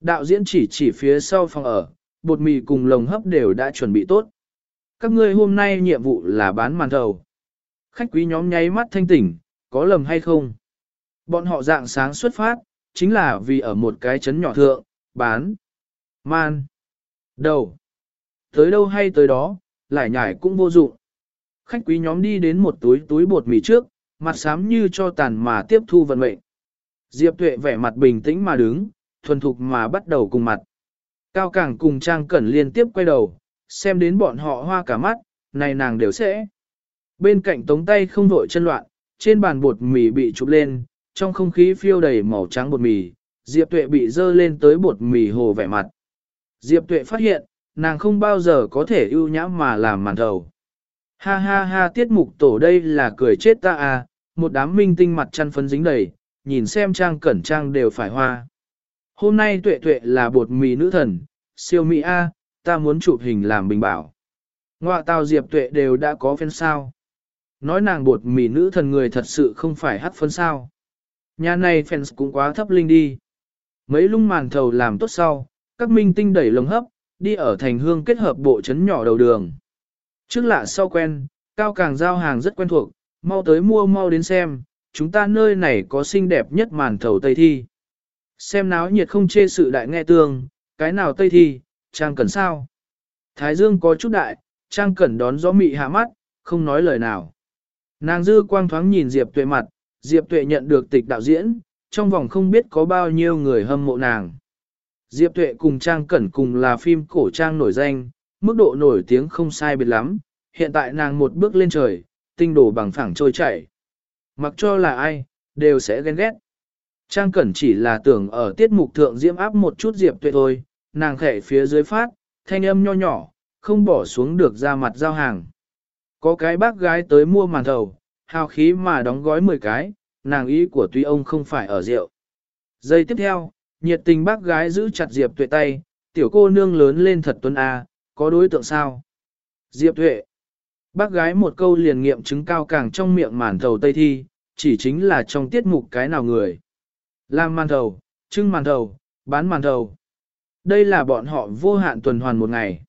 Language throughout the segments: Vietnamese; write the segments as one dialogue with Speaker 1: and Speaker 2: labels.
Speaker 1: Đạo diễn chỉ chỉ phía sau phòng ở, bột mì cùng lồng hấp đều đã chuẩn bị tốt. Các ngươi hôm nay nhiệm vụ là bán màn thầu. Khách quý nhóm nháy mắt thanh tỉnh, có lầm hay không? Bọn họ dạng sáng xuất phát, chính là vì ở một cái chấn nhỏ thượng, bán, man, đầu. Tới đâu hay tới đó, lại nhải cũng vô dụng. Khách quý nhóm đi đến một túi túi bột mì trước, mặt xám như cho tàn mà tiếp thu vận mệnh. Diệp Tuệ vẻ mặt bình tĩnh mà đứng, thuần thục mà bắt đầu cùng mặt. Cao Càng cùng Trang Cẩn liên tiếp quay đầu, xem đến bọn họ hoa cả mắt, này nàng đều sẽ. Bên cạnh tống tay không vội chân loạn, trên bàn bột mì bị chụp lên, trong không khí phiêu đầy màu trắng bột mì, Diệp Tuệ bị dơ lên tới bột mì hồ vẻ mặt. Diệp Tuệ phát hiện, nàng không bao giờ có thể ưu nhã mà làm màn thầu. Ha ha ha tiết mục tổ đây là cười chết ta à, một đám minh tinh mặt chăn phấn dính đầy, nhìn xem trang cẩn trang đều phải hoa. Hôm nay tuệ tuệ là bột mì nữ thần, siêu mỹ A, ta muốn chụp hình làm bình bảo. Ngoạ tào diệp tuệ đều đã có fan sao. Nói nàng bột mì nữ thần người thật sự không phải hát phân sao. Nhà này fans cũng quá thấp linh đi. Mấy lung màn thầu làm tốt sau, các minh tinh đẩy lồng hấp, đi ở thành hương kết hợp bộ chấn nhỏ đầu đường. Trước lạ sau quen, cao càng giao hàng rất quen thuộc, mau tới mua mau đến xem, chúng ta nơi này có xinh đẹp nhất màn thầu Tây Thi. Xem náo nhiệt không chê sự đại nghe tương, cái nào Tây Thi, Trang Cẩn sao? Thái Dương có chút đại, Trang Cẩn đón gió mị hạ mắt, không nói lời nào. Nàng dư quang thoáng nhìn Diệp Tuệ mặt, Diệp Tuệ nhận được tịch đạo diễn, trong vòng không biết có bao nhiêu người hâm mộ nàng. Diệp Tuệ cùng Trang Cẩn cùng là phim cổ trang nổi danh, mức độ nổi tiếng không sai biệt lắm, hiện tại nàng một bước lên trời, tinh đổ bằng phẳng trôi chảy. Mặc cho là ai, đều sẽ ghen ghét. Trang Cẩn chỉ là tưởng ở tiết mục thượng diễm áp một chút Diệp Tuệ thôi, nàng khẽ phía dưới phát, thanh âm nho nhỏ, không bỏ xuống được ra mặt giao hàng. Có cái bác gái tới mua màn thầu, hào khí mà đóng gói 10 cái, nàng ý của tuy ông không phải ở rượu. Giây tiếp theo, nhiệt tình bác gái giữ chặt Diệp Tuệ tay, tiểu cô nương lớn lên thật tuấn A, có đối tượng sao? Diệp Tuệ. Bác gái một câu liền nghiệm chứng cao càng trong miệng màn thầu Tây Thi, chỉ chính là trong tiết mục cái nào người. Làm màn thầu, trưng màn thầu, bán màn thầu. Đây là bọn họ vô hạn tuần hoàn một ngày.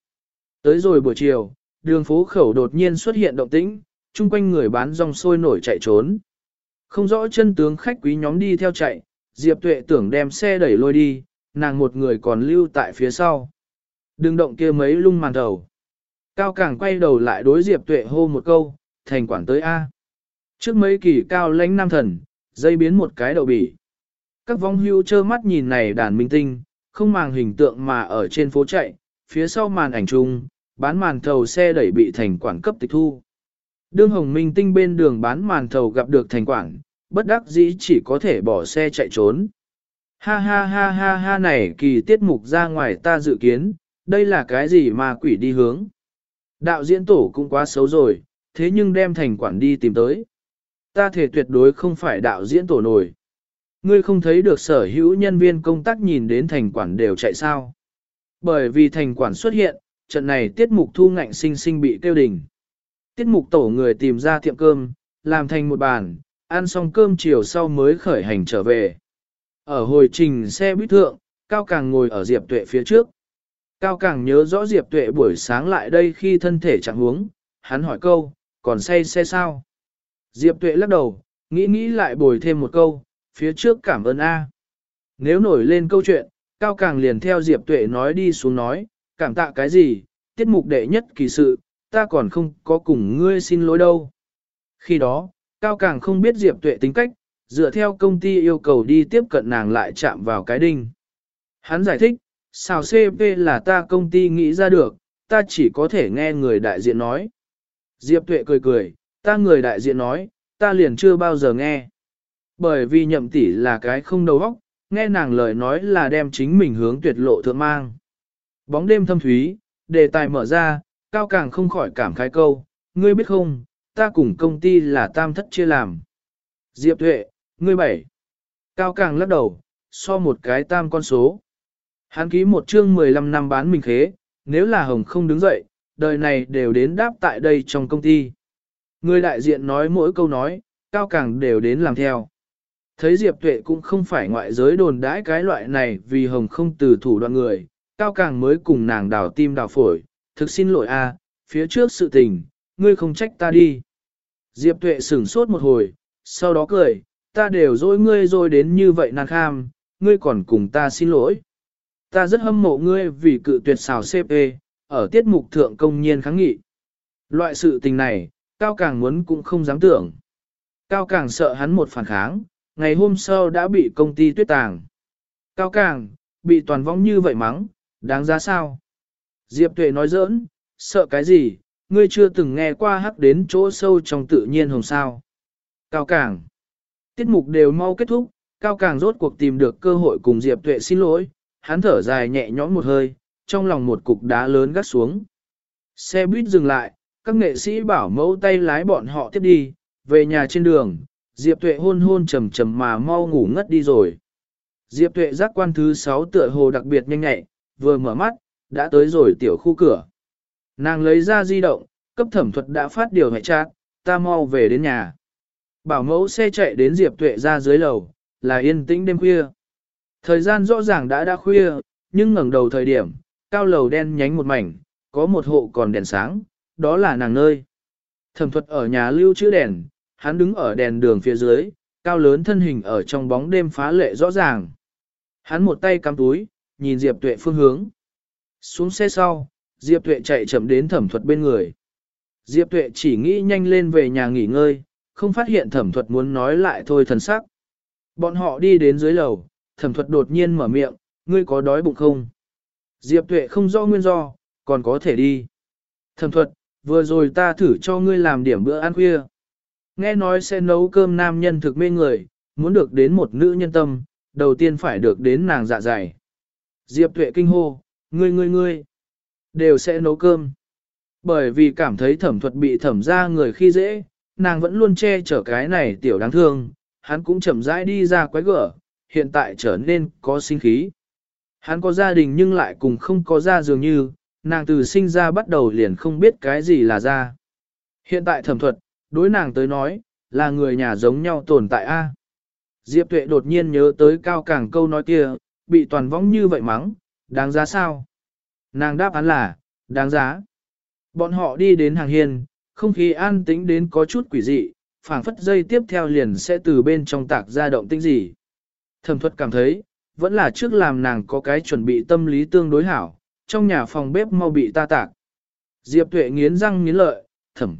Speaker 1: Tới rồi buổi chiều, đường phố khẩu đột nhiên xuất hiện động tĩnh, chung quanh người bán rong sôi nổi chạy trốn. Không rõ chân tướng khách quý nhóm đi theo chạy, Diệp Tuệ tưởng đem xe đẩy lôi đi, nàng một người còn lưu tại phía sau. Đừng động kia mấy lung màn đầu. Cao càng quay đầu lại đối Diệp Tuệ hô một câu, thành quản tới A. Trước mấy kỳ cao lãnh nam thần, dây biến một cái đầu bỉ. Các vong hưu trơ mắt nhìn này đàn minh tinh, không màng hình tượng mà ở trên phố chạy, phía sau màn ảnh chung, bán màn thầu xe đẩy bị thành quản cấp tịch thu. Đương Hồng Minh Tinh bên đường bán màn thầu gặp được thành quản, bất đắc dĩ chỉ có thể bỏ xe chạy trốn. Ha ha ha ha ha này kỳ tiết mục ra ngoài ta dự kiến, đây là cái gì mà quỷ đi hướng. Đạo diễn tổ cũng quá xấu rồi, thế nhưng đem thành quản đi tìm tới. Ta thể tuyệt đối không phải đạo diễn tổ nổi. Ngươi không thấy được sở hữu nhân viên công tác nhìn đến thành quản đều chạy sao. Bởi vì thành quản xuất hiện, trận này tiết mục thu ngạnh sinh sinh bị tiêu đình. Tiết mục tổ người tìm ra tiệm cơm, làm thành một bàn, ăn xong cơm chiều sau mới khởi hành trở về. Ở hồi trình xe buýt thượng, Cao Càng ngồi ở Diệp Tuệ phía trước. Cao Càng nhớ rõ Diệp Tuệ buổi sáng lại đây khi thân thể chẳng huống, hắn hỏi câu, còn say xe sao? Diệp Tuệ lắc đầu, nghĩ nghĩ lại bồi thêm một câu, phía trước cảm ơn A. Nếu nổi lên câu chuyện, Cao Càng liền theo Diệp Tuệ nói đi xuống nói, cảm tạ cái gì, tiết mục đệ nhất kỳ sự, ta còn không có cùng ngươi xin lỗi đâu. Khi đó, Cao Càng không biết Diệp Tuệ tính cách, dựa theo công ty yêu cầu đi tiếp cận nàng lại chạm vào cái đinh. Hắn giải thích, xào CP là ta công ty nghĩ ra được, ta chỉ có thể nghe người đại diện nói. Diệp Tuệ cười cười, ta người đại diện nói, ta liền chưa bao giờ nghe. Bởi vì nhậm tỷ là cái không đầu óc, nghe nàng lời nói là đem chính mình hướng tuyệt lộ thượng mang. Bóng đêm thâm thúy, đề tài mở ra, cao càng không khỏi cảm khái câu, ngươi biết không, ta cùng công ty là tam thất chia làm. Diệp Tuệ, ngươi bảy. Cao càng lắc đầu, so một cái tam con số. Hắn ký một chương 15 năm bán mình khế, nếu là Hồng không đứng dậy, đời này đều đến đáp tại đây trong công ty. Người đại diện nói mỗi câu nói, cao càng đều đến làm theo. Thấy Diệp Tuệ cũng không phải ngoại giới đồn đãi cái loại này vì hồng không từ thủ đoạn người, cao càng mới cùng nàng đào tim đào phổi, thực xin lỗi a, phía trước sự tình, ngươi không trách ta đi. Diệp Tuệ sửng sốt một hồi, sau đó cười, ta đều dối ngươi rồi đến như vậy nàng kham, ngươi còn cùng ta xin lỗi. Ta rất hâm mộ ngươi vì cự tuyệt xào CP, ở tiết mục thượng công nhiên kháng nghị. Loại sự tình này, Cao Càng muốn cũng không dám tưởng. Cao Càng sợ hắn một phản kháng, ngày hôm sau đã bị công ty tuyết tàng. Cao Càng, bị toàn vong như vậy mắng, đáng giá sao? Diệp Tuệ nói giỡn, sợ cái gì, ngươi chưa từng nghe qua hắc đến chỗ sâu trong tự nhiên hồng sao. Cao Càng, tiết mục đều mau kết thúc, Cao Càng rốt cuộc tìm được cơ hội cùng Diệp Tuệ xin lỗi, hắn thở dài nhẹ nhõm một hơi, trong lòng một cục đá lớn gắt xuống. Xe buýt dừng lại, các nghệ sĩ bảo mẫu tay lái bọn họ tiếp đi, về nhà trên đường, Diệp Tuệ hôn hôn trầm trầm mà mau ngủ ngất đi rồi. Diệp Tuệ giác quan thứ 6 tựa hồ đặc biệt nhanh nhẹ, vừa mở mắt, đã tới rồi tiểu khu cửa. Nàng lấy ra di động, cấp thẩm thuật đã phát điều hệ chat, ta mau về đến nhà. Bảo mẫu xe chạy đến Diệp Tuệ ra dưới lầu, là yên tĩnh đêm khuya. Thời gian rõ ràng đã đã khuya, nhưng ngẩng đầu thời điểm, cao lầu đen nhánh một mảnh, có một hộ còn đèn sáng, đó là nàng nơi. Thẩm thuật ở nhà lưu chữ đèn, hắn đứng ở đèn đường phía dưới, cao lớn thân hình ở trong bóng đêm phá lệ rõ ràng. Hắn một tay cắm túi, nhìn Diệp Tuệ phương hướng. Xuống xe sau, Diệp Tuệ chạy chậm đến thẩm thuật bên người. Diệp Tuệ chỉ nghĩ nhanh lên về nhà nghỉ ngơi, không phát hiện thẩm thuật muốn nói lại thôi thần sắc. Bọn họ đi đến dưới lầu, thẩm thuật đột nhiên mở miệng, ngươi có đói bụng không? Diệp Tuệ không rõ nguyên do, còn có thể đi. Thẩm thuật, vừa rồi ta thử cho ngươi làm điểm bữa ăn khuya. Nghe nói sẽ nấu cơm nam nhân thực mê người, muốn được đến một nữ nhân tâm, đầu tiên phải được đến nàng dạ dày. Diệp Tuệ kinh hô, ngươi ngươi ngươi, đều sẽ nấu cơm. Bởi vì cảm thấy thẩm thuật bị thẩm ra người khi dễ, nàng vẫn luôn che chở cái này tiểu đáng thương, hắn cũng chậm rãi đi ra quái gở, hiện tại trở nên có sinh khí. Hắn có gia đình nhưng lại cùng không có gia dường như, nàng từ sinh ra bắt đầu liền không biết cái gì là gia. Hiện tại thẩm thuật, đối nàng tới nói, là người nhà giống nhau tồn tại a. Diệp Tuệ đột nhiên nhớ tới cao càng câu nói kia, bị toàn võng như vậy mắng, đáng giá sao? Nàng đáp án là, đáng giá. Bọn họ đi đến hàng hiên, không khí an tĩnh đến có chút quỷ dị, phảng phất dây tiếp theo liền sẽ từ bên trong tạc ra động tĩnh gì. Thẩm thuật cảm thấy, vẫn là trước làm nàng có cái chuẩn bị tâm lý tương đối hảo, trong nhà phòng bếp mau bị ta tạc. Diệp tuệ nghiến răng nghiến lợi, thẩm.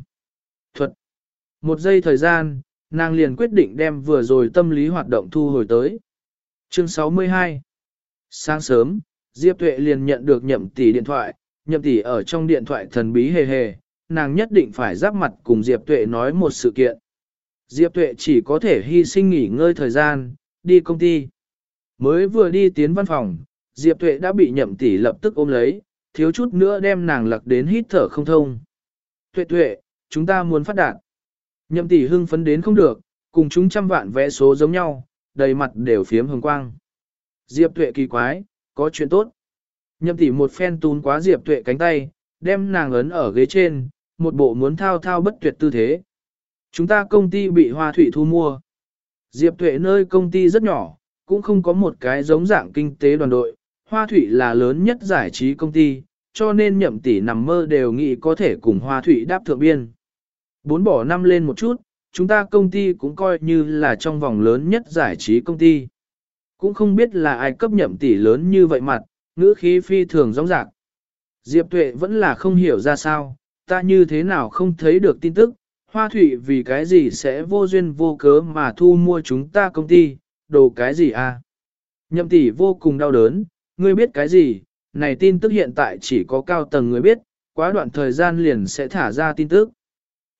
Speaker 1: Một giây thời gian, nàng liền quyết định đem vừa rồi tâm lý hoạt động thu hồi tới. Chương 62 Sáng sớm, Diệp Tuệ liền nhận được nhậm tỷ điện thoại, nhậm tỷ ở trong điện thoại thần bí hề hề, nàng nhất định phải giáp mặt cùng Diệp Tuệ nói một sự kiện. Diệp Tuệ chỉ có thể hy sinh nghỉ ngơi thời gian, đi công ty. Mới vừa đi tiến văn phòng, Diệp Tuệ đã bị nhậm tỷ lập tức ôm lấy, thiếu chút nữa đem nàng lặc đến hít thở không thông. Tuệ tuệ, chúng ta muốn phát đạt. Nhậm tỷ hưng phấn đến không được, cùng chúng trăm vạn vẽ số giống nhau, đầy mặt đều phiếm hồng quang. Diệp Tuệ kỳ quái, có chuyện tốt. Nhậm tỷ một phen tún quá Diệp Tuệ cánh tay, đem nàng ấn ở ghế trên, một bộ muốn thao thao bất tuyệt tư thế. Chúng ta công ty bị hoa thủy thu mua. Diệp Tuệ nơi công ty rất nhỏ, cũng không có một cái giống dạng kinh tế đoàn đội. Hoa thủy là lớn nhất giải trí công ty, cho nên nhậm tỷ nằm mơ đều nghĩ có thể cùng hoa thủy đáp thượng biên. Bốn bỏ năm lên một chút, chúng ta công ty cũng coi như là trong vòng lớn nhất giải trí công ty. Cũng không biết là ai cấp nhậm tỷ lớn như vậy mặt, ngữ khí phi thường rõ rạc. Diệp Tuệ vẫn là không hiểu ra sao, ta như thế nào không thấy được tin tức, hoa thủy vì cái gì sẽ vô duyên vô cớ mà thu mua chúng ta công ty, đồ cái gì à? Nhậm tỷ vô cùng đau đớn, ngươi biết cái gì, này tin tức hiện tại chỉ có cao tầng người biết, quá đoạn thời gian liền sẽ thả ra tin tức.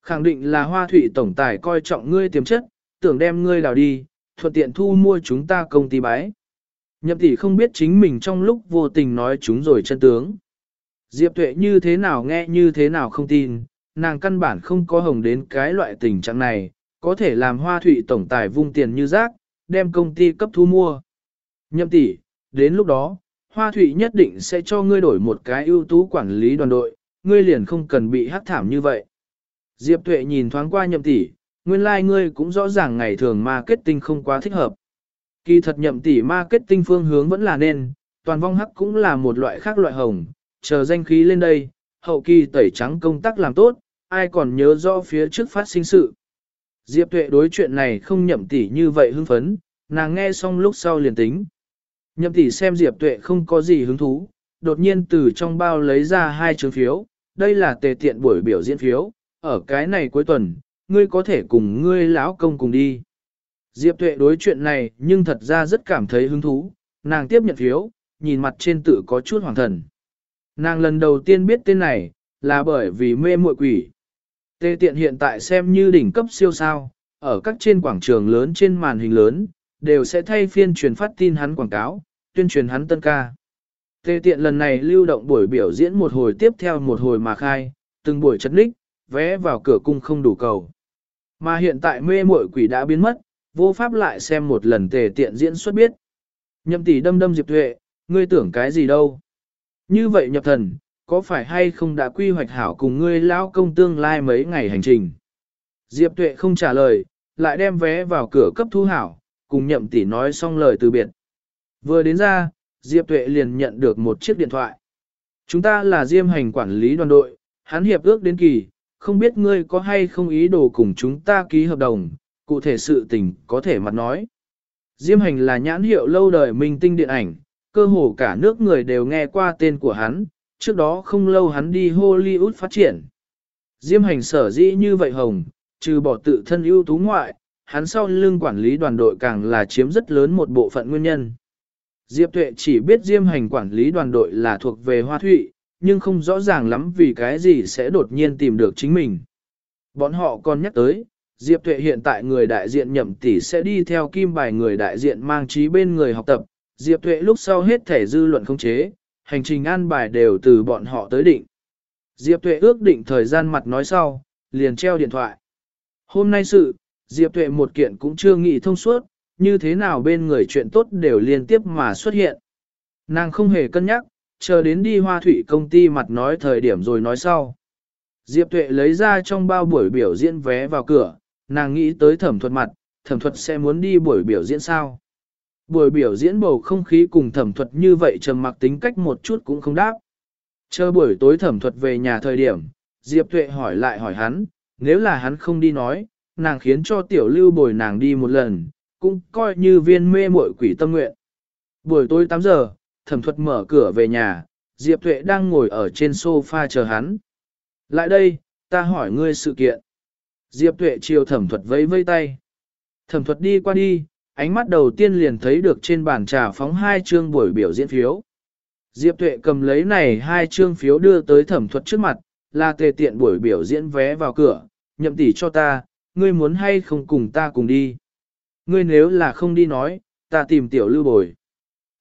Speaker 1: Khẳng định là hoa thủy tổng tài coi trọng ngươi tiềm chất, tưởng đem ngươi đào đi, thuận tiện thu mua chúng ta công ty bái. Nhậm tỷ không biết chính mình trong lúc vô tình nói chúng rồi chân tướng. Diệp tuệ như thế nào nghe như thế nào không tin, nàng căn bản không có hồng đến cái loại tình trạng này, có thể làm hoa thủy tổng tài vung tiền như rác, đem công ty cấp thu mua. Nhậm tỷ, đến lúc đó, hoa thủy nhất định sẽ cho ngươi đổi một cái ưu tú quản lý đoàn đội, ngươi liền không cần bị hắc thảm như vậy. Diệp tuệ nhìn thoáng qua nhậm tỷ, nguyên lai like ngươi cũng rõ ràng ngày thường marketing không quá thích hợp. Kỳ thật nhậm tỷ marketing phương hướng vẫn là nên, toàn vong hắc cũng là một loại khác loại hồng, chờ danh khí lên đây, hậu kỳ tẩy trắng công tác làm tốt, ai còn nhớ rõ phía trước phát sinh sự. Diệp tuệ đối chuyện này không nhậm tỷ như vậy hưng phấn, nàng nghe xong lúc sau liền tính. Nhậm tỷ xem Diệp tuệ không có gì hứng thú, đột nhiên từ trong bao lấy ra hai trường phiếu, đây là tề tiện buổi biểu diễn phiếu, ở cái này cuối tuần, ngươi có thể cùng ngươi lão công cùng đi. Diệp tuệ đối chuyện này nhưng thật ra rất cảm thấy hứng thú, nàng tiếp nhận phiếu, nhìn mặt trên tự có chút hoàng thần. Nàng lần đầu tiên biết tên này, là bởi vì mê muội quỷ. Tề tiện hiện tại xem như đỉnh cấp siêu sao, ở các trên quảng trường lớn trên màn hình lớn, đều sẽ thay phiên truyền phát tin hắn quảng cáo, tuyên truyền hắn tân ca. Tề tiện lần này lưu động buổi biểu diễn một hồi tiếp theo một hồi mà khai, từng buổi chất ních, vé vào cửa cung không đủ cầu. Mà hiện tại mê muội quỷ đã biến mất, vô pháp lại xem một lần tề tiện diễn xuất biết. Nhậm tỷ đâm đâm Diệp Tuệ, ngươi tưởng cái gì đâu. Như vậy nhập thần, có phải hay không đã quy hoạch hảo cùng ngươi lão công tương lai mấy ngày hành trình? Diệp Tuệ không trả lời, lại đem vé vào cửa cấp thu hảo, cùng nhậm tỷ nói xong lời từ biệt. Vừa đến ra, Diệp Tuệ liền nhận được một chiếc điện thoại. Chúng ta là Diêm hành quản lý đoàn đội, hắn hiệp ước đến kỳ, không biết ngươi có hay không ý đồ cùng chúng ta ký hợp đồng, cụ thể sự tình có thể mặt nói. Diêm hành là nhãn hiệu lâu đời minh tinh điện ảnh, cơ hồ cả nước người đều nghe qua tên của hắn, trước đó không lâu hắn đi Hollywood phát triển. Diêm hành sở dĩ như vậy hồng, trừ bỏ tự thân ưu tú ngoại, hắn sau lưng quản lý đoàn đội càng là chiếm rất lớn một bộ phận nguyên nhân. Diệp Tuệ chỉ biết Diêm hành quản lý đoàn đội là thuộc về Hoa Thụy, nhưng không rõ ràng lắm vì cái gì sẽ đột nhiên tìm được chính mình. Bọn họ còn nhắc tới, Diệp Tuệ hiện tại người đại diện nhậm tỷ sẽ đi theo kim bài người đại diện mang trí bên người học tập, Diệp Tuệ lúc sau hết thể dư luận không chế, hành trình an bài đều từ bọn họ tới định. Diệp Tuệ ước định thời gian mặt nói sau, liền treo điện thoại. Hôm nay sự, Diệp Tuệ một kiện cũng chưa nghĩ thông suốt, như thế nào bên người chuyện tốt đều liên tiếp mà xuất hiện. Nàng không hề cân nhắc, chờ đến đi hoa thủy công ty mặt nói thời điểm rồi nói sau. Diệp Tuệ lấy ra trong bao buổi biểu diễn vé vào cửa, nàng nghĩ tới thẩm thuật mặt, thẩm thuật sẽ muốn đi buổi biểu diễn sao. Buổi biểu diễn bầu không khí cùng thẩm thuật như vậy trầm mặc tính cách một chút cũng không đáp. Chờ buổi tối thẩm thuật về nhà thời điểm, Diệp Tuệ hỏi lại hỏi hắn, nếu là hắn không đi nói, nàng khiến cho tiểu lưu bồi nàng đi một lần, cũng coi như viên mê muội quỷ tâm nguyện. Buổi tối 8 giờ, thẩm thuật mở cửa về nhà, Diệp Tuệ đang ngồi ở trên sofa chờ hắn. Lại đây, ta hỏi ngươi sự kiện. Diệp Tuệ chiều thẩm thuật vẫy vây tay. Thẩm thuật đi qua đi, ánh mắt đầu tiên liền thấy được trên bàn trà phóng hai chương buổi biểu diễn phiếu. Diệp Tuệ cầm lấy này hai chương phiếu đưa tới thẩm thuật trước mặt, là tề tiện buổi biểu diễn vé vào cửa, nhậm tỷ cho ta, ngươi muốn hay không cùng ta cùng đi. Ngươi nếu là không đi nói, ta tìm tiểu lưu bồi.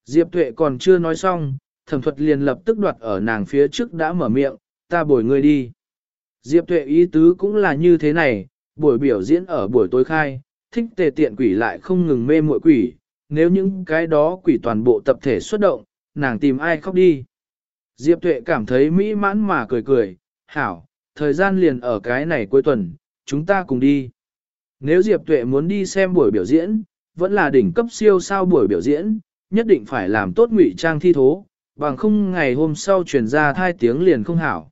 Speaker 1: Diệp Tuệ còn chưa nói xong, thẩm thuật liền lập tức đoạt ở nàng phía trước đã mở miệng, ta bồi ngươi đi. Diệp Tuệ ý tứ cũng là như thế này, buổi biểu diễn ở buổi tối khai, thích tề tiện quỷ lại không ngừng mê muội quỷ, nếu những cái đó quỷ toàn bộ tập thể xuất động, nàng tìm ai khóc đi. Diệp Tuệ cảm thấy mỹ mãn mà cười cười, hảo, thời gian liền ở cái này cuối tuần, chúng ta cùng đi. Nếu Diệp Tuệ muốn đi xem buổi biểu diễn, vẫn là đỉnh cấp siêu sao buổi biểu diễn, nhất định phải làm tốt ngụy trang thi thố, bằng không ngày hôm sau truyền ra thai tiếng liền không hảo.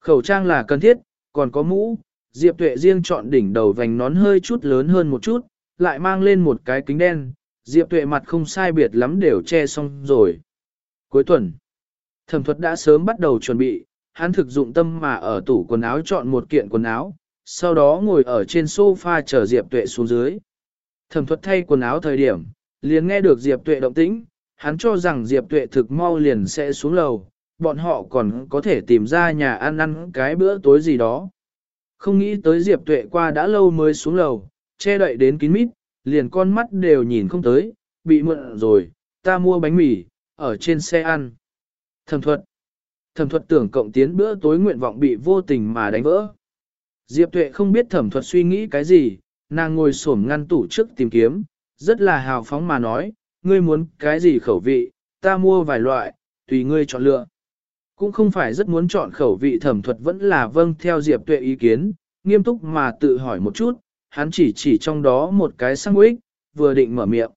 Speaker 1: Khẩu trang là cần thiết, còn có mũ, Diệp Tuệ riêng chọn đỉnh đầu vành nón hơi chút lớn hơn một chút, lại mang lên một cái kính đen, Diệp Tuệ mặt không sai biệt lắm đều che xong rồi. Cuối tuần, thẩm thuật đã sớm bắt đầu chuẩn bị, hắn thực dụng tâm mà ở tủ quần áo chọn một kiện quần áo, sau đó ngồi ở trên sofa chờ Diệp Tuệ xuống dưới. Thẩm thuật thay quần áo thời điểm, liền nghe được Diệp Tuệ động tĩnh, hắn cho rằng Diệp Tuệ thực mau liền sẽ xuống lầu, bọn họ còn có thể tìm ra nhà ăn ăn cái bữa tối gì đó. Không nghĩ tới Diệp Tuệ qua đã lâu mới xuống lầu, che đậy đến kín mít, liền con mắt đều nhìn không tới, bị mượn rồi, ta mua bánh mì, ở trên xe ăn. Thẩm thuật. Thẩm thuật tưởng cộng tiến bữa tối nguyện vọng bị vô tình mà đánh vỡ. Diệp Tuệ không biết thẩm thuật suy nghĩ cái gì, nàng ngồi xổm ngăn tủ trước tìm kiếm, rất là hào phóng mà nói, ngươi muốn cái gì khẩu vị, ta mua vài loại, tùy ngươi chọn lựa. Cũng không phải rất muốn chọn khẩu vị thẩm thuật vẫn là vâng theo Diệp Tuệ ý kiến, nghiêm túc mà tự hỏi một chút, hắn chỉ chỉ trong đó một cái sandwich, vừa định mở miệng.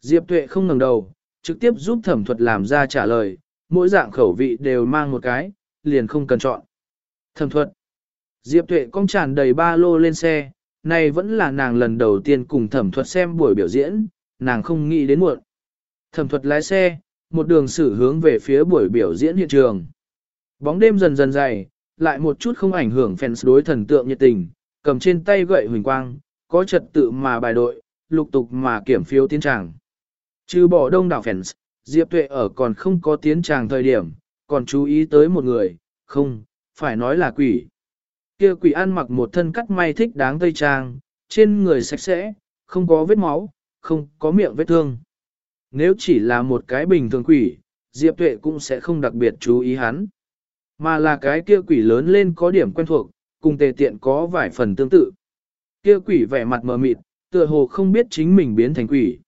Speaker 1: Diệp Tuệ không ngẩng đầu, trực tiếp giúp thẩm thuật làm ra trả lời, mỗi dạng khẩu vị đều mang một cái, liền không cần chọn. Thẩm thuật. Diệp Tuệ cong tràn đầy ba lô lên xe, này vẫn là nàng lần đầu tiên cùng thẩm thuật xem buổi biểu diễn, nàng không nghĩ đến muộn. Thẩm thuật lái xe, một đường xử hướng về phía buổi biểu diễn hiện trường. Bóng đêm dần dần dày, lại một chút không ảnh hưởng fans đối thần tượng nhiệt tình, cầm trên tay gậy huỳnh quang, có trật tự mà bài đội, lục tục mà kiểm phiếu tiến tràng. Trừ bỏ đông đảo fans, Diệp Tuệ ở còn không có tiến tràng thời điểm, còn chú ý tới một người, không, phải nói là quỷ. Kia quỷ ăn mặc một thân cắt may thích đáng tây trang, trên người sạch sẽ, không có vết máu, không có miệng vết thương. Nếu chỉ là một cái bình thường quỷ, Diệp Tuệ cũng sẽ không đặc biệt chú ý hắn. Mà là cái kia quỷ lớn lên có điểm quen thuộc, cùng tề tiện có vài phần tương tự. Kia quỷ vẻ mặt mờ mịt, tựa hồ không biết chính mình biến thành quỷ.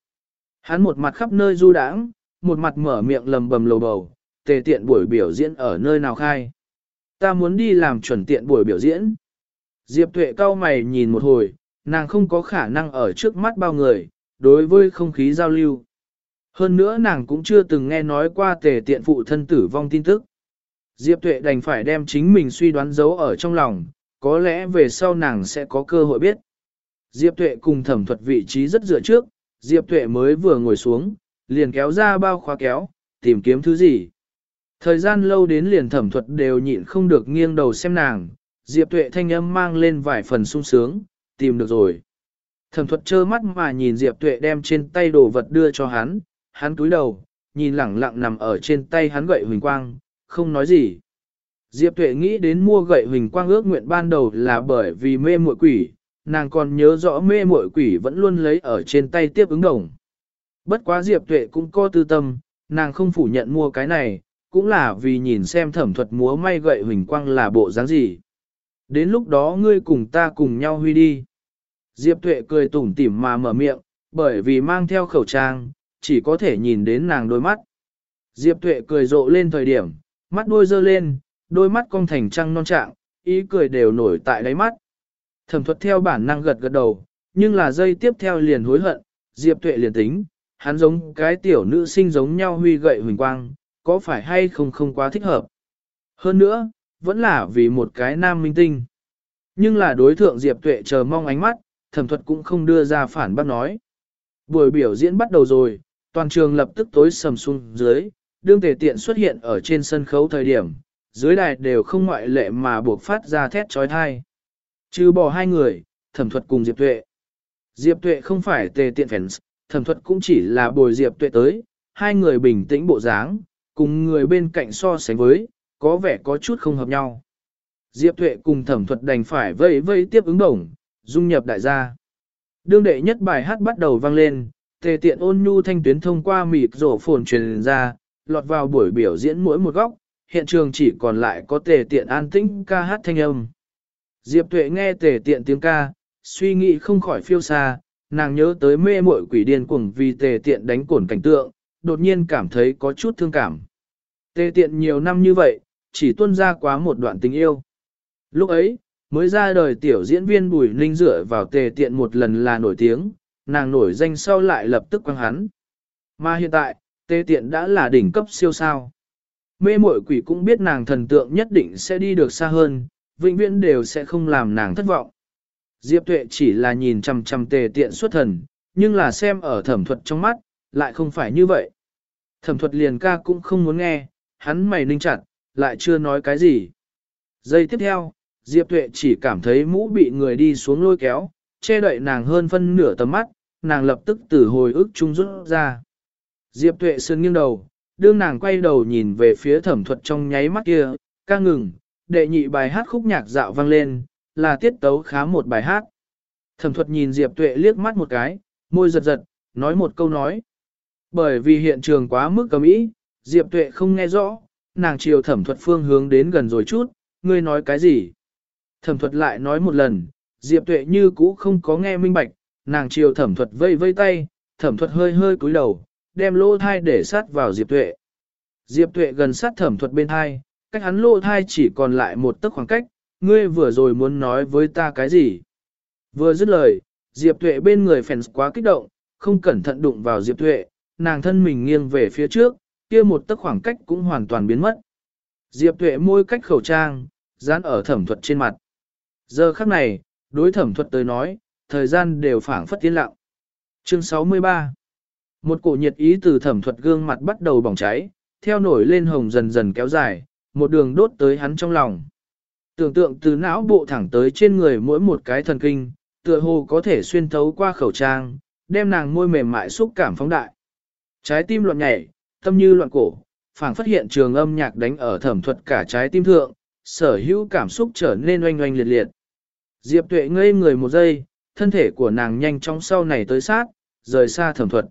Speaker 1: Hắn một mặt khắp nơi du đãng, một mặt mở miệng lầm bầm lầu bầu, tề tiện buổi biểu diễn ở nơi nào khai. Ta muốn đi làm chuẩn tiện buổi biểu diễn. Diệp tuệ cao mày nhìn một hồi, nàng không có khả năng ở trước mắt bao người, đối với không khí giao lưu. Hơn nữa nàng cũng chưa từng nghe nói qua tề tiện phụ thân tử vong tin tức. Diệp tuệ đành phải đem chính mình suy đoán giấu ở trong lòng, có lẽ về sau nàng sẽ có cơ hội biết. Diệp tuệ cùng thẩm thuật vị trí rất dựa trước, Diệp tuệ mới vừa ngồi xuống, liền kéo ra bao khóa kéo, tìm kiếm thứ gì. Thời gian lâu đến liền thẩm thuật đều nhịn không được nghiêng đầu xem nàng, Diệp tuệ thanh âm mang lên vài phần sung sướng, tìm được rồi. Thẩm thuật trơ mắt mà nhìn Diệp tuệ đem trên tay đồ vật đưa cho hắn, hắn túi đầu, nhìn lẳng lặng nằm ở trên tay hắn gậy huỳnh quang, không nói gì. Diệp tuệ nghĩ đến mua gậy huỳnh quang ước nguyện ban đầu là bởi vì mê muội quỷ, nàng còn nhớ rõ mê muội quỷ vẫn luôn lấy ở trên tay tiếp ứng đồng. Bất quá Diệp tuệ cũng có tư tâm, nàng không phủ nhận mua cái này, cũng là vì nhìn xem thẩm thuật múa may gậy huỳnh quang là bộ dáng gì. Đến lúc đó ngươi cùng ta cùng nhau huy đi. Diệp tuệ cười tủm tỉm mà mở miệng, bởi vì mang theo khẩu trang, chỉ có thể nhìn đến nàng đôi mắt. Diệp tuệ cười rộ lên thời điểm, mắt đôi dơ lên, đôi mắt cong thành trăng non trạng, ý cười đều nổi tại đáy mắt. Thẩm thuật theo bản năng gật gật đầu, nhưng là dây tiếp theo liền hối hận, Diệp tuệ liền tính, hắn giống cái tiểu nữ sinh giống nhau huy gậy huỳnh quang, có phải hay không không quá thích hợp. Hơn nữa, vẫn là vì một cái nam minh tinh. Nhưng là đối thượng Diệp tuệ chờ mong ánh mắt, thẩm thuật cũng không đưa ra phản bác nói. Buổi biểu diễn bắt đầu rồi, toàn trường lập tức tối sầm xuống dưới, đương tề tiện xuất hiện ở trên sân khấu thời điểm, dưới đài đều không ngoại lệ mà buộc phát ra thét trói thai. Trừ bỏ hai người, thẩm thuật cùng Diệp Tuệ. Diệp Tuệ không phải tề tiện fans, thẩm thuật cũng chỉ là bồi Diệp Tuệ tới, hai người bình tĩnh bộ dáng, cùng người bên cạnh so sánh với, có vẻ có chút không hợp nhau. Diệp Tuệ cùng thẩm thuật đành phải vây vây tiếp ứng đồng, dung nhập đại gia. Đương đệ nhất bài hát bắt đầu vang lên, tề tiện ôn nhu thanh tuyến thông qua mịt rổ phồn truyền ra, lọt vào buổi biểu diễn mỗi một góc, hiện trường chỉ còn lại có tề tiện an tĩnh ca hát thanh âm. Diệp tuệ nghe tề tiện tiếng ca, suy nghĩ không khỏi phiêu xa, nàng nhớ tới mê muội quỷ điên cuồng vì tề tiện đánh cổn cảnh tượng, đột nhiên cảm thấy có chút thương cảm. Tề tiện nhiều năm như vậy, chỉ tuân ra quá một đoạn tình yêu. Lúc ấy, mới ra đời tiểu diễn viên Bùi Ninh dựa vào tề tiện một lần là nổi tiếng, nàng nổi danh sau lại lập tức quăng hắn. Mà hiện tại, tề tiện đã là đỉnh cấp siêu sao. Mê mội quỷ cũng biết nàng thần tượng nhất định sẽ đi được xa hơn, vĩnh viễn đều sẽ không làm nàng thất vọng. Diệp tuệ chỉ là nhìn chằm chằm tề tiện xuất thần, nhưng là xem ở thẩm thuật trong mắt, lại không phải như vậy. Thẩm thuật liền ca cũng không muốn nghe, hắn mày ninh chặt, lại chưa nói cái gì. Giây tiếp theo, Diệp tuệ chỉ cảm thấy mũ bị người đi xuống lôi kéo, che đậy nàng hơn phân nửa tầm mắt, nàng lập tức từ hồi ức trung rút ra. Diệp tuệ sơn nghiêng đầu, đương nàng quay đầu nhìn về phía thẩm thuật trong nháy mắt kia, ca ngừng, đệ nhị bài hát khúc nhạc dạo vang lên, là tiết tấu khá một bài hát. Thẩm thuật nhìn Diệp Tuệ liếc mắt một cái, môi giật giật, nói một câu nói. Bởi vì hiện trường quá mức cầm ý, Diệp Tuệ không nghe rõ, nàng chiều thẩm thuật phương hướng đến gần rồi chút, ngươi nói cái gì? Thẩm thuật lại nói một lần, Diệp Tuệ như cũ không có nghe minh bạch, nàng chiều thẩm thuật vây vây tay, thẩm thuật hơi hơi cúi đầu, đem lô thai để sát vào Diệp Tuệ. Diệp Tuệ gần sát thẩm thuật bên thai, cách hắn lô thai chỉ còn lại một tấc khoảng cách, ngươi vừa rồi muốn nói với ta cái gì? Vừa dứt lời, Diệp Tuệ bên người phèn quá kích động, không cẩn thận đụng vào Diệp Tuệ, nàng thân mình nghiêng về phía trước, kia một tấc khoảng cách cũng hoàn toàn biến mất. Diệp Tuệ môi cách khẩu trang, dán ở thẩm thuật trên mặt. Giờ khắc này, đối thẩm thuật tới nói, thời gian đều phảng phất tiến lặng. Chương 63 Một cổ nhiệt ý từ thẩm thuật gương mặt bắt đầu bỏng cháy, theo nổi lên hồng dần dần kéo dài, một đường đốt tới hắn trong lòng. Tưởng tượng từ não bộ thẳng tới trên người mỗi một cái thần kinh, tựa hồ có thể xuyên thấu qua khẩu trang, đem nàng môi mềm mại xúc cảm phóng đại. Trái tim loạn nhảy, tâm như loạn cổ, phảng phát hiện trường âm nhạc đánh ở thẩm thuật cả trái tim thượng, sở hữu cảm xúc trở nên oanh oanh liệt liệt. Diệp tuệ ngây người một giây, thân thể của nàng nhanh chóng sau này tới sát, rời xa thẩm thuật.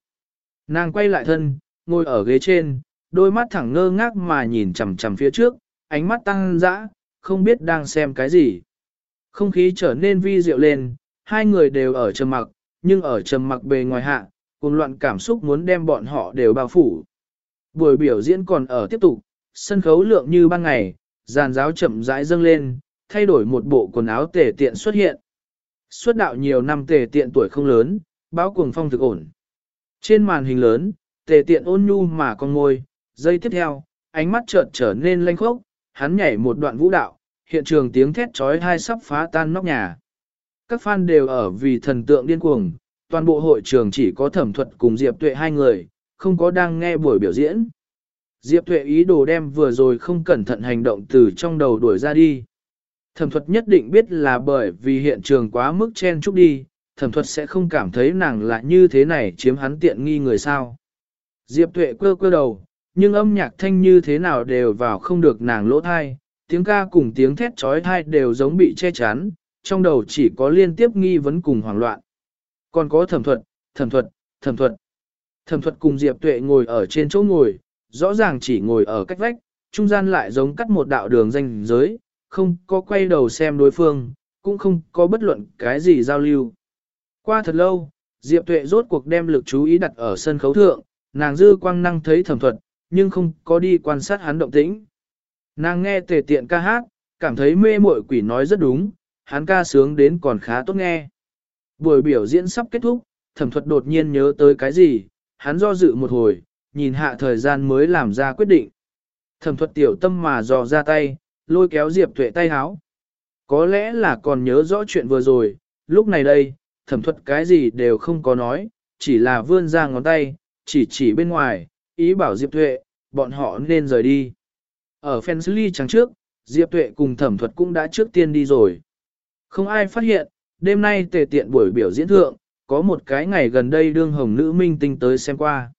Speaker 1: Nàng quay lại thân, ngồi ở ghế trên, đôi mắt thẳng ngơ ngác mà nhìn chằm chằm phía trước, ánh mắt tăng dã, không biết đang xem cái gì. Không khí trở nên vi diệu lên, hai người đều ở trầm mặc, nhưng ở trầm mặc bề ngoài hạ, cùng loạn cảm xúc muốn đem bọn họ đều bao phủ. Buổi biểu diễn còn ở tiếp tục, sân khấu lượng như ban ngày, giàn giáo chậm rãi dâng lên, thay đổi một bộ quần áo tề tiện xuất hiện. Xuất đạo nhiều năm tề tiện tuổi không lớn, báo cuồng phong thực ổn. Trên màn hình lớn, tề tiện ôn nhu mà con ngôi, giây tiếp theo, ánh mắt chợt trở nên lanh khốc, hắn nhảy một đoạn vũ đạo, hiện trường tiếng thét trói hai sắp phá tan nóc nhà. Các fan đều ở vì thần tượng điên cuồng, toàn bộ hội trường chỉ có thẩm thuật cùng Diệp Tuệ hai người, không có đang nghe buổi biểu diễn. Diệp Thuệ ý đồ đem vừa rồi không cẩn thận hành động từ trong đầu đuổi ra đi. Thẩm thuật nhất định biết là bởi vì hiện trường quá mức chen chúc đi, thẩm thuật sẽ không cảm thấy nàng là như thế này chiếm hắn tiện nghi người sao. Diệp Tuệ quơ quơ đầu, nhưng âm nhạc thanh như thế nào đều vào không được nàng lỗ thai, tiếng ca cùng tiếng thét trói thai đều giống bị che chắn, trong đầu chỉ có liên tiếp nghi vấn cùng hoảng loạn. Còn có thẩm thuật, thẩm thuật, thẩm thuật. Thẩm thuật cùng Diệp Tuệ ngồi ở trên chỗ ngồi, rõ ràng chỉ ngồi ở cách vách, trung gian lại giống cắt một đạo đường danh giới, không có quay đầu xem đối phương, cũng không có bất luận cái gì giao lưu. Qua thật lâu, Diệp Tuệ rốt cuộc đem lực chú ý đặt ở sân khấu thượng, nàng dư quang năng thấy thẩm thuật, nhưng không có đi quan sát hắn động tĩnh. Nàng nghe tề tiện ca hát, cảm thấy mê muội quỷ nói rất đúng, hắn ca sướng đến còn khá tốt nghe. Buổi biểu diễn sắp kết thúc, thẩm thuật đột nhiên nhớ tới cái gì, hắn do dự một hồi, nhìn hạ thời gian mới làm ra quyết định. Thẩm thuật tiểu tâm mà dò ra tay, lôi kéo Diệp Tuệ tay háo. Có lẽ là còn nhớ rõ chuyện vừa rồi, lúc này đây, thẩm thuật cái gì đều không có nói, chỉ là vươn ra ngón tay, chỉ chỉ bên ngoài, ý bảo Diệp Tuệ, bọn họ nên rời đi. Ở Fensley trắng trước, Diệp Tuệ cùng thẩm thuật cũng đã trước tiên đi rồi. Không ai phát hiện, đêm nay tề tiện buổi biểu diễn thượng, có một cái ngày gần đây đương hồng nữ minh tinh tới xem qua.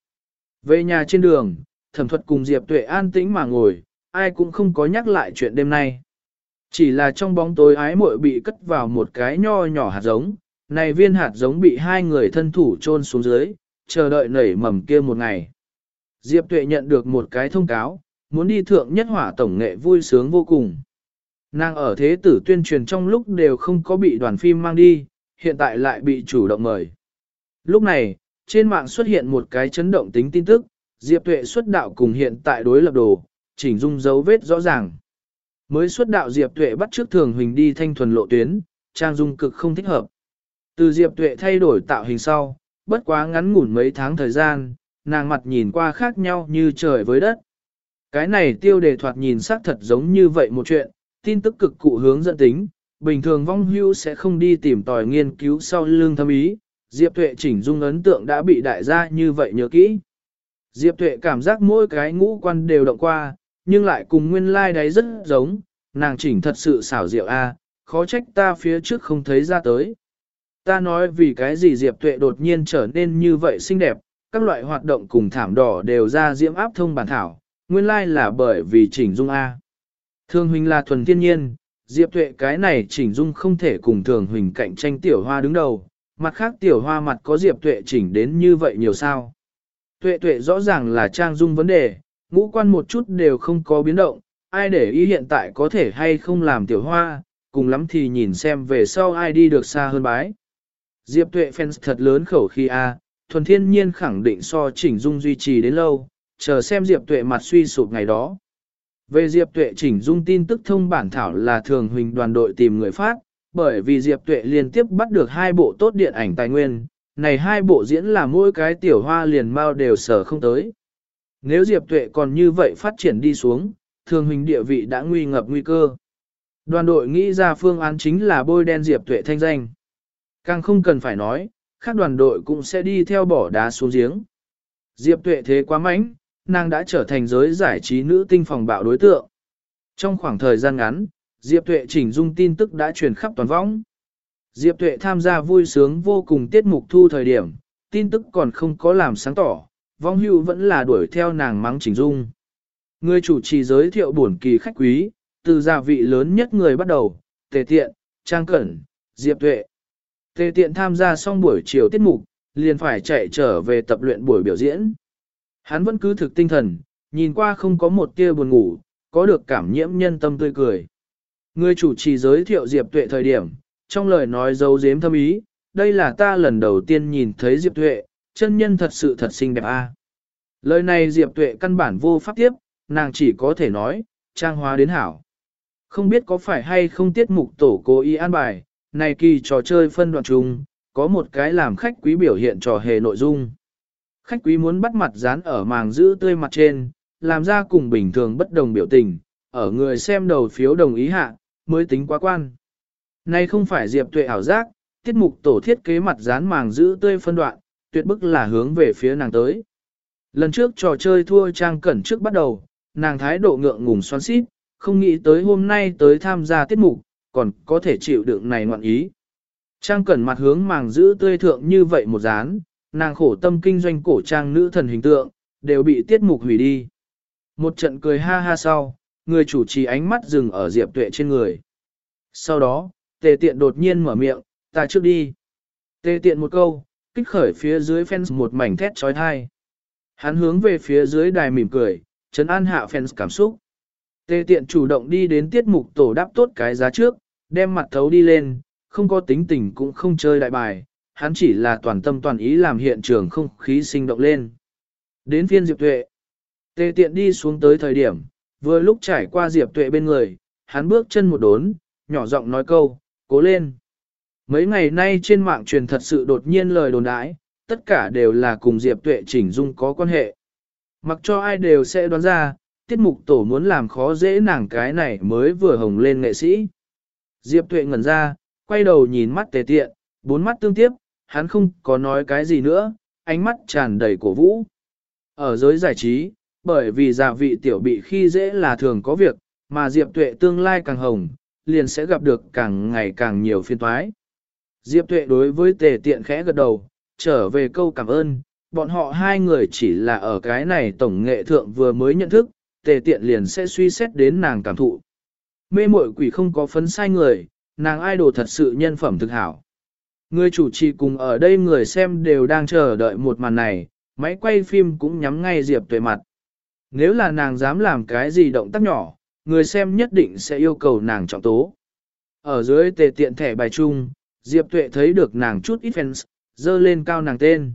Speaker 1: Về nhà trên đường, thẩm thuật cùng Diệp Tuệ an tĩnh mà ngồi, ai cũng không có nhắc lại chuyện đêm nay. Chỉ là trong bóng tối ái muội bị cất vào một cái nho nhỏ hạt giống, này viên hạt giống bị hai người thân thủ chôn xuống dưới, chờ đợi nảy mầm kia một ngày. Diệp Tuệ nhận được một cái thông cáo, muốn đi thượng nhất hỏa tổng nghệ vui sướng vô cùng. Nàng ở thế tử tuyên truyền trong lúc đều không có bị đoàn phim mang đi, hiện tại lại bị chủ động mời. Lúc này, trên mạng xuất hiện một cái chấn động tính tin tức, Diệp Tuệ xuất đạo cùng hiện tại đối lập đồ, chỉnh dung dấu vết rõ ràng. Mới xuất đạo Diệp Tuệ bắt trước thường hình đi thanh thuần lộ tuyến, trang dung cực không thích hợp. Từ Diệp Tuệ thay đổi tạo hình sau, bất quá ngắn ngủn mấy tháng thời gian, nàng mặt nhìn qua khác nhau như trời với đất. Cái này tiêu đề thoạt nhìn xác thật giống như vậy một chuyện, tin tức cực cụ hướng dẫn tính, bình thường vong hưu sẽ không đi tìm tòi nghiên cứu sau lương thâm ý, Diệp Tuệ chỉnh dung ấn tượng đã bị đại gia như vậy nhớ kỹ. Diệp Tuệ cảm giác mỗi cái ngũ quan đều động qua, nhưng lại cùng nguyên lai like đấy rất giống, nàng chỉnh thật sự xảo diệu a, khó trách ta phía trước không thấy ra tới. Ta nói vì cái gì Diệp Tuệ đột nhiên trở nên như vậy xinh đẹp, các loại hoạt động cùng thảm đỏ đều ra diễm áp thông bản thảo, nguyên lai like là bởi vì chỉnh dung A. Thường huynh là thuần thiên nhiên, Diệp Tuệ cái này chỉnh dung không thể cùng thường huỳnh cạnh tranh tiểu hoa đứng đầu, mặt khác tiểu hoa mặt có Diệp Tuệ chỉnh đến như vậy nhiều sao. Tuệ tuệ rõ ràng là trang dung vấn đề, ngũ quan một chút đều không có biến động, ai để ý hiện tại có thể hay không làm tiểu hoa, cùng lắm thì nhìn xem về sau ai đi được xa hơn bái. Diệp tuệ fans thật lớn khẩu khi A, thuần thiên nhiên khẳng định so chỉnh dung duy trì đến lâu, chờ xem Diệp tuệ mặt suy sụp ngày đó. Về Diệp tuệ chỉnh dung tin tức thông bản thảo là thường huỳnh đoàn đội tìm người phát, bởi vì Diệp Tuệ liên tiếp bắt được hai bộ tốt điện ảnh tài nguyên, này hai bộ diễn là mỗi cái tiểu hoa liền mau đều sở không tới. Nếu Diệp Tuệ còn như vậy phát triển đi xuống, thường huỳnh địa vị đã nguy ngập nguy cơ. Đoàn đội nghĩ ra phương án chính là bôi đen Diệp Tuệ thanh danh. Càng không cần phải nói, các đoàn đội cũng sẽ đi theo bỏ đá xuống giếng. Diệp Tuệ thế quá mạnh, nàng đã trở thành giới giải trí nữ tinh phòng bạo đối tượng. Trong khoảng thời gian ngắn, Diệp Tuệ chỉnh dung tin tức đã truyền khắp toàn võng. Diệp Tuệ tham gia vui sướng vô cùng tiết mục thu thời điểm, tin tức còn không có làm sáng tỏ, vong hưu vẫn là đuổi theo nàng mắng chỉnh dung. Người chủ trì giới thiệu buồn kỳ khách quý, từ gia vị lớn nhất người bắt đầu, Tề Tiện, Trang Cẩn, Diệp Tuệ. Tề Tiện tham gia xong buổi chiều tiết mục, liền phải chạy trở về tập luyện buổi biểu diễn. Hắn vẫn cứ thực tinh thần, nhìn qua không có một tia buồn ngủ, có được cảm nhiễm nhân tâm tươi cười. Người chủ trì giới thiệu Diệp Tuệ thời điểm, trong lời nói dấu dếm thâm ý, đây là ta lần đầu tiên nhìn thấy Diệp Tuệ, chân nhân thật sự thật xinh đẹp a. À. Lời này Diệp Tuệ căn bản vô pháp tiếp, nàng chỉ có thể nói, trang hóa đến hảo. Không biết có phải hay không tiết mục tổ cố ý an bài, này kỳ trò chơi phân đoạn chung, có một cái làm khách quý biểu hiện trò hề nội dung. Khách quý muốn bắt mặt dán ở màng giữ tươi mặt trên, làm ra cùng bình thường bất đồng biểu tình, ở người xem đầu phiếu đồng ý hạ, mới tính quá quan. Này không phải Diệp Tuệ ảo giác, tiết mục tổ thiết kế mặt dán màng giữ tươi phân đoạn, tuyệt bức là hướng về phía nàng tới. Lần trước trò chơi thua trang cẩn trước bắt đầu, nàng thái độ ngượng ngùng xoắn xít, không nghĩ tới hôm nay tới tham gia tiết mục, còn có thể chịu đựng này ngoạn ý. Trang cẩn mặt hướng màng giữ tươi thượng như vậy một dán, nàng khổ tâm kinh doanh cổ trang nữ thần hình tượng, đều bị tiết mục hủy đi. Một trận cười ha ha sau, người chủ trì ánh mắt dừng ở Diệp Tuệ trên người. Sau đó, tề tiện đột nhiên mở miệng, ta trước đi. Tề tiện một câu, kích khởi phía dưới fans một mảnh thét trói thai. Hắn hướng về phía dưới đài mỉm cười, chấn an hạ fans cảm xúc. Tề tiện chủ động đi đến tiết mục tổ đáp tốt cái giá trước, đem mặt thấu đi lên, không có tính tình cũng không chơi đại bài, hắn chỉ là toàn tâm toàn ý làm hiện trường không khí sinh động lên. Đến phiên Diệp Tuệ, tề tiện đi xuống tới thời điểm, vừa lúc trải qua Diệp Tuệ bên người, hắn bước chân một đốn, nhỏ giọng nói câu, cố lên. Mấy ngày nay trên mạng truyền thật sự đột nhiên lời đồn đãi, tất cả đều là cùng Diệp Tuệ chỉnh dung có quan hệ. Mặc cho ai đều sẽ đoán ra, tiết mục tổ muốn làm khó dễ nàng cái này mới vừa hồng lên nghệ sĩ. Diệp Tuệ ngẩn ra, quay đầu nhìn mắt tề tiện, bốn mắt tương tiếp, hắn không có nói cái gì nữa, ánh mắt tràn đầy cổ vũ. Ở giới giải trí, bởi vì giả vị tiểu bị khi dễ là thường có việc, mà Diệp Tuệ tương lai càng hồng, liền sẽ gặp được càng ngày càng nhiều phiên toái. Diệp Tuệ đối với tề tiện khẽ gật đầu, trở về câu cảm ơn, bọn họ hai người chỉ là ở cái này tổng nghệ thượng vừa mới nhận thức, tề tiện liền sẽ suy xét đến nàng cảm thụ. Mê muội quỷ không có phấn sai người, nàng idol thật sự nhân phẩm thực hảo. Người chủ trì cùng ở đây người xem đều đang chờ đợi một màn này, máy quay phim cũng nhắm ngay Diệp Tuệ mặt. Nếu là nàng dám làm cái gì động tác nhỏ, người xem nhất định sẽ yêu cầu nàng trọng tố. Ở dưới tề tiện thẻ bài chung, Diệp Tuệ thấy được nàng chút ít fans, dơ lên cao nàng tên.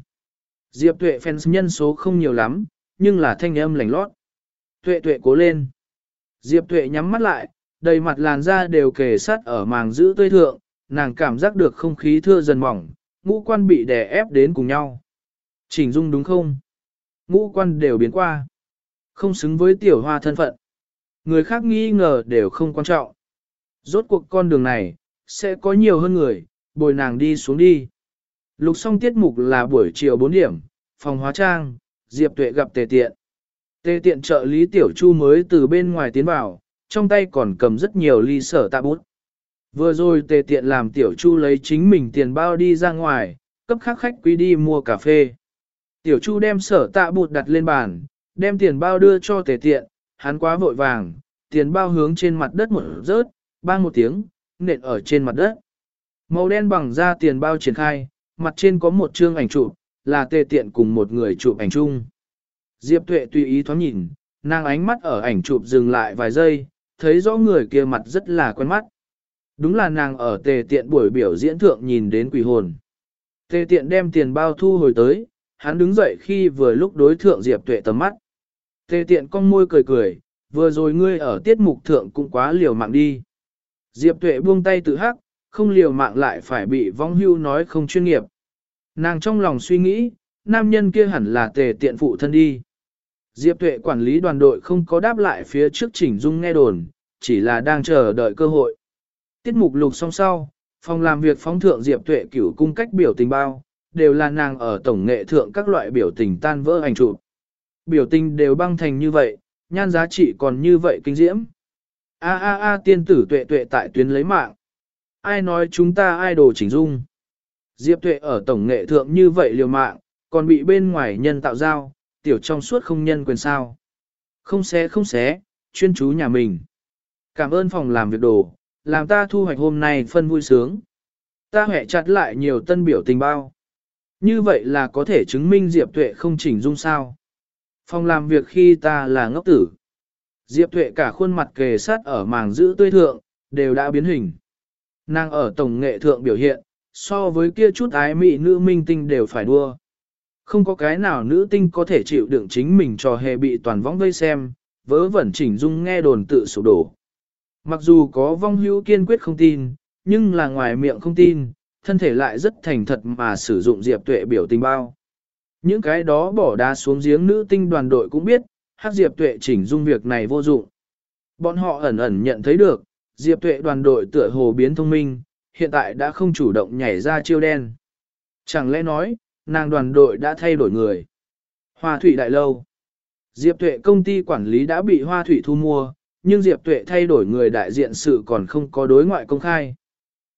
Speaker 1: Diệp Tuệ fans nhân số không nhiều lắm, nhưng là thanh âm lành lót. Tuệ Tuệ cố lên. Diệp Tuệ nhắm mắt lại, đầy mặt làn da đều kề sát ở màng giữ tươi thượng, nàng cảm giác được không khí thưa dần mỏng, ngũ quan bị đè ép đến cùng nhau. Chỉnh dung đúng không? Ngũ quan đều biến qua. Không xứng với tiểu hoa thân phận. Người khác nghi ngờ đều không quan trọng. Rốt cuộc con đường này, sẽ có nhiều hơn người, bồi nàng đi xuống đi. Lục xong tiết mục là buổi chiều 4 điểm, phòng hóa trang, Diệp Tuệ gặp Tề Tiện. Tề Tiện trợ lý Tiểu Chu mới từ bên ngoài tiến vào, trong tay còn cầm rất nhiều ly sở tạ bút. Vừa rồi Tề Tiện làm Tiểu Chu lấy chính mình tiền bao đi ra ngoài, cấp khắc khách quý đi mua cà phê. Tiểu Chu đem sở tạ bụt đặt lên bàn, đem tiền bao đưa cho Tề Tiện, hắn quá vội vàng, tiền bao hướng trên mặt đất một rớt, bang một tiếng, nện ở trên mặt đất. Màu đen bằng da tiền bao triển khai, mặt trên có một chương ảnh chụp, là tề tiện cùng một người chụp ảnh chung. Diệp Tuệ tùy ý thoáng nhìn, nàng ánh mắt ở ảnh chụp dừng lại vài giây, thấy rõ người kia mặt rất là quen mắt. Đúng là nàng ở tề tiện buổi biểu diễn thượng nhìn đến quỷ hồn. Tề tiện đem tiền bao thu hồi tới, hắn đứng dậy khi vừa lúc đối thượng Diệp Tuệ tầm mắt. Tề tiện con môi cười cười, vừa rồi ngươi ở tiết mục thượng cũng quá liều mạng đi. Diệp Tuệ buông tay tự hắc, không liều mạng lại phải bị vong hưu nói không chuyên nghiệp. Nàng trong lòng suy nghĩ, nam nhân kia hẳn là tề tiện phụ thân đi. Diệp Tuệ quản lý đoàn đội không có đáp lại phía trước Chỉnh Dung nghe đồn, chỉ là đang chờ đợi cơ hội. Tiết mục lục xong sau, phòng làm việc phóng thượng Diệp Tuệ cửu cung cách biểu tình bao, đều là nàng ở tổng nghệ thượng các loại biểu tình tan vỡ ảnh chụp. Biểu tình đều băng thành như vậy, nhan giá trị còn như vậy kinh diễm. A a a tiên tử tuệ tuệ tại tuyến lấy mạng. Ai nói chúng ta ai đồ chỉnh dung. Diệp tuệ ở tổng nghệ thượng như vậy liều mạng, còn bị bên ngoài nhân tạo giao, tiểu trong suốt không nhân quyền sao. Không xé không xé, chuyên chú nhà mình. Cảm ơn phòng làm việc đồ, làm ta thu hoạch hôm nay phân vui sướng. Ta hẹ chặt lại nhiều tân biểu tình bao. Như vậy là có thể chứng minh Diệp Tuệ không chỉnh dung sao. Phòng làm việc khi ta là ngốc tử. Diệp Tuệ cả khuôn mặt kề sát ở màng giữ tươi thượng, đều đã biến hình. Nàng ở tổng nghệ thượng biểu hiện, so với kia chút ái mị nữ minh tinh đều phải đua. Không có cái nào nữ tinh có thể chịu đựng chính mình trò hề bị toàn vong vây xem, vớ vẩn chỉnh dung nghe đồn tự sụp đổ. Mặc dù có vong hữu kiên quyết không tin, nhưng là ngoài miệng không tin, thân thể lại rất thành thật mà sử dụng Diệp Tuệ biểu tình bao. Những cái đó bỏ đá xuống giếng nữ tinh đoàn đội cũng biết, hát Diệp Tuệ chỉnh dung việc này vô dụng. Bọn họ ẩn ẩn nhận thấy được, Diệp Tuệ đoàn đội tựa hồ biến thông minh, hiện tại đã không chủ động nhảy ra chiêu đen. Chẳng lẽ nói, nàng đoàn đội đã thay đổi người. Hoa Thủy Đại Lâu Diệp Tuệ công ty quản lý đã bị Hoa Thủy thu mua, nhưng Diệp Tuệ thay đổi người đại diện sự còn không có đối ngoại công khai.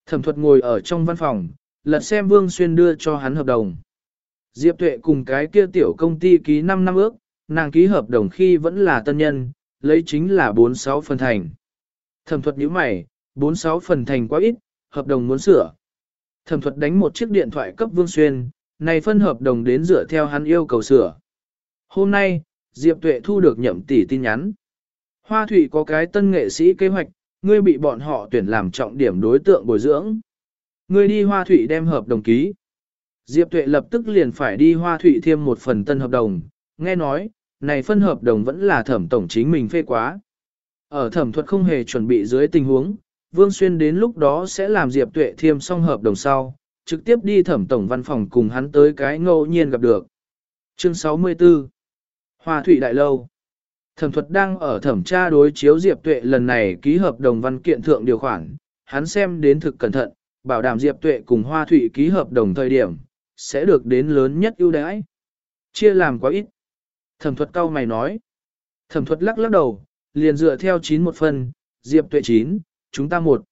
Speaker 1: Thẩm thuật ngồi ở trong văn phòng, lật xem Vương Xuyên đưa cho hắn hợp đồng. Diệp Tuệ cùng cái kia tiểu công ty ký 5 năm ước, nàng ký hợp đồng khi vẫn là tân nhân, lấy chính là 46 phần thành. Thẩm thuật nhíu mày, 46 phần thành quá ít, hợp đồng muốn sửa. Thẩm thuật đánh một chiếc điện thoại cấp Vương Xuyên, này phân hợp đồng đến dựa theo hắn yêu cầu sửa. Hôm nay, Diệp Tuệ thu được nhậm tỷ tin nhắn. Hoa Thụy có cái tân nghệ sĩ kế hoạch, ngươi bị bọn họ tuyển làm trọng điểm đối tượng bồi dưỡng. Ngươi đi Hoa Thụy đem hợp đồng ký. Diệp Tuệ lập tức liền phải đi Hoa Thụy thêm một phần tân hợp đồng, nghe nói, này phân hợp đồng vẫn là thẩm tổng chính mình phê quá. Ở thẩm thuật không hề chuẩn bị dưới tình huống, Vương Xuyên đến lúc đó sẽ làm Diệp Tuệ thêm xong hợp đồng sau, trực tiếp đi thẩm tổng văn phòng cùng hắn tới cái ngẫu nhiên gặp được. Chương 64 Hoa Thụy Đại Lâu Thẩm thuật đang ở thẩm tra đối chiếu Diệp Tuệ lần này ký hợp đồng văn kiện thượng điều khoản, hắn xem đến thực cẩn thận, bảo đảm Diệp Tuệ cùng Hoa Thụy ký hợp đồng thời điểm, sẽ được đến lớn nhất ưu đãi. Chia làm quá ít. Thẩm thuật cao mày nói. Thẩm thuật lắc lắc đầu, liền dựa theo 9 một phần, Diệp Tuệ 9, chúng ta một.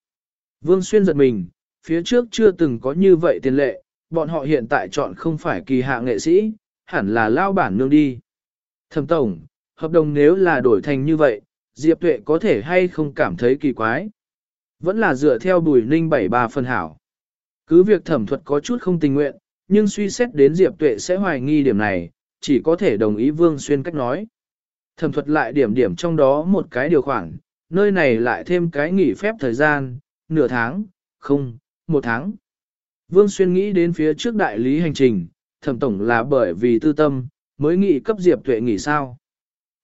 Speaker 1: Vương Xuyên giật mình, phía trước chưa từng có như vậy tiền lệ, bọn họ hiện tại chọn không phải kỳ hạ nghệ sĩ, hẳn là lao bản nương đi. Thẩm tổng, hợp đồng nếu là đổi thành như vậy, Diệp Tuệ có thể hay không cảm thấy kỳ quái. Vẫn là dựa theo bùi ninh bảy ba phần hảo. Cứ việc thẩm thuật có chút không tình nguyện, nhưng suy xét đến Diệp Tuệ sẽ hoài nghi điểm này, chỉ có thể đồng ý Vương Xuyên cách nói. Thẩm thuật lại điểm điểm trong đó một cái điều khoản, nơi này lại thêm cái nghỉ phép thời gian, nửa tháng, không, một tháng. Vương Xuyên nghĩ đến phía trước đại lý hành trình, thẩm tổng là bởi vì tư tâm, mới nghĩ cấp Diệp Tuệ nghỉ sao.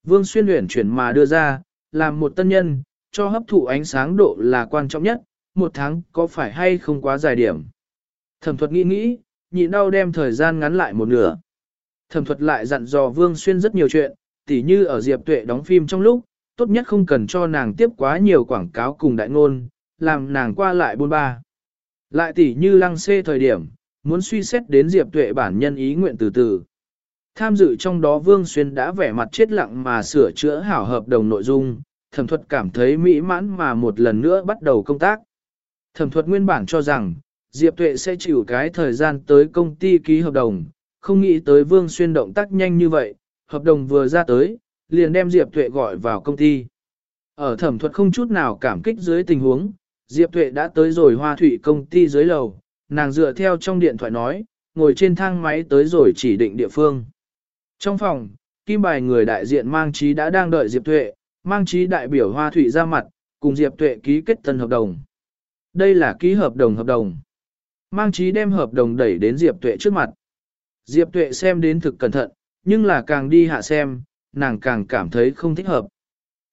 Speaker 1: Vương Xuyên luyện chuyển mà đưa ra, làm một tân nhân, cho hấp thụ ánh sáng độ là quan trọng nhất, một tháng có phải hay không quá dài điểm. Thẩm thuật nghĩ nghĩ, nhịn đau đem thời gian ngắn lại một nửa. Thẩm thuật lại dặn dò Vương Xuyên rất nhiều chuyện, tỉ như ở Diệp Tuệ đóng phim trong lúc, tốt nhất không cần cho nàng tiếp quá nhiều quảng cáo cùng đại ngôn, làm nàng qua lại buôn ba. Lại tỉ như lăng xê thời điểm, muốn suy xét đến Diệp Tuệ bản nhân ý nguyện từ từ. Tham dự trong đó Vương Xuyên đã vẻ mặt chết lặng mà sửa chữa hảo hợp đồng nội dung, thẩm thuật cảm thấy mỹ mãn mà một lần nữa bắt đầu công tác. Thẩm thuật nguyên bản cho rằng, Diệp Tuệ sẽ chịu cái thời gian tới công ty ký hợp đồng, không nghĩ tới Vương Xuyên động tác nhanh như vậy, hợp đồng vừa ra tới, liền đem Diệp Tuệ gọi vào công ty. Ở thẩm thuật không chút nào cảm kích dưới tình huống, Diệp Tuệ đã tới rồi hoa thủy công ty dưới lầu, nàng dựa theo trong điện thoại nói, ngồi trên thang máy tới rồi chỉ định địa phương. Trong phòng, kim bài người đại diện mang trí đã đang đợi Diệp Tuệ, mang trí đại biểu hoa thủy ra mặt, cùng Diệp Tuệ ký kết tân hợp đồng. Đây là ký hợp đồng hợp đồng. Mang trí đem hợp đồng đẩy đến Diệp Tuệ trước mặt. Diệp Tuệ xem đến thực cẩn thận, nhưng là càng đi hạ xem, nàng càng cảm thấy không thích hợp.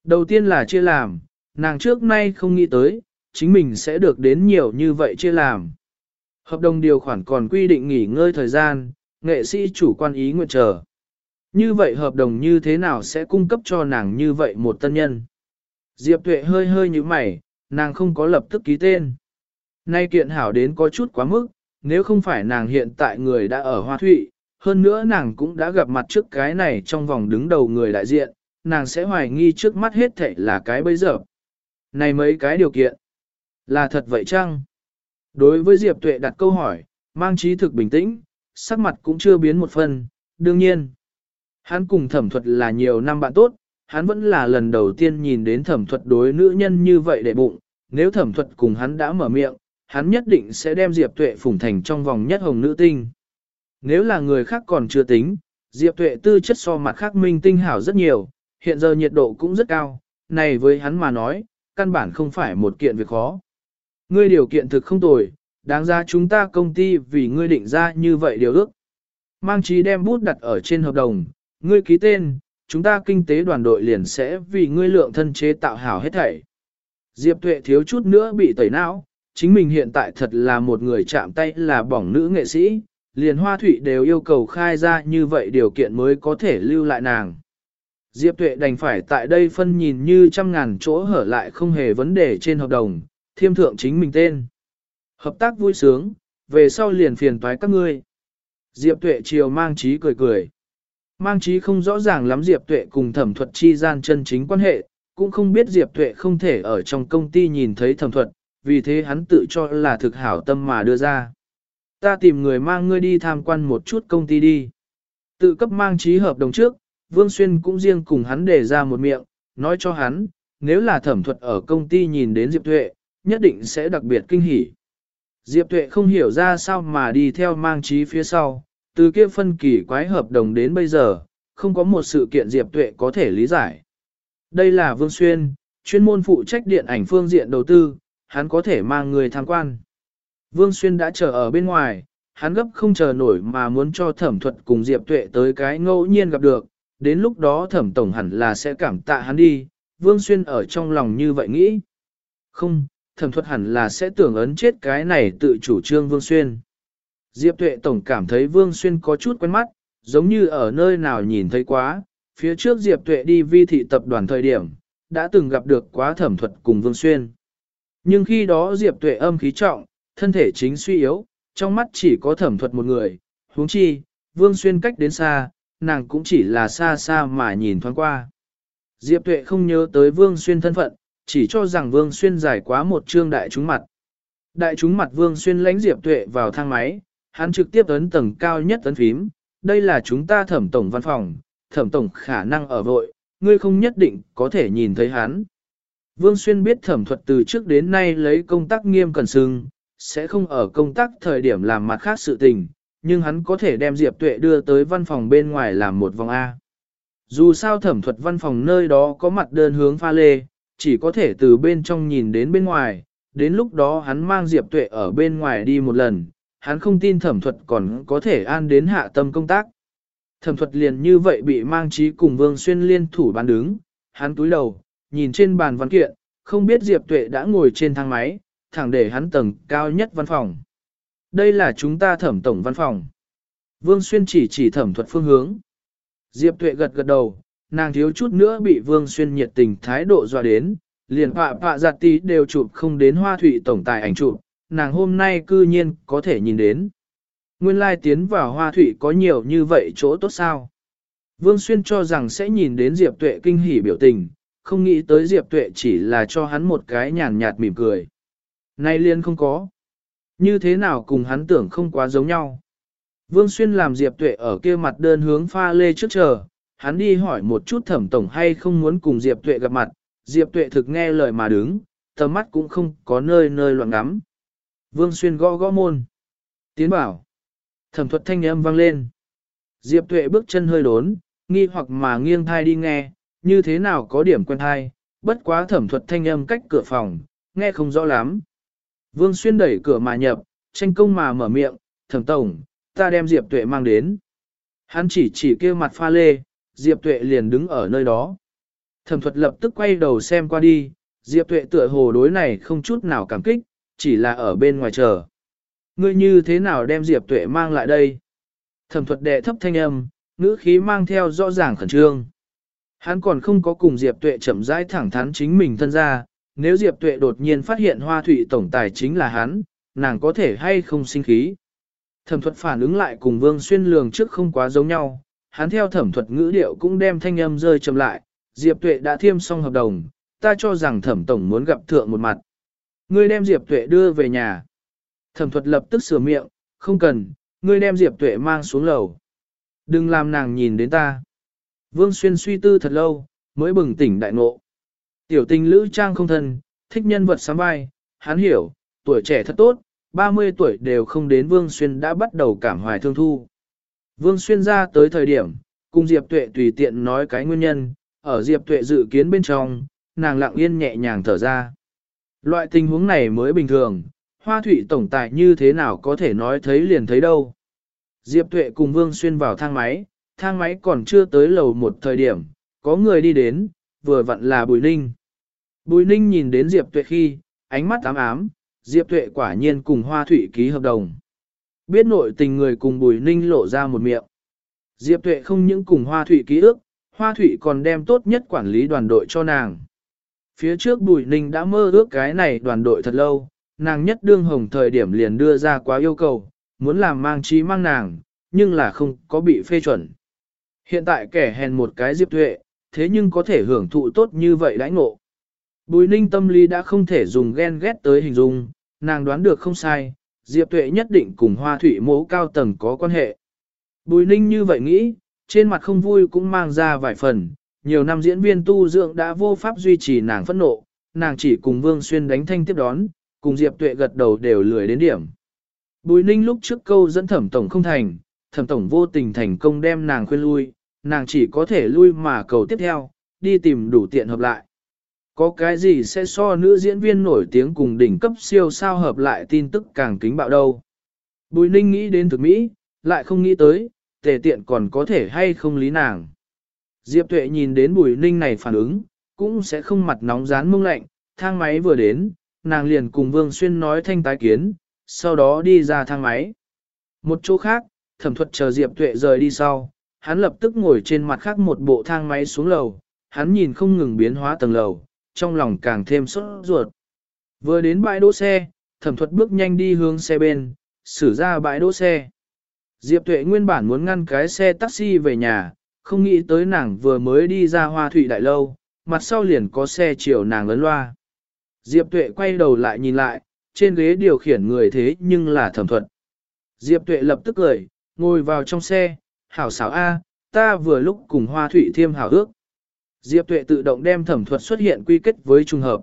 Speaker 1: Đầu tiên là chia làm, nàng trước nay không nghĩ tới, chính mình sẽ được đến nhiều như vậy chia làm. Hợp đồng điều khoản còn quy định nghỉ ngơi thời gian, nghệ sĩ chủ quan ý nguyện chờ. Như vậy hợp đồng như thế nào sẽ cung cấp cho nàng như vậy một tân nhân? Diệp Tuệ hơi hơi như mày, nàng không có lập tức ký tên. Nay kiện hảo đến có chút quá mức, nếu không phải nàng hiện tại người đã ở Hoa Thụy, hơn nữa nàng cũng đã gặp mặt trước cái này trong vòng đứng đầu người đại diện, nàng sẽ hoài nghi trước mắt hết thảy là cái bây giờ. Này mấy cái điều kiện, là thật vậy chăng? Đối với Diệp Tuệ đặt câu hỏi, mang trí thực bình tĩnh, sắc mặt cũng chưa biến một phần, đương nhiên. Hắn cùng thẩm thuật là nhiều năm bạn tốt, hắn vẫn là lần đầu tiên nhìn đến thẩm thuật đối nữ nhân như vậy để bụng, nếu thẩm thuật cùng hắn đã mở miệng, hắn nhất định sẽ đem Diệp Tuệ phủng thành trong vòng nhất hồng nữ tinh. Nếu là người khác còn chưa tính, Diệp Tuệ tư chất so mặt khác minh tinh hảo rất nhiều, hiện giờ nhiệt độ cũng rất cao, này với hắn mà nói, căn bản không phải một kiện việc khó. Ngươi điều kiện thực không tồi, đáng ra chúng ta công ty vì ngươi định ra như vậy điều ước. Mang trí đem bút đặt ở trên hợp đồng, ngươi ký tên, chúng ta kinh tế đoàn đội liền sẽ vì ngươi lượng thân chế tạo hảo hết thảy. Diệp Tuệ thiếu chút nữa bị tẩy não, chính mình hiện tại thật là một người chạm tay là bỏng nữ nghệ sĩ, liền hoa thủy đều yêu cầu khai ra như vậy điều kiện mới có thể lưu lại nàng. Diệp Tuệ đành phải tại đây phân nhìn như trăm ngàn chỗ hở lại không hề vấn đề trên hợp đồng, thiêm thượng chính mình tên. Hợp tác vui sướng, về sau liền phiền toái các ngươi. Diệp Tuệ chiều mang trí cười cười. Mang trí không rõ ràng lắm Diệp Tuệ cùng thẩm thuật chi gian chân chính quan hệ, cũng không biết Diệp Tuệ không thể ở trong công ty nhìn thấy thẩm thuật, vì thế hắn tự cho là thực hảo tâm mà đưa ra. Ta tìm người mang ngươi đi tham quan một chút công ty đi. Tự cấp mang trí hợp đồng trước, Vương Xuyên cũng riêng cùng hắn để ra một miệng, nói cho hắn, nếu là thẩm thuật ở công ty nhìn đến Diệp Tuệ, nhất định sẽ đặc biệt kinh hỉ. Diệp Tuệ không hiểu ra sao mà đi theo mang trí phía sau, từ kia phân kỳ quái hợp đồng đến bây giờ, không có một sự kiện Diệp Tuệ có thể lý giải. Đây là Vương Xuyên, chuyên môn phụ trách điện ảnh phương diện đầu tư, hắn có thể mang người tham quan. Vương Xuyên đã chờ ở bên ngoài, hắn gấp không chờ nổi mà muốn cho thẩm thuật cùng Diệp Tuệ tới cái ngẫu nhiên gặp được, đến lúc đó thẩm tổng hẳn là sẽ cảm tạ hắn đi, Vương Xuyên ở trong lòng như vậy nghĩ. Không, thẩm thuật hẳn là sẽ tưởng ấn chết cái này tự chủ trương Vương Xuyên. Diệp Tuệ tổng cảm thấy Vương Xuyên có chút quen mắt, giống như ở nơi nào nhìn thấy quá, phía trước Diệp Tuệ đi vi thị tập đoàn thời điểm, đã từng gặp được quá thẩm thuật cùng Vương Xuyên. Nhưng khi đó Diệp Tuệ âm khí trọng, thân thể chính suy yếu, trong mắt chỉ có thẩm thuật một người, huống chi, Vương Xuyên cách đến xa, nàng cũng chỉ là xa xa mà nhìn thoáng qua. Diệp Tuệ không nhớ tới Vương Xuyên thân phận, chỉ cho rằng Vương Xuyên giải quá một trương đại chúng mặt. Đại chúng mặt Vương Xuyên lãnh Diệp Tuệ vào thang máy, hắn trực tiếp ấn tầng cao nhất ấn phím, đây là chúng ta thẩm tổng văn phòng, thẩm tổng khả năng ở vội, ngươi không nhất định có thể nhìn thấy hắn. Vương Xuyên biết thẩm thuật từ trước đến nay lấy công tác nghiêm cẩn sưng, sẽ không ở công tác thời điểm làm mặt khác sự tình, nhưng hắn có thể đem Diệp Tuệ đưa tới văn phòng bên ngoài làm một vòng A. Dù sao thẩm thuật văn phòng nơi đó có mặt đơn hướng pha lê, chỉ có thể từ bên trong nhìn đến bên ngoài, đến lúc đó hắn mang Diệp Tuệ ở bên ngoài đi một lần, hắn không tin thẩm thuật còn có thể an đến hạ tâm công tác. Thẩm thuật liền như vậy bị mang trí cùng Vương Xuyên liên thủ bàn đứng, hắn túi đầu, nhìn trên bàn văn kiện, không biết Diệp Tuệ đã ngồi trên thang máy, thẳng để hắn tầng cao nhất văn phòng. Đây là chúng ta thẩm tổng văn phòng. Vương Xuyên chỉ chỉ thẩm thuật phương hướng. Diệp Tuệ gật gật đầu, nàng thiếu chút nữa bị Vương Xuyên nhiệt tình thái độ dọa đến, liền họa họa giặt tí đều chụp không đến hoa thủy tổng tài ảnh chụp, nàng hôm nay cư nhiên có thể nhìn đến. Nguyên lai tiến vào hoa thủy có nhiều như vậy chỗ tốt sao. Vương Xuyên cho rằng sẽ nhìn đến Diệp Tuệ kinh hỉ biểu tình, không nghĩ tới Diệp Tuệ chỉ là cho hắn một cái nhàn nhạt mỉm cười. Nay liên không có. Như thế nào cùng hắn tưởng không quá giống nhau. Vương Xuyên làm Diệp Tuệ ở kia mặt đơn hướng pha lê trước chờ, hắn đi hỏi một chút thẩm tổng hay không muốn cùng Diệp Tuệ gặp mặt, Diệp Tuệ thực nghe lời mà đứng, tầm mắt cũng không có nơi nơi loạn ngắm. Vương Xuyên gõ gõ môn. Tiến bảo. Thẩm thuật thanh âm vang lên. Diệp Tuệ bước chân hơi đốn, nghi hoặc mà nghiêng thai đi nghe, như thế nào có điểm quen thai, bất quá thẩm thuật thanh âm cách cửa phòng, nghe không rõ lắm. Vương Xuyên đẩy cửa mà nhập, tranh công mà mở miệng, thẩm tổng, ta đem Diệp Tuệ mang đến. Hắn chỉ chỉ kêu mặt pha lê, Diệp Tuệ liền đứng ở nơi đó. Thẩm thuật lập tức quay đầu xem qua đi, Diệp tuệ tựa hồ đối này không chút nào cảm kích, chỉ là ở bên ngoài chờ. Ngươi như thế nào đem Diệp tuệ mang lại đây? Thẩm thuật đệ thấp thanh âm, ngữ khí mang theo rõ ràng khẩn trương. Hắn còn không có cùng Diệp tuệ chậm rãi thẳng thắn chính mình thân ra, nếu Diệp tuệ đột nhiên phát hiện hoa thủy tổng tài chính là hắn, nàng có thể hay không sinh khí. Thẩm thuật phản ứng lại cùng Vương Xuyên lường trước không quá giống nhau, hắn theo thẩm thuật ngữ điệu cũng đem thanh âm rơi chậm lại, Diệp Tuệ đã thiêm xong hợp đồng, ta cho rằng thẩm tổng muốn gặp thượng một mặt. Ngươi đem Diệp Tuệ đưa về nhà. Thẩm thuật lập tức sửa miệng, không cần, ngươi đem Diệp Tuệ mang xuống lầu. Đừng làm nàng nhìn đến ta. Vương Xuyên suy tư thật lâu, mới bừng tỉnh đại ngộ. Tiểu tình lữ trang không thân, thích nhân vật sám vai, hắn hiểu, tuổi trẻ thật tốt, 30 tuổi đều không đến Vương Xuyên đã bắt đầu cảm hoài thương thu. Vương Xuyên ra tới thời điểm, cùng Diệp Tuệ tùy tiện nói cái nguyên nhân, ở Diệp Tuệ dự kiến bên trong, nàng lặng yên nhẹ nhàng thở ra. Loại tình huống này mới bình thường, hoa thủy tổng tài như thế nào có thể nói thấy liền thấy đâu. Diệp Tuệ cùng Vương Xuyên vào thang máy, thang máy còn chưa tới lầu một thời điểm, có người đi đến, vừa vặn là Bùi Ninh. Bùi Ninh nhìn đến Diệp Tuệ khi, ánh mắt ám ám, Diệp Tuệ quả nhiên cùng Hoa Thụy ký hợp đồng. Biết nội tình người cùng Bùi Ninh lộ ra một miệng. Diệp Tuệ không những cùng Hoa Thụy ký ước, Hoa Thụy còn đem tốt nhất quản lý đoàn đội cho nàng. Phía trước Bùi Ninh đã mơ ước cái này đoàn đội thật lâu, nàng nhất đương hồng thời điểm liền đưa ra quá yêu cầu, muốn làm mang trí mang nàng, nhưng là không có bị phê chuẩn. Hiện tại kẻ hèn một cái Diệp Tuệ, thế nhưng có thể hưởng thụ tốt như vậy đãi ngộ. Bùi ninh tâm lý đã không thể dùng ghen ghét tới hình dung, nàng đoán được không sai, Diệp Tuệ nhất định cùng hoa thủy mố cao tầng có quan hệ. Bùi ninh như vậy nghĩ, trên mặt không vui cũng mang ra vài phần, nhiều năm diễn viên tu dưỡng đã vô pháp duy trì nàng phẫn nộ, nàng chỉ cùng Vương Xuyên đánh thanh tiếp đón, cùng Diệp Tuệ gật đầu đều lười đến điểm. Bùi ninh lúc trước câu dẫn thẩm tổng không thành, thẩm tổng vô tình thành công đem nàng khuyên lui, nàng chỉ có thể lui mà cầu tiếp theo, đi tìm đủ tiện hợp lại. Có cái gì sẽ so nữ diễn viên nổi tiếng cùng đỉnh cấp siêu sao hợp lại tin tức càng kính bạo đâu. Bùi ninh nghĩ đến thực mỹ, lại không nghĩ tới, tề tiện còn có thể hay không lý nàng. Diệp tuệ nhìn đến bùi ninh này phản ứng, cũng sẽ không mặt nóng rán mông lạnh, thang máy vừa đến, nàng liền cùng Vương Xuyên nói thanh tái kiến, sau đó đi ra thang máy. Một chỗ khác, thẩm thuật chờ Diệp tuệ rời đi sau, hắn lập tức ngồi trên mặt khác một bộ thang máy xuống lầu, hắn nhìn không ngừng biến hóa tầng lầu, trong lòng càng thêm sốt ruột. Vừa đến bãi đỗ xe, thẩm thuật bước nhanh đi hướng xe bên, xử ra bãi đỗ xe. Diệp Tuệ nguyên bản muốn ngăn cái xe taxi về nhà, không nghĩ tới nàng vừa mới đi ra hoa thủy đại lâu, mặt sau liền có xe chiều nàng lớn loa. Diệp Tuệ quay đầu lại nhìn lại, trên ghế điều khiển người thế nhưng là thẩm Thuận. Diệp Tuệ lập tức cười, ngồi vào trong xe, hảo xảo A, ta vừa lúc cùng hoa thủy thiêm hảo ước. Diệp Tuệ tự động đem thẩm thuật xuất hiện quy kết với trùng hợp.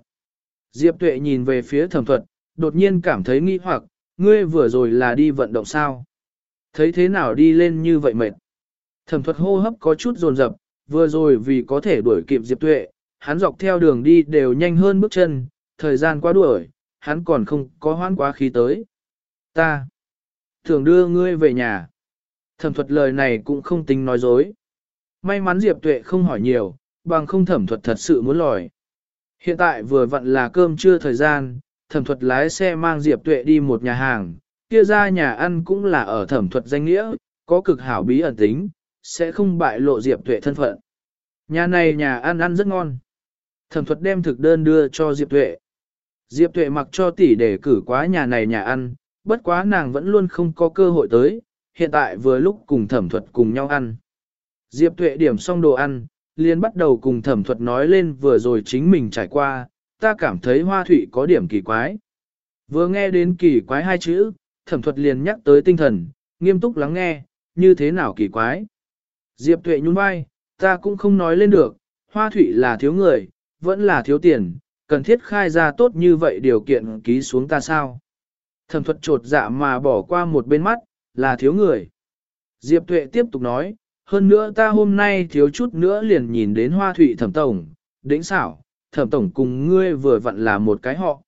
Speaker 1: Diệp Tuệ nhìn về phía thẩm thuật, đột nhiên cảm thấy nghi hoặc, ngươi vừa rồi là đi vận động sao? Thấy thế nào đi lên như vậy mệt? Thẩm thuật hô hấp có chút dồn dập, vừa rồi vì có thể đuổi kịp Diệp Tuệ, hắn dọc theo đường đi đều nhanh hơn bước chân, thời gian quá đuổi, hắn còn không có hoãn quá khí tới. Ta thường đưa ngươi về nhà. Thẩm thuật lời này cũng không tính nói dối. May mắn Diệp Tuệ không hỏi nhiều, bằng không thẩm thuật thật sự muốn lòi. Hiện tại vừa vặn là cơm trưa thời gian, thẩm thuật lái xe mang Diệp Tuệ đi một nhà hàng, kia ra nhà ăn cũng là ở thẩm thuật danh nghĩa, có cực hảo bí ẩn tính, sẽ không bại lộ Diệp Tuệ thân phận. Nhà này nhà ăn ăn rất ngon. Thẩm thuật đem thực đơn đưa cho Diệp Tuệ. Diệp Tuệ mặc cho tỷ để cử quá nhà này nhà ăn, bất quá nàng vẫn luôn không có cơ hội tới, hiện tại vừa lúc cùng thẩm thuật cùng nhau ăn. Diệp Tuệ điểm xong đồ ăn, liền bắt đầu cùng thẩm thuật nói lên vừa rồi chính mình trải qua, ta cảm thấy hoa thủy có điểm kỳ quái. Vừa nghe đến kỳ quái hai chữ, thẩm thuật liền nhắc tới tinh thần, nghiêm túc lắng nghe, như thế nào kỳ quái. Diệp tuệ nhún vai, ta cũng không nói lên được, hoa thủy là thiếu người, vẫn là thiếu tiền, cần thiết khai ra tốt như vậy điều kiện ký xuống ta sao. Thẩm thuật trột dạ mà bỏ qua một bên mắt, là thiếu người. Diệp tuệ tiếp tục nói, hơn nữa ta hôm nay thiếu chút nữa liền nhìn đến hoa thủy thẩm tổng, đỉnh xảo, thẩm tổng cùng ngươi vừa vặn là một cái họ.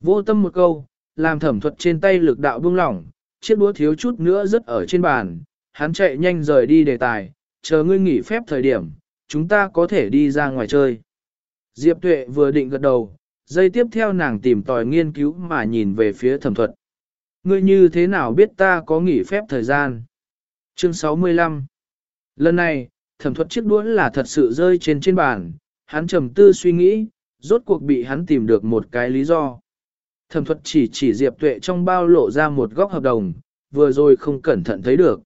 Speaker 1: Vô tâm một câu, làm thẩm thuật trên tay lực đạo buông lỏng, chiếc đũa thiếu chút nữa rất ở trên bàn, hắn chạy nhanh rời đi đề tài, chờ ngươi nghỉ phép thời điểm, chúng ta có thể đi ra ngoài chơi. Diệp tuệ vừa định gật đầu, Giây tiếp theo nàng tìm tòi nghiên cứu mà nhìn về phía thẩm thuật. Ngươi như thế nào biết ta có nghỉ phép thời gian? Chương 65 Lần này, thẩm thuật chiếc đũa là thật sự rơi trên trên bàn, hắn trầm tư suy nghĩ, rốt cuộc bị hắn tìm được một cái lý do. Thẩm thuật chỉ chỉ Diệp Tuệ trong bao lộ ra một góc hợp đồng, vừa rồi không cẩn thận thấy được.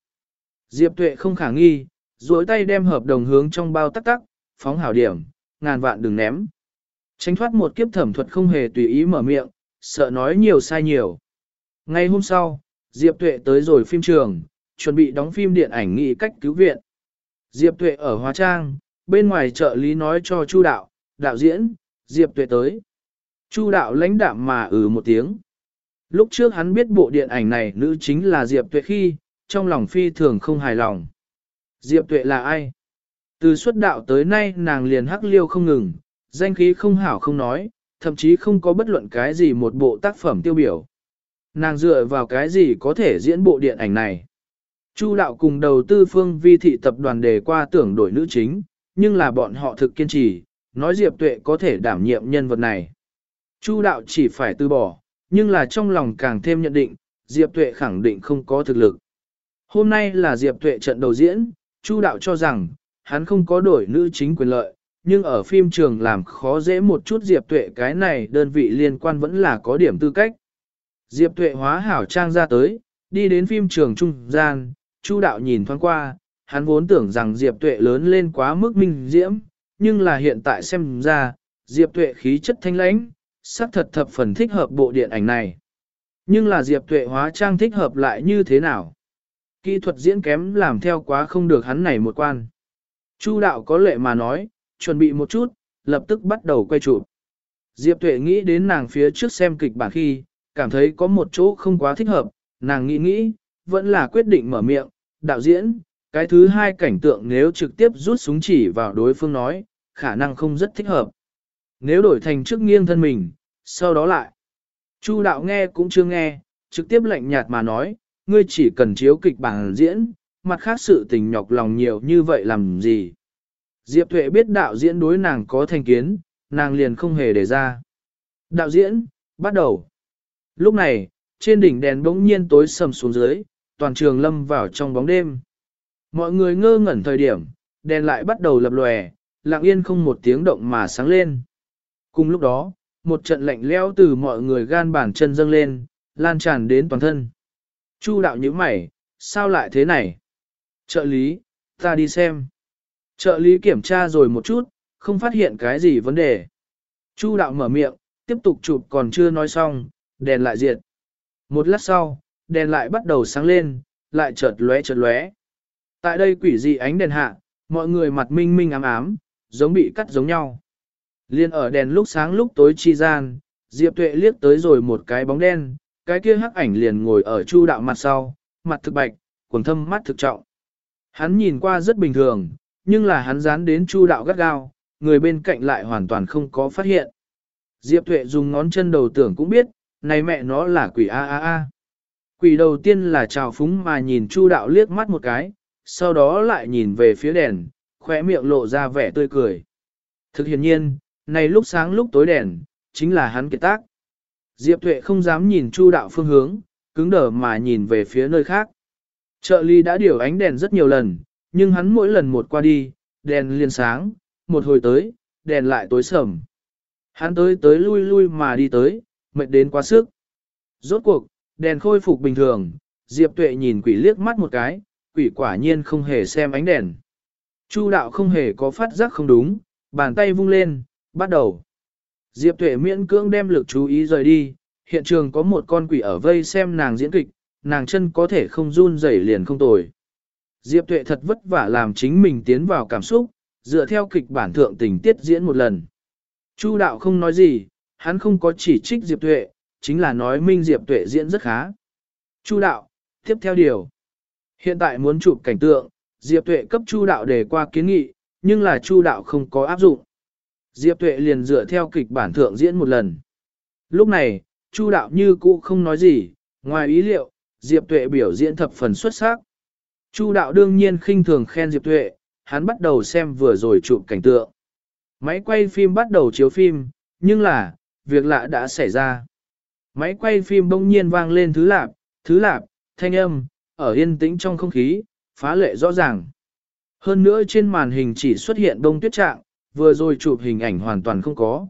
Speaker 1: Diệp Tuệ không khả nghi, duỗi tay đem hợp đồng hướng trong bao tắc tắc, phóng hảo điểm, ngàn vạn đừng ném. Tránh thoát một kiếp thẩm thuật không hề tùy ý mở miệng, sợ nói nhiều sai nhiều. Ngay hôm sau, Diệp Tuệ tới rồi phim trường, chuẩn bị đóng phim điện ảnh nghị cách cứu viện. Diệp Tuệ ở Hóa Trang, bên ngoài trợ lý nói cho Chu đạo, đạo diễn, Diệp Tuệ tới. Chu đạo lãnh đạm mà ừ một tiếng. Lúc trước hắn biết bộ điện ảnh này nữ chính là Diệp Tuệ khi, trong lòng phi thường không hài lòng. Diệp Tuệ là ai? Từ xuất đạo tới nay nàng liền hắc liêu không ngừng, danh khí không hảo không nói, thậm chí không có bất luận cái gì một bộ tác phẩm tiêu biểu. Nàng dựa vào cái gì có thể diễn bộ điện ảnh này? Chu đạo cùng đầu tư phương vi thị tập đoàn đề qua tưởng đổi nữ chính, nhưng là bọn họ thực kiên trì, nói Diệp Tuệ có thể đảm nhiệm nhân vật này. Chu đạo chỉ phải từ bỏ, nhưng là trong lòng càng thêm nhận định, Diệp Tuệ khẳng định không có thực lực. Hôm nay là Diệp Tuệ trận đầu diễn, Chu đạo cho rằng, hắn không có đổi nữ chính quyền lợi, nhưng ở phim trường làm khó dễ một chút Diệp Tuệ cái này đơn vị liên quan vẫn là có điểm tư cách. Diệp Tuệ hóa hảo trang ra tới, đi đến phim trường trung gian, Chu đạo nhìn thoáng qua, hắn vốn tưởng rằng Diệp Tuệ lớn lên quá mức minh diễm, nhưng là hiện tại xem ra, Diệp Tuệ khí chất thanh lãnh, sắc thật thập phần thích hợp bộ điện ảnh này. Nhưng là Diệp Tuệ hóa trang thích hợp lại như thế nào? Kỹ thuật diễn kém làm theo quá không được hắn này một quan. Chu đạo có lệ mà nói, chuẩn bị một chút, lập tức bắt đầu quay chụp. Diệp Tuệ nghĩ đến nàng phía trước xem kịch bản khi, cảm thấy có một chỗ không quá thích hợp, nàng nghĩ nghĩ, vẫn là quyết định mở miệng, đạo diễn, cái thứ hai cảnh tượng nếu trực tiếp rút súng chỉ vào đối phương nói, khả năng không rất thích hợp. Nếu đổi thành trước nghiêng thân mình, sau đó lại. Chu đạo nghe cũng chưa nghe, trực tiếp lạnh nhạt mà nói, ngươi chỉ cần chiếu kịch bản diễn, mặt khác sự tình nhọc lòng nhiều như vậy làm gì. Diệp Thuệ biết đạo diễn đối nàng có thành kiến, nàng liền không hề để ra. Đạo diễn, bắt đầu. Lúc này, trên đỉnh đèn bỗng nhiên tối sầm xuống dưới, toàn trường lâm vào trong bóng đêm. Mọi người ngơ ngẩn thời điểm, đèn lại bắt đầu lập lòe, lặng yên không một tiếng động mà sáng lên. Cùng lúc đó, một trận lạnh lẽo từ mọi người gan bàn chân dâng lên, lan tràn đến toàn thân. Chu đạo như mày, sao lại thế này? Trợ lý, ta đi xem. Trợ lý kiểm tra rồi một chút, không phát hiện cái gì vấn đề. Chu đạo mở miệng, tiếp tục chụp còn chưa nói xong, đèn lại diệt. Một lát sau, đèn lại bắt đầu sáng lên, lại chợt lóe chợt lóe. Tại đây quỷ dị ánh đèn hạ, mọi người mặt minh minh ám ám, giống bị cắt giống nhau. Liên ở đèn lúc sáng lúc tối chi gian, Diệp Tuệ liếc tới rồi một cái bóng đen, cái kia hắc ảnh liền ngồi ở chu đạo mặt sau, mặt thực bạch, quần thâm mắt thực trọng. Hắn nhìn qua rất bình thường, nhưng là hắn dán đến chu đạo gắt gao, người bên cạnh lại hoàn toàn không có phát hiện. Diệp Tuệ dùng ngón chân đầu tưởng cũng biết, này mẹ nó là quỷ a a a. Quỷ đầu tiên là trào phúng mà nhìn Chu đạo liếc mắt một cái, sau đó lại nhìn về phía đèn, khóe miệng lộ ra vẻ tươi cười. Thực hiện nhiên, này lúc sáng lúc tối đèn, chính là hắn kiệt tác. Diệp Tuệ không dám nhìn Chu đạo phương hướng, cứng đờ mà nhìn về phía nơi khác. Trợ lý đã điều ánh đèn rất nhiều lần, nhưng hắn mỗi lần một qua đi, đèn liền sáng, một hồi tới, đèn lại tối sầm. Hắn tới tới lui lui mà đi tới, mệt đến quá sức. Rốt cuộc, đèn khôi phục bình thường, Diệp Tuệ nhìn quỷ liếc mắt một cái, quỷ quả nhiên không hề xem ánh đèn. Chu đạo không hề có phát giác không đúng, bàn tay vung lên, bắt đầu. Diệp Tuệ miễn cưỡng đem lực chú ý rời đi, hiện trường có một con quỷ ở vây xem nàng diễn kịch, nàng chân có thể không run rẩy liền không tồi. Diệp Tuệ thật vất vả làm chính mình tiến vào cảm xúc, dựa theo kịch bản thượng tình tiết diễn một lần. Chu đạo không nói gì, hắn không có chỉ trích Diệp Tuệ, chính là nói minh Diệp Tuệ diễn rất khá. Chu đạo, tiếp theo điều. Hiện tại muốn chụp cảnh tượng, Diệp Tuệ cấp Chu đạo để qua kiến nghị, nhưng là Chu đạo không có áp dụng. Diệp Tuệ liền dựa theo kịch bản thượng diễn một lần. Lúc này, Chu đạo như cũ không nói gì, ngoài ý liệu, Diệp Tuệ biểu diễn thập phần xuất sắc. Chu đạo đương nhiên khinh thường khen Diệp Tuệ, hắn bắt đầu xem vừa rồi chụp cảnh tượng. Máy quay phim bắt đầu chiếu phim, nhưng là, việc lạ đã xảy ra. Máy quay phim bỗng nhiên vang lên thứ lạp, thứ lạp, thanh âm, ở yên tĩnh trong không khí, phá lệ rõ ràng. Hơn nữa trên màn hình chỉ xuất hiện đông tuyết trạng, vừa rồi chụp hình ảnh hoàn toàn không có.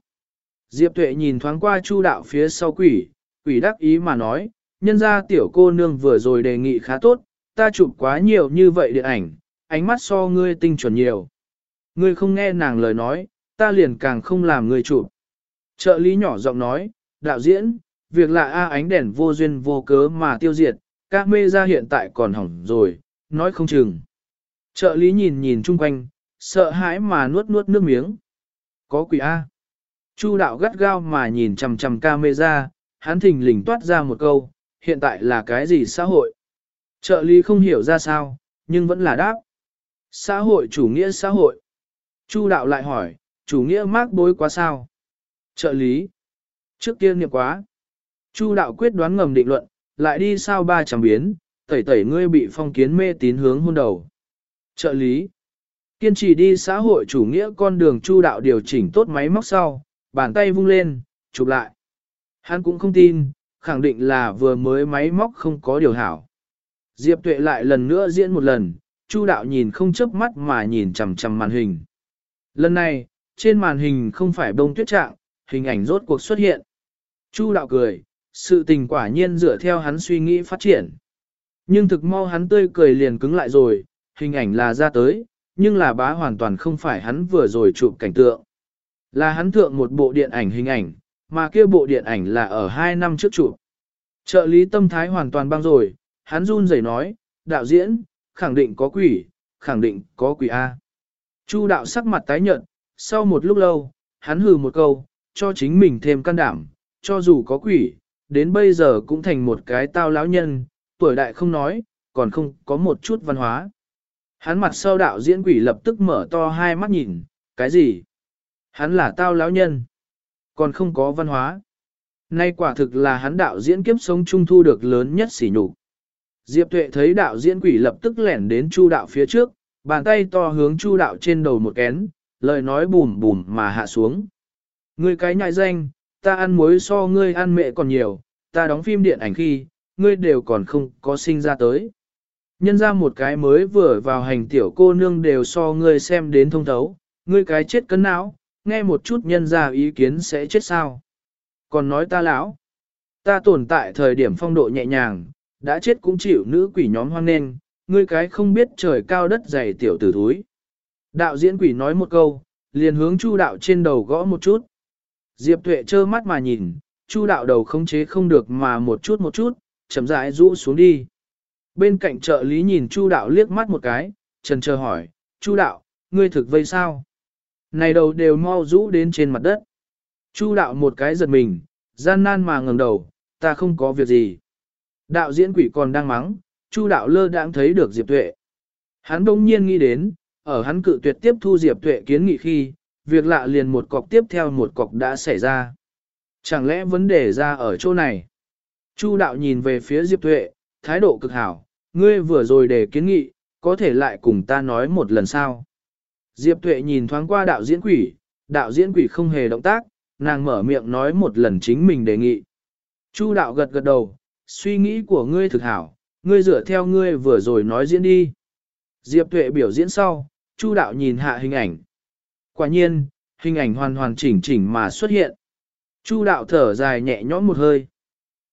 Speaker 1: Diệp Tuệ nhìn thoáng qua chu đạo phía sau quỷ, quỷ đắc ý mà nói, nhân ra tiểu cô nương vừa rồi đề nghị khá tốt, ta chụp quá nhiều như vậy điện ảnh, ánh mắt so ngươi tinh chuẩn nhiều. Ngươi không nghe nàng lời nói, ta liền càng không làm ngươi chụp. Trợ lý nhỏ giọng nói, đạo diễn, việc là A ánh đèn vô duyên vô cớ mà tiêu diệt, các mê ra hiện tại còn hỏng rồi, nói không chừng. Trợ lý nhìn nhìn chung quanh, sợ hãi mà nuốt nuốt nước miếng. Có quỷ A. Chu đạo gắt gao mà nhìn chằm chằm camera, hắn thình lình toát ra một câu, hiện tại là cái gì xã hội? Trợ lý không hiểu ra sao, nhưng vẫn là đáp. Xã hội chủ nghĩa xã hội. Chu đạo lại hỏi, chủ nghĩa mác bối quá sao? Trợ lý. Trước kia niệm quá. Chu đạo quyết đoán ngầm định luận, lại đi sao ba chẳng biến, tẩy tẩy ngươi bị phong kiến mê tín hướng hôn đầu. Trợ lý. Kiên trì đi xã hội chủ nghĩa con đường chu đạo điều chỉnh tốt máy móc sau, bàn tay vung lên, chụp lại. Hắn cũng không tin, khẳng định là vừa mới máy móc không có điều hảo. Diệp tuệ lại lần nữa diễn một lần, chu đạo nhìn không chớp mắt mà nhìn chằm chằm màn hình. Lần này, trên màn hình không phải bông tuyết trạng, hình ảnh rốt cuộc xuất hiện. Chu đạo cười, sự tình quả nhiên dựa theo hắn suy nghĩ phát triển. Nhưng thực mau hắn tươi cười liền cứng lại rồi, hình ảnh là ra tới, nhưng là bá hoàn toàn không phải hắn vừa rồi chụp cảnh tượng. Là hắn thượng một bộ điện ảnh hình ảnh, mà kia bộ điện ảnh là ở hai năm trước chụp. Trợ lý tâm thái hoàn toàn băng rồi, hắn run rẩy nói, đạo diễn, khẳng định có quỷ, khẳng định có quỷ A. Chu đạo sắc mặt tái nhợt, sau một lúc lâu, hắn hừ một câu, cho chính mình thêm can đảm, cho dù có quỷ, đến bây giờ cũng thành một cái tao lão nhân, tuổi đại không nói, còn không có một chút văn hóa. Hắn mặt sau đạo diễn quỷ lập tức mở to hai mắt nhìn, cái gì? Hắn là tao lão nhân, còn không có văn hóa. Nay quả thực là hắn đạo diễn kiếp sống trung thu được lớn nhất sỉ nhục. Diệp Tuệ thấy đạo diễn quỷ lập tức lẻn đến Chu đạo phía trước, bàn tay to hướng Chu đạo trên đầu một kén, lời nói bùm bùm mà hạ xuống. Ngươi cái nhại danh, ta ăn muối so ngươi ăn mẹ còn nhiều, ta đóng phim điện ảnh khi, ngươi đều còn không có sinh ra tới. Nhân ra một cái mới vừa vào hành tiểu cô nương đều so ngươi xem đến thông thấu, ngươi cái chết cân não, nghe một chút nhân ra ý kiến sẽ chết sao. Còn nói ta lão, ta tồn tại thời điểm phong độ nhẹ nhàng, đã chết cũng chịu nữ quỷ nhóm hoang nên, ngươi cái không biết trời cao đất dày tiểu tử thúi. Đạo diễn quỷ nói một câu, liền hướng chu đạo trên đầu gõ một chút. Diệp tuệ trơ mắt mà nhìn, chu đạo đầu không chế không được mà một chút một chút, chậm rãi rũ xuống đi. Bên cạnh trợ lý nhìn chu đạo liếc mắt một cái, trần chờ hỏi, chu đạo, ngươi thực vây sao? Này đầu đều mau rũ đến trên mặt đất. Chu đạo một cái giật mình, gian nan mà ngẩng đầu, ta không có việc gì. Đạo diễn quỷ còn đang mắng, Chu đạo lơ đãng thấy được Diệp Tuệ. Hắn đông nhiên nghĩ đến, ở hắn cự tuyệt tiếp thu Diệp Tuệ kiến nghị khi, việc lạ liền một cọc tiếp theo một cọc đã xảy ra. Chẳng lẽ vấn đề ra ở chỗ này? Chu đạo nhìn về phía Diệp Tuệ, thái độ cực hảo, ngươi vừa rồi để kiến nghị, có thể lại cùng ta nói một lần sao? Diệp Tuệ nhìn thoáng qua đạo diễn quỷ, đạo diễn quỷ không hề động tác, nàng mở miệng nói một lần chính mình đề nghị. Chu đạo gật gật đầu, suy nghĩ của ngươi thực hảo, ngươi dựa theo ngươi vừa rồi nói diễn đi. Diệp Tuệ biểu diễn sau, Chu đạo nhìn hạ hình ảnh. Quả nhiên, hình ảnh hoàn hoàn chỉnh chỉnh mà xuất hiện. Chu đạo thở dài nhẹ nhõm một hơi.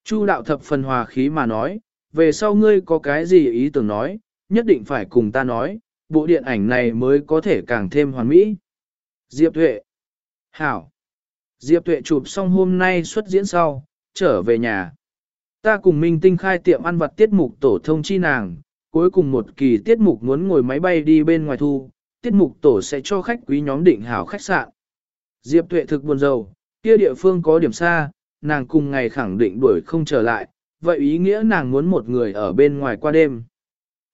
Speaker 1: Chu đạo thập phần hòa khí mà nói, về sau ngươi có cái gì ý tưởng nói, nhất định phải cùng ta nói, bộ điện ảnh này mới có thể càng thêm hoàn mỹ. Diệp Tuệ Hảo Diệp Tuệ chụp xong hôm nay xuất diễn sau, trở về nhà. Ta cùng Minh Tinh khai tiệm ăn vặt tiết mục tổ thông chi nàng, cuối cùng một kỳ tiết mục muốn ngồi máy bay đi bên ngoài thu, tiết mục tổ sẽ cho khách quý nhóm định hảo khách sạn. Diệp Tuệ thực buồn rầu, kia địa phương có điểm xa, nàng cùng ngày khẳng định đuổi không trở lại, vậy ý nghĩa nàng muốn một người ở bên ngoài qua đêm.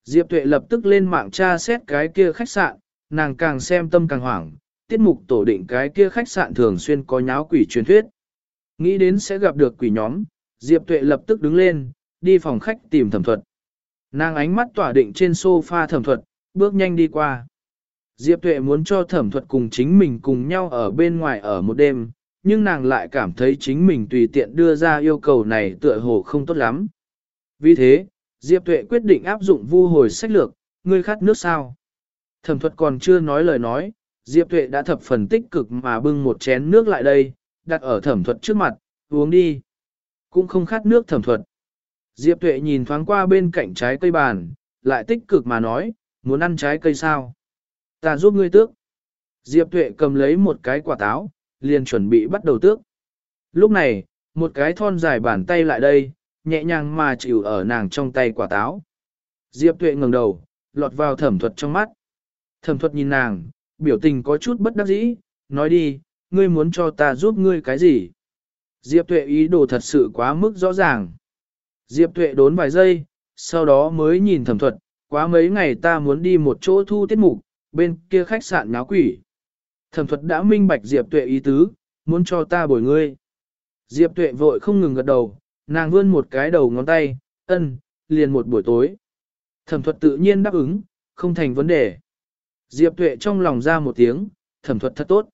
Speaker 1: Diệp Tuệ lập tức lên mạng tra xét cái kia khách sạn, nàng càng xem tâm càng hoảng, tiết mục tổ định cái kia khách sạn thường xuyên có nháo quỷ truyền thuyết. Nghĩ đến sẽ gặp được quỷ nhóm, Diệp Tuệ lập tức đứng lên, đi phòng khách tìm thẩm thuật. Nàng ánh mắt tỏa định trên sofa thẩm thuật, bước nhanh đi qua. Diệp Tuệ muốn cho thẩm thuật cùng chính mình cùng nhau ở bên ngoài ở một đêm, nhưng nàng lại cảm thấy chính mình tùy tiện đưa ra yêu cầu này tựa hồ không tốt lắm. Vì thế, Diệp Tuệ quyết định áp dụng vu hồi sách lược, ngươi khát nước sao. Thẩm thuật còn chưa nói lời nói, Diệp Tuệ đã thập phần tích cực mà bưng một chén nước lại đây, đặt ở thẩm thuật trước mặt, uống đi. Cũng không khát nước thẩm thuật. Diệp Tuệ nhìn thoáng qua bên cạnh trái cây bàn, lại tích cực mà nói, muốn ăn trái cây sao? Ta giúp ngươi tước. Diệp Tuệ cầm lấy một cái quả táo, liền chuẩn bị bắt đầu tước. Lúc này, một cái thon dài bàn tay lại đây, nhẹ nhàng mà chịu ở nàng trong tay quả táo. Diệp Tuệ ngẩng đầu, lọt vào thẩm thuật trong mắt. Thẩm thuật nhìn nàng, biểu tình có chút bất đắc dĩ, nói đi, ngươi muốn cho ta giúp ngươi cái gì? Diệp Tuệ ý đồ thật sự quá mức rõ ràng. Diệp Tuệ đốn vài giây, sau đó mới nhìn thẩm thuật, quá mấy ngày ta muốn đi một chỗ thu tiết mục, bên kia khách sạn náo quỷ. Thẩm thuật đã minh bạch Diệp Tuệ ý tứ, muốn cho ta bồi ngươi. Diệp Tuệ vội không ngừng gật đầu, nàng vươn một cái đầu ngón tay, ân, liền một buổi tối. Thẩm thuật tự nhiên đáp ứng, không thành vấn đề. Diệp Tuệ trong lòng ra một tiếng, thẩm thuật thật tốt.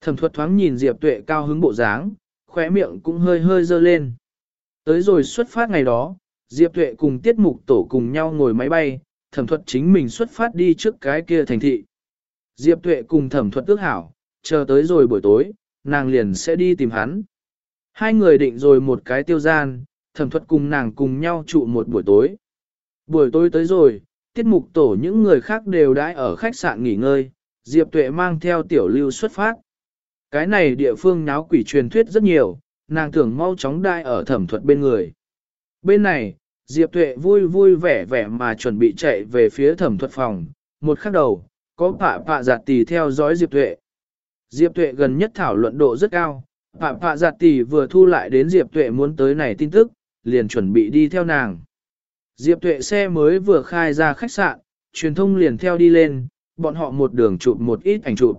Speaker 1: Thẩm thuật thoáng nhìn Diệp Tuệ cao hứng bộ dáng, khóe miệng cũng hơi hơi dơ lên. Tới rồi xuất phát ngày đó, Diệp Tuệ cùng tiết mục tổ cùng nhau ngồi máy bay, thẩm thuật chính mình xuất phát đi trước cái kia thành thị. Diệp Tuệ cùng thẩm thuật ước hảo, chờ tới rồi buổi tối, nàng liền sẽ đi tìm hắn. Hai người định rồi một cái tiêu gian, thẩm thuật cùng nàng cùng nhau trụ một buổi tối. Buổi tối tới rồi, tiết mục tổ những người khác đều đãi ở khách sạn nghỉ ngơi, Diệp Tuệ mang theo tiểu lưu xuất phát. Cái này địa phương náo quỷ truyền thuyết rất nhiều, nàng tưởng mau chóng đai ở thẩm thuật bên người. Bên này, Diệp Tuệ vui vui vẻ vẻ mà chuẩn bị chạy về phía thẩm thuật phòng, một khắc đầu, có phạ phạ giặt tỷ theo dõi Diệp Tuệ. Diệp Tuệ gần nhất thảo luận độ rất cao, phạ phạ giặt tỷ vừa thu lại đến Diệp Tuệ muốn tới này tin tức, liền chuẩn bị đi theo nàng. Diệp Tuệ xe mới vừa khai ra khách sạn, truyền thông liền theo đi lên, bọn họ một đường chụp một ít ảnh chụp.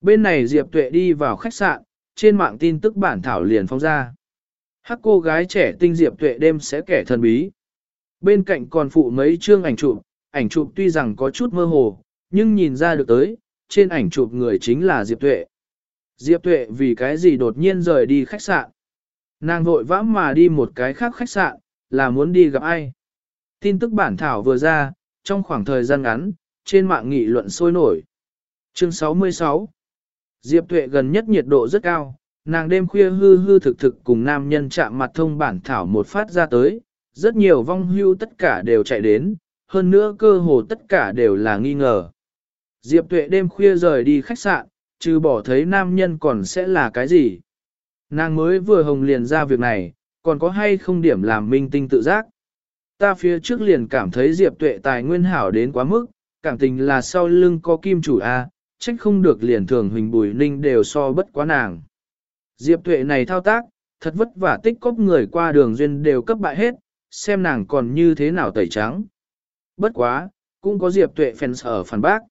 Speaker 1: Bên này Diệp Tuệ đi vào khách sạn, trên mạng tin tức bản thảo liền phong ra. Hắc cô gái trẻ tinh Diệp Tuệ đêm sẽ kẻ thần bí. Bên cạnh còn phụ mấy chương ảnh chụp, ảnh chụp tuy rằng có chút mơ hồ, nhưng nhìn ra được tới, trên ảnh chụp người chính là Diệp Tuệ. Diệp Tuệ vì cái gì đột nhiên rời đi khách sạn. Nàng vội vã mà đi một cái khác khách sạn, là muốn đi gặp ai. Tin tức bản thảo vừa ra, trong khoảng thời gian ngắn, trên mạng nghị luận sôi nổi. Chương 66 Diệp Tuệ gần nhất nhiệt độ rất cao, nàng đêm khuya hư hư thực thực cùng nam nhân chạm mặt thông bản thảo một phát ra tới, rất nhiều vong hưu tất cả đều chạy đến, hơn nữa cơ hồ tất cả đều là nghi ngờ. Diệp Tuệ đêm khuya rời đi khách sạn, trừ bỏ thấy nam nhân còn sẽ là cái gì. Nàng mới vừa hồng liền ra việc này, còn có hay không điểm làm minh tinh tự giác. Ta phía trước liền cảm thấy Diệp Tuệ tài nguyên hảo đến quá mức, cảm tình là sau lưng có kim chủ A, trách không được liền thường huỳnh bùi ninh đều so bất quá nàng. Diệp Tuệ này thao tác, thật vất vả tích cóp người qua đường duyên đều cấp bại hết, xem nàng còn như thế nào tẩy trắng. Bất quá, cũng có Diệp Tuệ fans ở phản bác.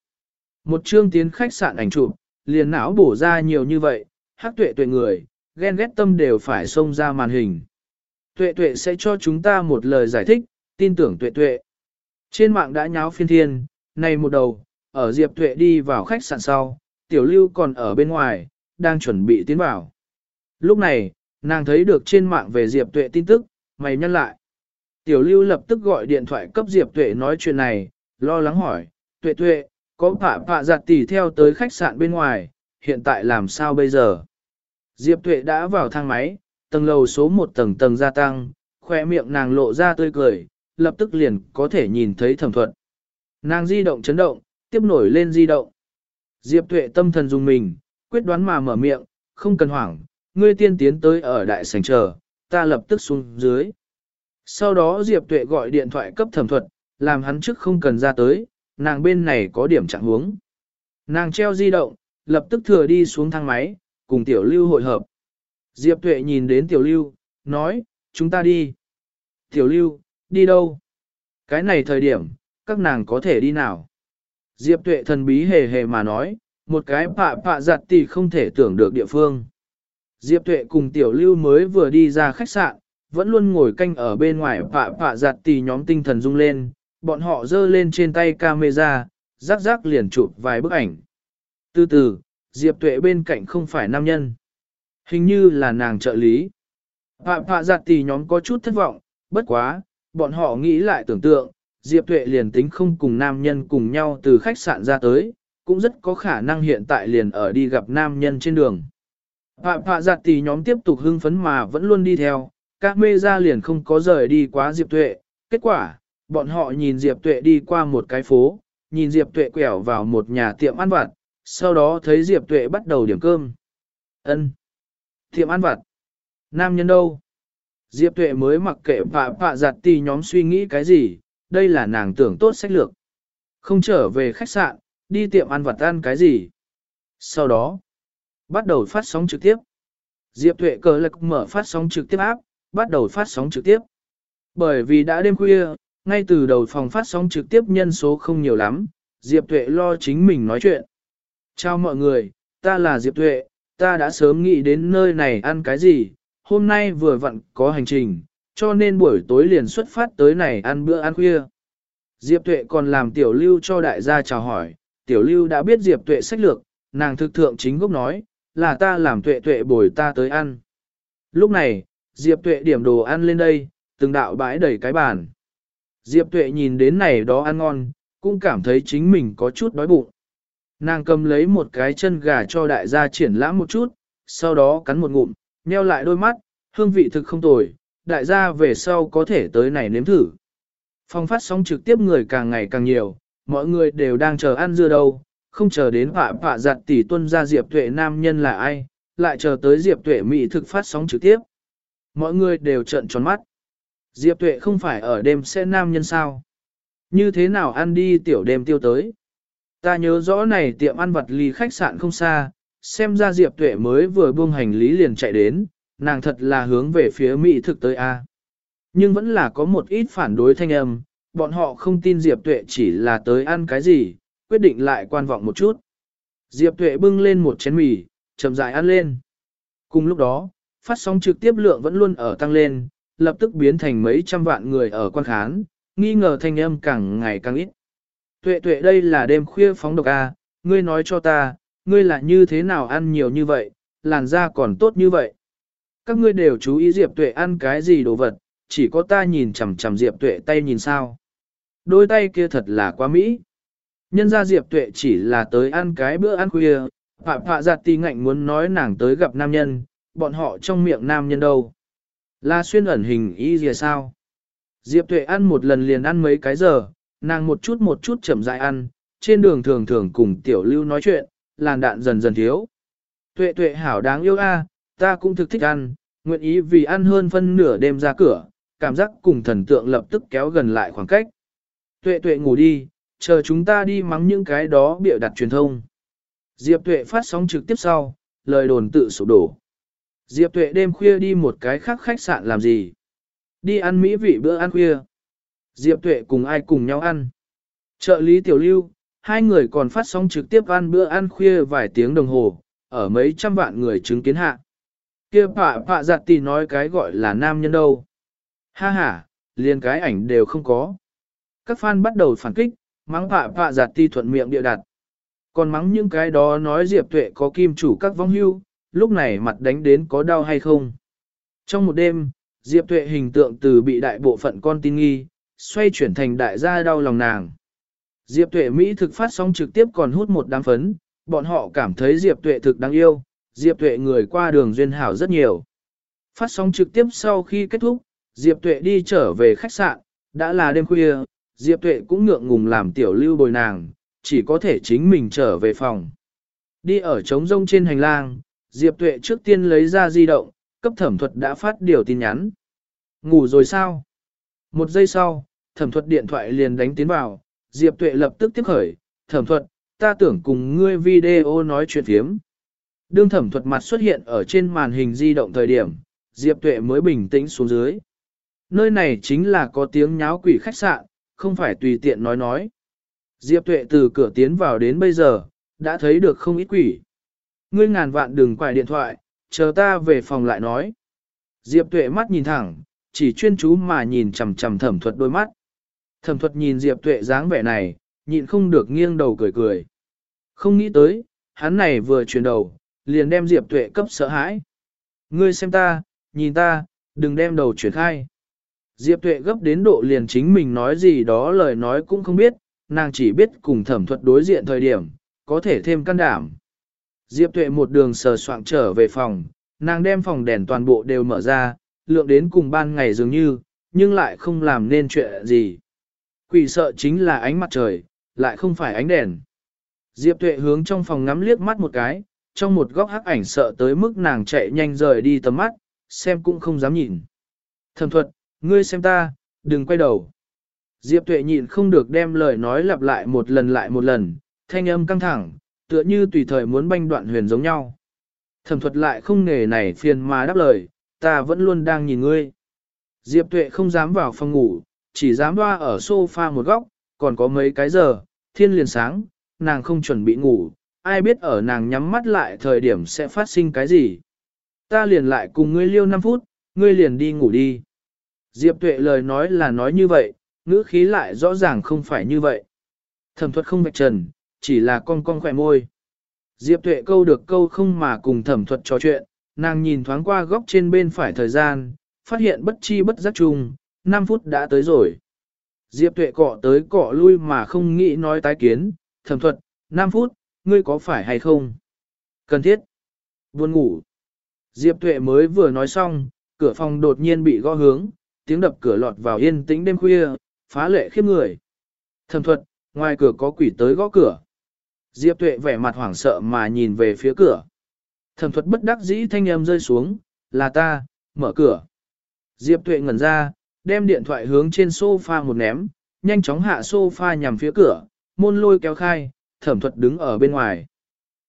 Speaker 1: Một chương tiến khách sạn ảnh chụp, liền não bổ ra nhiều như vậy, hắc tuệ tuệ người, ghen ghét tâm đều phải xông ra màn hình. Tuệ tuệ sẽ cho chúng ta một lời giải thích, tin tưởng tuệ tuệ. Trên mạng đã nháo phiên thiên, này một đầu, ở Diệp Tuệ đi vào khách sạn sau, Tiểu Lưu còn ở bên ngoài, đang chuẩn bị tiến vào. Lúc này, nàng thấy được trên mạng về Diệp Tuệ tin tức, mày nhăn lại. Tiểu Lưu lập tức gọi điện thoại cấp Diệp Tuệ nói chuyện này, lo lắng hỏi, Tuệ Tuệ, có phạ phạ giặt tỉ theo tới khách sạn bên ngoài, hiện tại làm sao bây giờ? Diệp Tuệ đã vào thang máy, tầng lầu số một tầng tầng gia tăng, khoe miệng nàng lộ ra tươi cười, lập tức liền có thể nhìn thấy thẩm thuận. Nàng di động chấn động, tiếp nổi lên di động. Diệp Tuệ tâm thần dùng mình, quyết đoán mà mở miệng, không cần hoảng, ngươi tiên tiến tới ở đại sảnh chờ, ta lập tức xuống dưới. Sau đó Diệp Tuệ gọi điện thoại cấp thẩm thuật, làm hắn trước không cần ra tới, nàng bên này có điểm trạng huống. Nàng treo di động, lập tức thừa đi xuống thang máy, cùng Tiểu Lưu hội hợp. Diệp Tuệ nhìn đến Tiểu Lưu, nói, chúng ta đi. Tiểu Lưu, đi đâu? Cái này thời điểm, các nàng có thể đi nào? Diệp tuệ thần bí hề hề mà nói, một cái pạ pạ giặt tì không thể tưởng được địa phương. Diệp tuệ cùng tiểu lưu mới vừa đi ra khách sạn, vẫn luôn ngồi canh ở bên ngoài pạ pạ giặt tì nhóm tinh thần rung lên, bọn họ dơ lên trên tay camera, rắc rắc liền chụp vài bức ảnh. Từ từ, Diệp tuệ bên cạnh không phải nam nhân. Hình như là nàng trợ lý. Phạm phạ giặt tỷ nhóm có chút thất vọng, bất quá, bọn họ nghĩ lại tưởng tượng, Diệp Tuệ liền tính không cùng nam nhân cùng nhau từ khách sạn ra tới, cũng rất có khả năng hiện tại liền ở đi gặp nam nhân trên đường. Phạm phạ giặt tỷ nhóm tiếp tục hưng phấn mà vẫn luôn đi theo, các mê ra liền không có rời đi quá Diệp Tuệ, kết quả, bọn họ nhìn Diệp Tuệ đi qua một cái phố, nhìn Diệp Tuệ quẹo vào một nhà tiệm ăn vặt, sau đó thấy Diệp Tuệ bắt đầu điểm cơm. Ân, Tiệm ăn vặt. Nam nhân đâu? Diệp Tuệ mới mặc kệ phạ phạ giặt tì nhóm suy nghĩ cái gì, đây là nàng tưởng tốt sách lược. Không trở về khách sạn, đi tiệm ăn vặt ăn cái gì. Sau đó, bắt đầu phát sóng trực tiếp. Diệp Tuệ cờ lực mở phát sóng trực tiếp áp, bắt đầu phát sóng trực tiếp. Bởi vì đã đêm khuya, ngay từ đầu phòng phát sóng trực tiếp nhân số không nhiều lắm, Diệp Tuệ lo chính mình nói chuyện. Chào mọi người, ta là Diệp Tuệ, ta đã sớm nghĩ đến nơi này ăn cái gì, hôm nay vừa vặn có hành trình, cho nên buổi tối liền xuất phát tới này ăn bữa ăn khuya. Diệp Tuệ còn làm tiểu lưu cho đại gia chào hỏi, tiểu lưu đã biết Diệp Tuệ sách lược, nàng thực thượng chính gốc nói, là ta làm Tuệ Tuệ bồi ta tới ăn. Lúc này, Diệp Tuệ điểm đồ ăn lên đây, từng đạo bãi đầy cái bàn. Diệp Tuệ nhìn đến này đó ăn ngon, cũng cảm thấy chính mình có chút đói bụng. Nàng cầm lấy một cái chân gà cho đại gia triển lãm một chút, sau đó cắn một ngụm, nheo lại đôi mắt, hương vị thực không tồi, đại gia về sau có thể tới này nếm thử. Phong phát sóng trực tiếp người càng ngày càng nhiều, mọi người đều đang chờ ăn dưa đâu, không chờ đến họa họa giặt tỷ tuân ra Diệp Tuệ nam nhân là ai, lại chờ tới Diệp Tuệ Mỹ thực phát sóng trực tiếp. Mọi người đều trợn tròn mắt. Diệp Tuệ không phải ở đêm sẽ nam nhân sao? Như thế nào ăn đi tiểu đêm tiêu tới? Ta nhớ rõ này tiệm ăn vật ly khách sạn không xa, xem ra Diệp Tuệ mới vừa buông hành lý liền chạy đến, nàng thật là hướng về phía Mỹ thực tới A. Nhưng vẫn là có một ít phản đối thanh âm, bọn họ không tin Diệp Tuệ chỉ là tới ăn cái gì, quyết định lại quan vọng một chút. Diệp Tuệ bưng lên một chén mì, chậm rãi ăn lên. Cùng lúc đó, phát sóng trực tiếp lượng vẫn luôn ở tăng lên, lập tức biến thành mấy trăm vạn người ở quan khán, nghi ngờ thanh âm càng ngày càng ít. Tuệ tuệ đây là đêm khuya phóng độc A, ngươi nói cho ta, ngươi là như thế nào ăn nhiều như vậy, làn da còn tốt như vậy. Các ngươi đều chú ý Diệp tuệ ăn cái gì đồ vật, chỉ có ta nhìn chằm chằm Diệp tuệ tay nhìn sao. Đôi tay kia thật là quá mỹ. Nhân ra Diệp tuệ chỉ là tới ăn cái bữa ăn khuya, Phạm Phạ Giặt Tì ngạnh muốn nói nàng tới gặp nam nhân, bọn họ trong miệng nam nhân đâu. Là xuyên ẩn hình y gì sao? Diệp Tuệ ăn một lần liền ăn mấy cái giờ, nàng một chút một chút chậm rãi ăn, trên đường thường thường cùng tiểu lưu nói chuyện, làn đạn dần dần thiếu. Tuệ tuệ hảo đáng yêu a, ta cũng thực thích ăn, nguyện ý vì ăn hơn phân nửa đêm ra cửa, cảm giác cùng thần tượng lập tức kéo gần lại khoảng cách. Tuệ tuệ ngủ đi, chờ chúng ta đi mắng những cái đó bịa đặt truyền thông. Diệp tuệ phát sóng trực tiếp sau, lời đồn tự sụp đổ. Diệp tuệ đêm khuya đi một cái khác khách sạn làm gì? Đi ăn mỹ vị bữa ăn khuya. Diệp Tuệ cùng ai cùng nhau ăn. Trợ lý tiểu lưu, hai người còn phát sóng trực tiếp ăn bữa ăn khuya vài tiếng đồng hồ, ở mấy trăm vạn người chứng kiến hạ. kia phạ phạ giặt tì nói cái gọi là nam nhân đâu. Ha ha, liền cái ảnh đều không có. Các fan bắt đầu phản kích, mắng phạ phạ giặt tì thuận miệng địa đặt. Còn mắng những cái đó nói Diệp Tuệ có kim chủ các vong hưu, lúc này mặt đánh đến có đau hay không. Trong một đêm, Diệp Tuệ hình tượng từ bị đại bộ phận con tin nghi, xoay chuyển thành đại gia đau lòng nàng. Diệp Tuệ Mỹ thực phát sóng trực tiếp còn hút một đám phấn, bọn họ cảm thấy Diệp Tuệ thực đáng yêu, Diệp Tuệ người qua đường duyên hảo rất nhiều. Phát sóng trực tiếp sau khi kết thúc, Diệp Tuệ đi trở về khách sạn, đã là đêm khuya, Diệp Tuệ cũng ngượng ngùng làm tiểu lưu bồi nàng, chỉ có thể chính mình trở về phòng. Đi ở trống rông trên hành lang, Diệp Tuệ trước tiên lấy ra di động, cấp thẩm thuật đã phát điều tin nhắn. Ngủ rồi sao? Một giây sau, thẩm thuật điện thoại liền đánh tiến vào, Diệp Tuệ lập tức tiếp khởi, thẩm thuật, ta tưởng cùng ngươi video nói chuyện phiếm. Đương thẩm thuật mặt xuất hiện ở trên màn hình di động thời điểm, Diệp Tuệ mới bình tĩnh xuống dưới. Nơi này chính là có tiếng nháo quỷ khách sạn, không phải tùy tiện nói nói. Diệp Tuệ từ cửa tiến vào đến bây giờ, đã thấy được không ít quỷ. Ngươi ngàn vạn đừng quải điện thoại, chờ ta về phòng lại nói. Diệp Tuệ mắt nhìn thẳng, chỉ chuyên chú mà nhìn chằm chằm thẩm thuật đôi mắt. Thẩm thuật nhìn Diệp Tuệ dáng vẻ này, nhịn không được nghiêng đầu cười cười. Không nghĩ tới, hắn này vừa chuyển đầu, liền đem Diệp Tuệ cấp sợ hãi. Ngươi xem ta, nhìn ta, đừng đem đầu chuyển khai. Diệp tuệ gấp đến độ liền chính mình nói gì đó lời nói cũng không biết, nàng chỉ biết cùng thẩm thuật đối diện thời điểm, có thể thêm can đảm. Diệp tuệ một đường sờ soạng trở về phòng, nàng đem phòng đèn toàn bộ đều mở ra, lượng đến cùng ban ngày dường như, nhưng lại không làm nên chuyện gì. Quỷ sợ chính là ánh mặt trời, lại không phải ánh đèn. Diệp tuệ hướng trong phòng ngắm liếc mắt một cái, trong một góc hắc ảnh sợ tới mức nàng chạy nhanh rời đi tầm mắt, xem cũng không dám nhìn. Thẩm thuật, ngươi xem ta, đừng quay đầu. Diệp tuệ nhịn không được đem lời nói lặp lại một lần lại một lần, thanh âm căng thẳng, tựa như tùy thời muốn banh đoạn huyền giống nhau. Thẩm thuật lại không nghề này phiền mà đáp lời, ta vẫn luôn đang nhìn ngươi. Diệp tuệ không dám vào phòng ngủ, chỉ dám loa ở sofa một góc, còn có mấy cái giờ, thiên liền sáng, nàng không chuẩn bị ngủ, ai biết ở nàng nhắm mắt lại thời điểm sẽ phát sinh cái gì. Ta liền lại cùng ngươi liêu 5 phút, ngươi liền đi ngủ đi. Diệp tuệ lời nói là nói như vậy, ngữ khí lại rõ ràng không phải như vậy. Thẩm thuật không vạch trần, chỉ là con con khỏe môi. Diệp tuệ câu được câu không mà cùng thẩm thuật trò chuyện, nàng nhìn thoáng qua góc trên bên phải thời gian, phát hiện bất chi bất giác chung, 5 phút đã tới rồi. Diệp tuệ cọ tới cọ lui mà không nghĩ nói tái kiến, thẩm thuật, 5 phút, ngươi có phải hay không? Cần thiết. Buồn ngủ. Diệp tuệ mới vừa nói xong, cửa phòng đột nhiên bị gõ hướng, tiếng đập cửa lọt vào yên tĩnh đêm khuya, phá lệ khiếp người. Thẩm thuật, ngoài cửa có quỷ tới gõ cửa. Diệp tuệ vẻ mặt hoảng sợ mà nhìn về phía cửa. Thẩm thuật bất đắc dĩ thanh âm rơi xuống, là ta, mở cửa. Diệp tuệ ngẩn ra, đem điện thoại hướng trên sofa một ném, nhanh chóng hạ sofa nhằm phía cửa, môn lôi kéo khai, thẩm thuật đứng ở bên ngoài.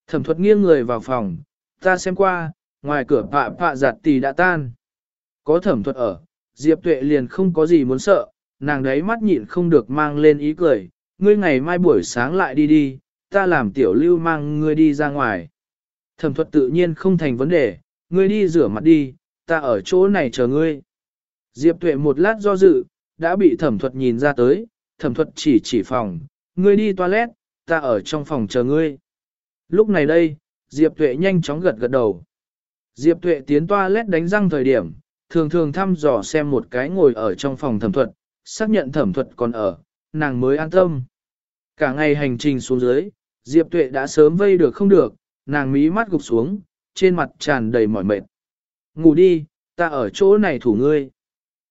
Speaker 1: Thẩm thuật nghiêng người vào phòng, ta xem qua, ngoài cửa pạ pạ giặt tì đã tan. Có thẩm thuật ở, Diệp tuệ liền không có gì muốn sợ, nàng đấy mắt nhịn không được mang lên ý cười, ngươi ngày mai buổi sáng lại đi đi, ta làm tiểu lưu mang ngươi đi ra ngoài. Thẩm thuật tự nhiên không thành vấn đề, ngươi đi rửa mặt đi, ta ở chỗ này chờ ngươi. Diệp tuệ một lát do dự, đã bị thẩm thuật nhìn ra tới, thẩm thuật chỉ chỉ phòng, ngươi đi toilet, ta ở trong phòng chờ ngươi. Lúc này đây, Diệp tuệ nhanh chóng gật gật đầu. Diệp tuệ tiến toilet đánh răng thời điểm, thường thường thăm dò xem một cái ngồi ở trong phòng thẩm thuật, xác nhận thẩm thuật còn ở, nàng mới an tâm. Cả ngày hành trình xuống dưới, Diệp Tuệ đã sớm vây được không được, nàng mí mắt gục xuống, trên mặt tràn đầy mỏi mệt. Ngủ đi, ta ở chỗ này thủ ngươi.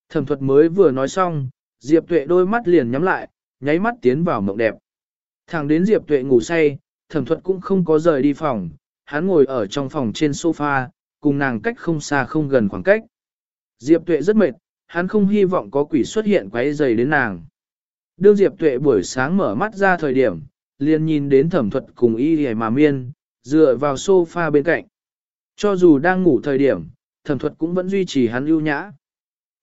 Speaker 1: Thẩm thuật mới vừa nói xong, Diệp Tuệ đôi mắt liền nhắm lại, nháy mắt tiến vào mộng đẹp. Thẳng đến Diệp Tuệ ngủ say, thẩm thuật cũng không có rời đi phòng, hắn ngồi ở trong phòng trên sofa, cùng nàng cách không xa không gần khoảng cách. Diệp Tuệ rất mệt, hắn không hy vọng có quỷ xuất hiện quấy rầy đến nàng. Đương Diệp Tuệ buổi sáng mở mắt ra thời điểm, liền nhìn đến thẩm thuật cùng y hề mà miên, dựa vào sofa bên cạnh. Cho dù đang ngủ thời điểm, thẩm thuật cũng vẫn duy trì hắn ưu nhã.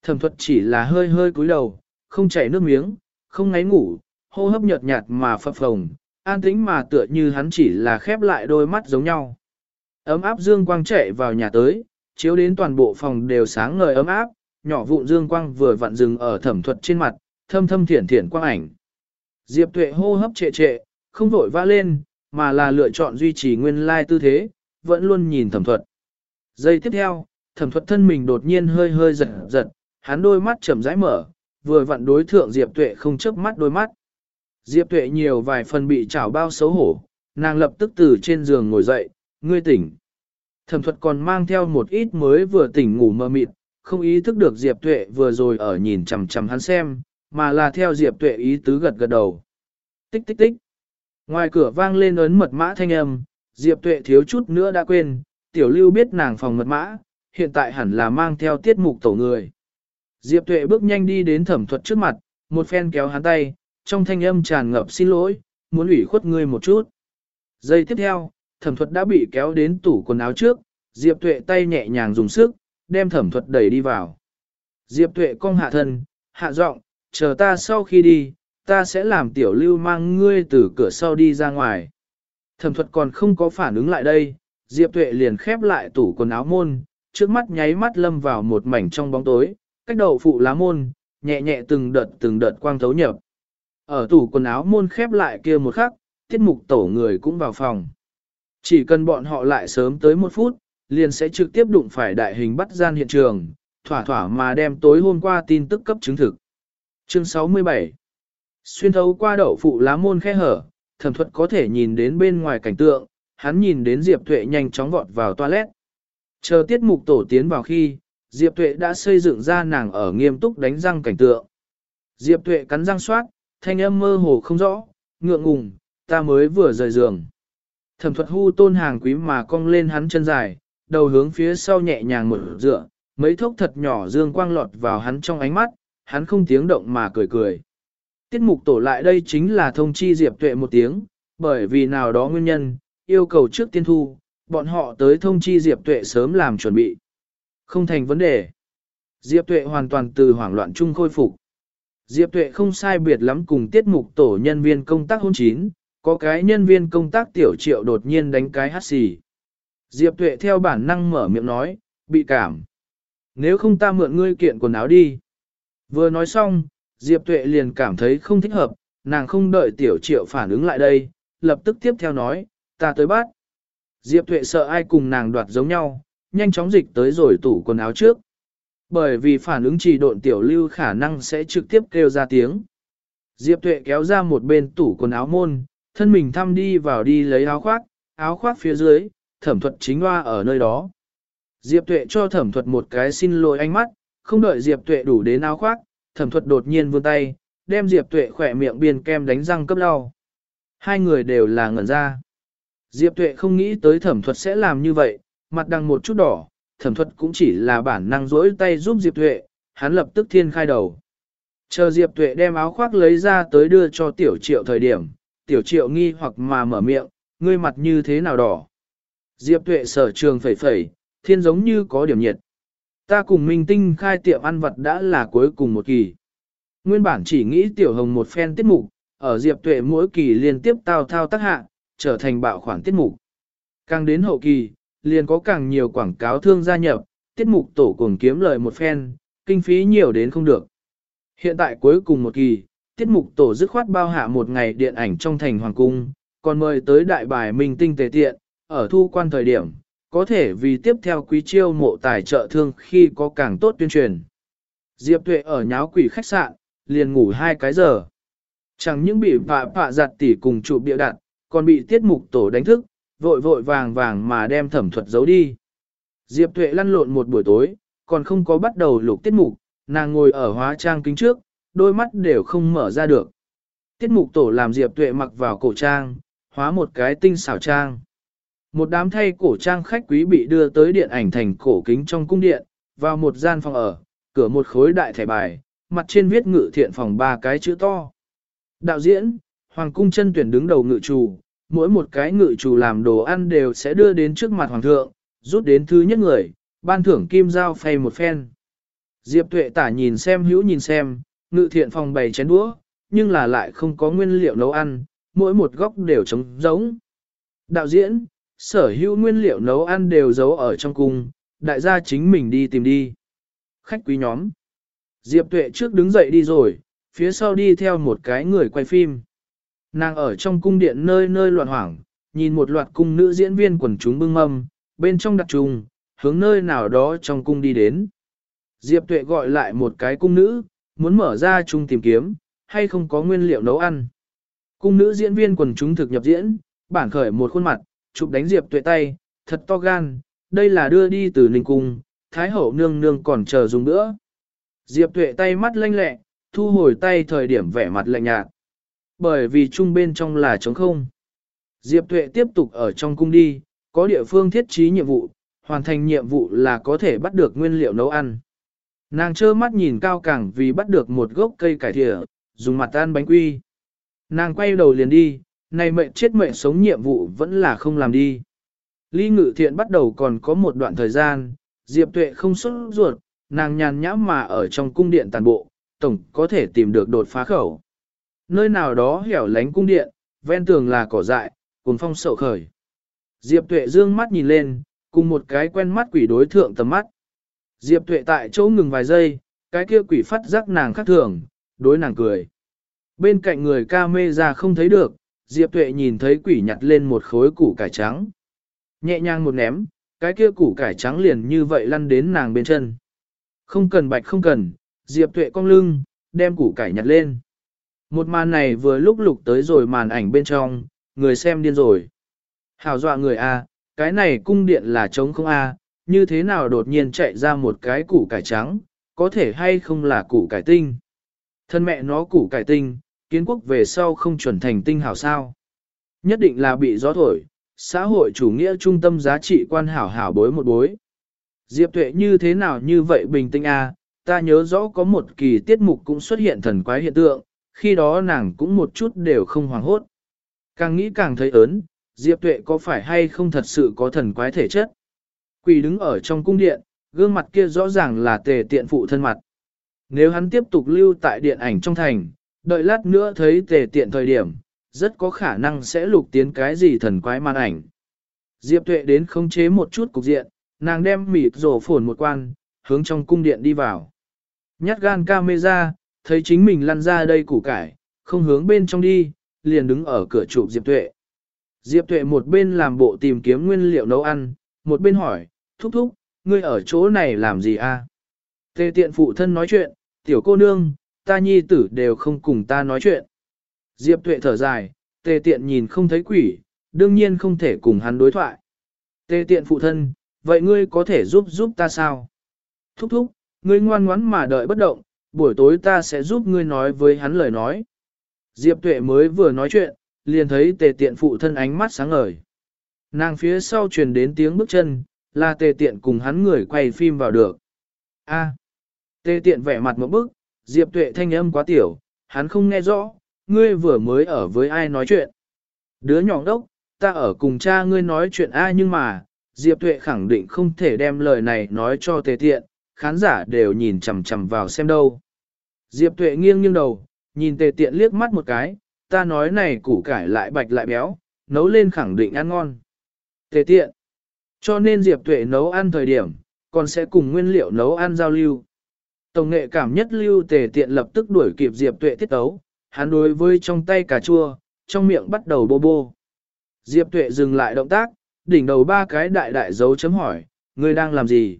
Speaker 1: Thẩm thuật chỉ là hơi hơi cúi đầu, không chảy nước miếng, không ngáy ngủ, hô hấp nhợt nhạt mà phập phồng, an tĩnh mà tựa như hắn chỉ là khép lại đôi mắt giống nhau. Ấm áp dương quang chạy vào nhà tới, chiếu đến toàn bộ phòng đều sáng ngời ấm áp, nhỏ vụn dương quang vừa vặn dừng ở thẩm thuật trên mặt, thâm thâm thiển thiển quang ảnh. Diệp tuệ hô hấp trệ trệ, không vội vã lên, mà là lựa chọn duy trì nguyên lai tư thế, vẫn luôn nhìn thẩm thuật. Giây tiếp theo, thẩm thuật thân mình đột nhiên hơi hơi giật giật, hắn đôi mắt chậm rãi mở, vừa vặn đối thượng Diệp tuệ không chớp mắt đôi mắt. Diệp tuệ nhiều vài phần bị chảo bao xấu hổ, nàng lập tức từ trên giường ngồi dậy, ngươi tỉnh. Thẩm thuật còn mang theo một ít mới vừa tỉnh ngủ mơ mịt, không ý thức được Diệp Tuệ vừa rồi ở nhìn chằm chằm hắn xem, mà là theo Diệp Tuệ ý tứ gật gật đầu. Tích tích tích. Ngoài cửa vang lên ấn mật mã thanh âm, Diệp Tuệ thiếu chút nữa đã quên, tiểu lưu biết nàng phòng mật mã, hiện tại hẳn là mang theo tiết mục tổ người. Diệp Tuệ bước nhanh đi đến thẩm thuật trước mặt, một phen kéo hắn tay, trong thanh âm tràn ngập xin lỗi, muốn ủy khuất ngươi một chút. Giây tiếp theo, thẩm thuật đã bị kéo đến tủ quần áo trước, Diệp Tuệ tay nhẹ nhàng dùng sức, đem thẩm thuật đẩy đi vào. Diệp Tuệ cong hạ thân, hạ giọng, chờ ta sau khi đi, ta sẽ làm tiểu lưu mang ngươi từ cửa sau đi ra ngoài. Thẩm thuật còn không có phản ứng lại đây, Diệp Tuệ liền khép lại tủ quần áo môn, trước mắt nháy mắt lâm vào một mảnh trong bóng tối, cách đầu phụ lá môn, nhẹ nhẹ từng đợt từng đợt quang thấu nhập. Ở tủ quần áo môn khép lại kia một khắc, tiết mục tổ người cũng vào phòng. Chỉ cần bọn họ lại sớm tới một phút, liền sẽ trực tiếp đụng phải đại hình bắt gian hiện trường, thỏa thỏa mà đem tối hôm qua tin tức cấp chứng thực. Chương 67 Xuyên thấu qua đậu phụ lá môn khe hở, thẩm thuật có thể nhìn đến bên ngoài cảnh tượng, hắn nhìn đến Diệp Tuệ nhanh chóng vọt vào toilet. Chờ tiết mục tổ tiến vào khi, Diệp Tuệ đã xây dựng ra nàng ở nghiêm túc đánh răng cảnh tượng. Diệp Tuệ cắn răng soát, thanh âm mơ hồ không rõ, ngượng ngùng, ta mới vừa rời giường. Thẩm thuật hu tôn hàng quý mà cong lên hắn chân dài, đầu hướng phía sau nhẹ nhàng một dựa, mấy thốc thật nhỏ dương quang lọt vào hắn trong ánh mắt, hắn không tiếng động mà cười cười. Tiết mục tổ lại đây chính là thông chi Diệp Tuệ một tiếng, bởi vì nào đó nguyên nhân, yêu cầu trước tiên thu, bọn họ tới thông chi Diệp Tuệ sớm làm chuẩn bị. Không thành vấn đề. Diệp Tuệ hoàn toàn từ hoảng loạn chung khôi phục. Diệp Tuệ không sai biệt lắm cùng tiết mục tổ nhân viên công tác hôn chín, có cái nhân viên công tác tiểu triệu đột nhiên đánh cái hát xì. Diệp Tuệ theo bản năng mở miệng nói, bị cảm. Nếu không ta mượn ngươi kiện quần áo đi. Vừa nói xong, Diệp Tuệ liền cảm thấy không thích hợp, nàng không đợi tiểu triệu phản ứng lại đây, lập tức tiếp theo nói, ta tới bắt. Diệp Tuệ sợ ai cùng nàng đoạt giống nhau, nhanh chóng dịch tới rồi tủ quần áo trước. Bởi vì phản ứng trì độn tiểu lưu khả năng sẽ trực tiếp kêu ra tiếng. Diệp Tuệ kéo ra một bên tủ quần áo môn, thân mình thăm đi vào đi lấy áo khoác, áo khoác phía dưới, thẩm thuật chính hoa ở nơi đó. Diệp Tuệ cho thẩm thuật một cái xin lỗi ánh mắt, không đợi Diệp Tuệ đủ đến áo khoác, thẩm thuật đột nhiên vươn tay, đem Diệp Tuệ khỏe miệng biên kem đánh răng cấp lau. Hai người đều là ngẩn ra. Diệp Tuệ không nghĩ tới thẩm thuật sẽ làm như vậy, mặt đằng một chút đỏ, thẩm thuật cũng chỉ là bản năng rỗi tay giúp Diệp Tuệ, hắn lập tức thiên khai đầu. Chờ Diệp Tuệ đem áo khoác lấy ra tới đưa cho tiểu triệu thời điểm, tiểu triệu nghi hoặc mà mở miệng, ngươi mặt như thế nào đỏ. Diệp Tuệ sở trường phẩy phẩy, thiên giống như có điểm nhiệt. Ta cùng Minh Tinh khai tiệm ăn vật đã là cuối cùng một kỳ. Nguyên bản chỉ nghĩ tiểu hồng một phen tiết mục, ở Diệp Tuệ mỗi kỳ liên tiếp tao thao tác hạ, trở thành bạo khoản tiết mục. Càng đến hậu kỳ, liền có càng nhiều quảng cáo thương gia nhập, tiết mục tổ cùng kiếm lời một phen, kinh phí nhiều đến không được. Hiện tại cuối cùng một kỳ, tiết mục tổ dứt khoát bao hạ một ngày điện ảnh trong thành hoàng cung, còn mời tới đại bài minh tinh tề tiện, ở thu quan thời điểm, có thể vì tiếp theo quý chiêu mộ tài trợ thương khi có càng tốt tuyên truyền. Diệp Tuệ ở nháo quỷ khách sạn, liền ngủ hai cái giờ. Chẳng những bị vạ vạ giặt tỉ cùng trụ bịa đặt, còn bị tiết mục tổ đánh thức, vội vội vàng vàng mà đem thẩm thuật giấu đi. Diệp Tuệ lăn lộn một buổi tối, còn không có bắt đầu lục tiết mục, nàng ngồi ở hóa trang kính trước, đôi mắt đều không mở ra được. Tiết mục tổ làm Diệp Tuệ mặc vào cổ trang, hóa một cái tinh xảo trang. Một đám thay cổ trang khách quý bị đưa tới điện ảnh thành cổ kính trong cung điện, vào một gian phòng ở, cửa một khối đại thẻ bài, mặt trên viết ngự thiện phòng ba cái chữ to. Đạo diễn, Hoàng cung chân tuyển đứng đầu ngự chủ, mỗi một cái ngự chủ làm đồ ăn đều sẽ đưa đến trước mặt Hoàng thượng, rút đến thứ nhất người, ban thưởng kim giao phay một phen. Diệp tuệ tả nhìn xem hữu nhìn xem, ngự thiện phòng bày chén đũa, nhưng là lại không có nguyên liệu nấu ăn, mỗi một góc đều trống giống. Đạo diễn, sở hữu nguyên liệu nấu ăn đều giấu ở trong cung, đại gia chính mình đi tìm đi. Khách quý nhóm. Diệp tuệ trước đứng dậy đi rồi, phía sau đi theo một cái người quay phim. Nàng ở trong cung điện nơi nơi loạn hoảng, nhìn một loạt cung nữ diễn viên quần chúng bưng mâm, bên trong đặc trùng, hướng nơi nào đó trong cung đi đến. Diệp tuệ gọi lại một cái cung nữ, muốn mở ra chung tìm kiếm, hay không có nguyên liệu nấu ăn. Cung nữ diễn viên quần chúng thực nhập diễn, bản khởi một khuôn mặt, chụp đánh Diệp tuệ tay, thật to gan, đây là đưa đi từ Ninh Cung, Thái Hậu nương nương còn chờ dùng nữa. Diệp tuệ tay mắt lanh lẹ, thu hồi tay thời điểm vẻ mặt lạnh nhạt. Bởi vì chung bên trong là trống không. Diệp tuệ tiếp tục ở trong cung đi, có địa phương thiết trí nhiệm vụ, hoàn thành nhiệm vụ là có thể bắt được nguyên liệu nấu ăn. Nàng trơ mắt nhìn cao cẳng vì bắt được một gốc cây cải thịa, dùng mặt ăn bánh quy. Nàng quay đầu liền đi, này mệnh chết mệnh sống nhiệm vụ vẫn là không làm đi. Ly ngự thiện bắt đầu còn có một đoạn thời gian, Diệp Tuệ không xuất ruột, nàng nhàn nhã mà ở trong cung điện tàn bộ, tổng có thể tìm được đột phá khẩu. Nơi nào đó hẻo lánh cung điện, ven tường là cỏ dại, cuồng phong sậu khởi. Diệp Tuệ dương mắt nhìn lên, cùng một cái quen mắt quỷ đối thượng tầm mắt. Diệp Tuệ tại chỗ ngừng vài giây, cái kia quỷ phát giác nàng khác thường, đối nàng cười. Bên cạnh người ca mê ra không thấy được, Diệp Tuệ nhìn thấy quỷ nhặt lên một khối củ cải trắng. Nhẹ nhàng một ném, cái kia củ cải trắng liền như vậy lăn đến nàng bên chân. Không cần bạch không cần, Diệp Tuệ cong lưng, đem củ cải nhặt lên. Một màn này vừa lúc lục tới rồi màn ảnh bên trong, người xem điên rồi. Hào dọa người A, cái này cung điện là trống không A, như thế nào đột nhiên chạy ra một cái củ cải trắng, có thể hay không là củ cải tinh. Thân mẹ nó củ cải tinh, kiến quốc về sau không chuẩn thành tinh hảo sao. Nhất định là bị gió thổi, xã hội chủ nghĩa trung tâm giá trị quan hảo hảo bối một bối. Diệp tuệ như thế nào như vậy bình tĩnh a? ta nhớ rõ có một kỳ tiết mục cũng xuất hiện thần quái hiện tượng, khi đó nàng cũng một chút đều không hoảng hốt. Càng nghĩ càng thấy ớn, Diệp tuệ có phải hay không thật sự có thần quái thể chất. Quỷ đứng ở trong cung điện, gương mặt kia rõ ràng là tề tiện phụ thân mặt. Nếu hắn tiếp tục lưu tại điện ảnh trong thành, đợi lát nữa thấy tề tiện thời điểm, rất có khả năng sẽ lục tiến cái gì thần quái màn ảnh. Diệp Tuệ đến khống chế một chút cục diện, nàng đem mịt rổ phồn một quan, hướng trong cung điện đi vào. Nhát gan camera, thấy chính mình lăn ra đây củ cải, không hướng bên trong đi, liền đứng ở cửa chụp Diệp Tuệ. Diệp Tuệ một bên làm bộ tìm kiếm nguyên liệu nấu ăn, một bên hỏi, thúc thúc, ngươi ở chỗ này làm gì a? À? Tề tiện phụ thân nói chuyện, tiểu cô nương, ta nhi tử đều không cùng ta nói chuyện. Diệp tuệ thở dài, tề tiện nhìn không thấy quỷ, đương nhiên không thể cùng hắn đối thoại. Tề tiện phụ thân, vậy ngươi có thể giúp giúp ta sao? Thúc thúc, ngươi ngoan ngoãn mà đợi bất động, buổi tối ta sẽ giúp ngươi nói với hắn lời nói. Diệp tuệ mới vừa nói chuyện, liền thấy tề tiện phụ thân ánh mắt sáng ngời. Nàng phía sau truyền đến tiếng bước chân, là tề tiện cùng hắn người quay phim vào được. A. Tề tiện vẻ mặt một bức, Diệp tuệ thanh âm quá tiểu, hắn không nghe rõ, ngươi vừa mới ở với ai nói chuyện. Đứa nhỏ đốc, ta ở cùng cha ngươi nói chuyện ai nhưng mà, Diệp tuệ khẳng định không thể đem lời này nói cho tề tiện, khán giả đều nhìn chằm chằm vào xem đâu. Diệp tuệ nghiêng nghiêng đầu, nhìn tề tiện liếc mắt một cái, ta nói này củ cải lại bạch lại béo, nấu lên khẳng định ăn ngon. Tề tiện. Cho nên Diệp tuệ nấu ăn thời điểm, còn sẽ cùng nguyên liệu nấu ăn giao lưu. Tổng nghệ cảm nhất lưu tề tiện lập tức đuổi kịp Diệp tuệ tiết tấu, hắn đối với trong tay cà chua, trong miệng bắt đầu bô bô. Diệp tuệ dừng lại động tác, đỉnh đầu ba cái đại đại dấu chấm hỏi, ngươi đang làm gì?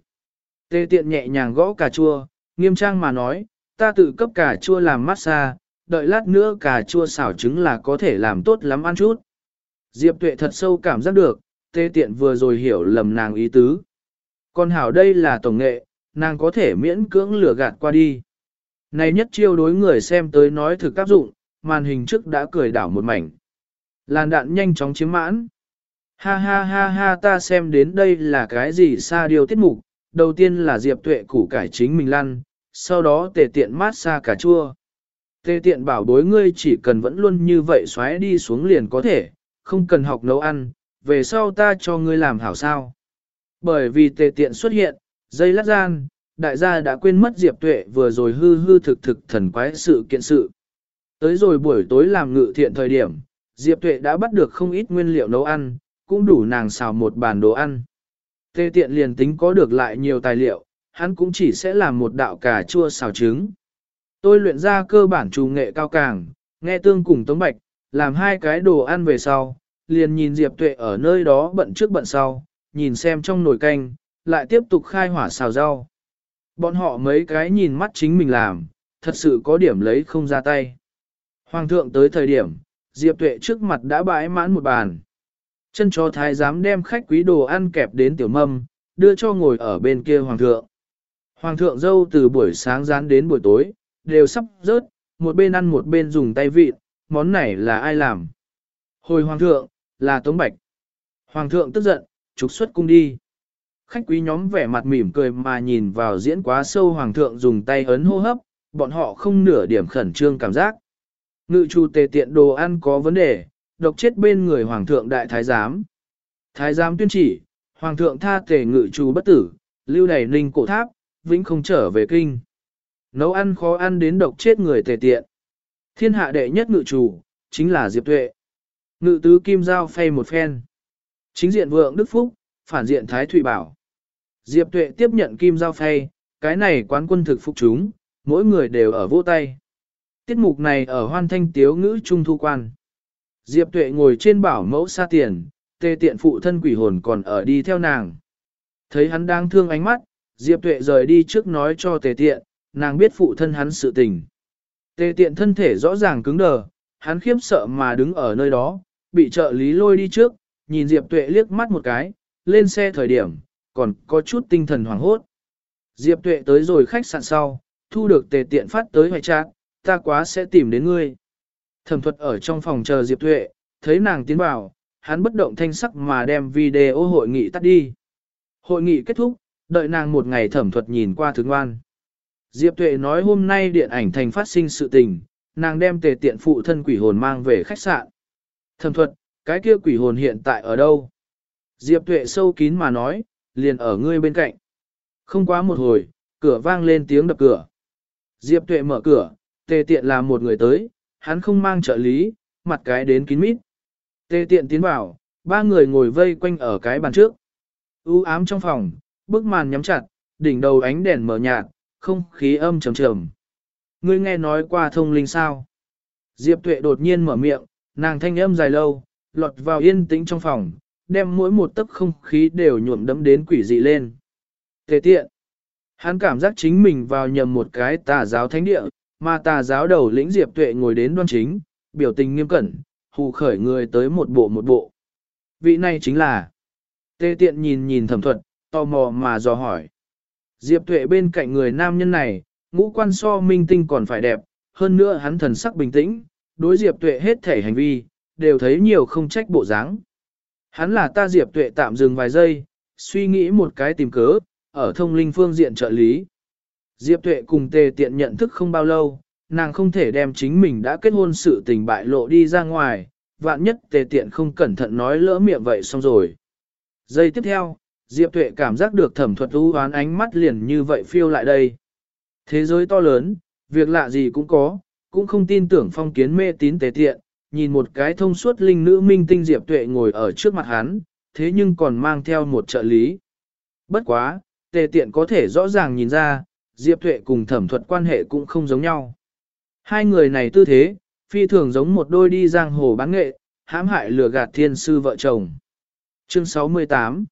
Speaker 1: Tề tiện nhẹ nhàng gõ cà chua, nghiêm trang mà nói, ta tự cấp cà chua làm massage, đợi lát nữa cà chua xào trứng là có thể làm tốt lắm ăn chút. Diệp tuệ thật sâu cảm giác được, tê tiện vừa rồi hiểu lầm nàng ý tứ. Còn hảo đây là tổng nghệ, nàng có thể miễn cưỡng lừa gạt qua đi. Này nhất chiêu đối người xem tới nói thực áp dụng, màn hình trước đã cười đảo một mảnh. Làn đạn nhanh chóng chiếm mãn. Ha ha ha ha ta xem đến đây là cái gì xa điều tiết mục, đầu tiên là diệp tuệ củ cải chính mình lăn, sau đó tề tiện mát xa cà chua. Tề tiện bảo đối ngươi chỉ cần vẫn luôn như vậy xoáy đi xuống liền có thể, không cần học nấu ăn, về sau ta cho ngươi làm hảo sao. Bởi vì tề tiện xuất hiện, dây lát gian, đại gia đã quên mất Diệp Tuệ vừa rồi hư hư thực thực thần quái sự kiện sự. Tới rồi buổi tối làm ngự thiện thời điểm, Diệp Tuệ đã bắt được không ít nguyên liệu nấu ăn, cũng đủ nàng xào một bàn đồ ăn. Tê tiện liền tính có được lại nhiều tài liệu, hắn cũng chỉ sẽ làm một đạo cà chua xào trứng. Tôi luyện ra cơ bản trù nghệ cao càng, nghe tương cùng tống bạch, làm hai cái đồ ăn về sau, liền nhìn Diệp Tuệ ở nơi đó bận trước bận sau, nhìn xem trong nồi canh, lại tiếp tục khai hỏa xào rau. Bọn họ mấy cái nhìn mắt chính mình làm, thật sự có điểm lấy không ra tay. Hoàng thượng tới thời điểm, Diệp Tuệ trước mặt đã bãi mãn một bàn. Chân chó thái giám đem khách quý đồ ăn kẹp đến tiểu mâm, đưa cho ngồi ở bên kia hoàng thượng. Hoàng thượng dâu từ buổi sáng rán đến buổi tối, đều sắp rớt, một bên ăn một bên dùng tay vịt, món này là ai làm? Hồi hoàng thượng, là Tống Bạch. Hoàng thượng tức giận, trục xuất cung đi. Khách quý nhóm vẻ mặt mỉm cười mà nhìn vào diễn quá sâu hoàng thượng dùng tay ấn hô hấp, bọn họ không nửa điểm khẩn trương cảm giác. Ngự chủ tề tiện đồ ăn có vấn đề, độc chết bên người hoàng thượng đại thái giám. Thái giám tuyên chỉ, hoàng thượng tha tề ngự chủ bất tử, lưu đẩy ninh cổ tháp, vĩnh không trở về kinh. Nấu ăn khó ăn đến độc chết người tề tiện. Thiên hạ đệ nhất ngự chủ, chính là Diệp Tuệ. Ngự tứ kim giao phay một phen. Chính diện vượng Đức Phúc, phản diện Thái Thụy Bảo. Diệp Tuệ tiếp nhận kim giao phay, cái này quán quân thực phục chúng, mỗi người đều ở vô tay. Tiết mục này ở hoan thanh tiếu ngữ trung thu quan. Diệp Tuệ ngồi trên bảo mẫu xa tiền, tê tiện phụ thân quỷ hồn còn ở đi theo nàng. Thấy hắn đang thương ánh mắt, Diệp Tuệ rời đi trước nói cho tề tiện, nàng biết phụ thân hắn sự tình. Tề tiện thân thể rõ ràng cứng đờ, hắn khiếp sợ mà đứng ở nơi đó, bị trợ lý lôi đi trước, nhìn Diệp Tuệ liếc mắt một cái, lên xe thời điểm, còn có chút tinh thần hoảng hốt. Diệp Tuệ tới rồi khách sạn sau, thu được tề tiện phát tới hoài trạng, ta quá sẽ tìm đến ngươi. Thẩm thuật ở trong phòng chờ Diệp Tuệ, thấy nàng tiến vào, hắn bất động thanh sắc mà đem video hội nghị tắt đi. Hội nghị kết thúc, đợi nàng một ngày thẩm thuật nhìn qua thứ ngoan. Diệp Tuệ nói hôm nay điện ảnh thành phát sinh sự tình, nàng đem tề tiện phụ thân quỷ hồn mang về khách sạn. Thẩm thuật, cái kia quỷ hồn hiện tại ở đâu? Diệp Tuệ sâu kín mà nói, liền ở ngươi bên cạnh. Không quá một hồi, cửa vang lên tiếng đập cửa. Diệp Tuệ mở cửa, tề tiện là một người tới, hắn không mang trợ lý, mặt cái đến kín mít. Tề tiện tiến vào, ba người ngồi vây quanh ở cái bàn trước. U ám trong phòng, bức màn nhắm chặt, đỉnh đầu ánh đèn mở nhạt, không khí âm trầm trầm. Ngươi nghe nói qua thông linh sao? Diệp Tuệ đột nhiên mở miệng, nàng thanh âm dài lâu, lọt vào yên tĩnh trong phòng, đem mỗi một tấc không khí đều nhuộm đẫm đến quỷ dị lên. Tề tiện. Hắn cảm giác chính mình vào nhầm một cái tà giáo thánh địa, mà tà giáo đầu lĩnh Diệp Tuệ ngồi đến đoan chính, biểu tình nghiêm cẩn, hù khởi người tới một bộ một bộ. Vị này chính là Tề tiện nhìn nhìn thẩm thuật, tò mò mà dò hỏi. Diệp Tuệ bên cạnh người nam nhân này, ngũ quan so minh tinh còn phải đẹp, hơn nữa hắn thần sắc bình tĩnh, đối Diệp Tuệ hết thể hành vi, đều thấy nhiều không trách bộ dáng. Hắn là ta Diệp Tuệ tạm dừng vài giây, suy nghĩ một cái tìm cớ, ở thông linh phương diện trợ lý. Diệp Tuệ cùng tề tiện nhận thức không bao lâu, nàng không thể đem chính mình đã kết hôn sự tình bại lộ đi ra ngoài, vạn nhất tề tiện không cẩn thận nói lỡ miệng vậy xong rồi. Giây tiếp theo, Diệp Tuệ cảm giác được thẩm thuật u hoán ánh mắt liền như vậy phiêu lại đây. Thế giới to lớn, việc lạ gì cũng có, cũng không tin tưởng phong kiến mê tín tề tiện, nhìn một cái thông suốt linh nữ minh tinh Diệp Tuệ ngồi ở trước mặt hắn, thế nhưng còn mang theo một trợ lý. Bất quá, tề tiện có thể rõ ràng nhìn ra, Diệp Tuệ cùng thẩm thuật quan hệ cũng không giống nhau. Hai người này tư thế, phi thường giống một đôi đi giang hồ bán nghệ, hãm hại lừa gạt thiên sư vợ chồng. Chương 68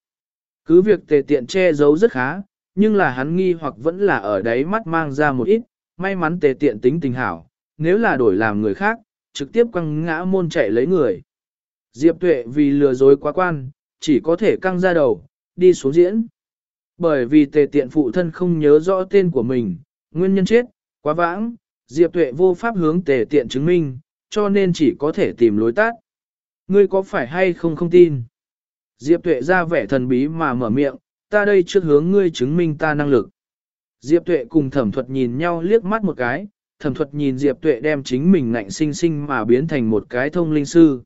Speaker 1: Cứ việc tề tiện che giấu rất khá, nhưng là hắn nghi hoặc vẫn là ở đáy mắt mang ra một ít, may mắn tề tiện tính tình hảo, nếu là đổi làm người khác, trực tiếp quăng ngã môn chạy lấy người. Diệp tuệ vì lừa dối quá quan, chỉ có thể căng ra đầu, đi xuống diễn. Bởi vì tề tiện phụ thân không nhớ rõ tên của mình, nguyên nhân chết, quá vãng, Diệp tuệ vô pháp hướng tề tiện chứng minh, cho nên chỉ có thể tìm lối tát. Ngươi có phải hay không không tin? Diệp tuệ ra vẻ thần bí mà mở miệng, ta đây trước hướng ngươi chứng minh ta năng lực. Diệp tuệ cùng thẩm thuật nhìn nhau liếc mắt một cái, thẩm thuật nhìn Diệp tuệ đem chính mình ngạnh sinh sinh mà biến thành một cái thông linh sư.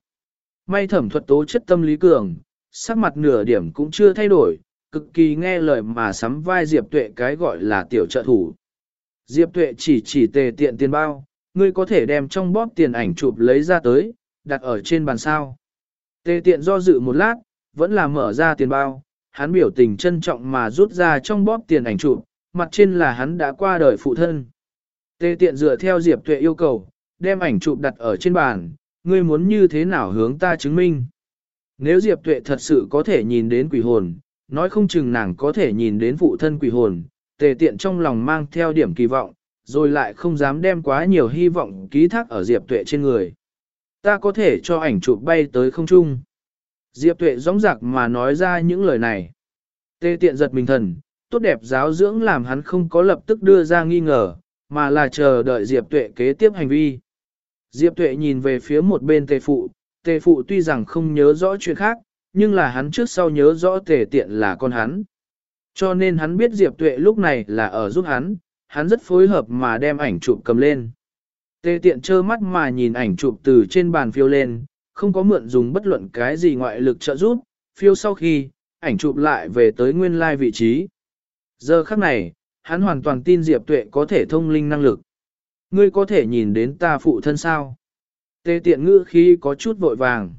Speaker 1: May thẩm thuật tố chất tâm lý cường, sắc mặt nửa điểm cũng chưa thay đổi, cực kỳ nghe lời mà sắm vai Diệp tuệ cái gọi là tiểu trợ thủ. Diệp tuệ chỉ chỉ tề tiện tiền bao, ngươi có thể đem trong bóp tiền ảnh chụp lấy ra tới, đặt ở trên bàn sao. Tề tiện do dự một lát, vẫn là mở ra tiền bao, hắn biểu tình trân trọng mà rút ra trong bóp tiền ảnh chụp, mặt trên là hắn đã qua đời phụ thân. Tề tiện dựa theo Diệp Tuệ yêu cầu, đem ảnh chụp đặt ở trên bàn, ngươi muốn như thế nào hướng ta chứng minh. Nếu Diệp Tuệ thật sự có thể nhìn đến quỷ hồn, nói không chừng nàng có thể nhìn đến phụ thân quỷ hồn, tề tiện trong lòng mang theo điểm kỳ vọng, rồi lại không dám đem quá nhiều hy vọng ký thác ở Diệp Tuệ trên người. Ta có thể cho ảnh chụp bay tới không trung. Diệp Tuệ rõng rạc mà nói ra những lời này. Tê tiện giật mình thần, tốt đẹp giáo dưỡng làm hắn không có lập tức đưa ra nghi ngờ, mà là chờ đợi Diệp Tuệ kế tiếp hành vi. Diệp Tuệ nhìn về phía một bên tề phụ, tề phụ tuy rằng không nhớ rõ chuyện khác, nhưng là hắn trước sau nhớ rõ tề tiện là con hắn. Cho nên hắn biết Diệp Tuệ lúc này là ở giúp hắn, hắn rất phối hợp mà đem ảnh chụp cầm lên. Tề tiện trơ mắt mà nhìn ảnh chụp từ trên bàn phiêu lên, không có mượn dùng bất luận cái gì ngoại lực trợ giúp, phiêu sau khi, ảnh chụp lại về tới nguyên lai vị trí. Giờ khắc này, hắn hoàn toàn tin Diệp Tuệ có thể thông linh năng lực. Ngươi có thể nhìn đến ta phụ thân sao? Tê tiện ngữ khi có chút vội vàng.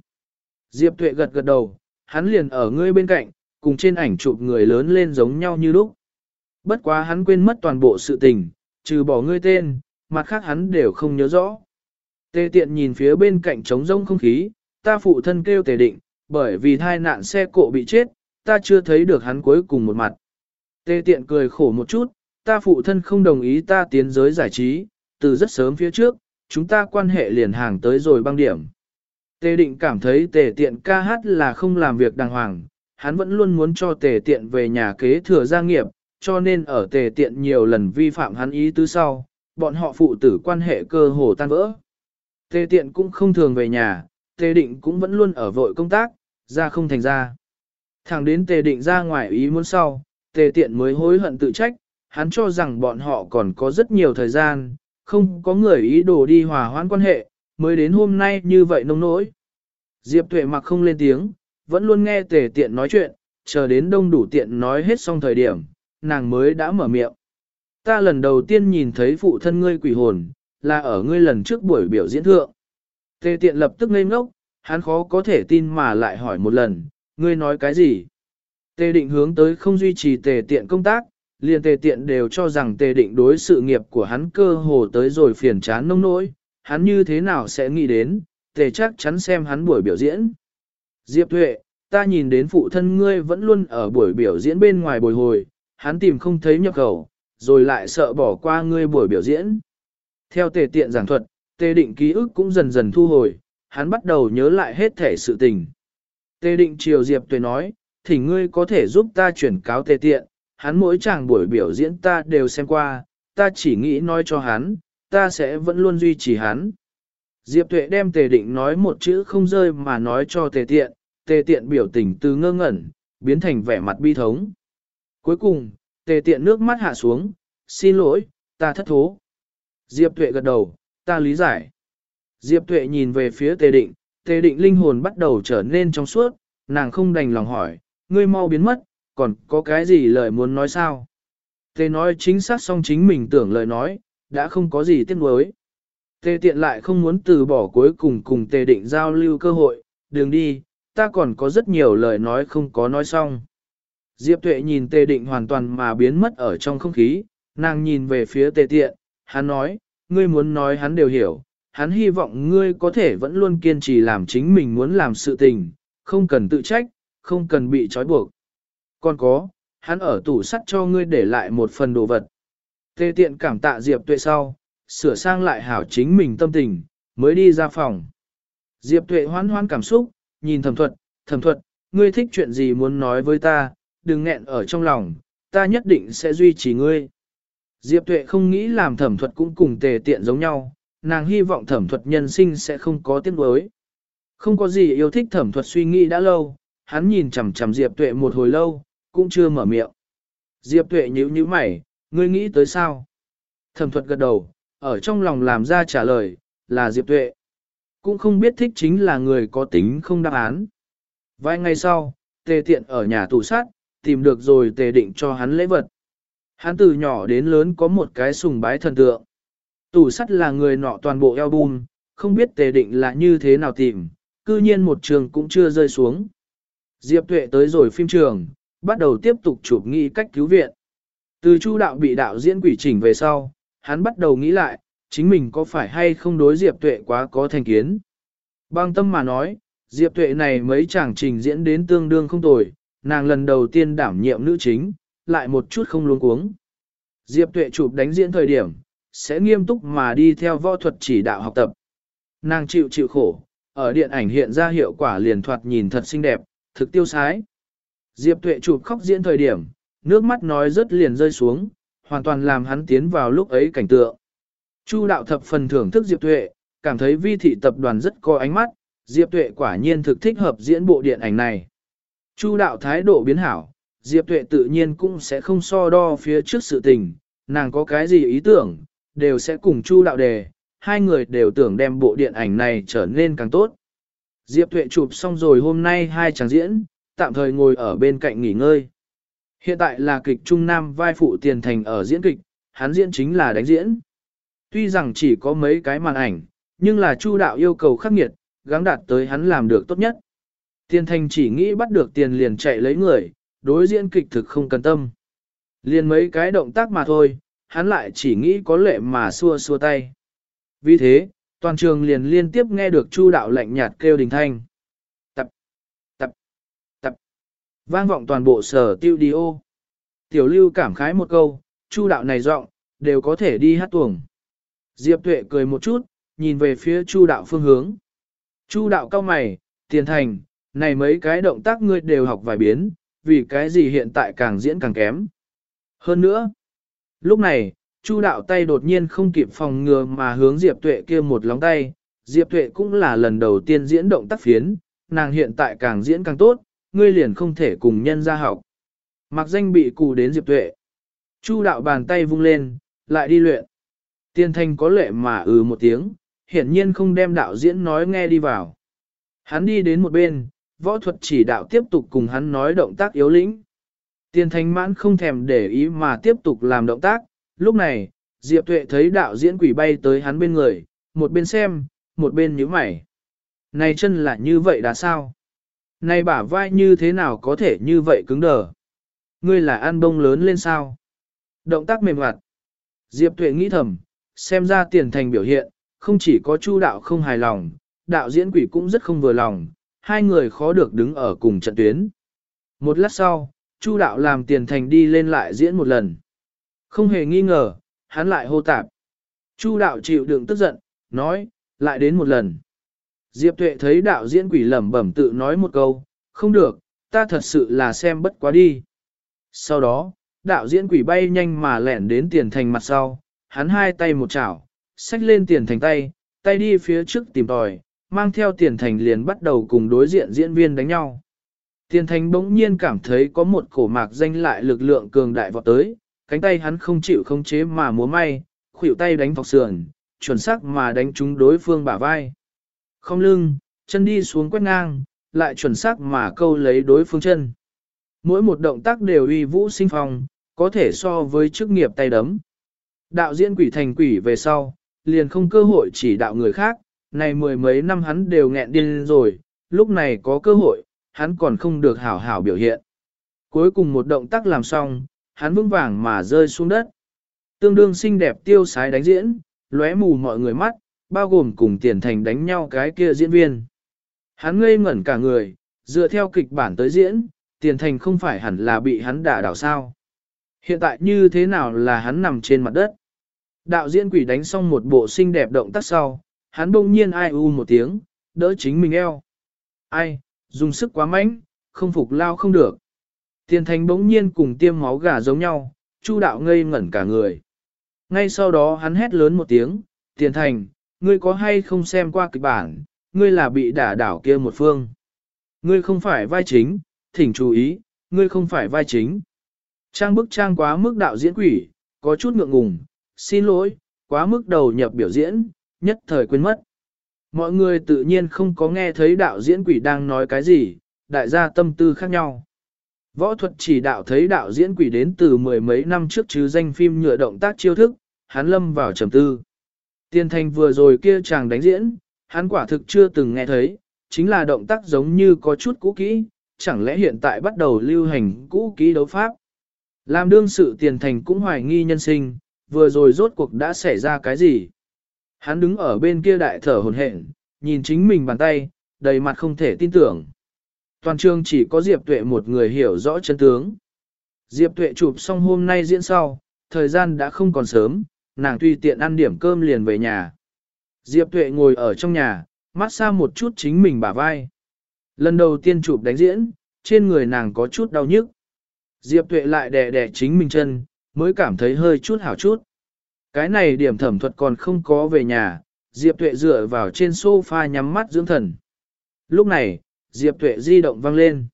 Speaker 1: Diệp Tuệ gật gật đầu, hắn liền ở ngươi bên cạnh, cùng trên ảnh chụp người lớn lên giống nhau như lúc. Bất quá hắn quên mất toàn bộ sự tình, trừ bỏ ngươi tên, mặt khác hắn đều không nhớ rõ. Tê tiện nhìn phía bên cạnh trống rông không khí, ta phụ thân kêu tề định, bởi vì thai nạn xe cộ bị chết, ta chưa thấy được hắn cuối cùng một mặt. Tề tiện cười khổ một chút, ta phụ thân không đồng ý ta tiến giới giải trí, từ rất sớm phía trước, chúng ta quan hệ liền hàng tới rồi băng điểm. Tề định cảm thấy tề tiện ca hát là không làm việc đàng hoàng, hắn vẫn luôn muốn cho tề tiện về nhà kế thừa gia nghiệp, cho nên ở tề tiện nhiều lần vi phạm hắn ý tứ sau, bọn họ phụ tử quan hệ cơ hồ tan vỡ. Tề tiện cũng không thường về nhà, tề định cũng vẫn luôn ở vội công tác, ra không thành ra. Thẳng đến tề định ra ngoài ý muốn sau, tề tiện mới hối hận tự trách, hắn cho rằng bọn họ còn có rất nhiều thời gian, không có người ý đồ đi hòa hoãn quan hệ, mới đến hôm nay như vậy nông nỗi. Diệp tuệ mặc không lên tiếng, vẫn luôn nghe tề tiện nói chuyện, chờ đến đông đủ tiện nói hết xong thời điểm, nàng mới đã mở miệng. Ta lần đầu tiên nhìn thấy phụ thân ngươi quỷ hồn, là ở ngươi lần trước buổi biểu diễn thượng. Tề tiện lập tức ngây ngốc, hắn khó có thể tin mà lại hỏi một lần, ngươi nói cái gì? Tề định hướng tới không duy trì tề tiện công tác, liền tề tiện đều cho rằng tề định đối sự nghiệp của hắn cơ hồ tới rồi phiền chán nông nỗi, hắn như thế nào sẽ nghĩ đến, tề chắc chắn xem hắn buổi biểu diễn. Diệp Thuệ, ta nhìn đến phụ thân ngươi vẫn luôn ở buổi biểu diễn bên ngoài bồi hồi, hắn tìm không thấy nhập khẩu, rồi lại sợ bỏ qua ngươi buổi biểu diễn. Theo tề tiện giảng thuật, tề định ký ức cũng dần dần thu hồi, hắn bắt đầu nhớ lại hết thể sự tình. Tề định chiều Diệp Tuệ nói, thỉnh ngươi có thể giúp ta chuyển cáo tề tiện, hắn mỗi chàng buổi biểu diễn ta đều xem qua, ta chỉ nghĩ nói cho hắn, ta sẽ vẫn luôn duy trì hắn. Diệp Tuệ đem tề định nói một chữ không rơi mà nói cho tề tiện, tề tiện biểu tình từ ngơ ngẩn, biến thành vẻ mặt bi thống. Cuối cùng, tề tiện nước mắt hạ xuống, xin lỗi, ta thất thố. Diệp Tuệ gật đầu, ta lý giải. Diệp Tuệ nhìn về phía tề định, tề định linh hồn bắt đầu trở nên trong suốt, nàng không đành lòng hỏi, ngươi mau biến mất, còn có cái gì lời muốn nói sao? Tề nói chính xác xong chính mình tưởng lời nói, đã không có gì tiếc nuối. Tề tiện lại không muốn từ bỏ cuối cùng cùng tề định giao lưu cơ hội, đường đi, ta còn có rất nhiều lời nói không có nói xong. Diệp tuệ nhìn tề định hoàn toàn mà biến mất ở trong không khí, nàng nhìn về phía tề tiện, hắn nói, ngươi muốn nói hắn đều hiểu, hắn hy vọng ngươi có thể vẫn luôn kiên trì làm chính mình muốn làm sự tình, không cần tự trách, không cần bị trói buộc. Còn có, hắn ở tủ sắt cho ngươi để lại một phần đồ vật. Tề tiện cảm tạ Diệp tuệ sau, sửa sang lại hảo chính mình tâm tình, mới đi ra phòng. Diệp tuệ hoan hoan cảm xúc, nhìn thẩm thuật, thẩm thuật, ngươi thích chuyện gì muốn nói với ta, đừng nghẹn ở trong lòng, ta nhất định sẽ duy trì ngươi. Diệp tuệ không nghĩ làm thẩm thuật cũng cùng tề tiện giống nhau, nàng hy vọng thẩm thuật nhân sinh sẽ không có tiếc nuối. Không có gì yêu thích thẩm thuật suy nghĩ đã lâu, hắn nhìn chằm chằm Diệp tuệ một hồi lâu, cũng chưa mở miệng. Diệp tuệ nhíu nhíu mày, ngươi nghĩ tới sao? Thẩm thuật gật đầu, ở trong lòng làm ra trả lời, là Diệp tuệ. Cũng không biết thích chính là người có tính không đáp án. Vài ngày sau, tề tiện ở nhà tủ sát, tìm được rồi tề định cho hắn lễ vật. Hắn từ nhỏ đến lớn có một cái sùng bái thần tượng. Tủ sắt là người nọ toàn bộ album, không biết tề định là như thế nào tìm, cư nhiên một trường cũng chưa rơi xuống. Diệp Tuệ tới rồi phim trường, bắt đầu tiếp tục chụp nghĩ cách cứu viện. Từ chu đạo bị đạo diễn quỷ chỉnh về sau, hắn bắt đầu nghĩ lại, chính mình có phải hay không đối Diệp Tuệ quá có thành kiến. Bang tâm mà nói, Diệp Tuệ này mấy chàng trình diễn đến tương đương không tồi, nàng lần đầu tiên đảm nhiệm nữ chính, lại một chút không luống cuống. Diệp Tuệ chụp đánh diễn thời điểm, sẽ nghiêm túc mà đi theo võ thuật chỉ đạo học tập. Nàng chịu chịu khổ, ở điện ảnh hiện ra hiệu quả liền thoạt nhìn thật xinh đẹp, thực tiêu sái. Diệp Tuệ chụp khóc diễn thời điểm, nước mắt nói rất liền rơi xuống, hoàn toàn làm hắn tiến vào lúc ấy cảnh tượng. Chu đạo thập phần thưởng thức Diệp Tuệ, cảm thấy vi thị tập đoàn rất có ánh mắt, Diệp Tuệ quả nhiên thực thích hợp diễn bộ điện ảnh này. Chu đạo thái độ biến hảo, Diệp Tuệ tự nhiên cũng sẽ không so đo phía trước sự tình, nàng có cái gì ý tưởng, đều sẽ cùng Chu đạo đề, hai người đều tưởng đem bộ điện ảnh này trở nên càng tốt. Diệp Tuệ chụp xong rồi hôm nay hai chàng diễn, tạm thời ngồi ở bên cạnh nghỉ ngơi. Hiện tại là kịch Trung Nam vai phụ tiền thành ở diễn kịch, hắn diễn chính là đánh diễn. Tuy rằng chỉ có mấy cái màn ảnh, nhưng là Chu đạo yêu cầu khắc nghiệt, gắng đạt tới hắn làm được tốt nhất. Tiền thành chỉ nghĩ bắt được tiền liền chạy lấy người, đối diễn kịch thực không cần tâm. Liền mấy cái động tác mà thôi, hắn lại chỉ nghĩ có lệ mà xua xua tay. Vì thế, toàn trường liền liên tiếp nghe được Chu đạo lạnh nhạt kêu đình thanh. Tập, tập, tập. Vang vọng toàn bộ sở tiêu đi ô. Tiểu lưu cảm khái một câu, chu đạo này giọng đều có thể đi hát tuồng. Diệp tuệ cười một chút, nhìn về phía chu đạo phương hướng. Chu đạo cao mày, tiền thành, này mấy cái động tác ngươi đều học vài biến, vì cái gì hiện tại càng diễn càng kém. Hơn nữa, lúc này, Chu đạo tay đột nhiên không kịp phòng ngừa mà hướng Diệp Tuệ kia một lóng tay, Diệp Tuệ cũng là lần đầu tiên diễn động tác phiến, nàng hiện tại càng diễn càng tốt, ngươi liền không thể cùng nhân ra học. Mặc danh bị cù đến Diệp Tuệ. Chu đạo bàn tay vung lên, lại đi luyện. Tiên thanh có lệ mà ừ một tiếng, hiển nhiên không đem đạo diễn nói nghe đi vào. Hắn đi đến một bên, võ thuật chỉ đạo tiếp tục cùng hắn nói động tác yếu lĩnh. Tiên thanh mãn không thèm để ý mà tiếp tục làm động tác, lúc này, Diệp Tuệ thấy đạo diễn quỷ bay tới hắn bên người, một bên xem, một bên nhíu mày. Này chân là như vậy đã sao? Này bả vai như thế nào có thể như vậy cứng đờ? Ngươi là ăn bông lớn lên sao? Động tác mềm hoạt. Diệp Tuệ nghĩ thầm, xem ra tiền thành biểu hiện, không chỉ có chu đạo không hài lòng, đạo diễn quỷ cũng rất không vừa lòng, hai người khó được đứng ở cùng trận tuyến. Một lát sau, chu đạo làm tiền thành đi lên lại diễn một lần. Không hề nghi ngờ, hắn lại hô tạp. Chu đạo chịu đựng tức giận, nói, lại đến một lần. Diệp Tuệ thấy đạo diễn quỷ lẩm bẩm tự nói một câu, không được, ta thật sự là xem bất quá đi. Sau đó, đạo diễn quỷ bay nhanh mà lẻn đến tiền thành mặt sau, hắn hai tay một chảo, xách lên tiền thành tay, tay đi phía trước tìm tòi, mang theo tiền thành liền bắt đầu cùng đối diện diễn viên đánh nhau. Tiền thành bỗng nhiên cảm thấy có một cổ mạc danh lại lực lượng cường đại vọt tới, cánh tay hắn không chịu không chế mà múa may, khuỷu tay đánh thọc sườn, chuẩn xác mà đánh trúng đối phương bả vai. Không lưng, chân đi xuống quét ngang, lại chuẩn xác mà câu lấy đối phương chân. Mỗi một động tác đều uy vũ sinh phong, có thể so với chức nghiệp tay đấm. Đạo diễn quỷ thành quỷ về sau, liền không cơ hội chỉ đạo người khác, này mười mấy năm hắn đều nghẹn điên rồi, lúc này có cơ hội, hắn còn không được hảo hảo biểu hiện. Cuối cùng một động tác làm xong, hắn vững vàng mà rơi xuống đất. Tương đương xinh đẹp tiêu sái đánh diễn, lóe mù mọi người mắt, bao gồm cùng tiền thành đánh nhau cái kia diễn viên. Hắn ngây ngẩn cả người, dựa theo kịch bản tới diễn, tiền thành không phải hẳn là bị hắn đả đảo sao. Hiện tại như thế nào là hắn nằm trên mặt đất. Đạo diễn quỷ đánh xong một bộ xinh đẹp động tác sau, hắn bỗng nhiên ai u một tiếng, đỡ chính mình eo. Ai, dùng sức quá mạnh, không phục lao không được. Tiền thành bỗng nhiên cùng tiêm máu gà giống nhau, chu đạo ngây ngẩn cả người. Ngay sau đó hắn hét lớn một tiếng, tiền thành, ngươi có hay không xem qua kịch bản, ngươi là bị đả đảo kia một phương. Ngươi không phải vai chính, thỉnh chú ý, ngươi không phải vai chính. Trang bức trang quá mức đạo diễn quỷ, có chút ngượng ngùng, xin lỗi, quá mức đầu nhập biểu diễn, nhất thời quên mất. Mọi người tự nhiên không có nghe thấy đạo diễn quỷ đang nói cái gì, đại gia tâm tư khác nhau. Võ thuật chỉ đạo thấy đạo diễn quỷ đến từ mười mấy năm trước chứ danh phim nhựa động tác chiêu thức, hắn lâm vào trầm tư. Tiên thành vừa rồi kia chàng đánh diễn, hắn quả thực chưa từng nghe thấy, chính là động tác giống như có chút cũ kỹ, chẳng lẽ hiện tại bắt đầu lưu hành cũ kỹ đấu pháp. Làm đương sự tiền thành cũng hoài nghi nhân sinh, vừa rồi rốt cuộc đã xảy ra cái gì. Hắn đứng ở bên kia đại thở hồn hển, nhìn chính mình bàn tay, đầy mặt không thể tin tưởng. Toàn trường chỉ có Diệp Tuệ một người hiểu rõ chân tướng. Diệp Tuệ chụp xong hôm nay diễn sau, thời gian đã không còn sớm, nàng tùy tiện ăn điểm cơm liền về nhà. Diệp Tuệ ngồi ở trong nhà, mát xa một chút chính mình bả vai. Lần đầu tiên chụp đánh diễn, trên người nàng có chút đau nhức. Diệp Tuệ lại đè đè chính mình chân, mới cảm thấy hơi chút hảo chút. Cái này điểm thẩm thuật còn không có về nhà, Diệp Tuệ dựa vào trên sofa nhắm mắt dưỡng thần. Lúc này, Diệp Tuệ di động vang lên.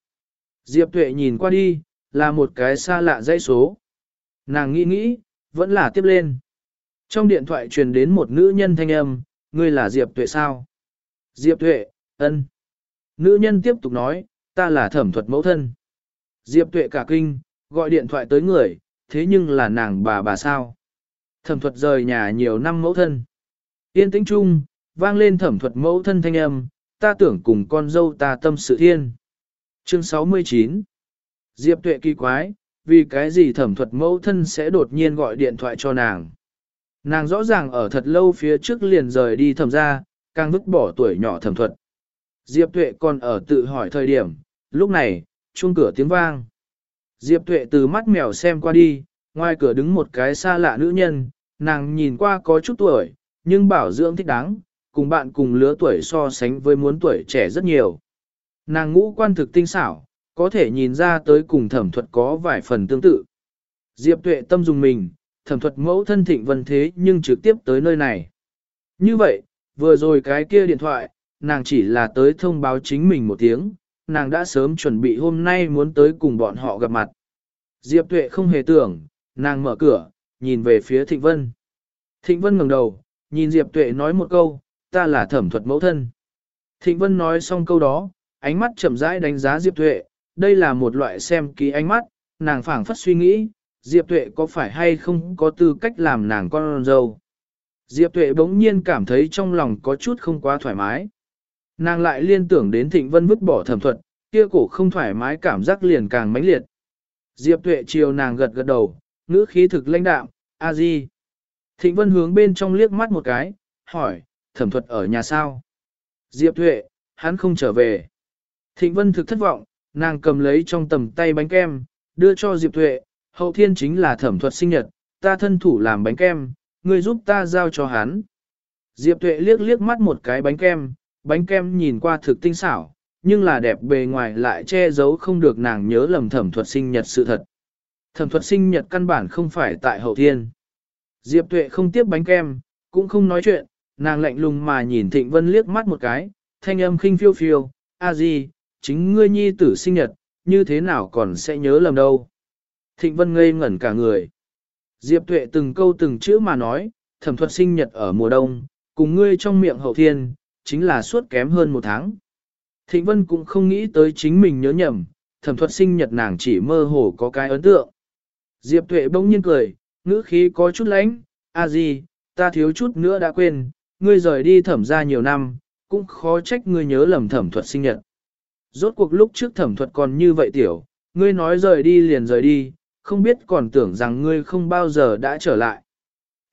Speaker 1: Diệp Tuệ nhìn qua đi, là một cái xa lạ dãy số. Nàng nghĩ nghĩ, vẫn là tiếp lên. Trong điện thoại truyền đến một nữ nhân thanh âm, ngươi là Diệp Tuệ sao? Diệp Tuệ, ân. Nữ nhân tiếp tục nói, ta là thẩm thuật mẫu thân. Diệp Tuệ cả kinh, gọi điện thoại tới người, thế nhưng là nàng bà bà sao? Thẩm thuật rời nhà nhiều năm mẫu thân. Yên tĩnh chung, vang lên thẩm thuật mẫu thân thanh âm, ta tưởng cùng con dâu ta tâm sự thiên. Chương 69 Diệp Tuệ kỳ quái, vì cái gì thẩm thuật mẫu thân sẽ đột nhiên gọi điện thoại cho nàng. Nàng rõ ràng ở thật lâu phía trước liền rời đi thẩm ra, càng vứt bỏ tuổi nhỏ thẩm thuật. Diệp Tuệ còn ở tự hỏi thời điểm, lúc này, chuông cửa tiếng vang. Diệp Tuệ từ mắt mèo xem qua đi, ngoài cửa đứng một cái xa lạ nữ nhân, nàng nhìn qua có chút tuổi, nhưng bảo dưỡng thích đáng, cùng bạn cùng lứa tuổi so sánh với muốn tuổi trẻ rất nhiều. Nàng ngũ quan thực tinh xảo, có thể nhìn ra tới cùng thẩm thuật có vài phần tương tự. Diệp tuệ tâm dùng mình, thẩm thuật mẫu thân thịnh vân thế nhưng trực tiếp tới nơi này. Như vậy, vừa rồi cái kia điện thoại, nàng chỉ là tới thông báo chính mình một tiếng, nàng đã sớm chuẩn bị hôm nay muốn tới cùng bọn họ gặp mặt. Diệp tuệ không hề tưởng, nàng mở cửa, nhìn về phía thịnh vân. Thịnh vân ngẩng đầu, nhìn Diệp tuệ nói một câu, ta là thẩm thuật mẫu thân. Thịnh vân nói xong câu đó, ánh mắt chậm rãi đánh giá Diệp tuệ, đây là một loại xem ký ánh mắt, nàng phảng phất suy nghĩ, Diệp Tuệ có phải hay không có tư cách làm nàng con dâu. Diệp Tuệ bỗng nhiên cảm thấy trong lòng có chút không quá thoải mái. Nàng lại liên tưởng đến Thịnh Vân vứt bỏ thẩm thuật, kia cổ không thoải mái cảm giác liền càng mãnh liệt. Diệp Tuệ chiều nàng gật gật đầu, ngữ khí thực lãnh đạm, a di. Thịnh Vân hướng bên trong liếc mắt một cái, hỏi, thẩm thuật ở nhà sao? Diệp Thuệ, hắn không trở về. Thịnh Vân thực thất vọng, nàng cầm lấy trong tầm tay bánh kem, đưa cho Diệp Thuệ, hậu thiên chính là thẩm thuật sinh nhật, ta thân thủ làm bánh kem, ngươi giúp ta giao cho hắn. Diệp Tuệ liếc liếc mắt một cái bánh kem, bánh kem nhìn qua thực tinh xảo, nhưng là đẹp bề ngoài lại che giấu không được nàng nhớ lầm thẩm thuật sinh nhật sự thật. Thẩm thuật sinh nhật căn bản không phải tại hậu thiên. Diệp Tuệ không tiếp bánh kem, cũng không nói chuyện, nàng lạnh lùng mà nhìn Thịnh Vân liếc mắt một cái, thanh âm khinh phiêu phiêu, a gì, chính ngươi nhi tử sinh nhật, như thế nào còn sẽ nhớ lầm đâu. Thịnh Vân ngây ngẩn cả người. Diệp Tuệ từng câu từng chữ mà nói, thẩm thuật sinh nhật ở mùa đông, cùng ngươi trong miệng hậu thiên, chính là suốt kém hơn một tháng. Thịnh Vân cũng không nghĩ tới chính mình nhớ nhầm, thẩm thuật sinh nhật nàng chỉ mơ hồ có cái ấn tượng. Diệp Tuệ bỗng nhiên cười, ngữ khí có chút lánh, a gì, ta thiếu chút nữa đã quên, ngươi rời đi thẩm ra nhiều năm, cũng khó trách ngươi nhớ lầm thẩm thuật sinh nhật. Rốt cuộc lúc trước thẩm thuật còn như vậy tiểu, ngươi nói rời đi liền rời đi, không biết còn tưởng rằng ngươi không bao giờ đã trở lại.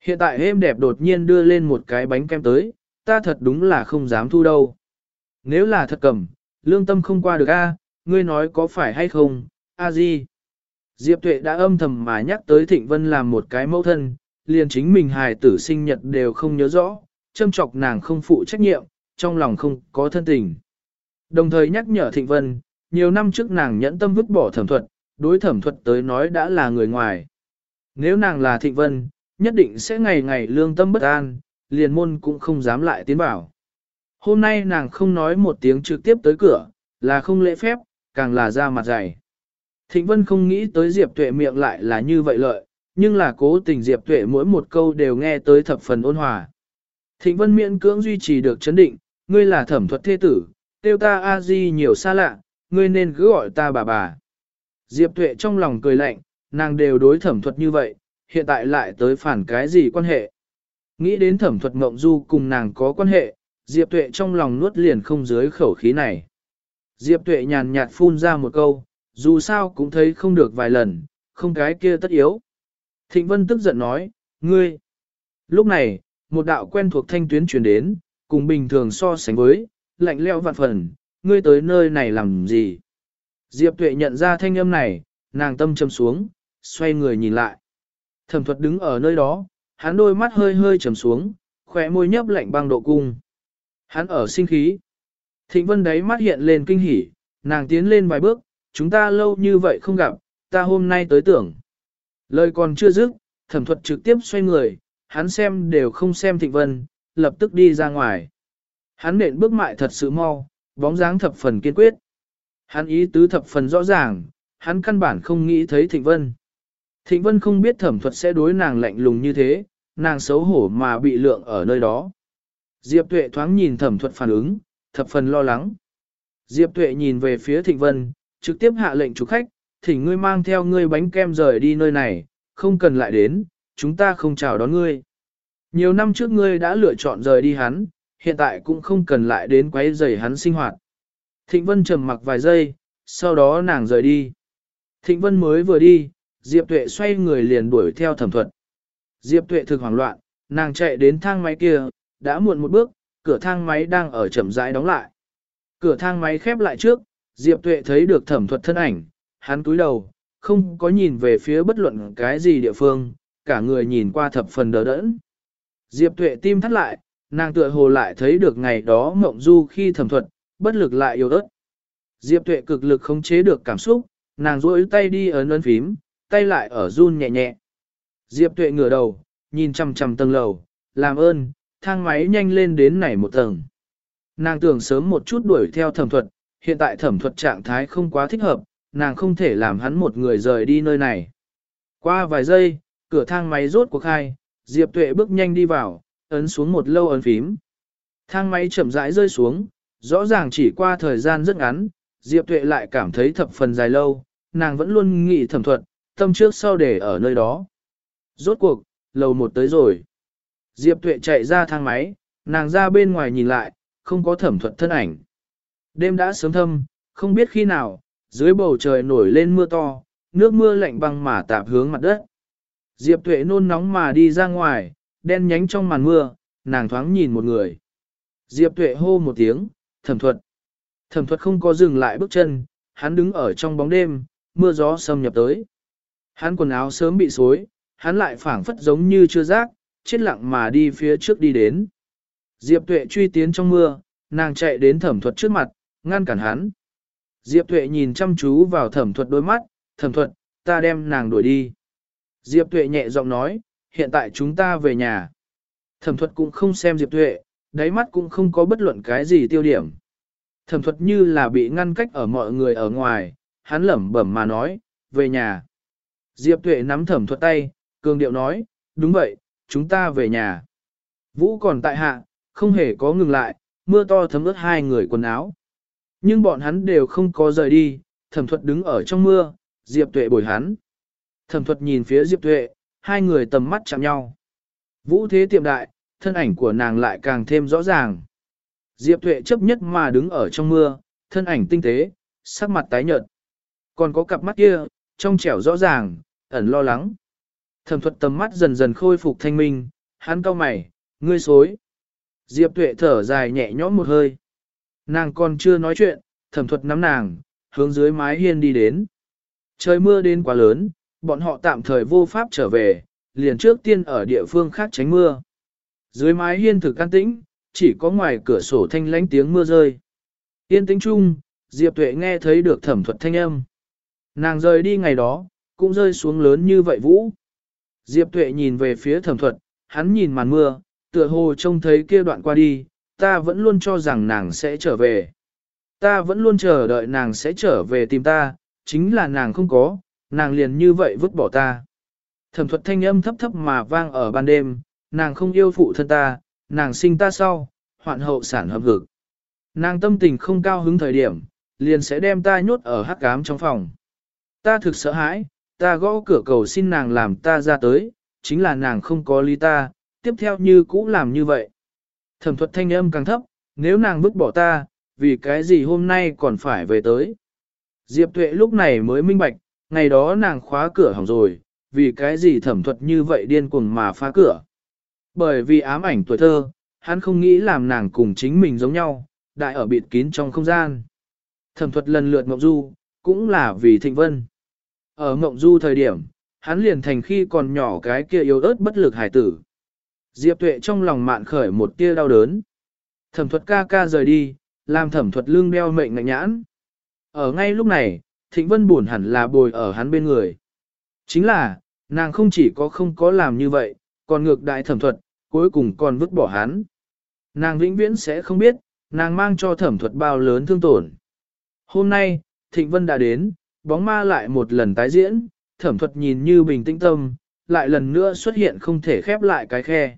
Speaker 1: Hiện tại êm đẹp đột nhiên đưa lên một cái bánh kem tới, ta thật đúng là không dám thu đâu. Nếu là thật cầm, lương tâm không qua được a, ngươi nói có phải hay không, a gì? Diệp Tuệ đã âm thầm mà nhắc tới Thịnh Vân làm một cái mẫu thân, liền chính mình hài tử sinh nhật đều không nhớ rõ, châm chọc nàng không phụ trách nhiệm, trong lòng không có thân tình. Đồng thời nhắc nhở Thịnh Vân, nhiều năm trước nàng nhẫn tâm vứt bỏ thẩm thuật, đối thẩm thuật tới nói đã là người ngoài. Nếu nàng là Thịnh Vân, nhất định sẽ ngày ngày lương tâm bất an, liền môn cũng không dám lại tiến bảo. Hôm nay nàng không nói một tiếng trực tiếp tới cửa, là không lễ phép, càng là ra mặt dày. Thịnh Vân không nghĩ tới Diệp Tuệ miệng lại là như vậy lợi, nhưng là cố tình Diệp Tuệ mỗi một câu đều nghe tới thập phần ôn hòa. Thịnh Vân miễn cưỡng duy trì được chấn định, ngươi là thẩm thuật thế tử, tiêu ta a di nhiều xa lạ, ngươi nên cứ gọi ta bà bà. Diệp Tuệ trong lòng cười lạnh, nàng đều đối thẩm thuật như vậy, hiện tại lại tới phản cái gì quan hệ. Nghĩ đến thẩm thuật mộng du cùng nàng có quan hệ, Diệp Tuệ trong lòng nuốt liền không dưới khẩu khí này. Diệp Tuệ nhàn nhạt phun ra một câu, dù sao cũng thấy không được vài lần, không cái kia tất yếu. Thịnh Vân tức giận nói, ngươi. Lúc này, một đạo quen thuộc thanh tuyến truyền đến, cùng bình thường so sánh với, lạnh leo vạn phần, ngươi tới nơi này làm gì? Diệp Tuệ nhận ra thanh âm này, nàng tâm trầm xuống, xoay người nhìn lại. Thẩm thuật đứng ở nơi đó, hắn đôi mắt hơi hơi trầm xuống, khỏe môi nhấp lạnh băng độ cung. Hắn ở sinh khí. Thịnh vân đấy mắt hiện lên kinh hỉ, nàng tiến lên vài bước, chúng ta lâu như vậy không gặp, ta hôm nay tới tưởng. Lời còn chưa dứt, thẩm thuật trực tiếp xoay người, hắn xem đều không xem thịnh vân, lập tức đi ra ngoài. Hắn nện bước mại thật sự mau, bóng dáng thập phần kiên quyết. Hắn ý tứ thập phần rõ ràng, hắn căn bản không nghĩ thấy Thịnh Vân. Thịnh Vân không biết thẩm thuật sẽ đối nàng lạnh lùng như thế, nàng xấu hổ mà bị lượng ở nơi đó. Diệp Tuệ thoáng nhìn thẩm thuật phản ứng, thập phần lo lắng. Diệp Tuệ nhìn về phía Thịnh Vân, trực tiếp hạ lệnh chủ khách, thỉnh ngươi mang theo ngươi bánh kem rời đi nơi này, không cần lại đến, chúng ta không chào đón ngươi. Nhiều năm trước ngươi đã lựa chọn rời đi hắn, hiện tại cũng không cần lại đến quấy rầy hắn sinh hoạt. Thịnh Vân trầm mặc vài giây, sau đó nàng rời đi. Thịnh Vân mới vừa đi, Diệp Tuệ xoay người liền đuổi theo thẩm thuật. Diệp Tuệ thực hoảng loạn, nàng chạy đến thang máy kia, đã muộn một bước, cửa thang máy đang ở chậm rãi đóng lại. Cửa thang máy khép lại trước, Diệp Tuệ thấy được thẩm thuật thân ảnh, hắn cúi đầu, không có nhìn về phía bất luận cái gì địa phương, cả người nhìn qua thập phần đỡ đẫn. Diệp Tuệ tim thắt lại, nàng tựa hồ lại thấy được ngày đó mộng du khi thẩm thuật, bất lực lại yếu ớt. Diệp Tuệ cực lực khống chế được cảm xúc, nàng duỗi tay đi ấn ấn phím, tay lại ở run nhẹ nhẹ. Diệp Tuệ ngửa đầu, nhìn chằm chằm tầng lầu, làm ơn, thang máy nhanh lên đến này một tầng. Nàng tưởng sớm một chút đuổi theo thẩm thuật, hiện tại thẩm thuật trạng thái không quá thích hợp, nàng không thể làm hắn một người rời đi nơi này. Qua vài giây, cửa thang máy rốt cuộc hai, Diệp Tuệ bước nhanh đi vào, ấn xuống một lâu ấn phím. Thang máy chậm rãi rơi xuống, rõ ràng chỉ qua thời gian rất ngắn, Diệp Tuệ lại cảm thấy thập phần dài lâu, nàng vẫn luôn nghĩ thẩm thuật, tâm trước sau để ở nơi đó. Rốt cuộc, lầu một tới rồi. Diệp Tuệ chạy ra thang máy, nàng ra bên ngoài nhìn lại, không có thẩm thuật thân ảnh. Đêm đã sớm thâm, không biết khi nào, dưới bầu trời nổi lên mưa to, nước mưa lạnh băng mà tạp hướng mặt đất. Diệp Tuệ nôn nóng mà đi ra ngoài, đen nhánh trong màn mưa, nàng thoáng nhìn một người. Diệp Tuệ hô một tiếng, thẩm thuật. Thẩm thuật không có dừng lại bước chân, hắn đứng ở trong bóng đêm, mưa gió xâm nhập tới. Hắn quần áo sớm bị xối, hắn lại phảng phất giống như chưa rác, chết lặng mà đi phía trước đi đến. Diệp Tuệ truy tiến trong mưa, nàng chạy đến thẩm thuật trước mặt, ngăn cản hắn. Diệp Tuệ nhìn chăm chú vào thẩm thuật đôi mắt, thẩm thuật, ta đem nàng đuổi đi. Diệp Tuệ nhẹ giọng nói, hiện tại chúng ta về nhà. Thẩm thuật cũng không xem Diệp Tuệ, đáy mắt cũng không có bất luận cái gì tiêu điểm. Thẩm thuật như là bị ngăn cách ở mọi người ở ngoài, hắn lẩm bẩm mà nói, về nhà. Diệp Tuệ nắm thẩm thuật tay, cường điệu nói, đúng vậy, chúng ta về nhà. Vũ còn tại hạ, không hề có ngừng lại, mưa to thấm ướt hai người quần áo. Nhưng bọn hắn đều không có rời đi, thẩm thuật đứng ở trong mưa, Diệp Tuệ bồi hắn. Thẩm thuật nhìn phía Diệp Tuệ, hai người tầm mắt chạm nhau. Vũ thế tiệm đại, thân ảnh của nàng lại càng thêm rõ ràng. Diệp Tuệ chấp nhất mà đứng ở trong mưa, thân ảnh tinh tế, sắc mặt tái nhợt. Còn có cặp mắt kia, trong trẻo rõ ràng, ẩn lo lắng. Thẩm thuật tầm mắt dần dần khôi phục thanh minh, hắn cau mày, ngươi xối. Diệp Tuệ thở dài nhẹ nhõm một hơi. Nàng còn chưa nói chuyện, thẩm thuật nắm nàng, hướng dưới mái hiên đi đến. Trời mưa đến quá lớn, bọn họ tạm thời vô pháp trở về, liền trước tiên ở địa phương khác tránh mưa. Dưới mái hiên thực an tĩnh, chỉ có ngoài cửa sổ thanh lánh tiếng mưa rơi. Yên tĩnh chung, Diệp Tuệ nghe thấy được thẩm thuật thanh âm. Nàng rời đi ngày đó, cũng rơi xuống lớn như vậy vũ. Diệp Tuệ nhìn về phía thẩm thuật, hắn nhìn màn mưa, tựa hồ trông thấy kia đoạn qua đi, ta vẫn luôn cho rằng nàng sẽ trở về. Ta vẫn luôn chờ đợi nàng sẽ trở về tìm ta, chính là nàng không có, nàng liền như vậy vứt bỏ ta. Thẩm thuật thanh âm thấp thấp mà vang ở ban đêm, nàng không yêu phụ thân ta, nàng sinh ta sau, hoạn hậu sản hợp vực. Nàng tâm tình không cao hứng thời điểm, liền sẽ đem ta nhốt ở hắc cám trong phòng. Ta thực sợ hãi, ta gõ cửa cầu xin nàng làm ta ra tới, chính là nàng không có lý ta, tiếp theo như cũ làm như vậy. Thẩm thuật thanh âm càng thấp, nếu nàng vứt bỏ ta, vì cái gì hôm nay còn phải về tới. Diệp Tuệ lúc này mới minh bạch, ngày đó nàng khóa cửa hỏng rồi, vì cái gì thẩm thuật như vậy điên cuồng mà phá cửa. Bởi vì ám ảnh tuổi thơ, hắn không nghĩ làm nàng cùng chính mình giống nhau, đại ở bịt kín trong không gian. Thẩm thuật lần lượt Ngọc Du, cũng là vì Thịnh Vân. Ở Ngọc Du thời điểm, hắn liền thành khi còn nhỏ cái kia yếu ớt bất lực hải tử. Diệp Tuệ trong lòng mạn khởi một tia đau đớn. Thẩm thuật ca ca rời đi, làm thẩm thuật lương đeo mệnh ngạnh nhãn. Ở ngay lúc này, Thịnh Vân buồn hẳn là bồi ở hắn bên người. Chính là, nàng không chỉ có không có làm như vậy, còn ngược đại thẩm thuật, cuối cùng còn vứt bỏ hắn. Nàng vĩnh viễn sẽ không biết, nàng mang cho thẩm thuật bao lớn thương tổn. Hôm nay, Thịnh Vân đã đến, bóng ma lại một lần tái diễn, thẩm thuật nhìn như bình tĩnh tâm, lại lần nữa xuất hiện không thể khép lại cái khe.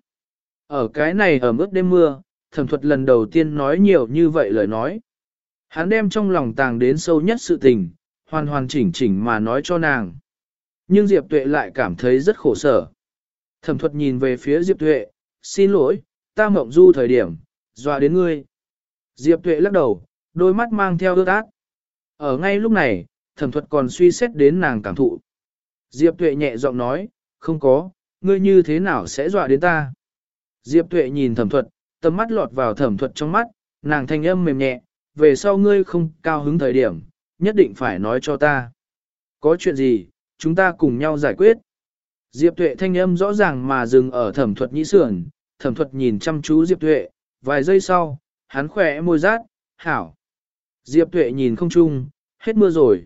Speaker 1: Ở cái này ở mức đêm mưa, thẩm thuật lần đầu tiên nói nhiều như vậy lời nói. Hắn đem trong lòng tàng đến sâu nhất sự tình, hoàn hoàn chỉnh chỉnh mà nói cho nàng. Nhưng Diệp Tuệ lại cảm thấy rất khổ sở. Thẩm thuật nhìn về phía Diệp Tuệ, xin lỗi, ta mộng du thời điểm, dọa đến ngươi. Diệp Tuệ lắc đầu, đôi mắt mang theo ước ác. Ở ngay lúc này, thẩm thuật còn suy xét đến nàng cảm thụ. Diệp Tuệ nhẹ giọng nói, không có, ngươi như thế nào sẽ dọa đến ta. Diệp Tuệ nhìn thẩm thuật, tầm mắt lọt vào thẩm thuật trong mắt, nàng thanh âm mềm nhẹ, về sau ngươi không cao hứng thời điểm, nhất định phải nói cho ta. Có chuyện gì, chúng ta cùng nhau giải quyết. Diệp Tuệ thanh âm rõ ràng mà dừng ở thẩm thuật nhĩ sườn, thẩm thuật nhìn chăm chú Diệp Tuệ, vài giây sau, hắn khỏe môi rát, hảo. Diệp Tuệ nhìn không chung, hết mưa rồi.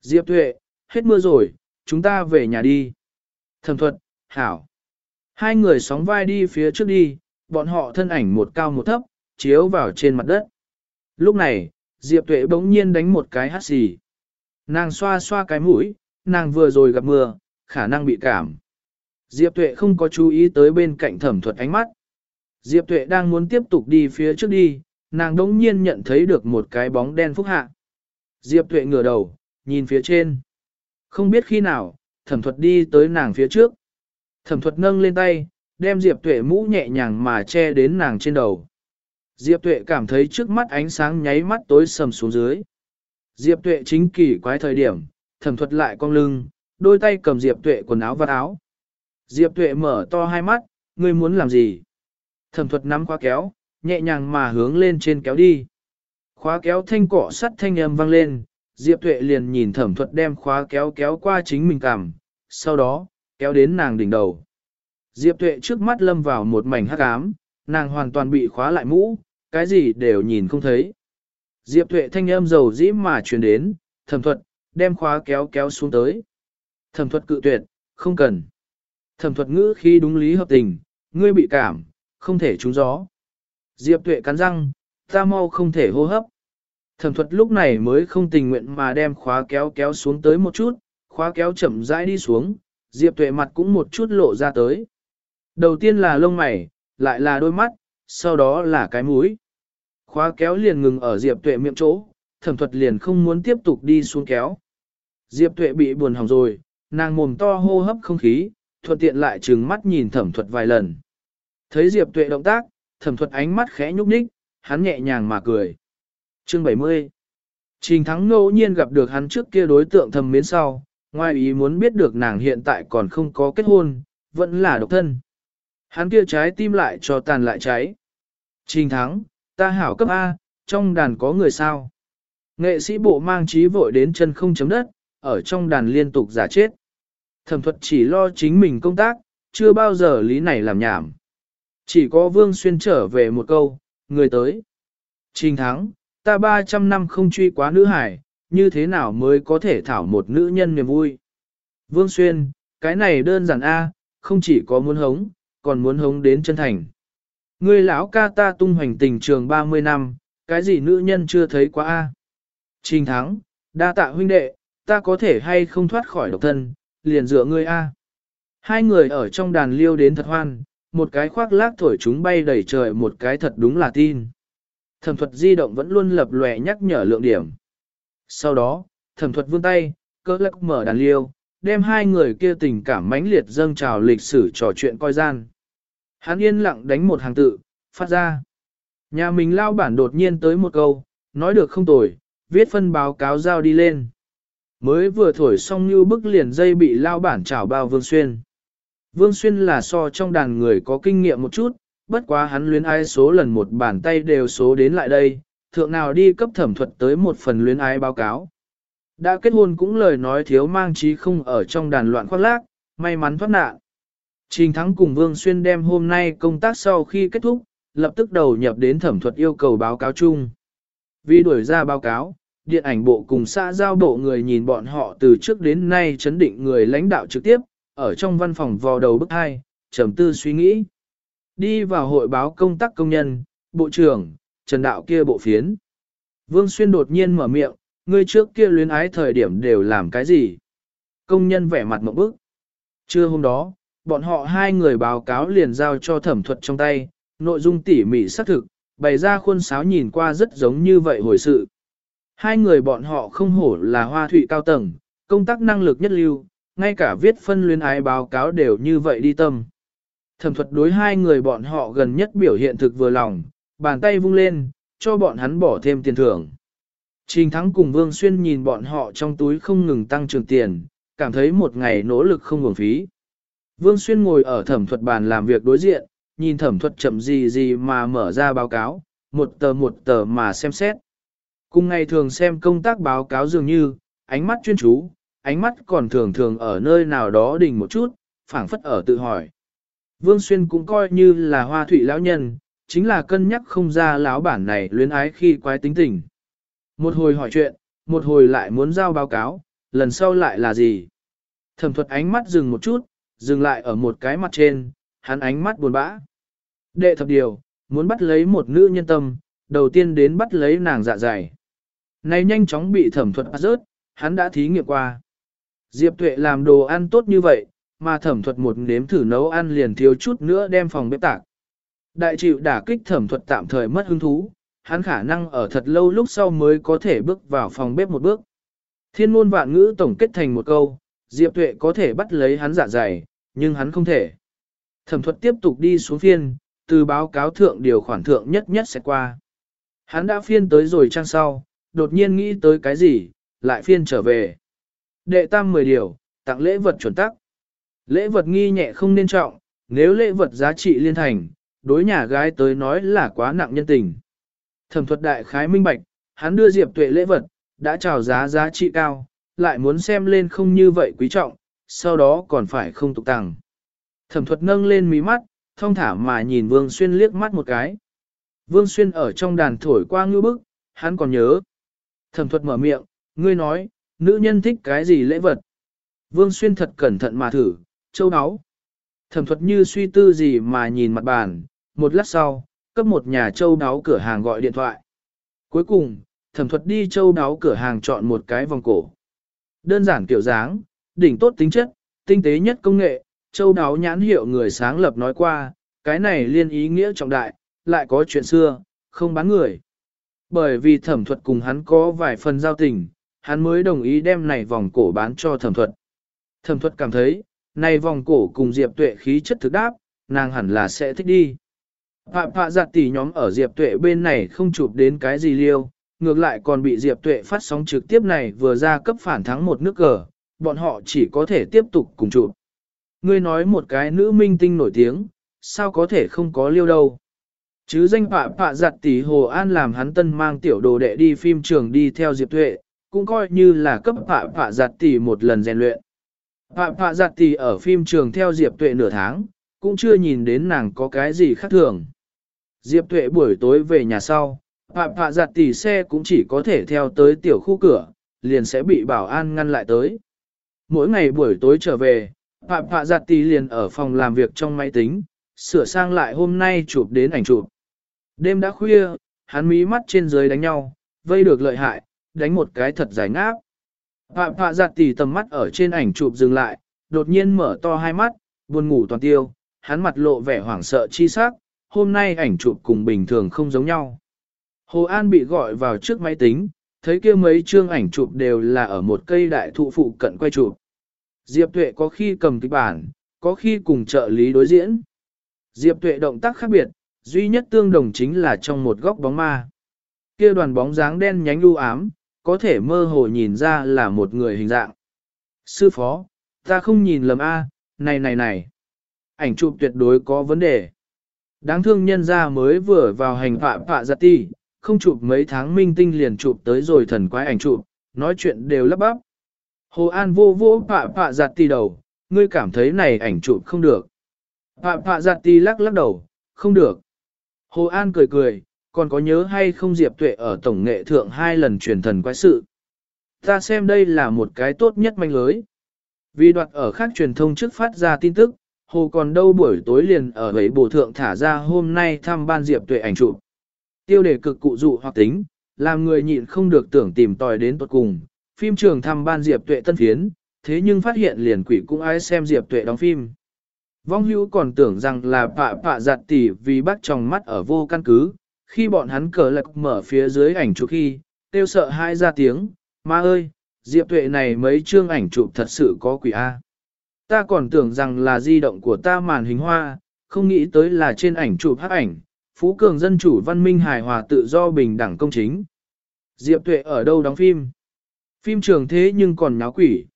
Speaker 1: Diệp Tuệ, hết mưa rồi, chúng ta về nhà đi. Thẩm thuật, hảo. Hai người sóng vai đi phía trước đi, bọn họ thân ảnh một cao một thấp, chiếu vào trên mặt đất. Lúc này, Diệp Tuệ bỗng nhiên đánh một cái hắt xì. Nàng xoa xoa cái mũi, nàng vừa rồi gặp mưa, khả năng bị cảm. Diệp Tuệ không có chú ý tới bên cạnh thẩm thuật ánh mắt. Diệp Tuệ đang muốn tiếp tục đi phía trước đi, nàng đống nhiên nhận thấy được một cái bóng đen phúc hạ. Diệp Tuệ ngửa đầu, nhìn phía trên. Không biết khi nào, thẩm thuật đi tới nàng phía trước. Thẩm thuật nâng lên tay, đem Diệp Tuệ mũ nhẹ nhàng mà che đến nàng trên đầu. Diệp Tuệ cảm thấy trước mắt ánh sáng nháy mắt tối sầm xuống dưới. Diệp Tuệ chính kỳ quái thời điểm, thẩm thuật lại cong lưng, đôi tay cầm Diệp Tuệ quần áo và áo. Diệp Tuệ mở to hai mắt, ngươi muốn làm gì? Thẩm thuật nắm khóa kéo, nhẹ nhàng mà hướng lên trên kéo đi. Khóa kéo thanh cọ sắt thanh âm vang lên, Diệp Tuệ liền nhìn thẩm thuật đem khóa kéo kéo qua chính mình cằm, sau đó, kéo đến nàng đỉnh đầu. Diệp Tuệ trước mắt lâm vào một mảnh hắc ám, nàng hoàn toàn bị khóa lại mũ, cái gì đều nhìn không thấy. Diệp Tuệ thanh âm dầu dĩ mà truyền đến, thẩm thuật, đem khóa kéo kéo xuống tới. Thẩm thuật cự tuyệt, không cần. Thẩm thuật ngữ khi đúng lý hợp tình, ngươi bị cảm, không thể trúng gió. Diệp Tuệ cắn răng, ta mau không thể hô hấp. Thẩm thuật lúc này mới không tình nguyện mà đem khóa kéo kéo xuống tới một chút, khóa kéo chậm rãi đi xuống, Diệp Tuệ mặt cũng một chút lộ ra tới. Đầu tiên là lông mày, lại là đôi mắt, sau đó là cái mũi. Khóa kéo liền ngừng ở Diệp Tuệ miệng chỗ, thẩm thuật liền không muốn tiếp tục đi xuống kéo. Diệp Tuệ bị buồn hỏng rồi, nàng mồm to hô hấp không khí, thuận tiện lại trừng mắt nhìn thẩm thuật vài lần. Thấy Diệp Tuệ động tác, thẩm thuật ánh mắt khẽ nhúc nhích, hắn nhẹ nhàng mà cười. Chương 70 Trình thắng ngẫu nhiên gặp được hắn trước kia đối tượng thầm miến sau, ngoài ý muốn biết được nàng hiện tại còn không có kết hôn, vẫn là độc thân. Hắn kia trái tim lại cho tàn lại cháy. Trình thắng, ta hảo cấp A, trong đàn có người sao. Nghệ sĩ bộ mang trí vội đến chân không chấm đất, ở trong đàn liên tục giả chết. Thẩm thuật chỉ lo chính mình công tác, chưa bao giờ lý này làm nhảm. Chỉ có Vương Xuyên trở về một câu, người tới. Trình thắng, ta 300 năm không truy quá nữ hải, như thế nào mới có thể thảo một nữ nhân niềm vui. Vương Xuyên, cái này đơn giản A, không chỉ có muốn hống, còn muốn hống đến chân thành. Ngươi lão ca ta tung hoành tình trường 30 năm, cái gì nữ nhân chưa thấy quá A. Trình thắng, đa tạ huynh đệ, ta có thể hay không thoát khỏi độc thân, liền dựa ngươi A. Hai người ở trong đàn liêu đến thật hoan, một cái khoác lác thổi chúng bay đầy trời một cái thật đúng là tin. Thẩm thuật di động vẫn luôn lập lòe nhắc nhở lượng điểm. Sau đó, thẩm thuật vươn tay, cơ lắc mở đàn liêu, đem hai người kia tình cảm mãnh liệt dâng trào lịch sử trò chuyện coi gian. Hắn yên lặng đánh một hàng tự, phát ra. Nhà mình lao bản đột nhiên tới một câu, nói được không tồi, viết phân báo cáo giao đi lên. Mới vừa thổi xong như bức liền dây bị lao bản trảo bao Vương Xuyên. Vương Xuyên là so trong đàn người có kinh nghiệm một chút, bất quá hắn luyến ái số lần một bàn tay đều số đến lại đây, thượng nào đi cấp thẩm thuật tới một phần luyến ái báo cáo. Đã kết hôn cũng lời nói thiếu mang trí không ở trong đàn loạn khoác lác, may mắn thoát nạn. Trình Thắng cùng Vương Xuyên đem hôm nay công tác sau khi kết thúc, lập tức đầu nhập đến thẩm thuật yêu cầu báo cáo chung. Vì đuổi ra báo cáo, điện ảnh bộ cùng xã giao bộ người nhìn bọn họ từ trước đến nay chấn định người lãnh đạo trực tiếp, ở trong văn phòng vò đầu bức hai, trầm tư suy nghĩ. Đi vào hội báo công tác công nhân, bộ trưởng, trần đạo kia bộ phiến. Vương Xuyên đột nhiên mở miệng, ngươi trước kia luyến ái thời điểm đều làm cái gì? Công nhân vẻ mặt mộng bức. Trưa hôm đó, bọn họ hai người báo cáo liền giao cho thẩm thuật trong tay, nội dung tỉ mỉ xác thực, bày ra khuôn sáo nhìn qua rất giống như vậy hồi sự. Hai người bọn họ không hổ là hoa thủy cao tầng, công tác năng lực nhất lưu, ngay cả viết phân luyến ái báo cáo đều như vậy đi tâm. Thẩm thuật đối hai người bọn họ gần nhất biểu hiện thực vừa lòng, bàn tay vung lên, cho bọn hắn bỏ thêm tiền thưởng. Trình Thắng cùng Vương Xuyên nhìn bọn họ trong túi không ngừng tăng trưởng tiền, cảm thấy một ngày nỗ lực không hưởng phí. Vương Xuyên ngồi ở thẩm thuật bàn làm việc đối diện, nhìn thẩm thuật chậm gì gì mà mở ra báo cáo, một tờ một tờ mà xem xét. Cùng ngày thường xem công tác báo cáo dường như, ánh mắt chuyên chú, ánh mắt còn thường thường ở nơi nào đó đình một chút, phảng phất ở tự hỏi. Vương Xuyên cũng coi như là hoa thủy lão nhân, chính là cân nhắc không ra lão bản này luyến ái khi quái tính tình. Một hồi hỏi chuyện, một hồi lại muốn giao báo cáo, lần sau lại là gì? Thẩm thuật ánh mắt dừng một chút, dừng lại ở một cái mặt trên, hắn ánh mắt buồn bã. Đệ thập điều, muốn bắt lấy một nữ nhân tâm, đầu tiên đến bắt lấy nàng dạ dày. Này nhanh chóng bị thẩm thuật rớt, hắn đã thí nghiệm qua. Diệp tuệ làm đồ ăn tốt như vậy, mà thẩm thuật một nếm thử nấu ăn liền thiếu chút nữa đem phòng bếp tạc. Đại chịu đả kích thẩm thuật tạm thời mất hứng thú, hắn khả năng ở thật lâu lúc sau mới có thể bước vào phòng bếp một bước. Thiên môn vạn ngữ tổng kết thành một câu, Diệp Tuệ có thể bắt lấy hắn dạ dày, nhưng hắn không thể. Thẩm thuật tiếp tục đi xuống phiên, từ báo cáo thượng điều khoản thượng nhất nhất sẽ qua. Hắn đã phiên tới rồi trang sau, đột nhiên nghĩ tới cái gì, lại phiên trở về. Đệ tam 10 điều, tặng lễ vật chuẩn tắc. Lễ vật nghi nhẹ không nên trọng, nếu lễ vật giá trị liên thành, đối nhà gái tới nói là quá nặng nhân tình. Thẩm thuật đại khái minh bạch, hắn đưa Diệp Tuệ lễ vật, đã chào giá giá trị cao, lại muốn xem lên không như vậy quý trọng, sau đó còn phải không tục tàng. Thẩm thuật nâng lên mí mắt, thông thả mà nhìn Vương Xuyên liếc mắt một cái. Vương Xuyên ở trong đàn thổi qua ngư bức, hắn còn nhớ. Thẩm thuật mở miệng, ngươi nói, nữ nhân thích cái gì lễ vật. Vương Xuyên thật cẩn thận mà thử, châu áo. Thẩm thuật như suy tư gì mà nhìn mặt bàn, một lát sau, cấp một nhà châu đáo cửa hàng gọi điện thoại. Cuối cùng, thẩm thuật đi châu đáo cửa hàng chọn một cái vòng cổ. Đơn giản kiểu dáng, đỉnh tốt tính chất, tinh tế nhất công nghệ, châu đáo nhãn hiệu người sáng lập nói qua, cái này liên ý nghĩa trọng đại, lại có chuyện xưa, không bán người. Bởi vì thẩm thuật cùng hắn có vài phần giao tình, hắn mới đồng ý đem này vòng cổ bán cho thẩm thuật. Thẩm thuật cảm thấy, này vòng cổ cùng Diệp Tuệ khí chất thực đáp, nàng hẳn là sẽ thích đi. Phạm phạ giặt tỷ nhóm ở Diệp Tuệ bên này không chụp đến cái gì liêu, ngược lại còn bị Diệp Tuệ phát sóng trực tiếp này vừa ra cấp phản thắng một nước cờ, bọn họ chỉ có thể tiếp tục cùng chụp. Ngươi nói một cái nữ minh tinh nổi tiếng, sao có thể không có liêu đâu. Chứ danh phạ phạ giặt tỷ Hồ An làm hắn tân mang tiểu đồ đệ đi phim trường đi theo Diệp Tuệ, cũng coi như là cấp phạ phạ giặt tỷ một lần rèn luyện. Phạ phạ giặt tỷ ở phim trường theo Diệp Tuệ nửa tháng, cũng chưa nhìn đến nàng có cái gì khác thường. Diệp Tuệ buổi tối về nhà sau, Phạm Phạ giặt tỷ xe cũng chỉ có thể theo tới tiểu khu cửa, liền sẽ bị bảo an ngăn lại tới. Mỗi ngày buổi tối trở về, Phạm Phạ giặt tì liền ở phòng làm việc trong máy tính, sửa sang lại hôm nay chụp đến ảnh chụp. Đêm đã khuya, hắn mí mắt trên dưới đánh nhau, vây được lợi hại, đánh một cái thật giải ngáp. Phạm Phạ giặt tì tầm mắt ở trên ảnh chụp dừng lại, đột nhiên mở to hai mắt, buồn ngủ toàn tiêu, hắn mặt lộ vẻ hoảng sợ chi sắc, hôm nay ảnh chụp cùng bình thường không giống nhau. Hồ An bị gọi vào trước máy tính, thấy kia mấy chương ảnh chụp đều là ở một cây đại thụ phụ cận quay chụp. Diệp Tuệ có khi cầm kịch bản, có khi cùng trợ lý đối diễn. Diệp Tuệ động tác khác biệt, duy nhất tương đồng chính là trong một góc bóng ma. Kia đoàn bóng dáng đen nhánh u ám, có thể mơ hồ nhìn ra là một người hình dạng. Sư phó, ta không nhìn lầm A, này này này. Ảnh chụp tuyệt đối có vấn đề. Đáng thương nhân ra mới vừa vào hành phạm phạ giặt ti, không chụp mấy tháng minh tinh liền chụp tới rồi thần quái ảnh chụp, nói chuyện đều lắp bắp. Hồ An vô vô phạ phạ giặt tì đầu, ngươi cảm thấy này ảnh chụp không được. Phạ phạ giặt tì lắc lắc đầu, không được. Hồ An cười cười, còn có nhớ hay không Diệp Tuệ ở Tổng nghệ thượng hai lần truyền thần quái sự. Ta xem đây là một cái tốt nhất manh lưới. Vì đoạt ở khác truyền thông trước phát ra tin tức, Hồ còn đâu buổi tối liền ở ấy bổ thượng thả ra hôm nay thăm ban Diệp Tuệ ảnh chụp. Tiêu đề cực cụ dụ hoặc tính, làm người nhịn không được tưởng tìm tòi đến tuột cùng. Phim trường thăm ban Diệp Tuệ tân phiến, thế nhưng phát hiện liền quỷ cũng ai xem Diệp Tuệ đóng phim. Vong hữu còn tưởng rằng là pạ pạ giặt tỉ vì bác trong mắt ở vô căn cứ, khi bọn hắn cờ lạc mở phía dưới ảnh chụp khi, tiêu sợ hai ra tiếng, ma ơi, Diệp Tuệ này mấy chương ảnh chụp thật sự có quỷ A. Ta còn tưởng rằng là di động của ta màn hình hoa, không nghĩ tới là trên ảnh chụp hắc ảnh, phú cường dân chủ văn minh hài hòa tự do bình đẳng công chính. Diệp Tuệ ở đâu đóng phim? Phim trường thế nhưng còn nháo quỷ.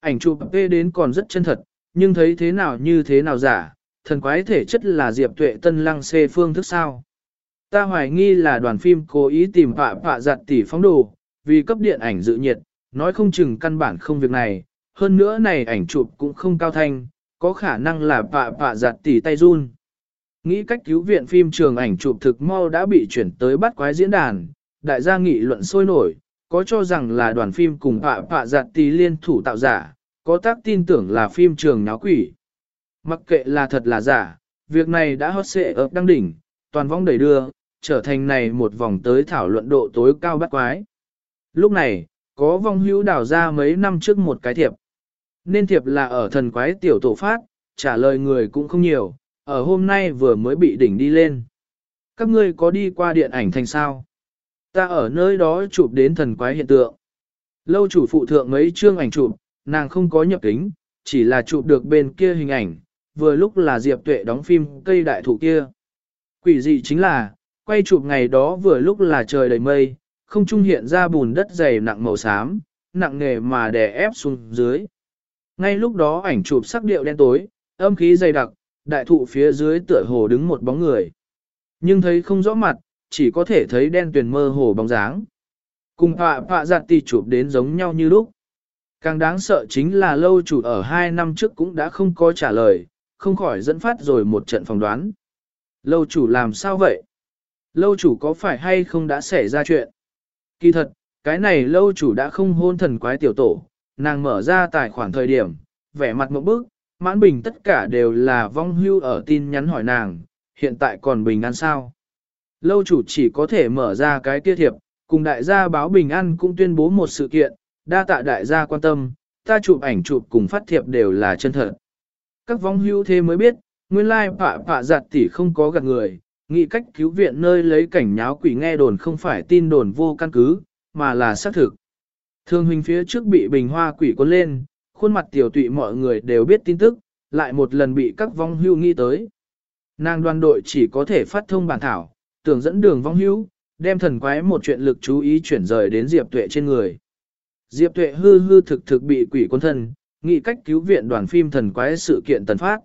Speaker 1: Ảnh chụp P đến còn rất chân thật, nhưng thấy thế nào như thế nào giả, thần quái thể chất là Diệp Tuệ tân lăng xê phương thức sao. Ta hoài nghi là đoàn phim cố ý tìm phạ phạ giặt tỷ phóng đồ, vì cấp điện ảnh dự nhiệt, nói không chừng căn bản không việc này, hơn nữa này ảnh chụp cũng không cao thanh, có khả năng là phạ phạ giặt tỷ tay run. Nghĩ cách cứu viện phim trường ảnh chụp thực mau đã bị chuyển tới bắt quái diễn đàn, đại gia nghị luận sôi nổi, có cho rằng là đoàn phim cùng họa phạ giặt tí liên thủ tạo giả, có tác tin tưởng là phim trường náo quỷ. Mặc kệ là thật là giả, việc này đã hot xệ ập đăng đỉnh, toàn vong đẩy đưa, trở thành này một vòng tới thảo luận độ tối cao bắt quái. Lúc này, có vong hữu đào ra mấy năm trước một cái thiệp. Nên thiệp là ở thần quái tiểu tổ phát, trả lời người cũng không nhiều, ở hôm nay vừa mới bị đỉnh đi lên. Các ngươi có đi qua điện ảnh thành sao? Ta ở nơi đó chụp đến thần quái hiện tượng. Lâu chủ phụ thượng mấy chương ảnh chụp, nàng không có nhập kính, chỉ là chụp được bên kia hình ảnh, vừa lúc là Diệp Tuệ đóng phim cây đại thụ kia. Quỷ dị chính là, quay chụp ngày đó vừa lúc là trời đầy mây, không trung hiện ra bùn đất dày nặng màu xám, nặng nề mà đè ép xuống dưới. Ngay lúc đó ảnh chụp sắc điệu đen tối, âm khí dày đặc, đại thụ phía dưới tựa hồ đứng một bóng người. Nhưng thấy không rõ mặt, chỉ có thể thấy đen tuyền mơ hồ bóng dáng. Cùng họa họa giặt tì chụp đến giống nhau như lúc. Càng đáng sợ chính là lâu chủ ở hai năm trước cũng đã không có trả lời, không khỏi dẫn phát rồi một trận phỏng đoán. Lâu chủ làm sao vậy? Lâu chủ có phải hay không đã xảy ra chuyện? Kỳ thật, cái này lâu chủ đã không hôn thần quái tiểu tổ, nàng mở ra tài khoản thời điểm, vẻ mặt một bức, mãn bình tất cả đều là vong hưu ở tin nhắn hỏi nàng, hiện tại còn bình an sao? Lâu chủ chỉ có thể mở ra cái kia thiệp, cùng đại gia báo bình an cũng tuyên bố một sự kiện, đa tạ đại gia quan tâm, ta chụp ảnh chụp cùng phát thiệp đều là chân thật. Các vong hưu thế mới biết, nguyên lai phạ phạ giặt tỷ không có gạt người, nghĩ cách cứu viện nơi lấy cảnh nháo quỷ nghe đồn không phải tin đồn vô căn cứ, mà là xác thực. Thương huynh phía trước bị bình hoa quỷ cuốn lên, khuôn mặt tiểu tụy mọi người đều biết tin tức, lại một lần bị các vong hưu nghi tới. Nàng đoàn đội chỉ có thể phát thông bản thảo, tưởng dẫn đường vong hưu, đem thần quái một chuyện lực chú ý chuyển rời đến Diệp Tuệ trên người. Diệp Tuệ hư hư thực thực bị quỷ quân thân, nghĩ cách cứu viện đoàn phim thần quái sự kiện tần phát.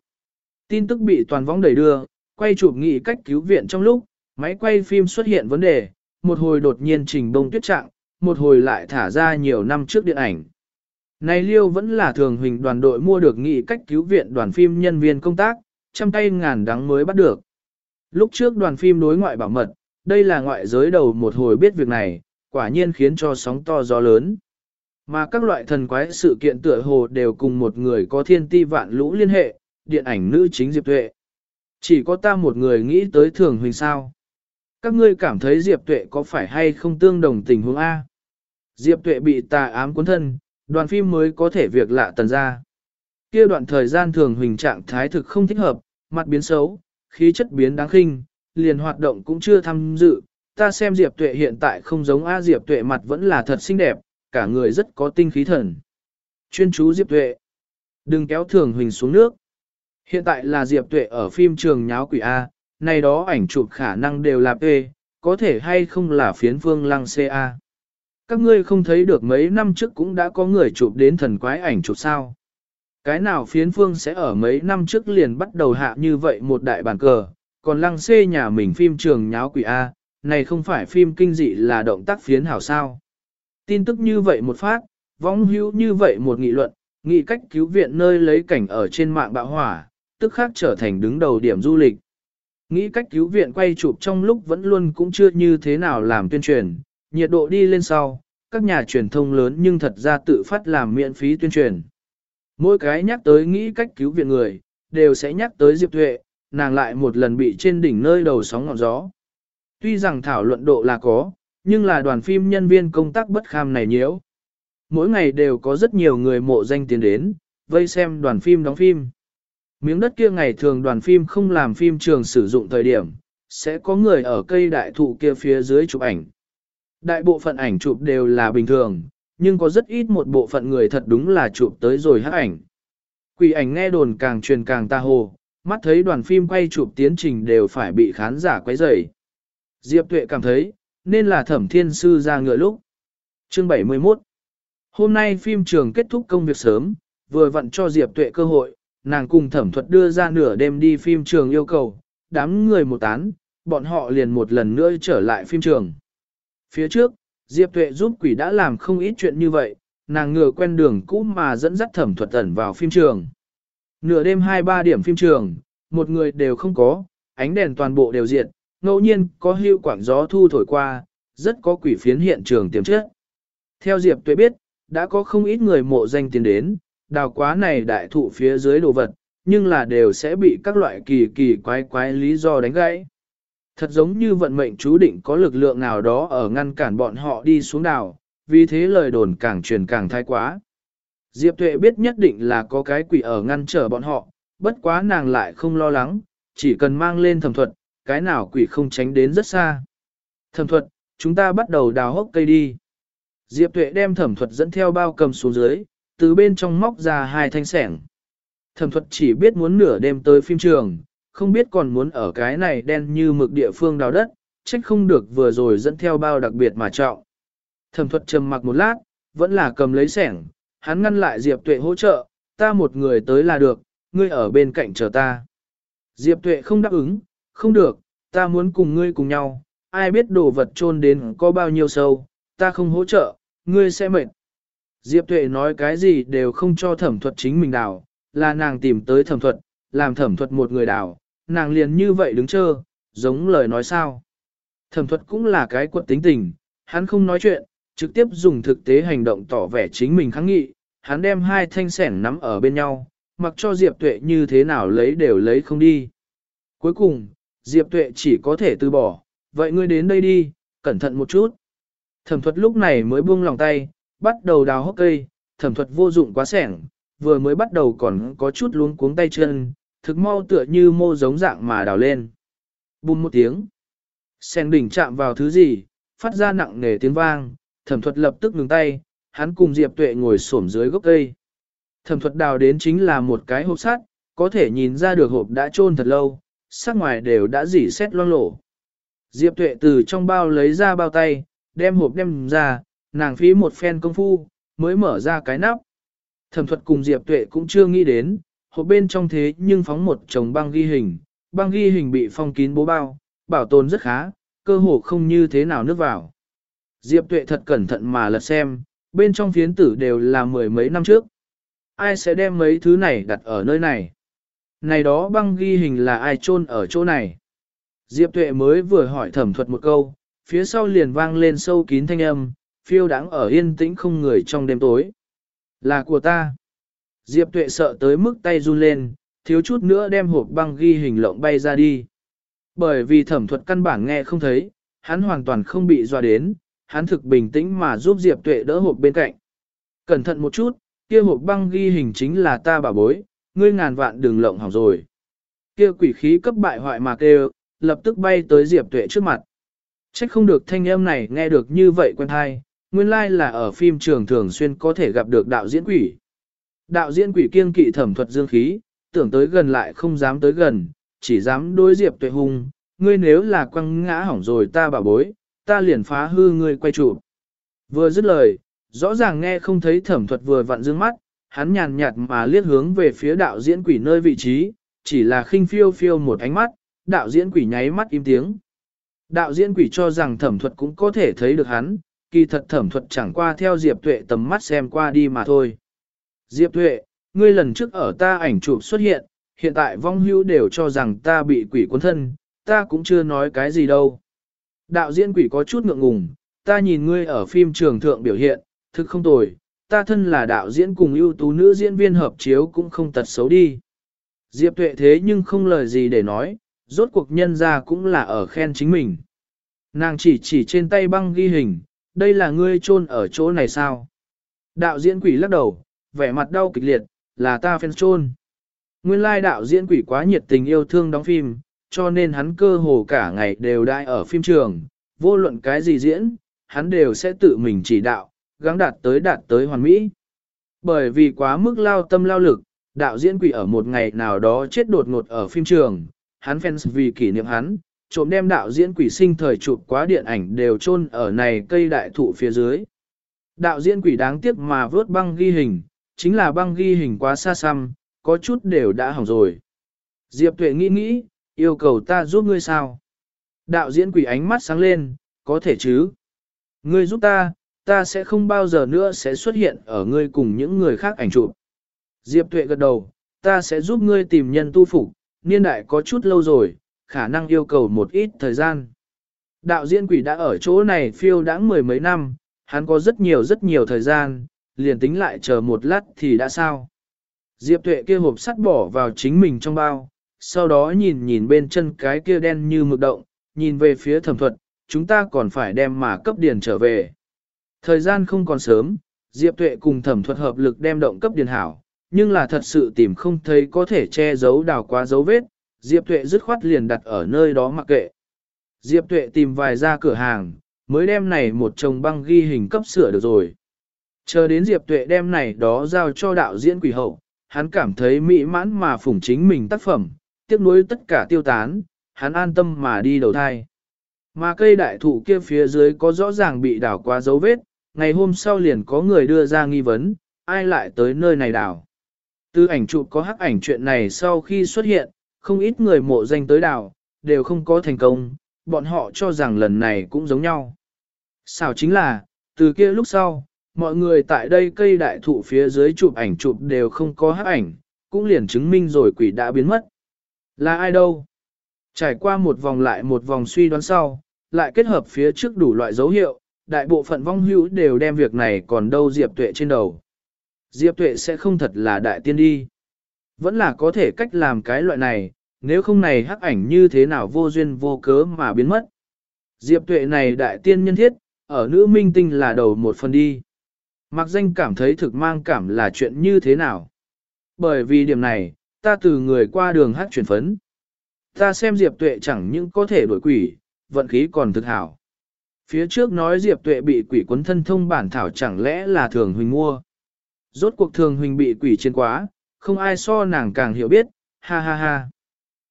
Speaker 1: Tin tức bị toàn vong đẩy đưa, quay chụp nghị cách cứu viện trong lúc, máy quay phim xuất hiện vấn đề, một hồi đột nhiên trình bông tuyết trạng, một hồi lại thả ra nhiều năm trước điện ảnh. Này Liêu vẫn là thường huỳnh đoàn đội mua được nghị cách cứu viện đoàn phim nhân viên công tác, trăm tay ngàn đắng mới bắt được. Lúc trước đoàn phim đối ngoại bảo mật, đây là ngoại giới đầu một hồi biết việc này, quả nhiên khiến cho sóng to gió lớn. Mà các loại thần quái sự kiện tựa hồ đều cùng một người có thiên ti vạn lũ liên hệ, điện ảnh nữ chính Diệp Tuệ. Chỉ có ta một người nghĩ tới thường huỳnh sao. Các ngươi cảm thấy Diệp Tuệ có phải hay không tương đồng tình huống A? Diệp Tuệ bị tà ám cuốn thân, đoàn phim mới có thể việc lạ tần ra. Kia đoạn thời gian thường huỳnh trạng thái thực không thích hợp, mặt biến xấu, khí chất biến đáng khinh, liền hoạt động cũng chưa tham dự. Ta xem Diệp Tuệ hiện tại không giống A Diệp Tuệ mặt vẫn là thật xinh đẹp, cả người rất có tinh khí thần. Chuyên chú Diệp Tuệ. Đừng kéo thường huỳnh xuống nước. Hiện tại là Diệp Tuệ ở phim trường nháo quỷ A, này đó ảnh chụp khả năng đều là P, có thể hay không là phiến phương lăng CA. Các ngươi không thấy được mấy năm trước cũng đã có người chụp đến thần quái ảnh chụp sao. Cái nào phiến phương sẽ ở mấy năm trước liền bắt đầu hạ như vậy một đại bàn cờ, còn lăng xê nhà mình phim trường nháo quỷ A, này không phải phim kinh dị là động tác phiến hảo sao. Tin tức như vậy một phát, vong hữu như vậy một nghị luận, nghị cách cứu viện nơi lấy cảnh ở trên mạng bạo hỏa, tức khác trở thành đứng đầu điểm du lịch. Nghĩ cách cứu viện quay chụp trong lúc vẫn luôn cũng chưa như thế nào làm tuyên truyền, nhiệt độ đi lên sau, các nhà truyền thông lớn nhưng thật ra tự phát làm miễn phí tuyên truyền. Mỗi cái nhắc tới nghĩ cách cứu viện người, đều sẽ nhắc tới Diệp Thuệ, nàng lại một lần bị trên đỉnh nơi đầu sóng ngọn gió. Tuy rằng thảo luận độ là có, nhưng là đoàn phim nhân viên công tác bất kham này nhiễu. Mỗi ngày đều có rất nhiều người mộ danh tiến đến, vây xem đoàn phim đóng phim. Miếng đất kia ngày thường đoàn phim không làm phim trường sử dụng thời điểm, sẽ có người ở cây đại thụ kia phía dưới chụp ảnh. Đại bộ phận ảnh chụp đều là bình thường, nhưng có rất ít một bộ phận người thật đúng là chụp tới rồi hát ảnh. Quỷ ảnh nghe đồn càng truyền càng ta hồ, mắt thấy đoàn phim quay chụp tiến trình đều phải bị khán giả quấy rầy. Diệp Tuệ cảm thấy, nên là thẩm thiên sư ra ngựa lúc. Chương 71 Hôm nay phim trường kết thúc công việc sớm, vừa vặn cho Diệp Tuệ cơ hội, nàng cùng thẩm thuật đưa ra nửa đêm đi phim trường yêu cầu, đám người một tán, bọn họ liền một lần nữa trở lại phim trường. Phía trước, Diệp Tuệ giúp quỷ đã làm không ít chuyện như vậy, nàng ngừa quen đường cũ mà dẫn dắt thẩm thuật ẩn vào phim trường. Nửa đêm 2-3 điểm phim trường, một người đều không có, ánh đèn toàn bộ đều diệt, ngẫu nhiên có hưu quảng gió thu thổi qua, rất có quỷ phiến hiện trường tiềm chất. Theo Diệp Tuệ biết, đã có không ít người mộ danh tiến đến, đào quá này đại thụ phía dưới đồ vật, nhưng là đều sẽ bị các loại kỳ kỳ quái quái lý do đánh gãy. Thật giống như vận mệnh chú định có lực lượng nào đó ở ngăn cản bọn họ đi xuống đảo. vì thế lời đồn càng truyền càng thái quá. Diệp Tuệ biết nhất định là có cái quỷ ở ngăn trở bọn họ, bất quá nàng lại không lo lắng, chỉ cần mang lên thẩm thuật, cái nào quỷ không tránh đến rất xa. Thẩm thuật, chúng ta bắt đầu đào hốc cây đi. Diệp Tuệ đem thẩm thuật dẫn theo bao cầm xuống dưới, từ bên trong móc ra hai thanh sẻng. Thẩm thuật chỉ biết muốn nửa đêm tới phim trường, không biết còn muốn ở cái này đen như mực địa phương đào đất, trách không được vừa rồi dẫn theo bao đặc biệt mà trọng. Thẩm thuật trầm mặc một lát, vẫn là cầm lấy sẻng, hắn ngăn lại Diệp Tuệ hỗ trợ, ta một người tới là được, ngươi ở bên cạnh chờ ta. Diệp Tuệ không đáp ứng, không được, ta muốn cùng ngươi cùng nhau, ai biết đồ vật trôn đến có bao nhiêu sâu, ta không hỗ trợ, ngươi sẽ mệt. Diệp Tuệ nói cái gì đều không cho thẩm thuật chính mình đào, là nàng tìm tới thẩm thuật, làm thẩm thuật một người đào, nàng liền như vậy đứng chơ, giống lời nói sao. Thẩm thuật cũng là cái quật tính tình, hắn không nói chuyện, trực tiếp dùng thực tế hành động tỏ vẻ chính mình kháng nghị, hắn đem hai thanh sẻng nắm ở bên nhau, mặc cho Diệp Tuệ như thế nào lấy đều lấy không đi. Cuối cùng, Diệp Tuệ chỉ có thể từ bỏ, vậy ngươi đến đây đi, cẩn thận một chút. Thẩm thuật lúc này mới buông lòng tay, bắt đầu đào hốc cây, thẩm thuật vô dụng quá sẻng, vừa mới bắt đầu còn có chút luống cuống tay chân, thực mau tựa như mô giống dạng mà đào lên. Bùm một tiếng. Sen đỉnh chạm vào thứ gì, phát ra nặng nề tiếng vang, thẩm thuật lập tức ngừng tay, hắn cùng Diệp Tuệ ngồi xổm dưới gốc cây. Thẩm thuật đào đến chính là một cái hộp sắt, có thể nhìn ra được hộp đã trôn thật lâu, sắc ngoài đều đã dỉ xét loang lổ. Diệp Tuệ từ trong bao lấy ra bao tay, đem hộp đem ra, nàng phí một phen công phu, mới mở ra cái nắp. Thẩm thuật cùng Diệp Tuệ cũng chưa nghĩ đến, hộp bên trong thế nhưng phóng một chồng băng ghi hình, băng ghi hình bị phong kín bố bao, bảo tồn rất khá, cơ hồ không như thế nào nước vào. Diệp Tuệ thật cẩn thận mà lật xem, bên trong phiến tử đều là mười mấy năm trước. Ai sẽ đem mấy thứ này đặt ở nơi này? Này đó băng ghi hình là ai chôn ở chỗ này? Diệp Tuệ mới vừa hỏi thẩm thuật một câu, phía sau liền vang lên sâu kín thanh âm, phiêu đáng ở yên tĩnh không người trong đêm tối. Là của ta. Diệp Tuệ sợ tới mức tay run lên, thiếu chút nữa đem hộp băng ghi hình lộng bay ra đi. Bởi vì thẩm thuật căn bản nghe không thấy, hắn hoàn toàn không bị dọa đến, hắn thực bình tĩnh mà giúp Diệp Tuệ đỡ hộp bên cạnh. Cẩn thận một chút, kia hộp băng ghi hình chính là ta bà bối, ngươi ngàn vạn đừng lộng hỏng rồi. Kia quỷ khí cấp bại hoại mà kêu, lập tức bay tới Diệp Tuệ trước mặt. Trách không được thanh âm này nghe được như vậy quen hay, nguyên lai like là ở phim trường thường xuyên có thể gặp được đạo diễn quỷ. Đạo diễn quỷ kiêng kỵ thẩm thuật dương khí, tưởng tới gần lại không dám tới gần, chỉ dám đối Diệp Tuệ hung, ngươi nếu là quăng ngã hỏng rồi ta bảo bối, ta liền phá hư ngươi quay trụ. Vừa dứt lời, rõ ràng nghe không thấy thẩm thuật vừa vặn dương mắt, hắn nhàn nhạt mà liếc hướng về phía đạo diễn quỷ nơi vị trí, chỉ là khinh phiêu phiêu một ánh mắt, đạo diễn quỷ nháy mắt im tiếng. Đạo diễn quỷ cho rằng thẩm thuật cũng có thể thấy được hắn, kỳ thật thẩm thuật chẳng qua theo Diệp Tuệ tầm mắt xem qua đi mà thôi. Diệp Thuệ, ngươi lần trước ở ta ảnh chụp xuất hiện, hiện tại vong hưu đều cho rằng ta bị quỷ cuốn thân, ta cũng chưa nói cái gì đâu. Đạo diễn quỷ có chút ngượng ngùng, ta nhìn ngươi ở phim trường thượng biểu hiện, thực không tồi, ta thân là đạo diễn cùng ưu tú nữ diễn viên hợp chiếu cũng không tật xấu đi. Diệp tuệ thế nhưng không lời gì để nói, rốt cuộc nhân ra cũng là ở khen chính mình. Nàng chỉ chỉ trên tay băng ghi hình, đây là ngươi chôn ở chỗ này sao? Đạo diễn quỷ lắc đầu, vẻ mặt đau kịch liệt, là ta phèn trôn. Nguyên lai đạo diễn quỷ quá nhiệt tình yêu thương đóng phim, cho nên hắn cơ hồ cả ngày đều đai ở phim trường, vô luận cái gì diễn, hắn đều sẽ tự mình chỉ đạo, gắng đạt tới đạt tới hoàn mỹ. Bởi vì quá mức lao tâm lao lực, đạo diễn quỷ ở một ngày nào đó chết đột ngột ở phim trường, hắn fans vì kỷ niệm hắn, trộm đem đạo diễn quỷ sinh thời chụp quá điện ảnh đều chôn ở này cây đại thụ phía dưới. Đạo diễn quỷ đáng tiếc mà vớt băng ghi hình, chính là băng ghi hình quá xa xăm, có chút đều đã hỏng rồi. Diệp Tuệ nghĩ nghĩ, yêu cầu ta giúp ngươi sao? Đạo diễn quỷ ánh mắt sáng lên, có thể chứ. Ngươi giúp ta, ta sẽ không bao giờ nữa sẽ xuất hiện ở ngươi cùng những người khác ảnh chụp. Diệp Tuệ gật đầu, ta sẽ giúp ngươi tìm nhân tu phục, niên đại có chút lâu rồi, khả năng yêu cầu một ít thời gian. Đạo diễn quỷ đã ở chỗ này phiêu đã mười mấy năm, hắn có rất nhiều rất nhiều thời gian, liền tính lại chờ một lát thì đã sao. Diệp tuệ kia hộp sắt bỏ vào chính mình trong bao, sau đó nhìn nhìn bên chân cái kia đen như mực động, nhìn về phía thẩm thuật, chúng ta còn phải đem mà cấp điền trở về. Thời gian không còn sớm, Diệp tuệ cùng thẩm thuật hợp lực đem động cấp điền hảo, nhưng là thật sự tìm không thấy có thể che giấu đào quá dấu vết, Diệp tuệ dứt khoát liền đặt ở nơi đó mặc kệ. Diệp tuệ tìm vài ra cửa hàng, mới đem này một chồng băng ghi hình cấp sửa được rồi. Chờ đến Diệp Tuệ đem này đó giao cho đạo diễn quỷ hậu, hắn cảm thấy mỹ mãn mà phủng chính mình tác phẩm, tiếc nuối tất cả tiêu tán, hắn an tâm mà đi đầu thai. Mà cây đại thụ kia phía dưới có rõ ràng bị đảo qua dấu vết, ngày hôm sau liền có người đưa ra nghi vấn, ai lại tới nơi này đảo. Từ ảnh chụp có hắc ảnh chuyện này sau khi xuất hiện, không ít người mộ danh tới đảo, đều không có thành công, bọn họ cho rằng lần này cũng giống nhau. Sao chính là, từ kia lúc sau, mọi người tại đây cây đại thụ phía dưới chụp ảnh chụp đều không có hắc ảnh, cũng liền chứng minh rồi quỷ đã biến mất. Là ai đâu? Trải qua một vòng lại một vòng suy đoán sau, lại kết hợp phía trước đủ loại dấu hiệu, đại bộ phận vong hữu đều đem việc này còn đâu Diệp Tuệ trên đầu. Diệp Tuệ sẽ không thật là đại tiên đi. Vẫn là có thể cách làm cái loại này, nếu không này hắc ảnh như thế nào vô duyên vô cớ mà biến mất. Diệp Tuệ này đại tiên nhân thiết, ở nữ minh tinh là đầu một phần đi. Mặc danh cảm thấy thực mang cảm là chuyện như thế nào. Bởi vì điểm này, ta từ người qua đường hát chuyển phấn. Ta xem Diệp Tuệ chẳng những có thể đổi quỷ, vận khí còn thực hảo. Phía trước nói Diệp Tuệ bị quỷ quấn thân thông bản thảo chẳng lẽ là thường huỳnh mua. Rốt cuộc thường huỳnh bị quỷ trên quá, không ai so nàng càng hiểu biết, ha ha ha.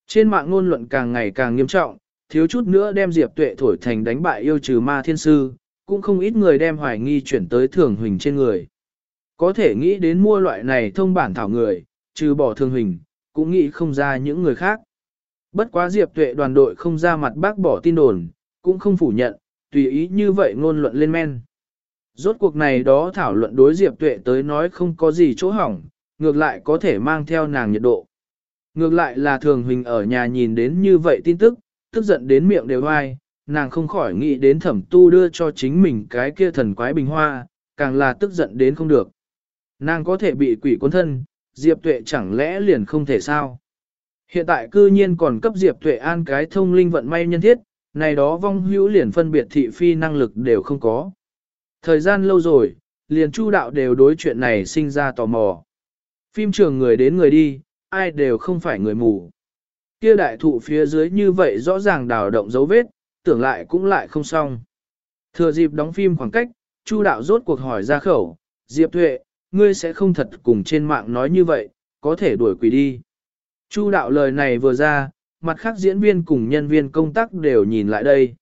Speaker 1: Trên mạng ngôn luận càng ngày càng nghiêm trọng, thiếu chút nữa đem Diệp Tuệ thổi thành đánh bại yêu trừ ma thiên sư, cũng không ít người đem hoài nghi chuyển tới thường huỳnh trên người. Có thể nghĩ đến mua loại này thông bản thảo người, trừ bỏ thường huỳnh, cũng nghĩ không ra những người khác. Bất quá Diệp Tuệ đoàn đội không ra mặt bác bỏ tin đồn, cũng không phủ nhận, tùy ý như vậy ngôn luận lên men. Rốt cuộc này đó thảo luận đối Diệp Tuệ tới nói không có gì chỗ hỏng, ngược lại có thể mang theo nàng nhiệt độ. Ngược lại là thường huỳnh ở nhà nhìn đến như vậy tin tức, tức giận đến miệng đều ai, nàng không khỏi nghĩ đến thẩm tu đưa cho chính mình cái kia thần quái bình hoa, càng là tức giận đến không được. Nàng có thể bị quỷ cuốn thân, Diệp Tuệ chẳng lẽ liền không thể sao? Hiện tại cư nhiên còn cấp Diệp Tuệ an cái thông linh vận may nhân thiết, này đó vong hữu liền phân biệt thị phi năng lực đều không có. Thời gian lâu rồi, liền chu đạo đều đối chuyện này sinh ra tò mò. Phim trường người đến người đi, ai đều không phải người mù. Kia đại thụ phía dưới như vậy rõ ràng đào động dấu vết, tưởng lại cũng lại không xong. Thừa dịp đóng phim khoảng cách, Chu đạo rốt cuộc hỏi ra khẩu, Diệp Thuệ, ngươi sẽ không thật cùng trên mạng nói như vậy, có thể đuổi quỷ đi. Chu đạo lời này vừa ra, mặt khác diễn viên cùng nhân viên công tác đều nhìn lại đây.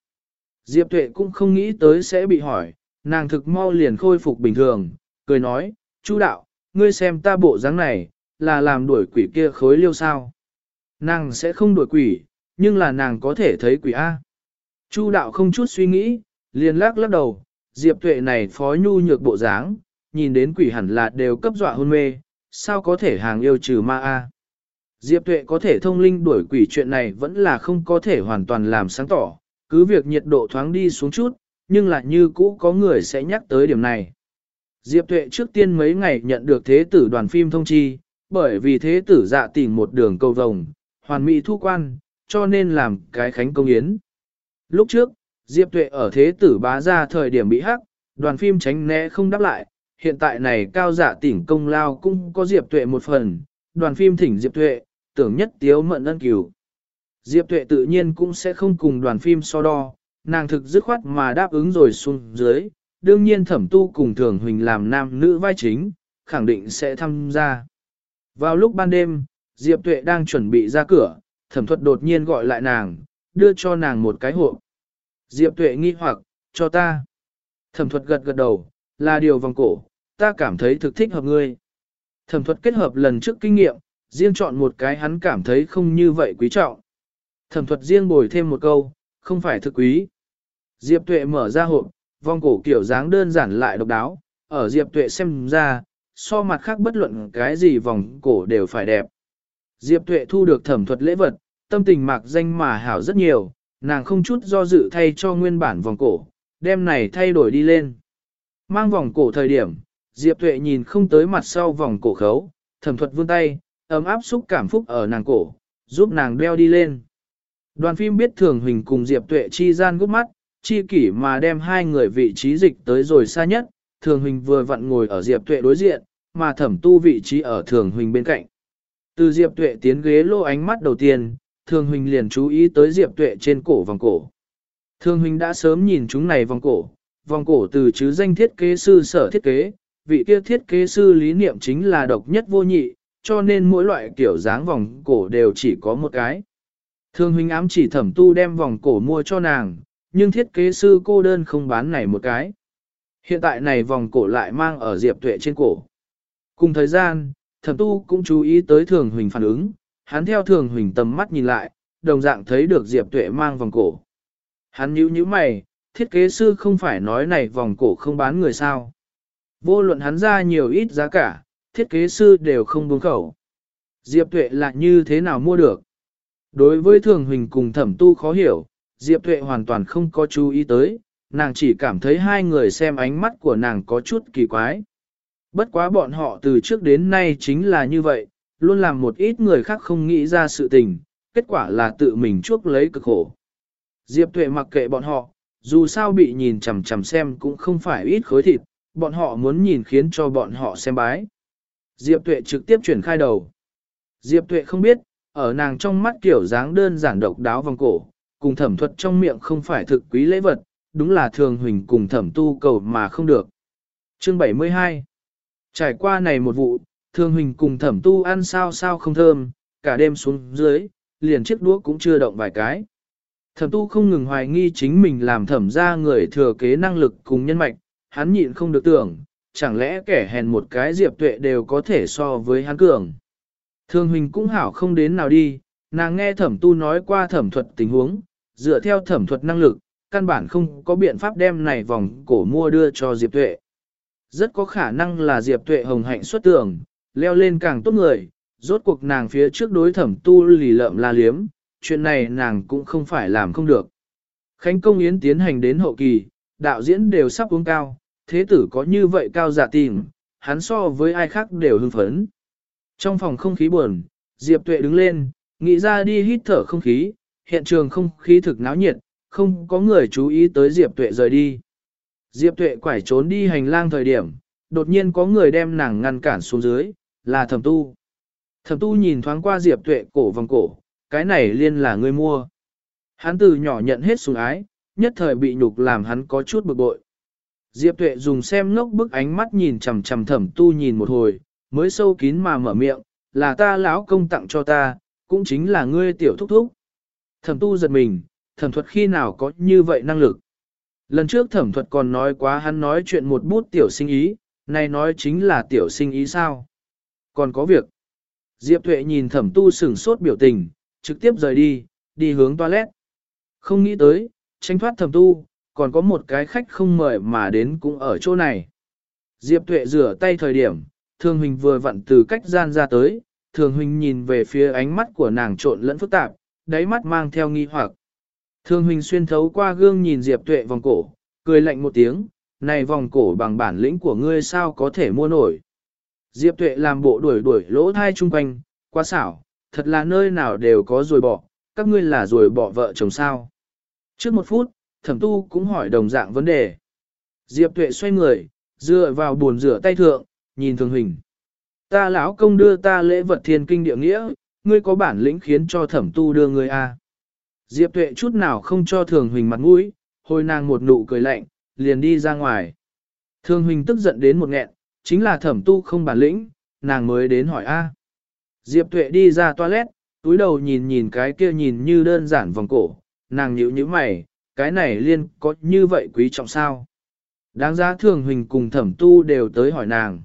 Speaker 1: Diệp Tuệ cũng không nghĩ tới sẽ bị hỏi, nàng thực mau liền khôi phục bình thường, cười nói, Chu đạo, ngươi xem ta bộ dáng này, là làm đuổi quỷ kia khối liêu sao. Nàng sẽ không đuổi quỷ, nhưng là nàng có thể thấy quỷ A. Chu đạo không chút suy nghĩ, liền lắc lắc đầu, Diệp Tuệ này phó nhu nhược bộ dáng, nhìn đến quỷ hẳn là đều cấp dọa hôn mê, sao có thể hàng yêu trừ ma a? Diệp Tuệ có thể thông linh đuổi quỷ chuyện này vẫn là không có thể hoàn toàn làm sáng tỏ, cứ việc nhiệt độ thoáng đi xuống chút, nhưng là như cũ có người sẽ nhắc tới điểm này. Diệp Tuệ trước tiên mấy ngày nhận được thế tử đoàn phim thông chi, bởi vì thế tử dạ tìm một đường cầu vồng, hoàn mỹ thu quan, cho nên làm cái khánh công yến. Lúc trước, Diệp Tuệ ở thế tử bá ra thời điểm bị hắc, đoàn phim tránh né không đáp lại, hiện tại này cao giả tỉnh công lao cũng có Diệp Tuệ một phần, đoàn phim thỉnh Diệp Tuệ, tưởng nhất tiếu mận ân cửu. Diệp Tuệ tự nhiên cũng sẽ không cùng đoàn phim so đo, nàng thực dứt khoát mà đáp ứng rồi xuống dưới, đương nhiên thẩm tu cùng thường huỳnh làm nam nữ vai chính, khẳng định sẽ tham gia. Vào lúc ban đêm, Diệp Tuệ đang chuẩn bị ra cửa, thẩm thuật đột nhiên gọi lại nàng, đưa cho nàng một cái hộp. Diệp tuệ nghi hoặc, cho ta. Thẩm thuật gật gật đầu, là điều vòng cổ, ta cảm thấy thực thích hợp ngươi. Thẩm thuật kết hợp lần trước kinh nghiệm, riêng chọn một cái hắn cảm thấy không như vậy quý trọng. Thẩm thuật riêng bồi thêm một câu, không phải thực quý. Diệp Tuệ mở ra hộp, vòng cổ kiểu dáng đơn giản lại độc đáo, ở Diệp Tuệ xem ra, so mặt khác bất luận cái gì vòng cổ đều phải đẹp. Diệp Tuệ thu được thẩm thuật lễ vật, tâm tình mạc danh mà hảo rất nhiều, nàng không chút do dự thay cho nguyên bản vòng cổ, đem này thay đổi đi lên. Mang vòng cổ thời điểm, Diệp Tuệ nhìn không tới mặt sau vòng cổ khấu, thẩm thuật vươn tay, ấm áp xúc cảm phúc ở nàng cổ, giúp nàng đeo đi lên. Đoàn phim biết thường huỳnh cùng Diệp Tuệ chi gian gút mắt, chi kỷ mà đem hai người vị trí dịch tới rồi xa nhất, thường huỳnh vừa vặn ngồi ở Diệp Tuệ đối diện, mà thẩm tu vị trí ở thường huỳnh bên cạnh. Từ Diệp Tuệ tiến ghế lô ánh mắt đầu tiên, thường huỳnh liền chú ý tới Diệp Tuệ trên cổ vòng cổ. Thường huỳnh đã sớm nhìn chúng này vòng cổ, vòng cổ từ chứ danh thiết kế sư sở thiết kế, vị kia thiết kế sư lý niệm chính là độc nhất vô nhị, cho nên mỗi loại kiểu dáng vòng cổ đều chỉ có một cái. Thương huynh ám chỉ thẩm tu đem vòng cổ mua cho nàng, nhưng thiết kế sư cô đơn không bán này một cái. Hiện tại này vòng cổ lại mang ở Diệp Tuệ trên cổ. Cùng thời gian, thẩm tu cũng chú ý tới thường huỳnh phản ứng, hắn theo thường huỳnh tầm mắt nhìn lại, đồng dạng thấy được Diệp Tuệ mang vòng cổ. Hắn nhíu nhíu mày, thiết kế sư không phải nói này vòng cổ không bán người sao. Vô luận hắn ra nhiều ít giá cả, thiết kế sư đều không buông khẩu. Diệp Tuệ là như thế nào mua được? Đối với thường huỳnh cùng thẩm tu khó hiểu, Diệp Tuệ hoàn toàn không có chú ý tới, nàng chỉ cảm thấy hai người xem ánh mắt của nàng có chút kỳ quái. Bất quá bọn họ từ trước đến nay chính là như vậy, luôn làm một ít người khác không nghĩ ra sự tình, kết quả là tự mình chuốc lấy cực khổ. Diệp Tuệ mặc kệ bọn họ, dù sao bị nhìn chằm chằm xem cũng không phải ít khối thịt, bọn họ muốn nhìn khiến cho bọn họ xem bái. Diệp Tuệ trực tiếp chuyển khai đầu. Diệp Tuệ không biết, ở nàng trong mắt kiểu dáng đơn giản độc đáo vòng cổ, cùng thẩm thuật trong miệng không phải thực quý lễ vật, đúng là thường huỳnh cùng thẩm tu cầu mà không được. Chương 72 Trải qua này một vụ, thường huỳnh cùng thẩm tu ăn sao sao không thơm, cả đêm xuống dưới, liền chiếc đũa cũng chưa động vài cái. Thẩm tu không ngừng hoài nghi chính mình làm thẩm ra người thừa kế năng lực cùng nhân mạch, hắn nhịn không được tưởng, chẳng lẽ kẻ hèn một cái diệp tuệ đều có thể so với hắn cường. Thường huỳnh cũng hảo không đến nào đi, nàng nghe thẩm tu nói qua thẩm thuật tình huống, dựa theo thẩm thuật năng lực, căn bản không có biện pháp đem này vòng cổ mua đưa cho diệp tuệ. Rất có khả năng là diệp tuệ hồng hạnh xuất tưởng, leo lên càng tốt người, rốt cuộc nàng phía trước đối thẩm tu lì lợm la liếm, chuyện này nàng cũng không phải làm không được. Khánh công yến tiến hành đến hậu kỳ, đạo diễn đều sắp uống cao, thế tử có như vậy cao giả tìm, hắn so với ai khác đều hưng phấn. Trong phòng không khí buồn, Diệp Tuệ đứng lên, nghĩ ra đi hít thở không khí, hiện trường không khí thực náo nhiệt, không có người chú ý tới Diệp Tuệ rời đi. Diệp Tuệ quải trốn đi hành lang thời điểm, đột nhiên có người đem nàng ngăn cản xuống dưới, là thẩm tu. Thẩm tu nhìn thoáng qua Diệp Tuệ cổ vòng cổ, cái này liên là người mua. Hắn từ nhỏ nhận hết sủng ái, nhất thời bị nhục làm hắn có chút bực bội. Diệp Tuệ dùng xem ngốc bức ánh mắt nhìn chằm chằm thẩm tu nhìn một hồi, mới sâu kín mà mở miệng, là ta lão công tặng cho ta, cũng chính là ngươi tiểu thúc thúc. Thẩm tu giật mình, thẩm thuật khi nào có như vậy năng lực. Lần trước thẩm thuật còn nói quá hắn nói chuyện một bút tiểu sinh ý, này nói chính là tiểu sinh ý sao. Còn có việc. Diệp Tuệ nhìn thẩm tu sửng sốt biểu tình, trực tiếp rời đi, đi hướng toilet. Không nghĩ tới, tranh thoát thẩm tu, còn có một cái khách không mời mà đến cũng ở chỗ này. Diệp Tuệ rửa tay thời điểm, Thường Huỳnh vừa vặn từ cách gian ra tới, Thường Huỳnh nhìn về phía ánh mắt của nàng trộn lẫn phức tạp, đáy mắt mang theo nghi hoặc. Thường Huỳnh xuyên thấu qua gương nhìn Diệp Tuệ vòng cổ, cười lạnh một tiếng, này vòng cổ bằng bản lĩnh của ngươi sao có thể mua nổi. Diệp Tuệ làm bộ đuổi đuổi lỗ thai chung quanh, quá xảo, thật là nơi nào đều có rồi bỏ, các ngươi là rồi bỏ vợ chồng sao. Trước một phút, thẩm tu cũng hỏi đồng dạng vấn đề. Diệp tuệ xoay người, dựa vào buồn rửa tay thượng, nhìn thường hình. Ta lão công đưa ta lễ vật thiên kinh địa nghĩa, ngươi có bản lĩnh khiến cho thẩm tu đưa ngươi a. À. Diệp tuệ chút nào không cho thường huỳnh mặt mũi, hồi nàng một nụ cười lạnh, liền đi ra ngoài. Thường huỳnh tức giận đến một nghẹn, chính là thẩm tu không bản lĩnh, nàng mới đến hỏi a. Diệp tuệ đi ra toilet, túi đầu nhìn nhìn cái kia nhìn như đơn giản vòng cổ, nàng nhíu nhíu mày, cái này liên có như vậy quý trọng sao? Đáng giá thường huỳnh cùng thẩm tu đều tới hỏi nàng.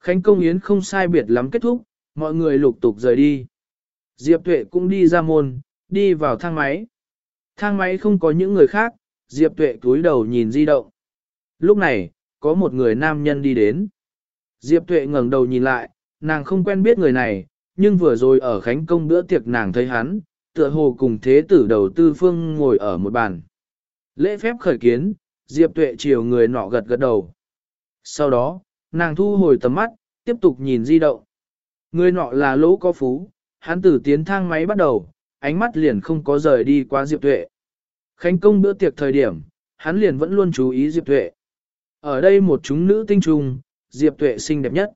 Speaker 1: Khánh công yến không sai biệt lắm kết thúc, mọi người lục tục rời đi. Diệp tuệ cũng đi ra môn, đi vào thang máy. Thang máy không có những người khác, Diệp Tuệ cúi đầu nhìn di động. Lúc này, có một người nam nhân đi đến. Diệp Tuệ ngẩng đầu nhìn lại, nàng không quen biết người này, nhưng vừa rồi ở Khánh Công bữa tiệc nàng thấy hắn, tựa hồ cùng thế tử đầu tư phương ngồi ở một bàn. Lễ phép khởi kiến, Diệp Tuệ chiều người nọ gật gật đầu. Sau đó, nàng thu hồi tầm mắt, tiếp tục nhìn di động. Người nọ là lỗ có phú, hắn từ tiến thang máy bắt đầu, ánh mắt liền không có rời đi qua Diệp Tuệ. Khánh công bữa tiệc thời điểm, hắn liền vẫn luôn chú ý Diệp Tuệ. Ở đây một chúng nữ tinh trùng, Diệp Tuệ xinh đẹp nhất.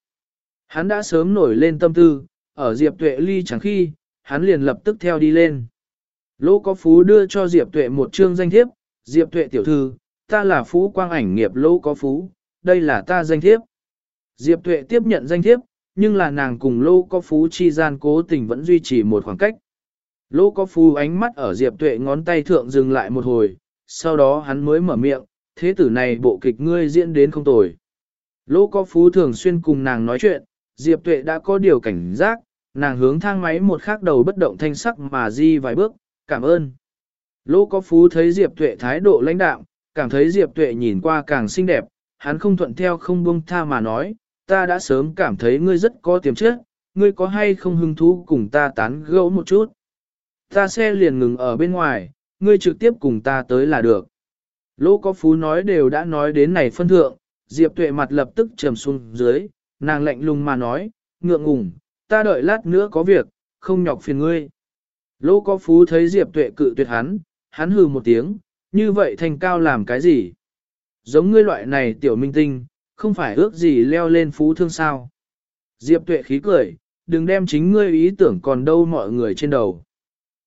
Speaker 1: Hắn đã sớm nổi lên tâm tư, ở Diệp Tuệ ly chẳng khi, hắn liền lập tức theo đi lên. Lô có phú đưa cho Diệp Tuệ một chương danh thiếp, Diệp Tuệ tiểu thư, ta là phú quang ảnh nghiệp Lô có phú, đây là ta danh thiếp. Diệp Tuệ tiếp nhận danh thiếp, nhưng là nàng cùng Lô có phú chi gian cố tình vẫn duy trì một khoảng cách. Lô có phú ánh mắt ở Diệp Tuệ ngón tay thượng dừng lại một hồi, sau đó hắn mới mở miệng, thế tử này bộ kịch ngươi diễn đến không tồi. Lỗ có phú thường xuyên cùng nàng nói chuyện, Diệp Tuệ đã có điều cảnh giác, nàng hướng thang máy một khắc đầu bất động thanh sắc mà di vài bước, cảm ơn. Lỗ có phú thấy Diệp Tuệ thái độ lãnh đạm, cảm thấy Diệp Tuệ nhìn qua càng xinh đẹp, hắn không thuận theo không buông tha mà nói, ta đã sớm cảm thấy ngươi rất có tiềm chất, ngươi có hay không hứng thú cùng ta tán gẫu một chút. Ta xe liền ngừng ở bên ngoài, ngươi trực tiếp cùng ta tới là được. Lỗ có phú nói đều đã nói đến này phân thượng, Diệp Tuệ mặt lập tức trầm xuống dưới, nàng lạnh lùng mà nói, ngượng ngùng, ta đợi lát nữa có việc, không nhọc phiền ngươi. Lô có phú thấy Diệp Tuệ cự tuyệt hắn, hắn hừ một tiếng, như vậy thành cao làm cái gì? Giống ngươi loại này tiểu minh tinh, không phải ước gì leo lên phú thương sao. Diệp Tuệ khí cười, đừng đem chính ngươi ý tưởng còn đâu mọi người trên đầu.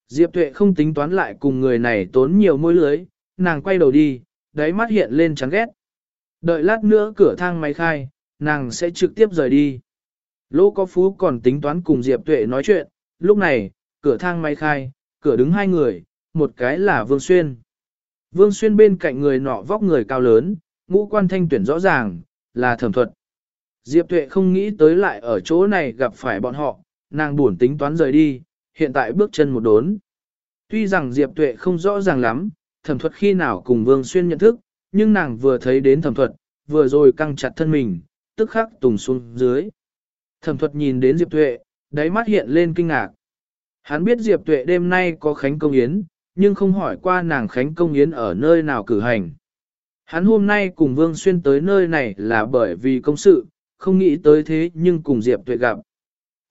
Speaker 1: Diệp Tuệ không tính toán lại cùng người này tốn nhiều môi lưới, nàng quay đầu đi, đáy mắt hiện lên chán ghét. Đợi lát nữa cửa thang máy khai, nàng sẽ trực tiếp rời đi. lô có phú còn tính toán cùng Diệp Tuệ nói chuyện, lúc này, cửa thang máy khai, cửa đứng hai người, một cái là Vương Xuyên. Vương Xuyên bên cạnh người nọ vóc người cao lớn, ngũ quan thanh tuyển rõ ràng, là thẩm thuật. Diệp Tuệ không nghĩ tới lại ở chỗ này gặp phải bọn họ, nàng buồn tính toán rời đi, hiện tại bước chân một đốn. Tuy rằng Diệp Tuệ không rõ ràng lắm, thẩm thuật khi nào cùng Vương Xuyên nhận thức, nhưng nàng vừa thấy đến thẩm thuật, vừa rồi căng chặt thân mình, tức khắc tùng xuống dưới. Thẩm thuật nhìn đến Diệp Tuệ, đáy mắt hiện lên kinh ngạc. Hắn biết Diệp Tuệ đêm nay có khánh công yến, nhưng không hỏi qua nàng khánh công yến ở nơi nào cử hành. Hắn hôm nay cùng Vương Xuyên tới nơi này là bởi vì công sự, không nghĩ tới thế nhưng cùng Diệp Tuệ gặp.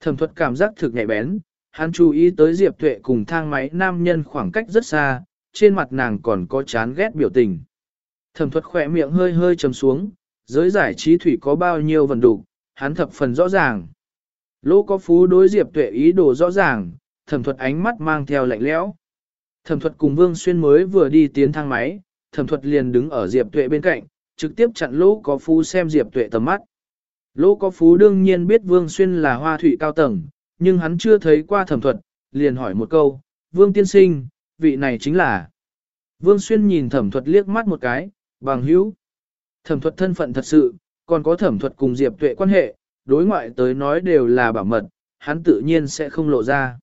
Speaker 1: Thẩm thuật cảm giác thực nhạy bén, hắn chú ý tới Diệp Tuệ cùng thang máy nam nhân khoảng cách rất xa, trên mặt nàng còn có chán ghét biểu tình. Thẩm thuật khỏe miệng hơi hơi trầm xuống, giới giải trí thủy có bao nhiêu vần đủ, hắn thập phần rõ ràng. Lỗ có phú đối Diệp Tuệ ý đồ rõ ràng, thẩm thuật ánh mắt mang theo lạnh lẽo. Thẩm thuật cùng Vương Xuyên mới vừa đi tiến thang máy, thẩm thuật liền đứng ở Diệp Tuệ bên cạnh, trực tiếp chặn lỗ có phú xem Diệp Tuệ tầm mắt. Lỗ có phú đương nhiên biết Vương Xuyên là hoa thủy cao tầng, nhưng hắn chưa thấy qua thẩm thuật, liền hỏi một câu, Vương tiên sinh, vị này chính là. Vương Xuyên nhìn thẩm thuật liếc mắt một cái, bằng hữu. Thẩm thuật thân phận thật sự, còn có thẩm thuật cùng Diệp Tuệ quan hệ, đối ngoại tới nói đều là bảo mật, hắn tự nhiên sẽ không lộ ra.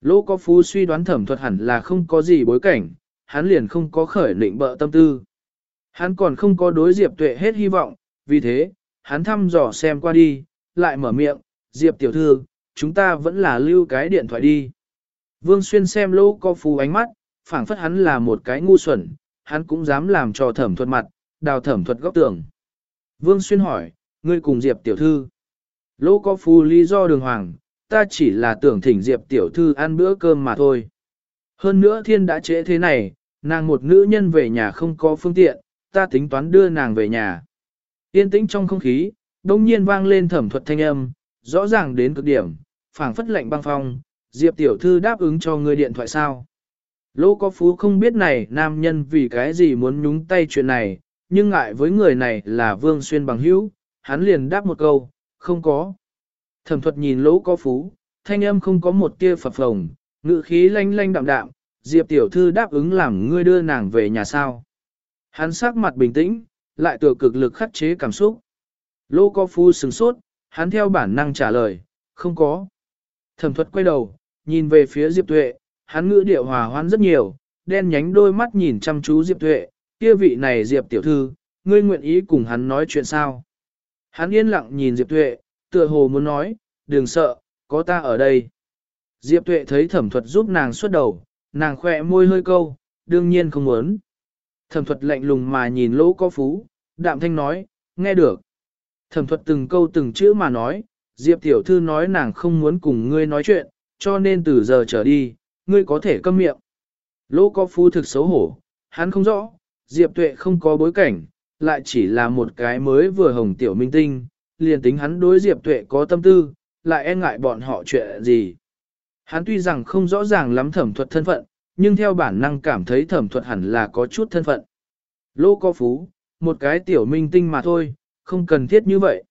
Speaker 1: Lỗ có phú suy đoán thẩm thuật hẳn là không có gì bối cảnh, hắn liền không có khởi định bợ tâm tư. Hắn còn không có đối Diệp Tuệ hết hy vọng, vì thế, hắn thăm dò xem qua đi, lại mở miệng, Diệp tiểu thư, chúng ta vẫn là lưu cái điện thoại đi. Vương Xuyên xem lỗ có phú ánh mắt, phảng phất hắn là một cái ngu xuẩn, hắn cũng dám làm cho thẩm thuật mặt, đào thẩm thuật góc tường. Vương Xuyên hỏi, ngươi cùng Diệp tiểu thư. Lỗ có phu lý do đường hoàng, ta chỉ là tưởng thỉnh Diệp tiểu thư ăn bữa cơm mà thôi. Hơn nữa thiên đã trễ thế này, nàng một nữ nhân về nhà không có phương tiện, ta tính toán đưa nàng về nhà. Yên tĩnh trong không khí, đông nhiên vang lên thẩm thuật thanh âm, rõ ràng đến cực điểm, phảng phất lệnh băng phong, Diệp tiểu thư đáp ứng cho ngươi điện thoại sao. Lô có phú không biết này nam nhân vì cái gì muốn nhúng tay chuyện này, nhưng ngại với người này là vương xuyên bằng hữu, hắn liền đáp một câu, không có. Thẩm thuật nhìn lỗ có phú, thanh âm không có một tia phập phồng, ngự khí lanh lanh đạm đạm, Diệp tiểu thư đáp ứng làm ngươi đưa nàng về nhà sao. Hắn sắc mặt bình tĩnh, lại tựa cực lực khắc chế cảm xúc. Lỗ có phú sừng sốt, hắn theo bản năng trả lời, không có. Thẩm thuật quay đầu, nhìn về phía Diệp tuệ, hắn ngữ điệu hòa hoãn rất nhiều, đen nhánh đôi mắt nhìn chăm chú Diệp Tuệ, kia vị này Diệp tiểu thư, ngươi nguyện ý cùng hắn nói chuyện sao? Hắn yên lặng nhìn Diệp Tuệ, tựa hồ muốn nói, đừng sợ, có ta ở đây. Diệp Tuệ thấy thẩm thuật giúp nàng xuất đầu, nàng khỏe môi hơi câu, đương nhiên không muốn. Thẩm thuật lạnh lùng mà nhìn lỗ có phú, đạm thanh nói, nghe được. Thẩm thuật từng câu từng chữ mà nói, Diệp tiểu thư nói nàng không muốn cùng ngươi nói chuyện, cho nên từ giờ trở đi, ngươi có thể câm miệng. Lỗ có phú thực xấu hổ, hắn không rõ, Diệp tuệ không có bối cảnh, lại chỉ là một cái mới vừa hồng tiểu minh tinh, liền tính hắn đối Diệp tuệ có tâm tư, lại e ngại bọn họ chuyện gì. Hắn tuy rằng không rõ ràng lắm thẩm thuật thân phận, nhưng theo bản năng cảm thấy thẩm thuật hẳn là có chút thân phận. Lô có phú, một cái tiểu minh tinh mà thôi, không cần thiết như vậy.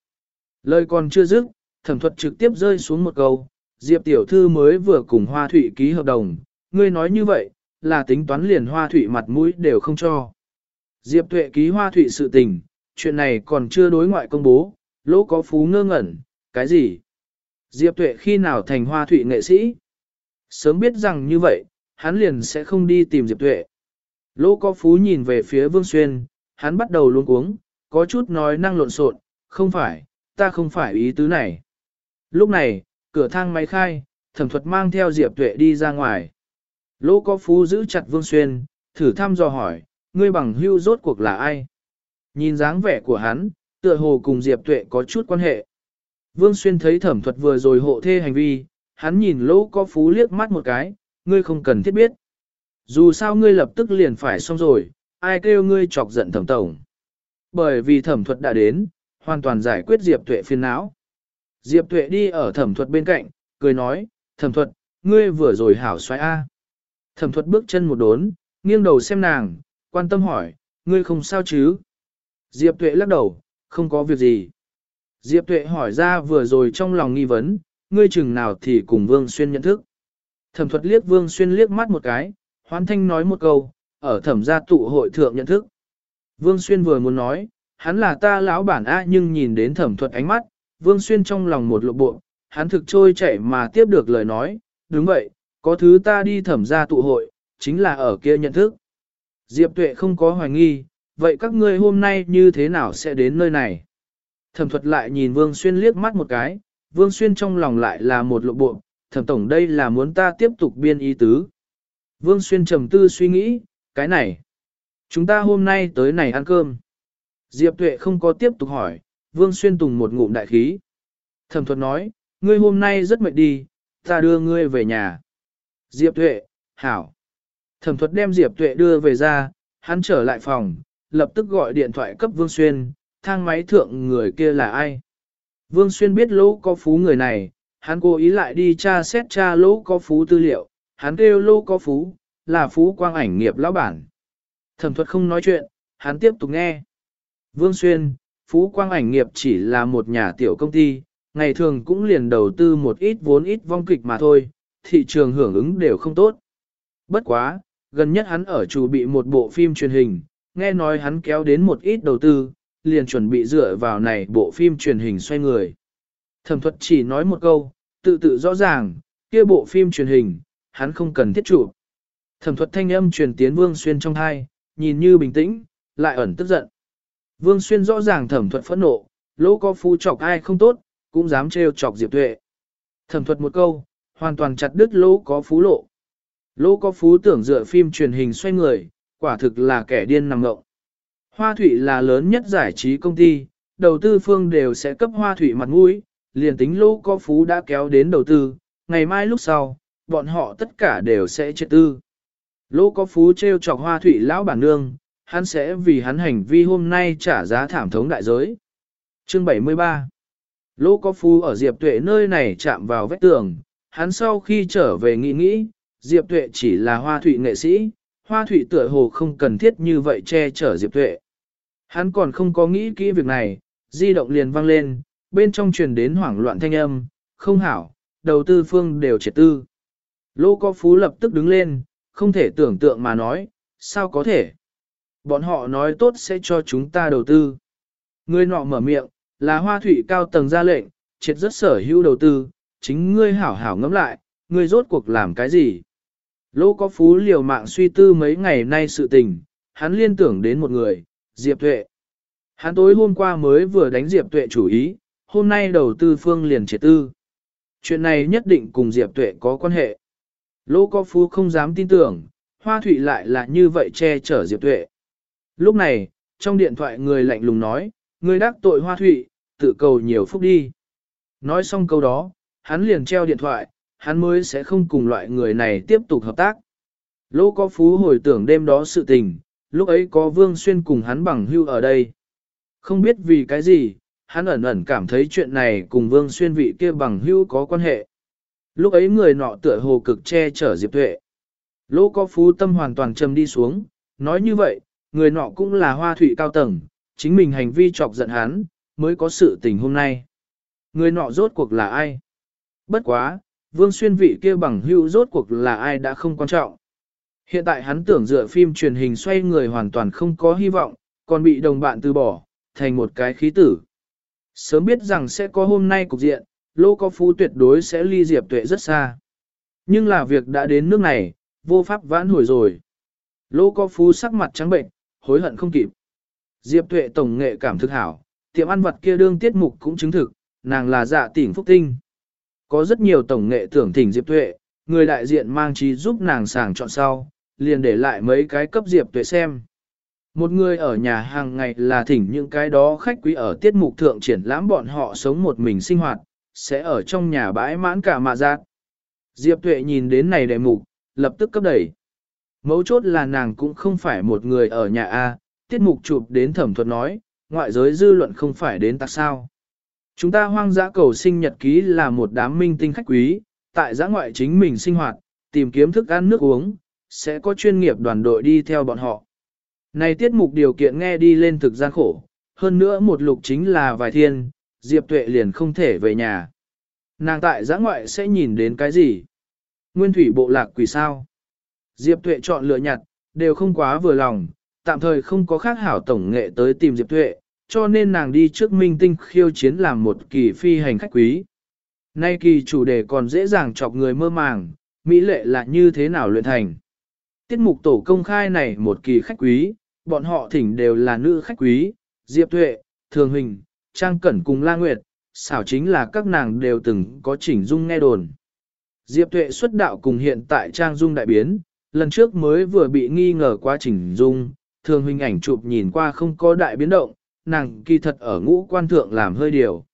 Speaker 1: Lời còn chưa dứt, thẩm thuật trực tiếp rơi xuống một câu, Diệp tiểu thư mới vừa cùng Hoa Thụy ký hợp đồng, ngươi nói như vậy, là tính toán liền Hoa Thụy mặt mũi đều không cho. Diệp tuệ ký Hoa Thụy sự tình, chuyện này còn chưa đối ngoại công bố, lỗ có phú ngơ ngẩn, cái gì? Diệp tuệ khi nào thành Hoa Thụy nghệ sĩ? Sớm biết rằng như vậy, hắn liền sẽ không đi tìm Diệp tuệ. Lỗ có phú nhìn về phía Vương Xuyên, hắn bắt đầu luôn uống, có chút nói năng lộn xộn, không phải, ta không phải ý tứ này. Lúc này, cửa thang máy khai, thẩm thuật mang theo Diệp Tuệ đi ra ngoài. Lỗ có phú giữ chặt Vương Xuyên, thử thăm dò hỏi, ngươi bằng hưu rốt cuộc là ai? Nhìn dáng vẻ của hắn, tựa hồ cùng Diệp Tuệ có chút quan hệ. Vương Xuyên thấy thẩm thuật vừa rồi hộ thê hành vi, hắn nhìn lỗ có phú liếc mắt một cái, ngươi không cần thiết biết. Dù sao ngươi lập tức liền phải xong rồi, ai kêu ngươi chọc giận thẩm tổng. Bởi vì thẩm thuật đã đến, hoàn toàn giải quyết Diệp Tuệ phiền não. Diệp Tuệ đi ở thẩm thuật bên cạnh, cười nói, thẩm thuật, ngươi vừa rồi hảo xoay A. Thẩm thuật bước chân một đốn, nghiêng đầu xem nàng, quan tâm hỏi, ngươi không sao chứ? Diệp Tuệ lắc đầu, không có việc gì. Diệp Tuệ hỏi ra vừa rồi trong lòng nghi vấn, ngươi chừng nào thì cùng Vương Xuyên nhận thức. Thẩm thuật liếc Vương Xuyên liếc mắt một cái, hoán thanh nói một câu, ở thẩm gia tụ hội thượng nhận thức. Vương Xuyên vừa muốn nói, hắn là ta lão bản A nhưng nhìn đến thẩm thuật ánh mắt, Vương Xuyên trong lòng một lộ bộ, hắn thực trôi chảy mà tiếp được lời nói, đúng vậy, có thứ ta đi thẩm gia tụ hội, chính là ở kia nhận thức. Diệp Tuệ không có hoài nghi, vậy các ngươi hôm nay như thế nào sẽ đến nơi này? Thẩm thuật lại nhìn Vương Xuyên liếc mắt một cái, Vương Xuyên trong lòng lại là một lộ bộ, thẩm tổng đây là muốn ta tiếp tục biên ý tứ. Vương Xuyên trầm tư suy nghĩ, cái này, chúng ta hôm nay tới này ăn cơm. Diệp Tuệ không có tiếp tục hỏi, Vương Xuyên tùng một ngụm đại khí. Thẩm thuật nói, ngươi hôm nay rất mệt đi, ta đưa ngươi về nhà. Diệp Tuệ, hảo. Thẩm thuật đem Diệp Tuệ đưa về ra, hắn trở lại phòng, lập tức gọi điện thoại cấp Vương Xuyên, thang máy thượng người kia là ai. Vương Xuyên biết lỗ có phú người này, hắn cố ý lại đi tra xét tra lỗ có phú tư liệu, hắn kêu lỗ có phú, là phú quang ảnh nghiệp lão bản. Thẩm thuật không nói chuyện, hắn tiếp tục nghe. Vương Xuyên, phú quang ảnh nghiệp chỉ là một nhà tiểu công ty, ngày thường cũng liền đầu tư một ít vốn ít vong kịch mà thôi, thị trường hưởng ứng đều không tốt. Bất quá, gần nhất hắn ở chủ bị một bộ phim truyền hình, nghe nói hắn kéo đến một ít đầu tư, liền chuẩn bị dựa vào này bộ phim truyền hình xoay người. Thẩm thuật chỉ nói một câu, tự tự rõ ràng, kia bộ phim truyền hình, hắn không cần thiết chủ. Thẩm thuật thanh âm truyền tiến Vương Xuyên trong thai, nhìn như bình tĩnh, lại ẩn tức giận. Vương Xuyên rõ ràng thẩm thuật phẫn nộ, lỗ có phu chọc ai không tốt, cũng dám trêu chọc Diệp Tuệ. Thẩm thuật một câu, hoàn toàn chặt đứt lỗ có phú lộ. Lỗ có phú tưởng dựa phim truyền hình xoay người, quả thực là kẻ điên nằm ngộng. Hoa Thụy là lớn nhất giải trí công ty, đầu tư phương đều sẽ cấp Hoa Thụy mặt mũi, liền tính lỗ có phú đã kéo đến đầu tư, ngày mai lúc sau, bọn họ tất cả đều sẽ chết tư. Lỗ có phú treo chọc Hoa Thụy lão bản nương, hắn sẽ vì hắn hành vi hôm nay trả giá thảm thống đại giới. Chương 73 Lỗ có phú ở Diệp Tuệ nơi này chạm vào vách tường, hắn sau khi trở về nghĩ nghĩ, Diệp Tuệ chỉ là hoa thụy nghệ sĩ, hoa thụy tựa hồ không cần thiết như vậy che chở Diệp Tuệ. Hắn còn không có nghĩ kỹ việc này, di động liền vang lên, bên trong truyền đến hoảng loạn thanh âm, không hảo, đầu tư phương đều triệt tư. Lô có phú lập tức đứng lên, không thể tưởng tượng mà nói, sao có thể? Bọn họ nói tốt sẽ cho chúng ta đầu tư. Ngươi nọ mở miệng, là hoa thủy cao tầng ra lệnh, triệt rất sở hữu đầu tư, chính ngươi hảo hảo ngẫm lại, ngươi rốt cuộc làm cái gì? Lô có phú liều mạng suy tư mấy ngày nay sự tình, hắn liên tưởng đến một người, Diệp Tuệ. Hắn tối hôm qua mới vừa đánh Diệp Tuệ chủ ý, hôm nay đầu tư phương liền triệt tư. Chuyện này nhất định cùng Diệp Tuệ có quan hệ. Lô có phú không dám tin tưởng, Hoa Thụy lại là như vậy che chở Diệp Tuệ. Lúc này, trong điện thoại người lạnh lùng nói, người đắc tội Hoa Thụy, tự cầu nhiều phúc đi. Nói xong câu đó, hắn liền treo điện thoại, hắn mới sẽ không cùng loại người này tiếp tục hợp tác. Lô có phú hồi tưởng đêm đó sự tình, lúc ấy có Vương Xuyên cùng hắn bằng hưu ở đây. Không biết vì cái gì, hắn ẩn ẩn cảm thấy chuyện này cùng Vương Xuyên vị kia bằng hưu có quan hệ. Lúc ấy người nọ tựa hồ cực che chở Diệp Tuệ. Lô có phú tâm hoàn toàn trầm đi xuống, nói như vậy, người nọ cũng là hoa thủy cao tầng, chính mình hành vi chọc giận hắn, mới có sự tình hôm nay. Người nọ rốt cuộc là ai? Bất quá, Vương Xuyên vị kia bằng hưu rốt cuộc là ai đã không quan trọng. Hiện tại hắn tưởng dựa phim truyền hình xoay người hoàn toàn không có hy vọng, còn bị đồng bạn từ bỏ, thành một cái khí tử. Sớm biết rằng sẽ có hôm nay cục diện, Lô Có Phú tuyệt đối sẽ ly Diệp Tuệ rất xa. Nhưng là việc đã đến nước này, vô pháp vãn hồi rồi. Lô Có Phú sắc mặt trắng bệnh, hối hận không kịp. Diệp Tuệ tổng nghệ cảm thực hảo, tiệm ăn vật kia đương tiết mục cũng chứng thực, nàng là dạ tỉnh phúc tinh. Có rất nhiều tổng nghệ tưởng thỉnh Diệp Tuệ, người đại diện mang trí giúp nàng sàng chọn sau, liền để lại mấy cái cấp Diệp Tuệ xem. Một người ở nhà hàng ngày là thỉnh những cái đó khách quý ở tiết mục thượng triển lãm bọn họ sống một mình sinh hoạt, sẽ ở trong nhà bãi mãn cả mạ giác. Diệp Tuệ nhìn đến này đề mục, lập tức cấp đẩy. Mấu chốt là nàng cũng không phải một người ở nhà A, tiết mục chụp đến thẩm thuật nói, ngoại giới dư luận không phải đến tạc sao. Chúng ta hoang dã cầu sinh nhật ký là một đám minh tinh khách quý, tại giã ngoại chính mình sinh hoạt, tìm kiếm thức ăn nước uống, sẽ có chuyên nghiệp đoàn đội đi theo bọn họ. Này tiết mục điều kiện nghe đi lên thực gian khổ, hơn nữa một lục chính là vài thiên, Diệp Tuệ liền không thể về nhà. Nàng tại giã ngoại sẽ nhìn đến cái gì? Nguyên thủy bộ lạc quỷ sao? Diệp Tuệ chọn lựa nhặt, đều không quá vừa lòng, tạm thời không có khác hảo tổng nghệ tới tìm Diệp Tuệ, cho nên nàng đi trước minh tinh khiêu chiến làm một kỳ phi hành khách quý. Nay kỳ chủ đề còn dễ dàng chọc người mơ màng, mỹ lệ là như thế nào luyện thành. Tiết mục tổ công khai này một kỳ khách quý, bọn họ thỉnh đều là nữ khách quý, Diệp Tuệ, Thường Huỳnh, Trang Cẩn cùng La Nguyệt, xảo chính là các nàng đều từng có chỉnh dung nghe đồn. Diệp Tuệ xuất đạo cùng hiện tại Trang Dung đại biến, lần trước mới vừa bị nghi ngờ quá chỉnh dung, thường hình ảnh chụp nhìn qua không có đại biến động, nàng kỳ thật ở ngũ quan thượng làm hơi điều.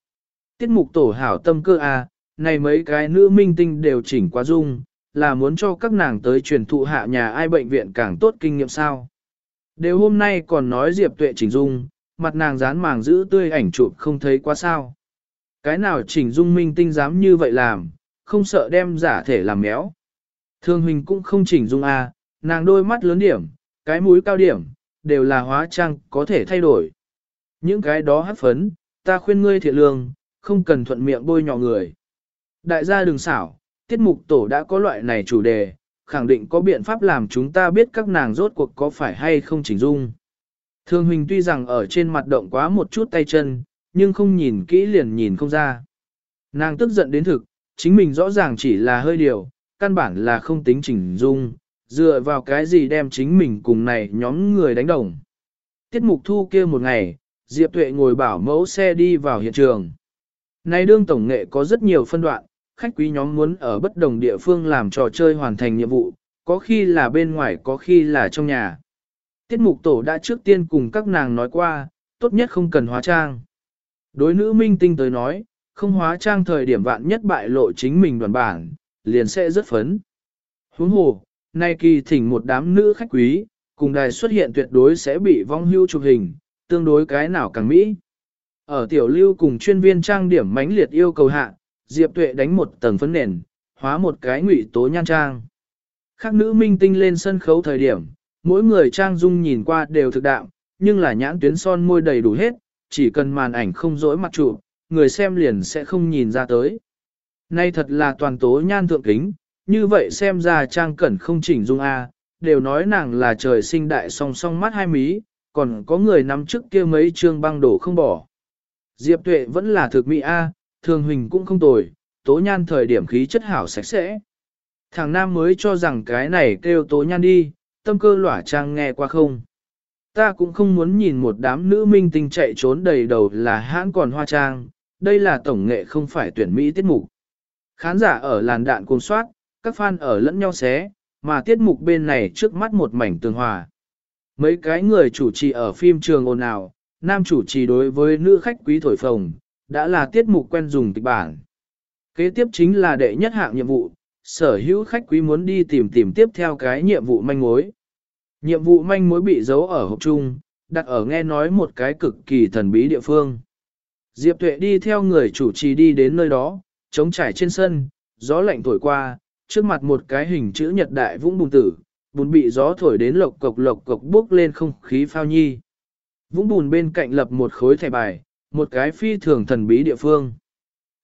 Speaker 1: Tiết mục tổ hảo tâm cơ a, à, này mấy cái nữ minh tinh đều chỉnh quá dung, là muốn cho các nàng tới truyền thụ hạ nhà ai bệnh viện càng tốt kinh nghiệm sao. Đều hôm nay còn nói Diệp Tuệ chỉnh dung, mặt nàng dán màng giữ tươi ảnh chụp không thấy quá sao. Cái nào chỉnh dung minh tinh dám như vậy làm, không sợ đem giả thể làm méo. Thương huynh cũng không chỉnh dung a, nàng đôi mắt lớn điểm, cái mũi cao điểm, đều là hóa trang có thể thay đổi. Những cái đó hấp phấn, ta khuyên ngươi thiện lương, không cần thuận miệng bôi nhọ người. Đại gia đừng xảo, tiết mục tổ đã có loại này chủ đề, khẳng định có biện pháp làm chúng ta biết các nàng rốt cuộc có phải hay không chỉnh dung. Thương huynh tuy rằng ở trên mặt động quá một chút tay chân, nhưng không nhìn kỹ liền nhìn không ra. Nàng tức giận đến thực, chính mình rõ ràng chỉ là hơi điều, căn bản là không tính chỉnh dung, dựa vào cái gì đem chính mình cùng này nhóm người đánh đồng. Tiết mục thu kia một ngày, Diệp Tuệ ngồi bảo mẫu xe đi vào hiện trường. Này đương tổng nghệ có rất nhiều phân đoạn, khách quý nhóm muốn ở bất đồng địa phương làm trò chơi hoàn thành nhiệm vụ, có khi là bên ngoài có khi là trong nhà. Tiết mục tổ đã trước tiên cùng các nàng nói qua, tốt nhất không cần hóa trang. Đối nữ minh tinh tới nói, không hóa trang thời điểm vạn nhất bại lộ chính mình đoàn bản, liền sẽ rất phấn. Huống hồ, nay kỳ thỉnh một đám nữ khách quý, cùng đài xuất hiện tuyệt đối sẽ bị vong hưu chụp hình, tương đối cái nào càng mỹ. Ở tiểu lưu cùng chuyên viên trang điểm mãnh liệt yêu cầu hạ, Diệp Tuệ đánh một tầng phấn nền, hóa một cái ngụy tố nhan trang. Khác nữ minh tinh lên sân khấu thời điểm, mỗi người trang dung nhìn qua đều thực đạo, nhưng là nhãn tuyến son môi đầy đủ hết, chỉ cần màn ảnh không dối mặt trụ, người xem liền sẽ không nhìn ra tới. Nay thật là toàn tố nhan thượng kính, như vậy xem ra trang cẩn không chỉnh dung A, đều nói nàng là trời sinh đại song song mắt hai mí, còn có người nắm trước kia mấy trương băng đổ không bỏ. Diệp tuệ vẫn là thực mỹ A, thường huỳnh cũng không tồi, tố nhan thời điểm khí chất hảo sạch sẽ. Thằng Nam mới cho rằng cái này kêu tố nhan đi, tâm cơ lỏa trang nghe qua không. Ta cũng không muốn nhìn một đám nữ minh tinh chạy trốn đầy đầu là hãn còn hoa trang, đây là tổng nghệ không phải tuyển Mỹ tiết mục. Khán giả ở làn đạn cuồng soát, các fan ở lẫn nhau xé, mà tiết mục bên này trước mắt một mảnh tường hòa. Mấy cái người chủ trì ở phim trường ồn ào, nam chủ trì đối với nữ khách quý thổi phồng, đã là tiết mục quen dùng kịch bản. Kế tiếp chính là đệ nhất hạng nhiệm vụ, sở hữu khách quý muốn đi tìm tìm tiếp theo cái nhiệm vụ manh mối. Nhiệm vụ manh mối bị giấu ở hộp chung, đặt ở nghe nói một cái cực kỳ thần bí địa phương. Diệp Tuệ đi theo người chủ trì đi đến nơi đó, trống trải trên sân, gió lạnh thổi qua, trước mặt một cái hình chữ nhật đại vũng bùn tử, bùn bị gió thổi đến lộc cộc lộc cộc bước lên không khí phao nhi. Vũng bùn bên cạnh lập một khối thẻ bài, một cái phi thường thần bí địa phương.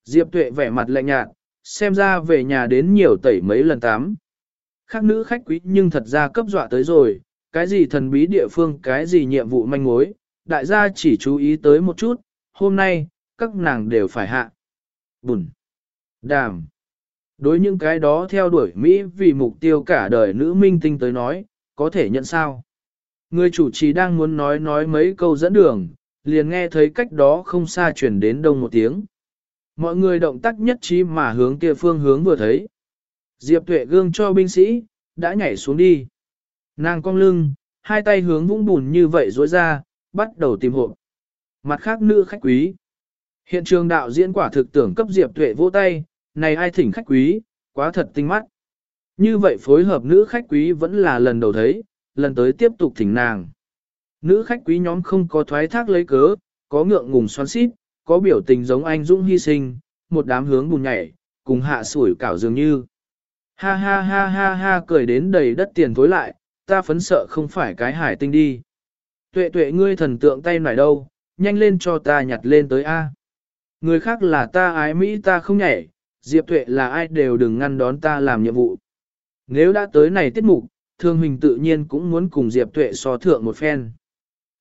Speaker 1: Diệp Tuệ vẻ mặt lạnh nhạt, xem ra về nhà đến nhiều tẩy mấy lần tám. Khác nữ khách quý nhưng thật ra cấp dọa tới rồi, cái gì thần bí địa phương cái gì nhiệm vụ manh mối, đại gia chỉ chú ý tới một chút, hôm nay, các nàng đều phải hạ. Bùn. Đàm. Đối những cái đó theo đuổi Mỹ vì mục tiêu cả đời nữ minh tinh tới nói, có thể nhận sao. Người chủ trì đang muốn nói nói mấy câu dẫn đường, liền nghe thấy cách đó không xa chuyển đến đông một tiếng. Mọi người động tác nhất trí mà hướng kia phương hướng vừa thấy. Diệp tuệ gương cho binh sĩ, đã nhảy xuống đi. Nàng cong lưng, hai tay hướng vũng bùn như vậy rối ra, bắt đầu tìm hộ. Mặt khác nữ khách quý. Hiện trường đạo diễn quả thực tưởng cấp Diệp tuệ vỗ tay, này ai thỉnh khách quý, quá thật tinh mắt. Như vậy phối hợp nữ khách quý vẫn là lần đầu thấy, lần tới tiếp tục thỉnh nàng. Nữ khách quý nhóm không có thoái thác lấy cớ, có ngượng ngùng xoắn xít, có biểu tình giống anh dũng hy sinh, một đám hướng bùn nhảy, cùng hạ sủi cảo dường như. Ha ha ha ha ha cười đến đầy đất tiền thối lại, ta phấn sợ không phải cái hải tinh đi. Tuệ tuệ ngươi thần tượng tay nải đâu, nhanh lên cho ta nhặt lên tới A. Người khác là ta ái Mỹ ta không nhảy, Diệp tuệ là ai đều đừng ngăn đón ta làm nhiệm vụ. Nếu đã tới này tiết mục, thương Huỳnh tự nhiên cũng muốn cùng Diệp tuệ so thượng một phen.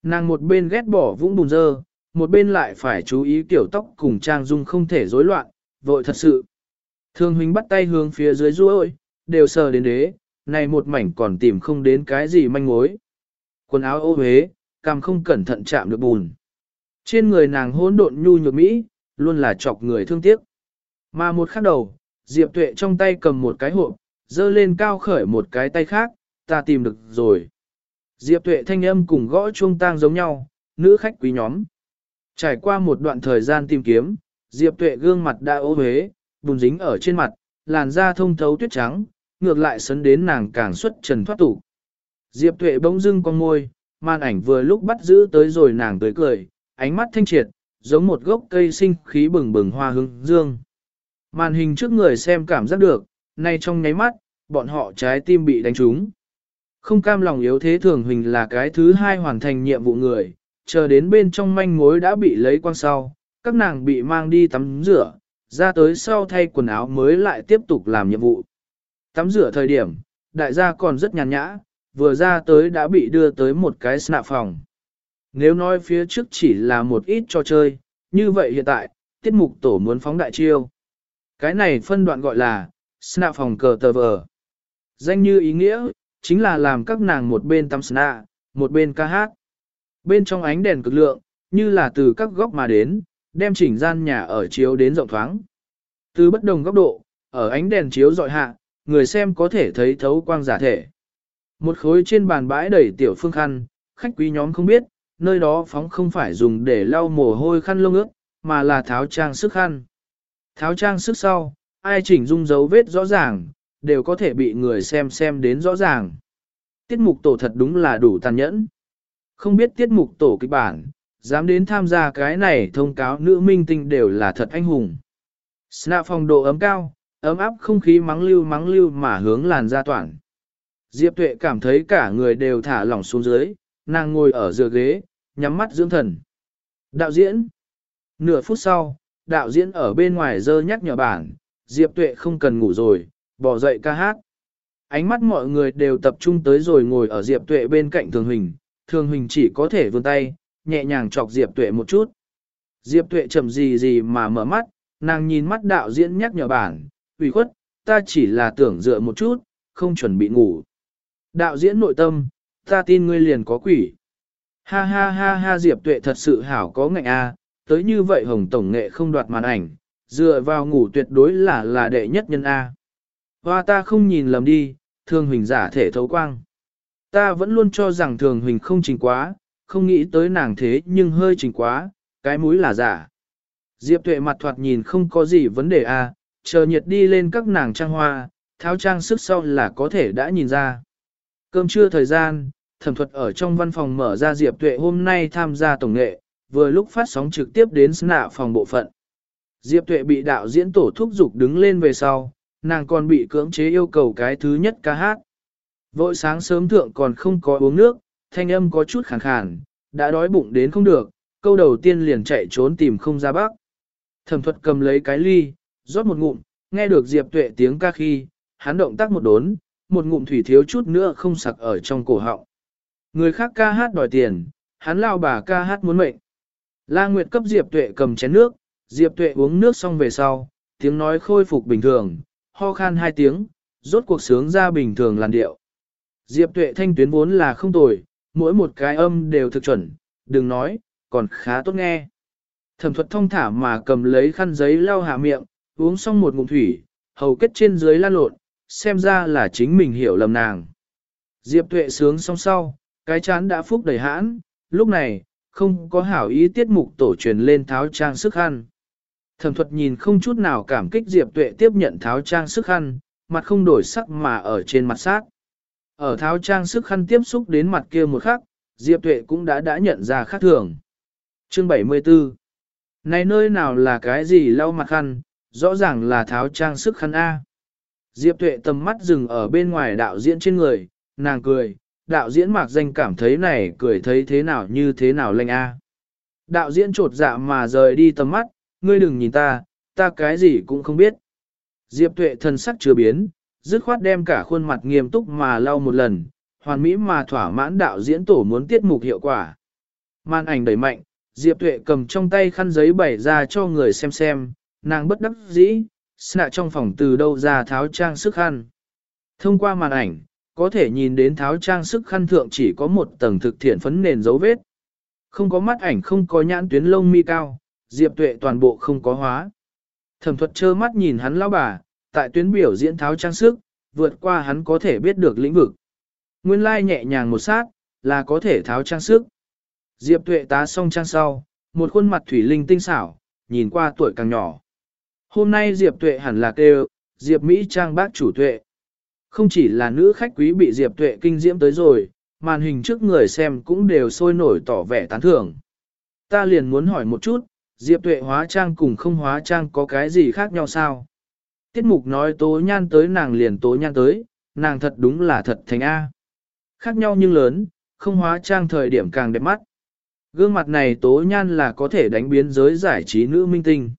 Speaker 1: Nàng một bên ghét bỏ vũng bùn dơ, một bên lại phải chú ý kiểu tóc cùng trang dung không thể rối loạn, vội thật sự. Thương Huỳnh bắt tay hướng phía dưới ruôi, đều sờ đến đế, này một mảnh còn tìm không đến cái gì manh mối. Quần áo ô huế, cằm không cẩn thận chạm được bùn. Trên người nàng hỗn độn nhu nhược mỹ, luôn là chọc người thương tiếc. Mà một khắc đầu, Diệp Tuệ trong tay cầm một cái hộp, dơ lên cao khởi một cái tay khác, ta tìm được rồi. Diệp Tuệ thanh âm cùng gõ chuông tang giống nhau, nữ khách quý nhóm. Trải qua một đoạn thời gian tìm kiếm, Diệp Tuệ gương mặt đã ố huế, bùn dính ở trên mặt, làn da thông thấu tuyết trắng, ngược lại sấn đến nàng càng xuất trần thoát tục. Diệp Tuệ bỗng dưng con môi, màn ảnh vừa lúc bắt giữ tới rồi nàng tới cười, ánh mắt thanh triệt, giống một gốc cây sinh khí bừng bừng hoa hương dương. Màn hình trước người xem cảm giác được, nay trong nháy mắt, bọn họ trái tim bị đánh trúng. Không cam lòng yếu thế thường hình là cái thứ hai hoàn thành nhiệm vụ người, chờ đến bên trong manh mối đã bị lấy quang sau, các nàng bị mang đi tắm rửa, ra tới sau thay quần áo mới lại tiếp tục làm nhiệm vụ. Tắm rửa thời điểm, đại gia còn rất nhàn nhã, vừa ra tới đã bị đưa tới một cái snap phòng. Nếu nói phía trước chỉ là một ít trò chơi, như vậy hiện tại, tiết mục tổ muốn phóng đại chiêu. Cái này phân đoạn gọi là sna phòng cờ tờ vờ. Danh như ý nghĩa, chính là làm các nàng một bên tắm sna, một bên ca hát. Bên trong ánh đèn cực lượng, như là từ các góc mà đến, đem chỉnh gian nhà ở chiếu đến rộng thoáng. Từ bất đồng góc độ, ở ánh đèn chiếu dọi hạ, người xem có thể thấy thấu quang giả thể. Một khối trên bàn bãi đầy tiểu phương khăn, khách quý nhóm không biết, nơi đó phóng không phải dùng để lau mồ hôi khăn lông ướt, mà là tháo trang sức khăn. Tháo trang sức sau, ai chỉnh dung dấu vết rõ ràng, đều có thể bị người xem xem đến rõ ràng. Tiết mục tổ thật đúng là đủ tàn nhẫn. Không biết tiết mục tổ kịch bản, dám đến tham gia cái này thông cáo nữ minh tinh đều là thật anh hùng. Snap phòng độ ấm cao, ấm áp không khí mắng lưu mắng lưu mà hướng làn ra toàn. Diệp Tuệ cảm thấy cả người đều thả lỏng xuống dưới, nàng ngồi ở dựa ghế, nhắm mắt dưỡng thần. Đạo diễn. Nửa phút sau, đạo diễn ở bên ngoài dơ nhắc nhở bản, Diệp Tuệ không cần ngủ rồi, bỏ dậy ca hát. Ánh mắt mọi người đều tập trung tới rồi ngồi ở Diệp Tuệ bên cạnh Thường Huỳnh, Thường Huỳnh chỉ có thể vươn tay, nhẹ nhàng chọc Diệp Tuệ một chút. Diệp Tuệ chậm gì gì mà mở mắt, nàng nhìn mắt đạo diễn nhắc nhở bản, ủy khuất, ta chỉ là tưởng dựa một chút, không chuẩn bị ngủ. Đạo diễn nội tâm, ta tin ngươi liền có quỷ. Ha ha ha ha Diệp Tuệ thật sự hảo có ngạnh a, tới như vậy Hồng Tổng nghệ không đoạt màn ảnh, dựa vào ngủ tuyệt đối là là đệ nhất nhân A. Hoa ta không nhìn lầm đi, thường huỳnh giả thể thấu quang. Ta vẫn luôn cho rằng thường huỳnh không trình quá, không nghĩ tới nàng thế nhưng hơi trình quá, cái mũi là giả. Diệp tuệ mặt thoạt nhìn không có gì vấn đề A, chờ nhiệt đi lên các nàng trang hoa, tháo trang sức sau là có thể đã nhìn ra. Cơm trưa thời gian, thẩm thuật ở trong văn phòng mở ra Diệp tuệ hôm nay tham gia tổng nghệ, vừa lúc phát sóng trực tiếp đến nạ phòng bộ phận. Diệp Tuệ bị đạo diễn tổ thúc dục đứng lên về sau, nàng còn bị cưỡng chế yêu cầu cái thứ nhất ca hát. Vội sáng sớm thượng còn không có uống nước, thanh âm có chút khàn khàn, đã đói bụng đến không được, câu đầu tiên liền chạy trốn tìm không ra bác. Thẩm thuật cầm lấy cái ly, rót một ngụm, nghe được Diệp Tuệ tiếng ca khi, hắn động tác một đốn, một ngụm thủy thiếu chút nữa không sặc ở trong cổ họng. Người khác ca hát đòi tiền, hắn lao bà ca hát muốn mệnh. La Nguyệt cấp Diệp Tuệ cầm chén nước, Diệp Tuệ uống nước xong về sau, tiếng nói khôi phục bình thường, ho khan hai tiếng, rốt cuộc sướng ra bình thường làn điệu. Diệp Tuệ thanh tuyến vốn là không tồi, mỗi một cái âm đều thực chuẩn, đừng nói, còn khá tốt nghe. Thẩm thuật thông thả mà cầm lấy khăn giấy lau hạ miệng, uống xong một ngụm thủy, hầu kết trên dưới lan lộn, xem ra là chính mình hiểu lầm nàng. Diệp Tuệ sướng xong sau, cái chán đã phúc đầy hãn, lúc này, không có hảo ý tiết mục tổ truyền lên tháo trang sức khăn. Thẩm thuật nhìn không chút nào cảm kích Diệp Tuệ tiếp nhận tháo trang sức khăn, mặt không đổi sắc mà ở trên mặt sát. Ở tháo trang sức khăn tiếp xúc đến mặt kia một khắc, Diệp Tuệ cũng đã đã nhận ra khác thường. Chương 74 Này nơi nào là cái gì lau mặt khăn, rõ ràng là tháo trang sức khăn A. Diệp Tuệ tầm mắt dừng ở bên ngoài đạo diễn trên người, nàng cười, đạo diễn mạc danh cảm thấy này cười thấy thế nào như thế nào lanh A. Đạo diễn trột dạ mà rời đi tầm mắt, ngươi đừng nhìn ta, ta cái gì cũng không biết. Diệp tuệ thần sắc chưa biến, dứt khoát đem cả khuôn mặt nghiêm túc mà lau một lần, hoàn mỹ mà thỏa mãn đạo diễn tổ muốn tiết mục hiệu quả. Màn ảnh đẩy mạnh, Diệp tuệ cầm trong tay khăn giấy bày ra cho người xem xem, nàng bất đắc dĩ, xạ trong phòng từ đâu ra tháo trang sức khăn. Thông qua màn ảnh, có thể nhìn đến tháo trang sức khăn thượng chỉ có một tầng thực thiện phấn nền dấu vết. Không có mắt ảnh không có nhãn tuyến lông mi cao, Diệp Tuệ toàn bộ không có hóa. Thẩm thuật trơ mắt nhìn hắn lão bà, tại tuyến biểu diễn tháo trang sức, vượt qua hắn có thể biết được lĩnh vực. Nguyên lai nhẹ nhàng một sát, là có thể tháo trang sức. Diệp Tuệ tá xong trang sau, một khuôn mặt thủy linh tinh xảo, nhìn qua tuổi càng nhỏ. Hôm nay Diệp Tuệ hẳn là kêu, Diệp Mỹ Trang bác chủ tuệ. Không chỉ là nữ khách quý bị Diệp Tuệ kinh diễm tới rồi, màn hình trước người xem cũng đều sôi nổi tỏ vẻ tán thưởng. Ta liền muốn hỏi một chút, Diệp tuệ hóa trang cùng không hóa trang có cái gì khác nhau sao? Tiết mục nói tố nhan tới nàng liền tố nhan tới, nàng thật đúng là thật thành A. Khác nhau nhưng lớn, không hóa trang thời điểm càng đẹp mắt. Gương mặt này tố nhan là có thể đánh biến giới giải trí nữ minh tinh.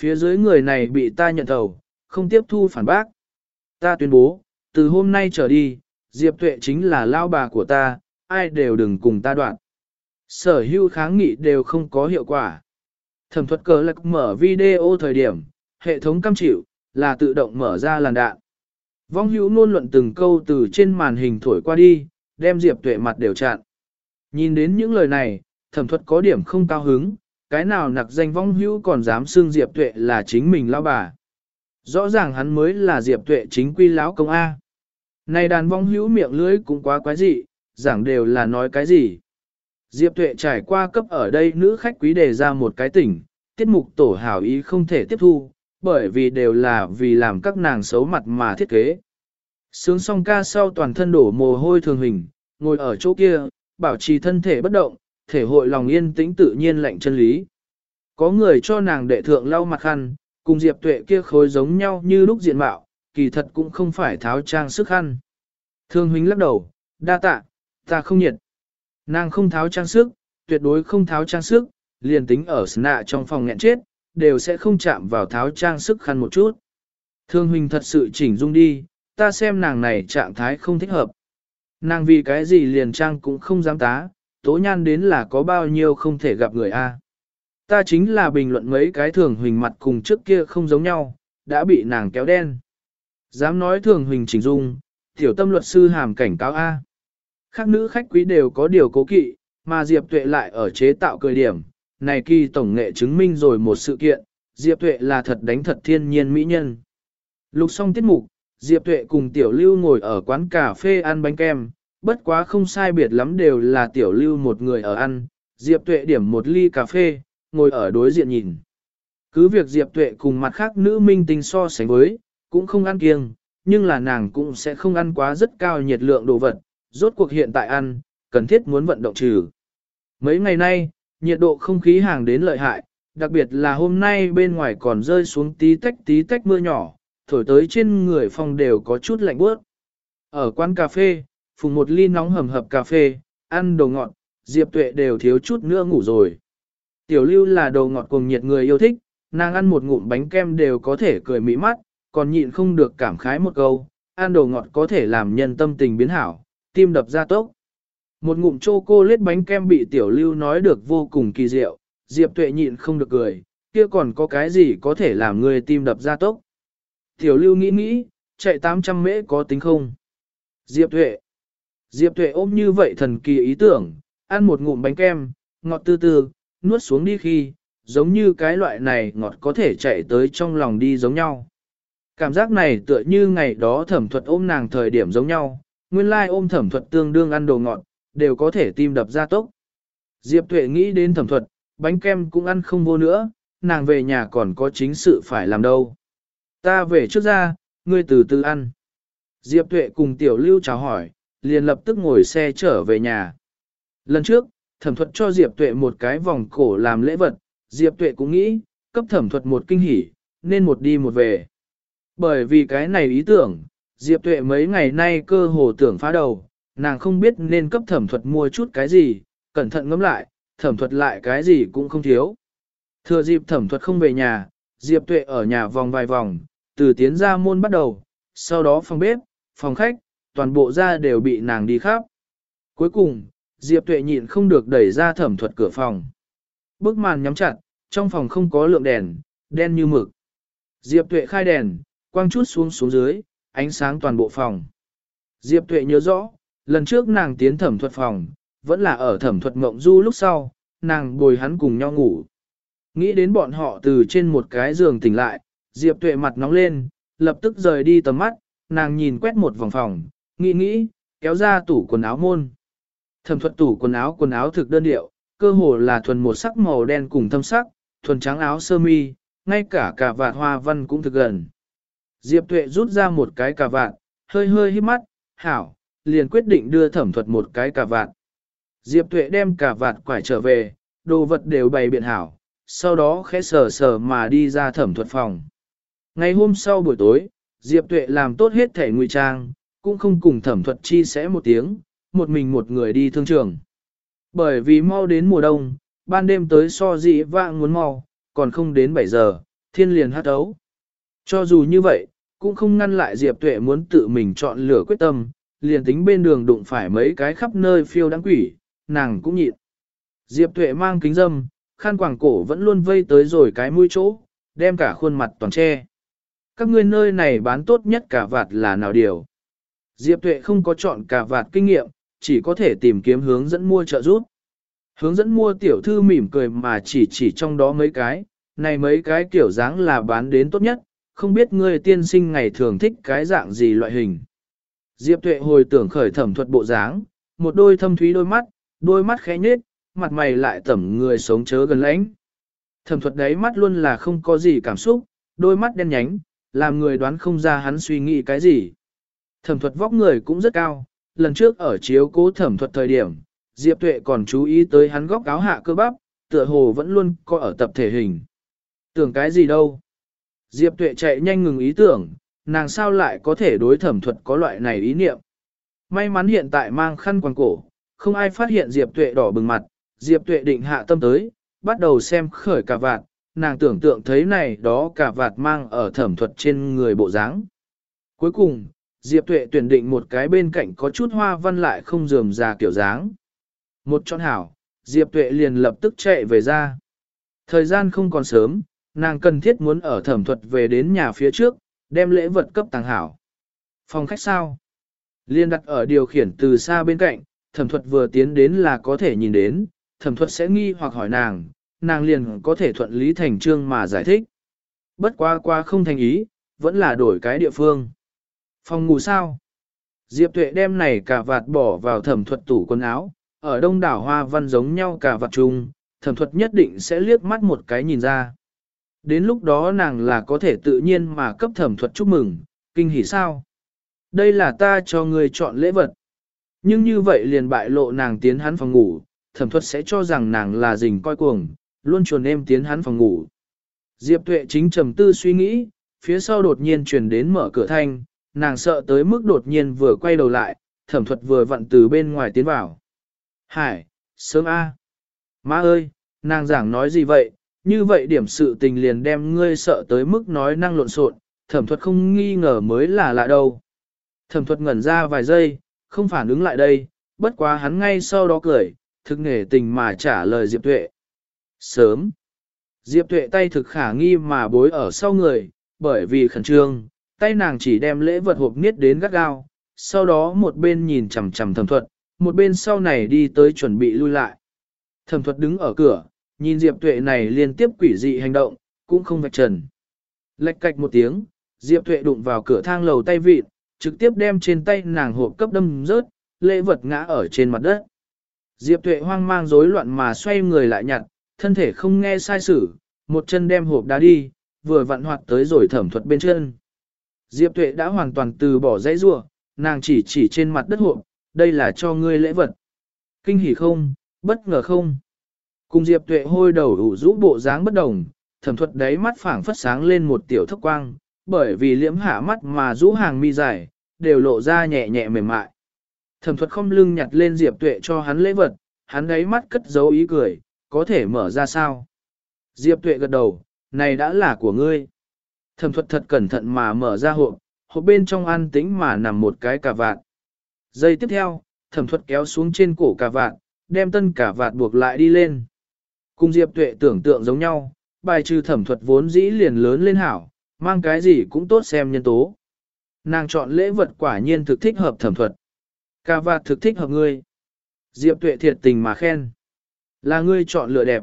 Speaker 1: Phía dưới người này bị ta nhận thầu, không tiếp thu phản bác. Ta tuyên bố, từ hôm nay trở đi, Diệp Tuệ chính là lao bà của ta, ai đều đừng cùng ta đoạn. Sở hữu kháng nghị đều không có hiệu quả. Thẩm thuật cờ lạc mở video thời điểm, hệ thống cam chịu, là tự động mở ra làn đạn. Vong hữu nôn luận từng câu từ trên màn hình thổi qua đi, đem Diệp Tuệ mặt đều chặn. Nhìn đến những lời này, thẩm thuật có điểm không cao hứng, cái nào nặc danh vong hữu còn dám xưng Diệp Tuệ là chính mình lao bà. Rõ ràng hắn mới là Diệp Tuệ chính quy lão công A. Này đàn vong hữu miệng lưới cũng quá quái dị, giảng đều là nói cái gì. Diệp Tuệ trải qua cấp ở đây nữ khách quý đề ra một cái tỉnh, tiết mục tổ hảo ý không thể tiếp thu, bởi vì đều là vì làm các nàng xấu mặt mà thiết kế. Sướng xong ca sau toàn thân đổ mồ hôi thường hình, ngồi ở chỗ kia, bảo trì thân thể bất động, thể hội lòng yên tĩnh tự nhiên lạnh chân lý. Có người cho nàng đệ thượng lau mặt khăn, cùng Diệp Tuệ kia khối giống nhau như lúc diện mạo, kỳ thật cũng không phải tháo trang sức khăn. Thương huynh lắc đầu, đa tạ, ta không nhiệt. Nàng không tháo trang sức, tuyệt đối không tháo trang sức, liền tính ở nạ trong phòng nghẹn chết, đều sẽ không chạm vào tháo trang sức khăn một chút. Thương huynh thật sự chỉnh dung đi, ta xem nàng này trạng thái không thích hợp. Nàng vì cái gì liền trang cũng không dám tá, tố nhan đến là có bao nhiêu không thể gặp người a. Ta chính là bình luận mấy cái thường huỳnh mặt cùng trước kia không giống nhau, đã bị nàng kéo đen. Dám nói thường huỳnh chỉnh dung, tiểu tâm luật sư hàm cảnh cáo A. Khác nữ khách quý đều có điều cố kỵ, mà Diệp Tuệ lại ở chế tạo cười điểm. Này kỳ tổng nghệ chứng minh rồi một sự kiện, Diệp Tuệ là thật đánh thật thiên nhiên mỹ nhân. Lục xong tiết mục, Diệp Tuệ cùng Tiểu Lưu ngồi ở quán cà phê ăn bánh kem, bất quá không sai biệt lắm đều là Tiểu Lưu một người ở ăn, Diệp Tuệ điểm một ly cà phê, ngồi ở đối diện nhìn. Cứ việc Diệp Tuệ cùng mặt khác nữ minh tinh so sánh với, cũng không ăn kiêng, nhưng là nàng cũng sẽ không ăn quá rất cao nhiệt lượng đồ vật, rốt cuộc hiện tại ăn, cần thiết muốn vận động trừ. Mấy ngày nay, nhiệt độ không khí hàng đến lợi hại, đặc biệt là hôm nay bên ngoài còn rơi xuống tí tách tí tách mưa nhỏ, thổi tới trên người phòng đều có chút lạnh bước. Ở quán cà phê, phùng một ly nóng hầm hập cà phê, ăn đồ ngọt, Diệp Tuệ đều thiếu chút nữa ngủ rồi. Tiểu lưu là đồ ngọt cùng nhiệt người yêu thích, nàng ăn một ngụm bánh kem đều có thể cười mỹ mắt, còn nhịn không được cảm khái một câu, ăn đồ ngọt có thể làm nhân tâm tình biến hảo, tim đập ra tốc. Một ngụm chocolate bánh kem bị tiểu lưu nói được vô cùng kỳ diệu, Diệp Tuệ nhịn không được cười, kia còn có cái gì có thể làm người tim đập ra tốc. Tiểu lưu nghĩ nghĩ, chạy 800 mễ có tính không? Diệp Tuệ. Diệp Tuệ ôm như vậy thần kỳ ý tưởng, ăn một ngụm bánh kem, ngọt tư tư, nuốt xuống đi khi, giống như cái loại này ngọt có thể chạy tới trong lòng đi giống nhau. Cảm giác này tựa như ngày đó thẩm thuật ôm nàng thời điểm giống nhau, nguyên lai ôm thẩm thuật tương đương ăn đồ ngọt, đều có thể tim đập ra tốc. Diệp Tuệ nghĩ đến thẩm thuật, bánh kem cũng ăn không vô nữa, nàng về nhà còn có chính sự phải làm đâu. Ta về trước ra, ngươi từ từ ăn. Diệp Tuệ cùng Tiểu Lưu chào hỏi, liền lập tức ngồi xe trở về nhà. Lần trước, thẩm thuật cho Diệp Tuệ một cái vòng cổ làm lễ vật, Diệp Tuệ cũng nghĩ, cấp thẩm thuật một kinh hỉ, nên một đi một về. Bởi vì cái này ý tưởng, Diệp Tuệ mấy ngày nay cơ hồ tưởng phá đầu, nàng không biết nên cấp thẩm thuật mua chút cái gì, cẩn thận ngẫm lại, thẩm thuật lại cái gì cũng không thiếu. Thừa dịp thẩm thuật không về nhà, Diệp Tuệ ở nhà vòng vài vòng, từ tiến ra môn bắt đầu, sau đó phòng bếp, phòng khách, toàn bộ ra đều bị nàng đi khắp. Cuối cùng, Diệp Tuệ nhịn không được đẩy ra thẩm thuật cửa phòng. Bức màn nhắm chặt, trong phòng không có lượng đèn, đen như mực. Diệp Tuệ khai đèn, quang chút xuống xuống dưới, ánh sáng toàn bộ phòng. Diệp Tuệ nhớ rõ, lần trước nàng tiến thẩm thuật phòng, vẫn là ở thẩm thuật mộng du lúc sau, nàng bồi hắn cùng nhau ngủ. Nghĩ đến bọn họ từ trên một cái giường tỉnh lại, Diệp Tuệ mặt nóng lên, lập tức rời đi tầm mắt, nàng nhìn quét một vòng phòng, nghĩ nghĩ, kéo ra tủ quần áo môn. Thẩm thuật tủ quần áo quần áo thực đơn điệu, cơ hồ là thuần một sắc màu đen cùng thâm sắc, thuần trắng áo sơ mi, ngay cả cả vạt hoa văn cũng thực gần. Diệp Tuệ rút ra một cái cà vạt, hơi hơi hít mắt, hảo, liền quyết định đưa thẩm thuật một cái cà vạt. Diệp Tuệ đem cà vạt quải trở về, đồ vật đều bày biện hảo, sau đó khẽ sờ sờ mà đi ra thẩm thuật phòng. Ngày hôm sau buổi tối, Diệp Tuệ làm tốt hết thể ngụy trang, cũng không cùng thẩm thuật chi sẽ một tiếng, một mình một người đi thương trường. Bởi vì mau đến mùa đông, ban đêm tới so dị vạng muốn mau, còn không đến 7 giờ, thiên liền hát ấu. Cho dù như vậy, cũng không ngăn lại Diệp Tuệ muốn tự mình chọn lửa quyết tâm, liền tính bên đường đụng phải mấy cái khắp nơi phiêu đáng quỷ, nàng cũng nhịn. Diệp Tuệ mang kính dâm, khăn quàng cổ vẫn luôn vây tới rồi cái mũi chỗ, đem cả khuôn mặt toàn che. Các ngươi nơi này bán tốt nhất cả vạt là nào điều? Diệp Tuệ không có chọn cả vạt kinh nghiệm, chỉ có thể tìm kiếm hướng dẫn mua trợ giúp. Hướng dẫn mua tiểu thư mỉm cười mà chỉ chỉ trong đó mấy cái, này mấy cái kiểu dáng là bán đến tốt nhất, không biết ngươi tiên sinh ngày thường thích cái dạng gì loại hình. Diệp Tuệ hồi tưởng khởi thẩm thuật bộ dáng, một đôi thâm thúy đôi mắt, đôi mắt khẽ nhếch, mặt mày lại tẩm người sống chớ gần lãnh. Thẩm thuật đấy mắt luôn là không có gì cảm xúc, đôi mắt đen nhánh, làm người đoán không ra hắn suy nghĩ cái gì. Thẩm thuật vóc người cũng rất cao, lần trước ở chiếu cố thẩm thuật thời điểm, Diệp Tuệ còn chú ý tới hắn góc áo hạ cơ bắp, tựa hồ vẫn luôn có ở tập thể hình. Tưởng cái gì đâu? Diệp Tuệ chạy nhanh ngừng ý tưởng, nàng sao lại có thể đối thẩm thuật có loại này ý niệm. May mắn hiện tại mang khăn quàng cổ, không ai phát hiện Diệp Tuệ đỏ bừng mặt, Diệp Tuệ định hạ tâm tới, bắt đầu xem khởi cả vạt, nàng tưởng tượng thấy này đó cả vạt mang ở thẩm thuật trên người bộ dáng. Cuối cùng, Diệp Tuệ tuyển định một cái bên cạnh có chút hoa văn lại không dườm già kiểu dáng. Một chọn hảo, Diệp Tuệ liền lập tức chạy về ra. Thời gian không còn sớm, nàng cần thiết muốn ở thẩm thuật về đến nhà phía trước, đem lễ vật cấp tàng hảo. Phòng khách sao? Liên đặt ở điều khiển từ xa bên cạnh, thẩm thuật vừa tiến đến là có thể nhìn đến, thẩm thuật sẽ nghi hoặc hỏi nàng, nàng liền có thể thuận lý thành trương mà giải thích. Bất quá qua không thành ý, vẫn là đổi cái địa phương. Phòng ngủ sao? Diệp Tuệ đem này cả vạt bỏ vào thẩm thuật tủ quần áo, ở đông đảo hoa văn giống nhau cả vạt chung, thẩm thuật nhất định sẽ liếc mắt một cái nhìn ra. Đến lúc đó nàng là có thể tự nhiên mà cấp thẩm thuật chúc mừng, kinh hỉ sao? Đây là ta cho người chọn lễ vật. Nhưng như vậy liền bại lộ nàng tiến hắn phòng ngủ, thẩm thuật sẽ cho rằng nàng là rình coi cuồng, luôn chuồn em tiến hắn phòng ngủ. Diệp tuệ chính trầm tư suy nghĩ, phía sau đột nhiên truyền đến mở cửa thanh, nàng sợ tới mức đột nhiên vừa quay đầu lại, thẩm thuật vừa vặn từ bên ngoài tiến vào. Hải, sớm A. Má ơi, nàng giảng nói gì vậy, như vậy điểm sự tình liền đem ngươi sợ tới mức nói năng lộn xộn, thẩm thuật không nghi ngờ mới là lạ đâu. Thẩm thuật ngẩn ra vài giây, không phản ứng lại đây, bất quá hắn ngay sau đó cười, thực nghề tình mà trả lời Diệp Tuệ. Sớm. Diệp Tuệ tay thực khả nghi mà bối ở sau người, bởi vì khẩn trương, tay nàng chỉ đem lễ vật hộp niết đến gắt gao, sau đó một bên nhìn chằm chằm thẩm thuật, một bên sau này đi tới chuẩn bị lui lại. Thẩm thuật đứng ở cửa, nhìn Diệp Tuệ này liên tiếp quỷ dị hành động, cũng không vạch trần. Lệch cạch một tiếng, Diệp Tuệ đụng vào cửa thang lầu tay vịt, trực tiếp đem trên tay nàng hộp cấp đâm rớt, lễ vật ngã ở trên mặt đất. Diệp Tuệ hoang mang rối loạn mà xoay người lại nhặt, thân thể không nghe sai sử, một chân đem hộp đá đi, vừa vặn hoạt tới rồi thẩm thuật bên chân. Diệp Tuệ đã hoàn toàn từ bỏ dãy rua, nàng chỉ chỉ trên mặt đất hộp, đây là cho ngươi lễ vật. Kinh hỉ không, bất ngờ không. Cùng Diệp Tuệ hôi đầu ủ rũ bộ dáng bất đồng, thẩm thuật đáy mắt phảng phất sáng lên một tiểu thức quang, bởi vì liễm hạ mắt mà rũ hàng mi dài, đều lộ ra nhẹ nhẹ mềm mại. Thẩm thuật không lưng nhặt lên Diệp Tuệ cho hắn lễ vật, hắn đáy mắt cất dấu ý cười, có thể mở ra sao? Diệp Tuệ gật đầu, này đã là của ngươi. Thẩm thuật thật cẩn thận mà mở ra hộp, hộp bên trong an tĩnh mà nằm một cái cà vạt. Giây tiếp theo, thẩm thuật kéo xuống trên cổ cà vạt, đem tân cà vạt buộc lại đi lên. Cùng Diệp Tuệ tưởng tượng giống nhau, bài trừ thẩm thuật vốn dĩ liền lớn lên hảo, mang cái gì cũng tốt xem nhân tố. Nàng chọn lễ vật quả nhiên thực thích hợp thẩm thuật. Cà vạt thực thích hợp ngươi. Diệp Tuệ thiệt tình mà khen. Là ngươi chọn lựa đẹp.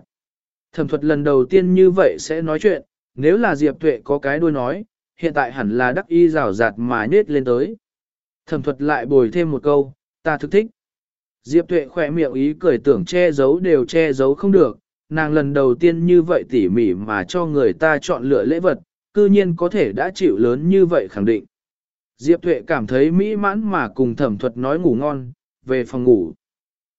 Speaker 1: Thẩm thuật lần đầu tiên như vậy sẽ nói chuyện, nếu là Diệp Tuệ có cái đuôi nói, hiện tại hẳn là đắc y rào rạt mà nết lên tới. Thẩm thuật lại bồi thêm một câu, ta thực thích. Diệp Tuệ khỏe miệng ý cười tưởng che giấu đều che giấu không được, nàng lần đầu tiên như vậy tỉ mỉ mà cho người ta chọn lựa lễ vật, cư nhiên có thể đã chịu lớn như vậy khẳng định. Diệp Thuệ cảm thấy mỹ mãn mà cùng thẩm thuật nói ngủ ngon, về phòng ngủ.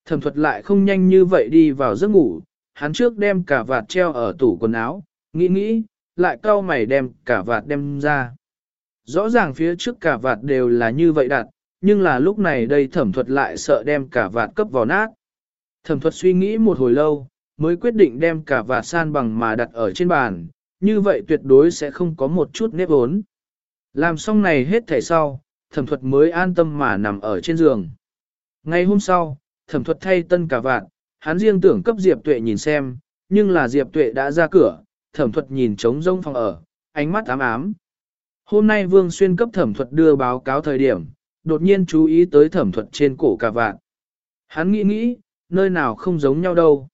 Speaker 1: Thẩm thuật lại không nhanh như vậy đi vào giấc ngủ, hắn trước đem cả vạt treo ở tủ quần áo, nghĩ nghĩ, lại cau mày đem cả vạt đem ra. Rõ ràng phía trước cả vạt đều là như vậy đặt, nhưng là lúc này đây thẩm thuật lại sợ đem cả vạt cấp vào nát. Thẩm thuật suy nghĩ một hồi lâu, mới quyết định đem cả và san bằng mà đặt ở trên bàn, như vậy tuyệt đối sẽ không có một chút nếp ốn. Làm xong này hết thảy sau, thẩm thuật mới an tâm mà nằm ở trên giường. Ngày hôm sau, thẩm thuật thay tân cả vạn, hắn riêng tưởng cấp Diệp Tuệ nhìn xem, nhưng là Diệp Tuệ đã ra cửa, thẩm thuật nhìn trống rông phòng ở, ánh mắt ám ám. Hôm nay Vương Xuyên cấp thẩm thuật đưa báo cáo thời điểm, đột nhiên chú ý tới thẩm thuật trên cổ cả vạn, Hắn nghĩ nghĩ, nơi nào không giống nhau đâu.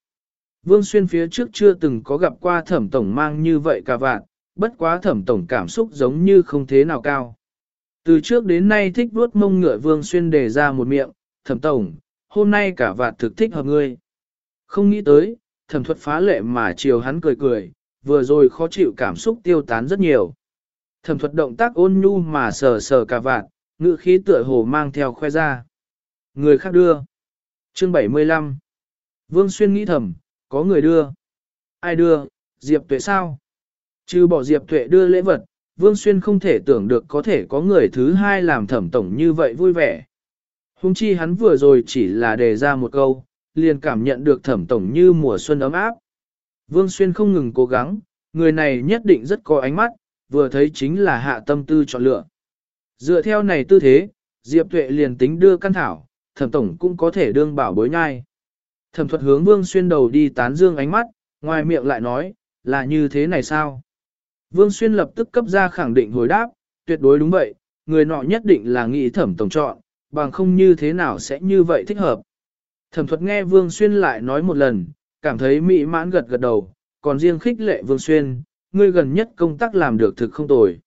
Speaker 1: Vương Xuyên phía trước chưa từng có gặp qua thẩm tổng mang như vậy cả vạn. bất quá thẩm tổng cảm xúc giống như không thế nào cao. Từ trước đến nay thích vuốt mông ngựa Vương Xuyên đề ra một miệng, thẩm tổng, hôm nay cả vạn thực thích hợp ngươi. Không nghĩ tới, thẩm thuật phá lệ mà chiều hắn cười cười, vừa rồi khó chịu cảm xúc tiêu tán rất nhiều. Thẩm thuật động tác ôn nhu mà sờ sờ cả vạn, ngự khí tựa hồ mang theo khoe ra. Người khác đưa. Chương 75 Vương Xuyên nghĩ thầm, có người đưa. Ai đưa, Diệp Tuệ sao? Chứ bỏ Diệp Tuệ đưa lễ vật, Vương Xuyên không thể tưởng được có thể có người thứ hai làm thẩm tổng như vậy vui vẻ. Hùng chi hắn vừa rồi chỉ là đề ra một câu, liền cảm nhận được thẩm tổng như mùa xuân ấm áp. Vương Xuyên không ngừng cố gắng, người này nhất định rất có ánh mắt, vừa thấy chính là hạ tâm tư chọn lựa. Dựa theo này tư thế, Diệp Tuệ liền tính đưa căn thảo, thẩm tổng cũng có thể đương bảo bối nhai. Thẩm thuật hướng Vương Xuyên đầu đi tán dương ánh mắt, ngoài miệng lại nói, là như thế này sao? Vương Xuyên lập tức cấp ra khẳng định hồi đáp, tuyệt đối đúng vậy, người nọ nhất định là nghĩ thẩm tổng chọn, bằng không như thế nào sẽ như vậy thích hợp. Thẩm thuật nghe Vương Xuyên lại nói một lần, cảm thấy mỹ mãn gật gật đầu, còn riêng khích lệ Vương Xuyên, ngươi gần nhất công tác làm được thực không tồi.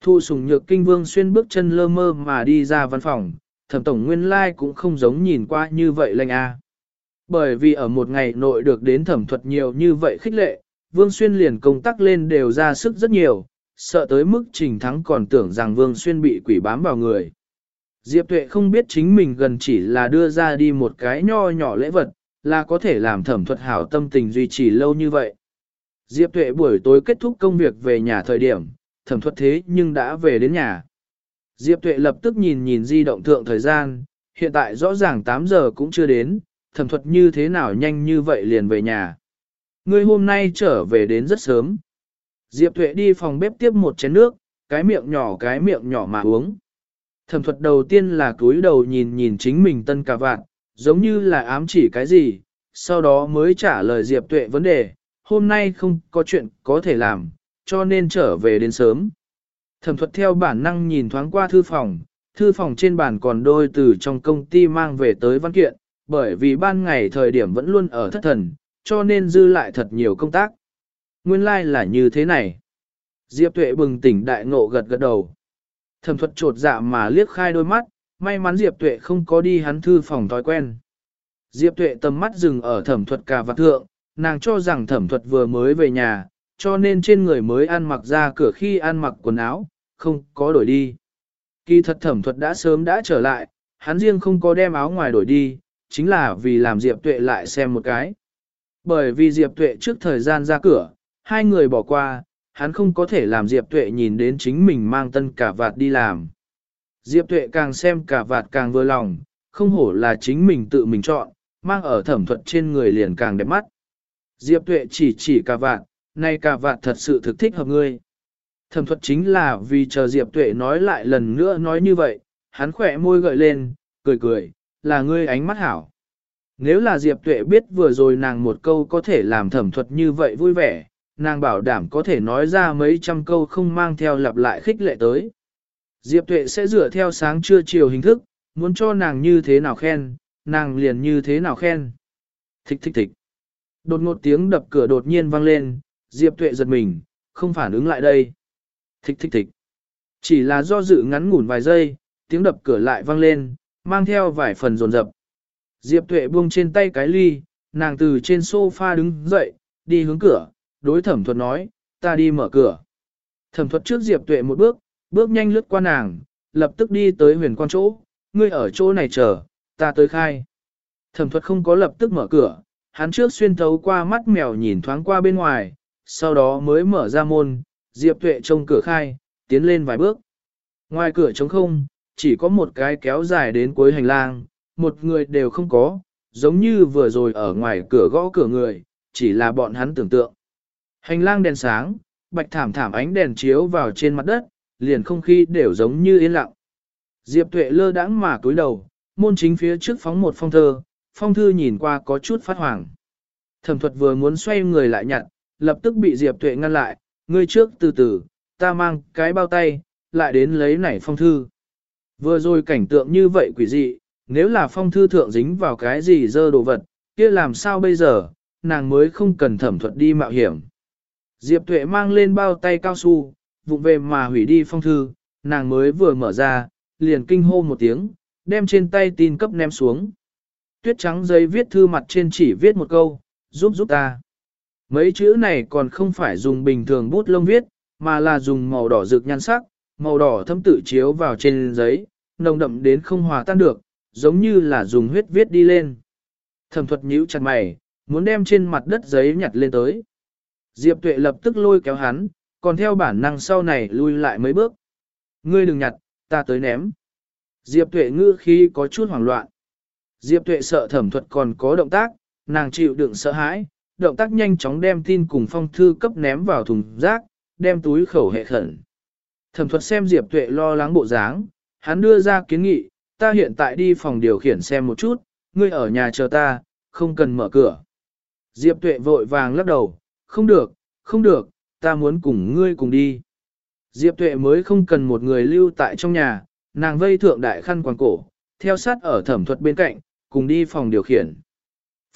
Speaker 1: Thu sùng nhược kinh Vương Xuyên bước chân lơ mơ mà đi ra văn phòng, thẩm tổng nguyên lai like cũng không giống nhìn qua như vậy lành a. Bởi vì ở một ngày nội được đến thẩm thuật nhiều như vậy khích lệ, Vương Xuyên liền công tác lên đều ra sức rất nhiều, sợ tới mức trình thắng còn tưởng rằng Vương Xuyên bị quỷ bám vào người. Diệp Tuệ không biết chính mình gần chỉ là đưa ra đi một cái nho nhỏ lễ vật, là có thể làm thẩm thuật hảo tâm tình duy trì lâu như vậy. Diệp Tuệ buổi tối kết thúc công việc về nhà thời điểm, thẩm thuật thế nhưng đã về đến nhà. Diệp Tuệ lập tức nhìn nhìn di động thượng thời gian, hiện tại rõ ràng 8 giờ cũng chưa đến, thẩm thuật như thế nào nhanh như vậy liền về nhà. Ngươi hôm nay trở về đến rất sớm. Diệp Thuệ đi phòng bếp tiếp một chén nước, cái miệng nhỏ cái miệng nhỏ mà uống. Thẩm thuật đầu tiên là cúi đầu nhìn nhìn chính mình tân cà vạn, giống như là ám chỉ cái gì, sau đó mới trả lời Diệp Tuệ vấn đề, hôm nay không có chuyện có thể làm, cho nên trở về đến sớm. Thẩm thuật theo bản năng nhìn thoáng qua thư phòng, thư phòng trên bàn còn đôi từ trong công ty mang về tới văn kiện, bởi vì ban ngày thời điểm vẫn luôn ở thất thần, cho nên dư lại thật nhiều công tác. Nguyên lai like là như thế này. Diệp Tuệ bừng tỉnh đại ngộ gật gật đầu. Thẩm thuật trột dạ mà liếc khai đôi mắt, may mắn Diệp Tuệ không có đi hắn thư phòng thói quen. Diệp Tuệ tầm mắt dừng ở thẩm thuật cà vạt thượng, nàng cho rằng thẩm thuật vừa mới về nhà, cho nên trên người mới ăn mặc ra cửa khi ăn mặc quần áo, không có đổi đi. Kỳ thật thẩm thuật đã sớm đã trở lại, hắn riêng không có đem áo ngoài đổi đi, chính là vì làm Diệp Tuệ lại xem một cái. Bởi vì Diệp Tuệ trước thời gian ra cửa, hai người bỏ qua, hắn không có thể làm Diệp Tuệ nhìn đến chính mình mang tân cả vạt đi làm. Diệp Tuệ càng xem cả vạt càng vừa lòng, không hổ là chính mình tự mình chọn, mang ở thẩm thuật trên người liền càng đẹp mắt. Diệp Tuệ chỉ chỉ cả vạt, nay cả vạt thật sự thực thích hợp ngươi. Thẩm thuật chính là vì chờ Diệp Tuệ nói lại lần nữa nói như vậy, hắn khỏe môi gợi lên, cười cười, là ngươi ánh mắt hảo. Nếu là Diệp Tuệ biết vừa rồi nàng một câu có thể làm thẩm thuật như vậy vui vẻ, nàng bảo đảm có thể nói ra mấy trăm câu không mang theo lặp lại khích lệ tới. Diệp Tuệ sẽ dựa theo sáng trưa chiều hình thức, muốn cho nàng như thế nào khen, nàng liền như thế nào khen. Thích thích thích. Đột ngột tiếng đập cửa đột nhiên vang lên, Diệp Tuệ giật mình, không phản ứng lại đây. Thích thích thích. Chỉ là do dự ngắn ngủn vài giây, tiếng đập cửa lại vang lên, mang theo vài phần rồn rập. Diệp Tuệ buông trên tay cái ly, nàng từ trên sofa đứng dậy, đi hướng cửa, đối thẩm thuật nói, ta đi mở cửa. Thẩm thuật trước Diệp Tuệ một bước, bước nhanh lướt qua nàng, lập tức đi tới huyền quan chỗ, ngươi ở chỗ này chờ, ta tới khai. Thẩm thuật không có lập tức mở cửa, hắn trước xuyên thấu qua mắt mèo nhìn thoáng qua bên ngoài, sau đó mới mở ra môn, Diệp Tuệ trông cửa khai, tiến lên vài bước. Ngoài cửa trống không, chỉ có một cái kéo dài đến cuối hành lang, một người đều không có, giống như vừa rồi ở ngoài cửa gõ cửa người, chỉ là bọn hắn tưởng tượng. Hành lang đèn sáng, bạch thảm thảm ánh đèn chiếu vào trên mặt đất, liền không khí đều giống như yên lặng. Diệp Tuệ lơ đãng mà cúi đầu, môn chính phía trước phóng một phong thơ, phong thư nhìn qua có chút phát hoàng. Thẩm thuật vừa muốn xoay người lại nhặt, lập tức bị Diệp Tuệ ngăn lại, ngươi trước từ từ, ta mang cái bao tay, lại đến lấy nảy phong thư. Vừa rồi cảnh tượng như vậy quỷ dị, nếu là phong thư thượng dính vào cái gì dơ đồ vật, kia làm sao bây giờ, nàng mới không cần thẩm thuật đi mạo hiểm. Diệp Tuệ mang lên bao tay cao su, vụng về mà hủy đi phong thư, nàng mới vừa mở ra, liền kinh hô một tiếng, đem trên tay tin cấp ném xuống. Tuyết trắng giấy viết thư mặt trên chỉ viết một câu, giúp giúp ta. Mấy chữ này còn không phải dùng bình thường bút lông viết, mà là dùng màu đỏ rực nhan sắc, màu đỏ thâm tự chiếu vào trên giấy, nồng đậm đến không hòa tan được, giống như là dùng huyết viết đi lên. Thẩm thuật nhíu chặt mày, muốn đem trên mặt đất giấy nhặt lên tới. Diệp tuệ lập tức lôi kéo hắn, còn theo bản năng sau này lui lại mấy bước. Ngươi đừng nhặt, ta tới ném. Diệp tuệ ngư khi có chút hoảng loạn. Diệp tuệ sợ thẩm thuật còn có động tác, nàng chịu đựng sợ hãi, động tác nhanh chóng đem tin cùng phong thư cấp ném vào thùng rác, đem túi khẩu hệ khẩn. Thẩm thuật xem Diệp tuệ lo lắng bộ dáng, hắn đưa ra kiến nghị, ta hiện tại đi phòng điều khiển xem một chút, ngươi ở nhà chờ ta, không cần mở cửa. Diệp tuệ vội vàng lắc đầu, không được, không được, ta muốn cùng ngươi cùng đi. Diệp Tuệ mới không cần một người lưu tại trong nhà, nàng vây thượng đại khăn quàng cổ, theo sát ở thẩm thuật bên cạnh, cùng đi phòng điều khiển.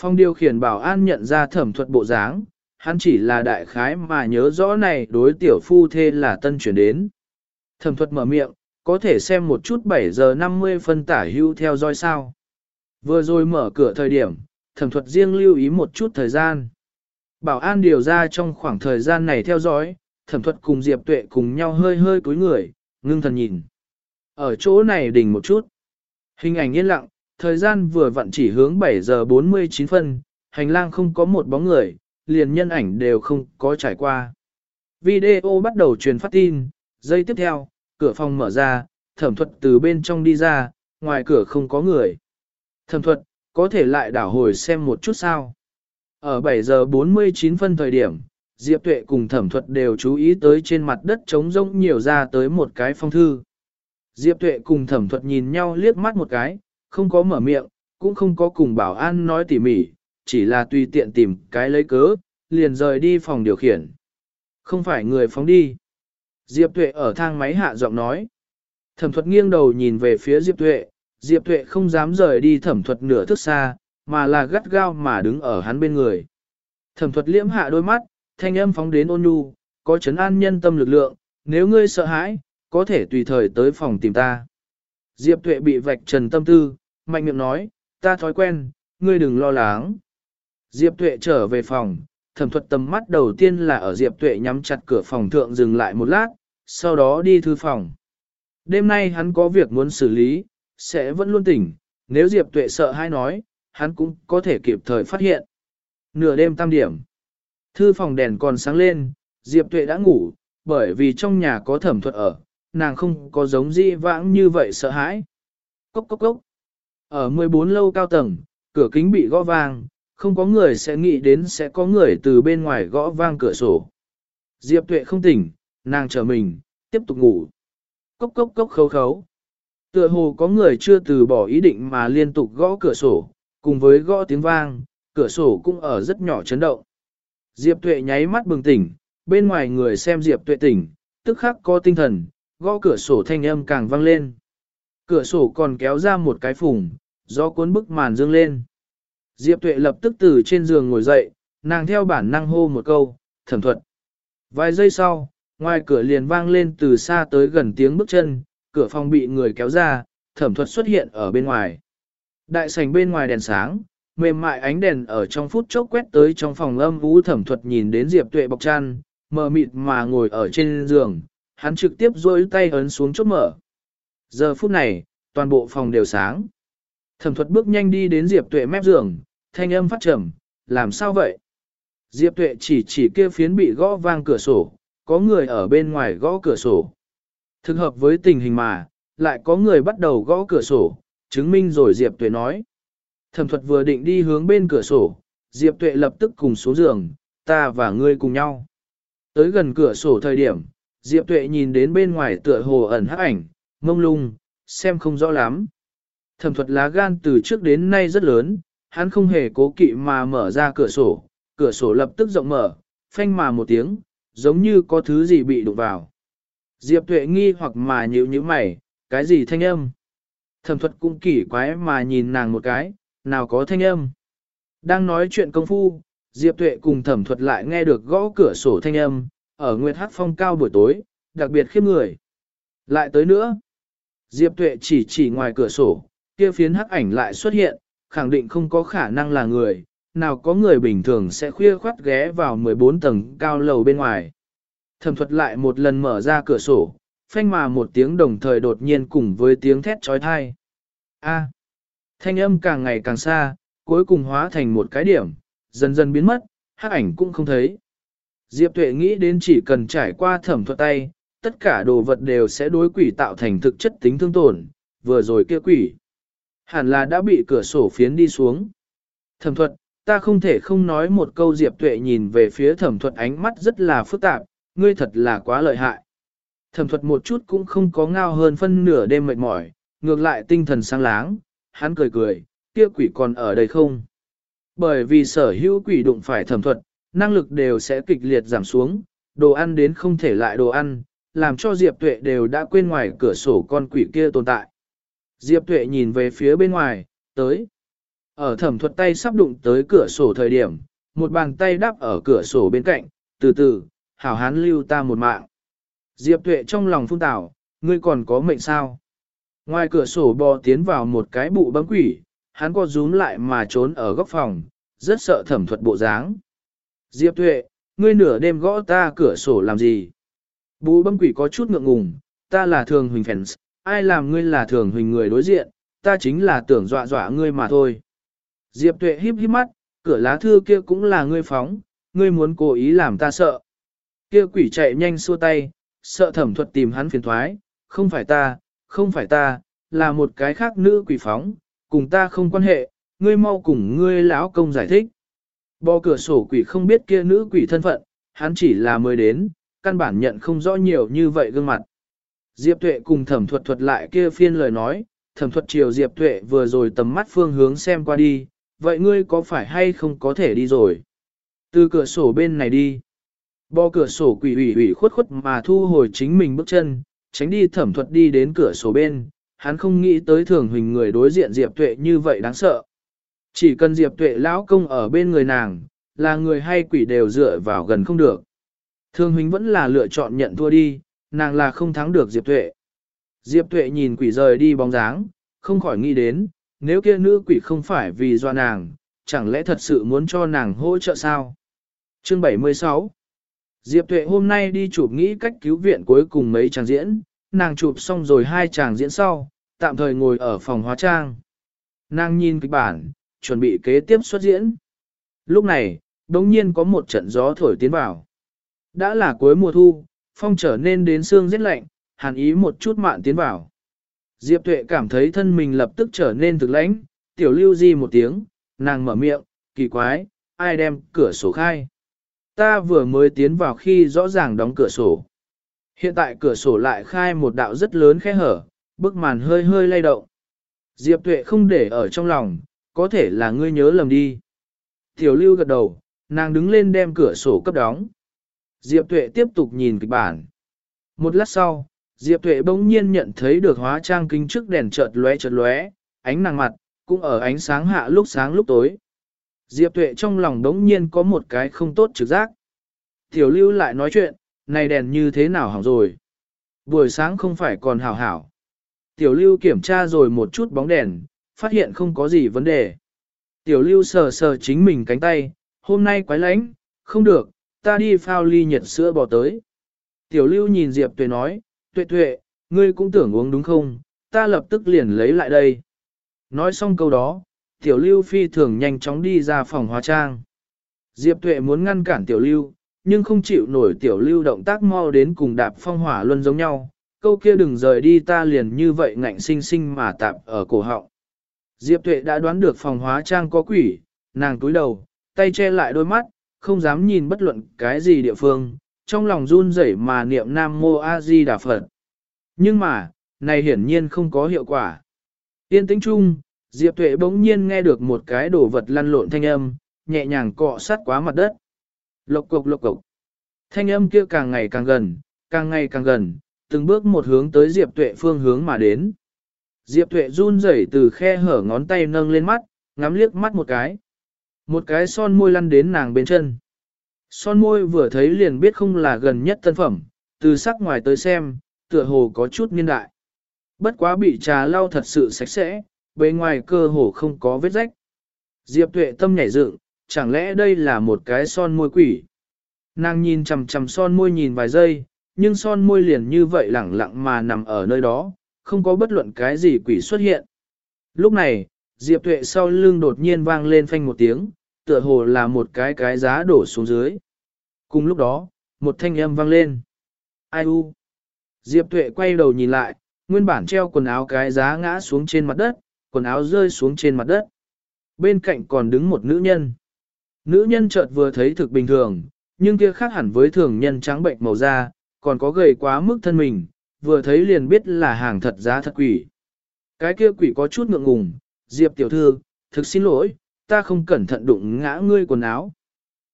Speaker 1: Phòng điều khiển bảo an nhận ra thẩm thuật bộ dáng, hắn chỉ là đại khái mà nhớ rõ này đối tiểu phu thê là tân chuyển đến. Thẩm thuật mở miệng, có thể xem một chút 7 giờ 50 phân tả hưu theo dõi sao. Vừa rồi mở cửa thời điểm, thẩm thuật riêng lưu ý một chút thời gian. Bảo an điều ra trong khoảng thời gian này theo dõi, thẩm thuật cùng Diệp Tuệ cùng nhau hơi hơi cúi người, ngưng thần nhìn. Ở chỗ này đỉnh một chút. Hình ảnh yên lặng, thời gian vừa vặn chỉ hướng 7 giờ 49 phân, hành lang không có một bóng người, liền nhân ảnh đều không có trải qua. Video bắt đầu truyền phát tin, giây tiếp theo, cửa phòng mở ra, thẩm thuật từ bên trong đi ra, ngoài cửa không có người. Thẩm thuật, có thể lại đảo hồi xem một chút sao. Ở 7 giờ 49 phân thời điểm, Diệp Tuệ cùng thẩm thuật đều chú ý tới trên mặt đất trống rỗng nhiều ra tới một cái phong thư. Diệp Tuệ cùng thẩm thuật nhìn nhau liếc mắt một cái, không có mở miệng, cũng không có cùng bảo an nói tỉ mỉ, chỉ là tùy tiện tìm cái lấy cớ, liền rời đi phòng điều khiển. Không phải người phóng đi. Diệp Tuệ ở thang máy hạ giọng nói. Thẩm thuật nghiêng đầu nhìn về phía Diệp Tuệ, Diệp Tuệ không dám rời đi thẩm thuật nửa thước xa, mà là gắt gao mà đứng ở hắn bên người. Thẩm thuật liễm hạ đôi mắt, thanh âm phóng đến ôn nhu, có chấn an nhân tâm lực lượng, nếu ngươi sợ hãi, có thể tùy thời tới phòng tìm ta. Diệp Tuệ bị vạch trần tâm tư, mạnh miệng nói, ta thói quen, ngươi đừng lo lắng. Diệp Tuệ trở về phòng, thẩm thuật tầm mắt đầu tiên là ở Diệp Tuệ nhắm chặt cửa phòng thượng dừng lại một lát, sau đó đi thư phòng. Đêm nay hắn có việc muốn xử lý, sẽ vẫn luôn tỉnh, nếu Diệp Tuệ sợ hay nói, hắn cũng có thể kịp thời phát hiện. Nửa đêm tam điểm, thư phòng đèn còn sáng lên, Diệp Tuệ đã ngủ, bởi vì trong nhà có thẩm thuật ở, nàng không có giống di vãng như vậy sợ hãi. Cốc cốc cốc. Ở 14 lâu cao tầng, cửa kính bị gõ vang, không có người sẽ nghĩ đến sẽ có người từ bên ngoài gõ vang cửa sổ. Diệp tuệ không tỉnh, nàng chờ mình, tiếp tục ngủ. Cốc cốc cốc khấu khấu. Tựa hồ có người chưa từ bỏ ý định mà liên tục gõ cửa sổ, cùng với gõ tiếng vang, cửa sổ cũng ở rất nhỏ chấn động. Diệp tuệ nháy mắt bừng tỉnh, bên ngoài người xem Diệp tuệ tỉnh, tức khắc có tinh thần, gõ cửa sổ thanh âm càng vang lên. Cửa sổ còn kéo ra một cái phùng, gió cuốn bức màn dương lên. Diệp Tuệ lập tức từ trên giường ngồi dậy, nàng theo bản năng hô một câu, thẩm thuật. Vài giây sau, ngoài cửa liền vang lên từ xa tới gần tiếng bước chân, cửa phòng bị người kéo ra, thẩm thuật xuất hiện ở bên ngoài. Đại sảnh bên ngoài đèn sáng, mềm mại ánh đèn ở trong phút chốc quét tới trong phòng âm vũ thẩm thuật nhìn đến Diệp Tuệ bọc chăn, mờ mịt mà ngồi ở trên giường, hắn trực tiếp rôi tay ấn xuống chốt mở. Giờ phút này, toàn bộ phòng đều sáng. Thẩm thuật bước nhanh đi đến Diệp Tuệ mép giường, thanh âm phát trầm, làm sao vậy? Diệp Tuệ chỉ chỉ kia phiến bị gõ vang cửa sổ, có người ở bên ngoài gõ cửa sổ. Thực hợp với tình hình mà, lại có người bắt đầu gõ cửa sổ, chứng minh rồi Diệp Tuệ nói. Thẩm thuật vừa định đi hướng bên cửa sổ, Diệp Tuệ lập tức cùng xuống giường, ta và ngươi cùng nhau. Tới gần cửa sổ thời điểm, Diệp Tuệ nhìn đến bên ngoài tựa hồ ẩn hắc ảnh, mông lung, xem không rõ lắm. Thẩm thuật lá gan từ trước đến nay rất lớn, hắn không hề cố kỵ mà mở ra cửa sổ, cửa sổ lập tức rộng mở, phanh mà một tiếng, giống như có thứ gì bị đụng vào. Diệp Tuệ nghi hoặc mà nhíu nhíu mày, cái gì thanh âm? Thẩm thuật cũng kỳ quái mà nhìn nàng một cái, nào có thanh âm? Đang nói chuyện công phu, Diệp Tuệ cùng thẩm thuật lại nghe được gõ cửa sổ thanh âm, ở Nguyệt Hát Phong cao buổi tối, đặc biệt khiếp người. Lại tới nữa, Diệp Tuệ chỉ chỉ ngoài cửa sổ, kia phiến hắc ảnh lại xuất hiện, khẳng định không có khả năng là người, nào có người bình thường sẽ khuya khoát ghé vào 14 tầng cao lầu bên ngoài. Thẩm thuật lại một lần mở ra cửa sổ, phanh mà một tiếng đồng thời đột nhiên cùng với tiếng thét trói thai. A. thanh âm càng ngày càng xa, cuối cùng hóa thành một cái điểm, dần dần biến mất, hắc ảnh cũng không thấy. Diệp Tuệ nghĩ đến chỉ cần trải qua thẩm thuật tay, tất cả đồ vật đều sẽ đối quỷ tạo thành thực chất tính thương tổn, vừa rồi kia quỷ. Hẳn là đã bị cửa sổ phiến đi xuống. Thẩm thuật, ta không thể không nói một câu Diệp Tuệ nhìn về phía thẩm thuật ánh mắt rất là phức tạp, ngươi thật là quá lợi hại. Thẩm thuật một chút cũng không có ngao hơn phân nửa đêm mệt mỏi, ngược lại tinh thần sáng láng, hắn cười cười, kia quỷ còn ở đây không? Bởi vì sở hữu quỷ đụng phải thẩm thuật, năng lực đều sẽ kịch liệt giảm xuống, đồ ăn đến không thể lại đồ ăn, làm cho Diệp Tuệ đều đã quên ngoài cửa sổ con quỷ kia tồn tại. Diệp Tuệ nhìn về phía bên ngoài, tới. Ở thẩm thuật tay sắp đụng tới cửa sổ thời điểm, một bàn tay đắp ở cửa sổ bên cạnh, từ từ, hảo hán lưu ta một mạng. Diệp Tuệ trong lòng phun tảo, ngươi còn có mệnh sao? Ngoài cửa sổ bò tiến vào một cái bụ bấm quỷ, hắn co rúm lại mà trốn ở góc phòng, rất sợ thẩm thuật bộ dáng. Diệp Tuệ, ngươi nửa đêm gõ ta cửa sổ làm gì? Bụ bấm quỷ có chút ngượng ngùng, ta là thường huỳnh fans, ai làm ngươi là thường huỳnh người đối diện, ta chính là tưởng dọa dọa ngươi mà thôi. Diệp Tuệ híp híp mắt, cửa lá thư kia cũng là ngươi phóng, ngươi muốn cố ý làm ta sợ. Kia quỷ chạy nhanh xua tay, sợ thẩm thuật tìm hắn phiền thoái, không phải ta, không phải ta, là một cái khác nữ quỷ phóng, cùng ta không quan hệ, ngươi mau cùng ngươi lão công giải thích. Bò cửa sổ quỷ không biết kia nữ quỷ thân phận, hắn chỉ là mới đến, căn bản nhận không rõ nhiều như vậy gương mặt. Diệp Tuệ cùng thẩm thuật thuật lại kia phiên lời nói, thẩm thuật chiều Diệp Tuệ vừa rồi tầm mắt phương hướng xem qua đi, vậy ngươi có phải hay không có thể đi rồi? Từ cửa sổ bên này đi. Bò cửa sổ quỷ ủy ủy khuất khuất mà thu hồi chính mình bước chân, tránh đi thẩm thuật đi đến cửa sổ bên, hắn không nghĩ tới thường huỳnh người đối diện Diệp Tuệ như vậy đáng sợ. Chỉ cần Diệp Tuệ lão công ở bên người nàng, là người hay quỷ đều dựa vào gần không được. Thường huỳnh vẫn là lựa chọn nhận thua đi, nàng là không thắng được Diệp Tuệ. Diệp Tuệ nhìn quỷ rời đi bóng dáng, không khỏi nghĩ đến, nếu kia nữ quỷ không phải vì do nàng, chẳng lẽ thật sự muốn cho nàng hỗ trợ sao? Chương 76 Diệp Tuệ hôm nay đi chụp nghĩ cách cứu viện cuối cùng mấy chàng diễn, nàng chụp xong rồi hai chàng diễn sau, tạm thời ngồi ở phòng hóa trang. Nàng nhìn kịch bản, chuẩn bị kế tiếp xuất diễn. Lúc này, đống nhiên có một trận gió thổi tiến vào. Đã là cuối mùa thu, phong trở nên đến xương rất lạnh, hàn ý một chút mạn tiến vào. Diệp Tuệ cảm thấy thân mình lập tức trở nên thực lãnh, tiểu lưu di một tiếng, nàng mở miệng, kỳ quái, ai đem cửa sổ khai. Ta vừa mới tiến vào khi rõ ràng đóng cửa sổ. Hiện tại cửa sổ lại khai một đạo rất lớn khe hở, bức màn hơi hơi lay động. Diệp Tuệ không để ở trong lòng, có thể là ngươi nhớ lầm đi. Tiểu lưu gật đầu, nàng đứng lên đem cửa sổ cấp đóng. Diệp Tuệ tiếp tục nhìn kịch bản. Một lát sau, Diệp Tuệ bỗng nhiên nhận thấy được hóa trang kính trước đèn chợt lóe chợt lóe, ánh nàng mặt, cũng ở ánh sáng hạ lúc sáng lúc tối. Diệp Tuệ trong lòng đống nhiên có một cái không tốt trực giác. Tiểu lưu lại nói chuyện, này đèn như thế nào hỏng rồi. Buổi sáng không phải còn hảo hảo. Tiểu lưu kiểm tra rồi một chút bóng đèn, phát hiện không có gì vấn đề. Tiểu lưu sờ sờ chính mình cánh tay, hôm nay quái lánh, không được, ta đi phao ly nhiệt sữa bò tới. Tiểu lưu nhìn Diệp Tuệ nói, Tuệ Tuệ, ngươi cũng tưởng uống đúng không, ta lập tức liền lấy lại đây. Nói xong câu đó, tiểu lưu phi thường nhanh chóng đi ra phòng hóa trang. Diệp Tuệ muốn ngăn cản tiểu lưu, nhưng không chịu nổi tiểu lưu động tác mau đến cùng đạp phong hỏa luân giống nhau. Câu kia đừng rời đi ta liền như vậy ngạnh sinh sinh mà tạp ở cổ họng. Diệp Tuệ đã đoán được phòng hóa trang có quỷ, nàng túi đầu, tay che lại đôi mắt, không dám nhìn bất luận cái gì địa phương, trong lòng run rẩy mà niệm Nam Mô A Di Đà Phật. Nhưng mà, này hiển nhiên không có hiệu quả. Yên tĩnh chung, Diệp Tuệ bỗng nhiên nghe được một cái đồ vật lăn lộn thanh âm, nhẹ nhàng cọ sát quá mặt đất. Lộc cục lộc cục. Thanh âm kia càng ngày càng gần, càng ngày càng gần, từng bước một hướng tới Diệp Tuệ phương hướng mà đến. Diệp Tuệ run rẩy từ khe hở ngón tay nâng lên mắt, ngắm liếc mắt một cái. Một cái son môi lăn đến nàng bên chân. Son môi vừa thấy liền biết không là gần nhất tân phẩm, từ sắc ngoài tới xem, tựa hồ có chút niên đại. Bất quá bị trà lau thật sự sạch sẽ, bề ngoài cơ hồ không có vết rách. Diệp tuệ tâm nhảy dựng, chẳng lẽ đây là một cái son môi quỷ? Nàng nhìn chằm chằm son môi nhìn vài giây, nhưng son môi liền như vậy lẳng lặng mà nằm ở nơi đó, không có bất luận cái gì quỷ xuất hiện. Lúc này, Diệp tuệ sau lưng đột nhiên vang lên phanh một tiếng, tựa hồ là một cái cái giá đổ xuống dưới. Cùng lúc đó, một thanh âm vang lên. Ai u? Diệp Tuệ quay đầu nhìn lại, nguyên bản treo quần áo cái giá ngã xuống trên mặt đất, quần áo rơi xuống trên mặt đất. Bên cạnh còn đứng một nữ nhân. Nữ nhân chợt vừa thấy thực bình thường, nhưng kia khác hẳn với thường nhân trắng bệnh màu da, còn có gầy quá mức thân mình, vừa thấy liền biết là hàng thật giá thật quỷ. Cái kia quỷ có chút ngượng ngùng, Diệp tiểu thư, thực xin lỗi, ta không cẩn thận đụng ngã ngươi quần áo.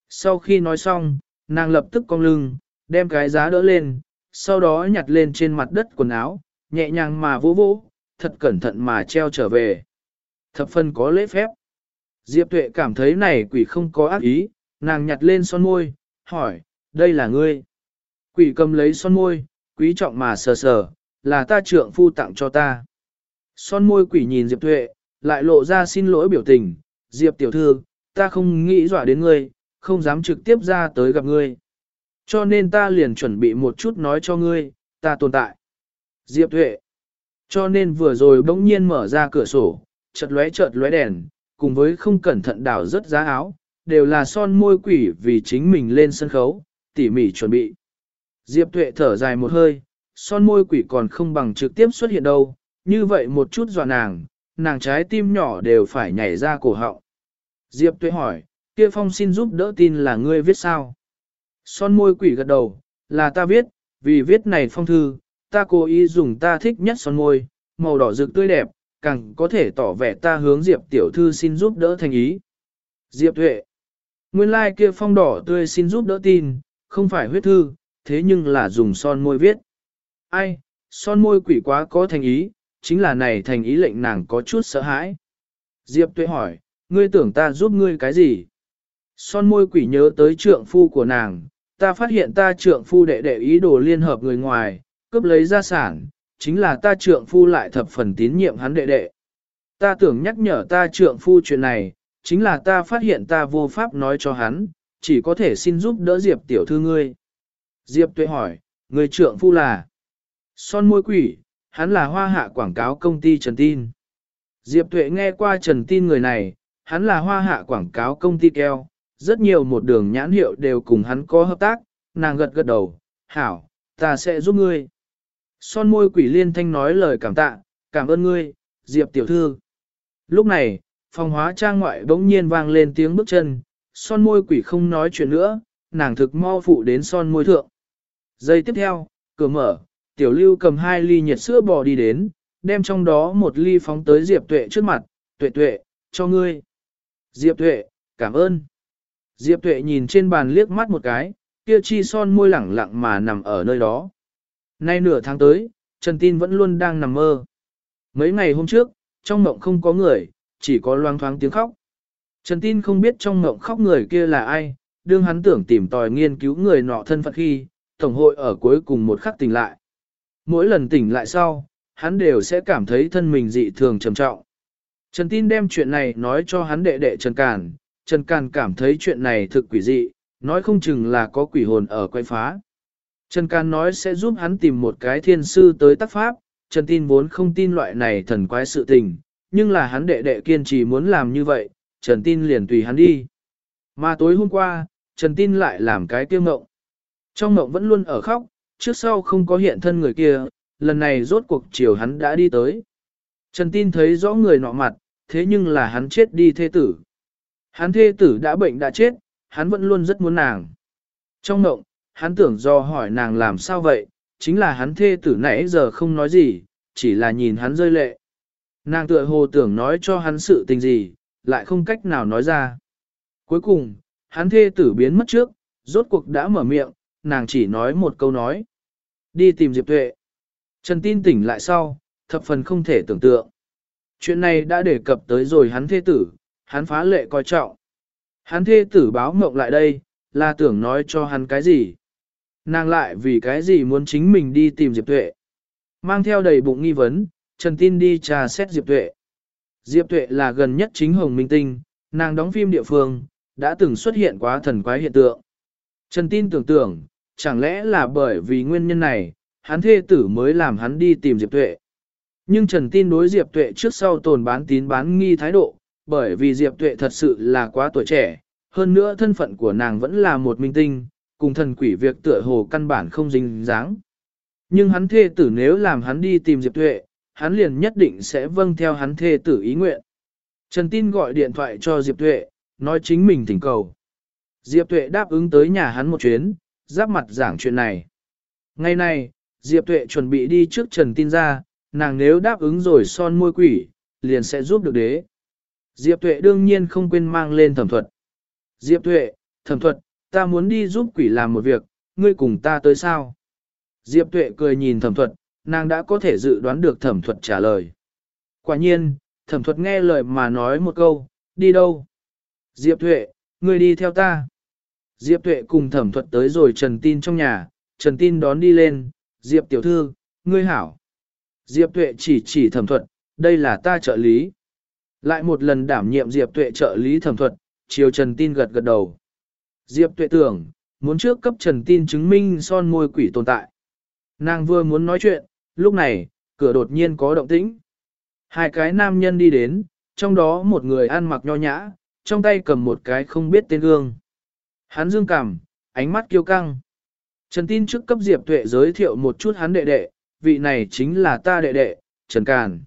Speaker 1: Sau khi nói xong, nàng lập tức cong lưng, đem cái giá đỡ lên, sau đó nhặt lên trên mặt đất quần áo, nhẹ nhàng mà vỗ vỗ, thật cẩn thận mà treo trở về. Thập phân có lễ phép. Diệp Tuệ cảm thấy này quỷ không có ác ý, nàng nhặt lên son môi, hỏi, đây là ngươi. Quỷ cầm lấy son môi, quý trọng mà sờ sờ, là ta trượng phu tặng cho ta. Son môi quỷ nhìn Diệp Tuệ, lại lộ ra xin lỗi biểu tình, Diệp tiểu thư, ta không nghĩ dọa đến ngươi, không dám trực tiếp ra tới gặp ngươi. Cho nên ta liền chuẩn bị một chút nói cho ngươi, ta tồn tại. Diệp Tuệ. Cho nên vừa rồi bỗng nhiên mở ra cửa sổ, chợt lóe chợt lóe đèn, cùng với không cẩn thận đảo rất giá áo, đều là son môi quỷ vì chính mình lên sân khấu, tỉ mỉ chuẩn bị. Diệp Tuệ thở dài một hơi, son môi quỷ còn không bằng trực tiếp xuất hiện đâu, như vậy một chút dọa nàng, nàng trái tim nhỏ đều phải nhảy ra cổ họng. Diệp Tuệ hỏi, kia phong xin giúp đỡ tin là ngươi viết sao? Son môi quỷ gật đầu, là ta viết, vì viết này phong thư, ta cố ý dùng ta thích nhất son môi, màu đỏ rực tươi đẹp, càng có thể tỏ vẻ ta hướng Diệp tiểu thư xin giúp đỡ thành ý. Diệp Tuệ, nguyên lai like kia phong đỏ tươi xin giúp đỡ tin, không phải huyết thư, thế nhưng là dùng son môi viết. Ai, son môi quỷ quá có thành ý, chính là này thành ý lệnh nàng có chút sợ hãi. Diệp Tuệ hỏi, ngươi tưởng ta giúp ngươi cái gì? Son môi quỷ nhớ tới trượng phu của nàng, ta phát hiện ta trượng phu đệ đệ ý đồ liên hợp người ngoài, cướp lấy gia sản, chính là ta trượng phu lại thập phần tín nhiệm hắn đệ đệ. Ta tưởng nhắc nhở ta trượng phu chuyện này, chính là ta phát hiện ta vô pháp nói cho hắn, chỉ có thể xin giúp đỡ Diệp tiểu thư ngươi. Diệp tuệ hỏi, người trượng phu là Son môi quỷ, hắn là hoa hạ quảng cáo công ty Trần Tin. Diệp tuệ nghe qua Trần Tin người này, hắn là hoa hạ quảng cáo công ty keo, rất nhiều một đường nhãn hiệu đều cùng hắn có hợp tác, nàng gật gật đầu, hảo, ta sẽ giúp ngươi. Son môi quỷ liên thanh nói lời cảm tạ, cảm ơn ngươi, Diệp tiểu thư. Lúc này, phòng hóa trang ngoại bỗng nhiên vang lên tiếng bước chân, son môi quỷ không nói chuyện nữa, nàng thực mau phụ đến son môi thượng. Giây tiếp theo, cửa mở, tiểu lưu cầm hai ly nhiệt sữa bò đi đến, đem trong đó một ly phóng tới Diệp tuệ trước mặt, tuệ tuệ, cho ngươi. Diệp tuệ, cảm ơn. Diệp tuệ nhìn trên bàn liếc mắt một cái, kia chi son môi lẳng lặng mà nằm ở nơi đó. Nay nửa tháng tới, Trần Tin vẫn luôn đang nằm mơ. Mấy ngày hôm trước, trong mộng không có người, chỉ có loang thoáng tiếng khóc. Trần Tin không biết trong mộng khóc người kia là ai, đương hắn tưởng tìm tòi nghiên cứu người nọ thân phận khi, Tổng hội ở cuối cùng một khắc tỉnh lại. Mỗi lần tỉnh lại sau, hắn đều sẽ cảm thấy thân mình dị thường trầm trọng. Trần Tin đem chuyện này nói cho hắn đệ đệ Trần Càn, Trần Càn cảm thấy chuyện này thực quỷ dị, nói không chừng là có quỷ hồn ở quay phá. Trần Càn nói sẽ giúp hắn tìm một cái thiên sư tới tác pháp, Trần tin vốn không tin loại này thần quái sự tình, nhưng là hắn đệ đệ kiên trì muốn làm như vậy, Trần tin liền tùy hắn đi. Mà tối hôm qua, Trần tin lại làm cái tiêu ngộng. Trong ngộng vẫn luôn ở khóc, trước sau không có hiện thân người kia, lần này rốt cuộc chiều hắn đã đi tới. Trần tin thấy rõ người nọ mặt, thế nhưng là hắn chết đi thê tử. Hắn thê tử đã bệnh đã chết, hắn vẫn luôn rất muốn nàng. Trong ngộng, hắn tưởng do hỏi nàng làm sao vậy, chính là hắn thê tử nãy giờ không nói gì, chỉ là nhìn hắn rơi lệ. Nàng tựa hồ tưởng nói cho hắn sự tình gì, lại không cách nào nói ra. Cuối cùng, hắn thê tử biến mất trước, rốt cuộc đã mở miệng, nàng chỉ nói một câu nói. Đi tìm Diệp Tuệ. Trần tin tỉnh lại sau, thập phần không thể tưởng tượng. Chuyện này đã đề cập tới rồi hắn thê tử, hắn phá lệ coi trọng. Hắn thê tử báo mộng lại đây, là tưởng nói cho hắn cái gì. Nàng lại vì cái gì muốn chính mình đi tìm Diệp Tuệ. Mang theo đầy bụng nghi vấn, Trần Tin đi trà xét Diệp Tuệ. Diệp Tuệ là gần nhất chính Hồng Minh Tinh, nàng đóng phim địa phương, đã từng xuất hiện quá thần quái hiện tượng. Trần Tin tưởng tưởng, chẳng lẽ là bởi vì nguyên nhân này, hắn thê tử mới làm hắn đi tìm Diệp Tuệ. Nhưng Trần Tin đối Diệp Tuệ trước sau tồn bán tín bán nghi thái độ, bởi vì Diệp Tuệ thật sự là quá tuổi trẻ, hơn nữa thân phận của nàng vẫn là một minh tinh, cùng thần quỷ việc tựa hồ căn bản không dính dáng. Nhưng hắn thê tử nếu làm hắn đi tìm Diệp Tuệ, hắn liền nhất định sẽ vâng theo hắn thê tử ý nguyện. Trần Tin gọi điện thoại cho Diệp Tuệ, nói chính mình thỉnh cầu. Diệp Tuệ đáp ứng tới nhà hắn một chuyến, giáp mặt giảng chuyện này. Ngày nay Diệp Tuệ chuẩn bị đi trước Trần Tin ra, nàng nếu đáp ứng rồi son môi quỷ, liền sẽ giúp được đế. Diệp Tuệ đương nhiên không quên mang lên thẩm thuật. Diệp Tuệ, thẩm thuật, ta muốn đi giúp quỷ làm một việc, ngươi cùng ta tới sao? Diệp tuệ cười nhìn thẩm thuật, nàng đã có thể dự đoán được thẩm thuật trả lời. Quả nhiên, thẩm thuật nghe lời mà nói một câu, đi đâu? Diệp tuệ, ngươi đi theo ta. Diệp tuệ cùng thẩm thuật tới rồi Trần Tin trong nhà, Trần Tin đón đi lên, Diệp tiểu thư, ngươi hảo. Diệp tuệ chỉ chỉ thẩm thuật, đây là ta trợ lý. Lại một lần đảm nhiệm Diệp tuệ trợ lý thẩm thuật, chiều Trần Tin gật gật đầu. Diệp tuệ tưởng, muốn trước cấp Trần Tin chứng minh son môi quỷ tồn tại. Nàng vừa muốn nói chuyện, lúc này, cửa đột nhiên có động tĩnh. Hai cái nam nhân đi đến, trong đó một người ăn mặc nho nhã, trong tay cầm một cái không biết tên gương. Hắn dương cảm ánh mắt kiêu căng. Trần tin trước cấp Diệp Tuệ giới thiệu một chút hắn đệ đệ, vị này chính là ta đệ đệ, Trần Càn.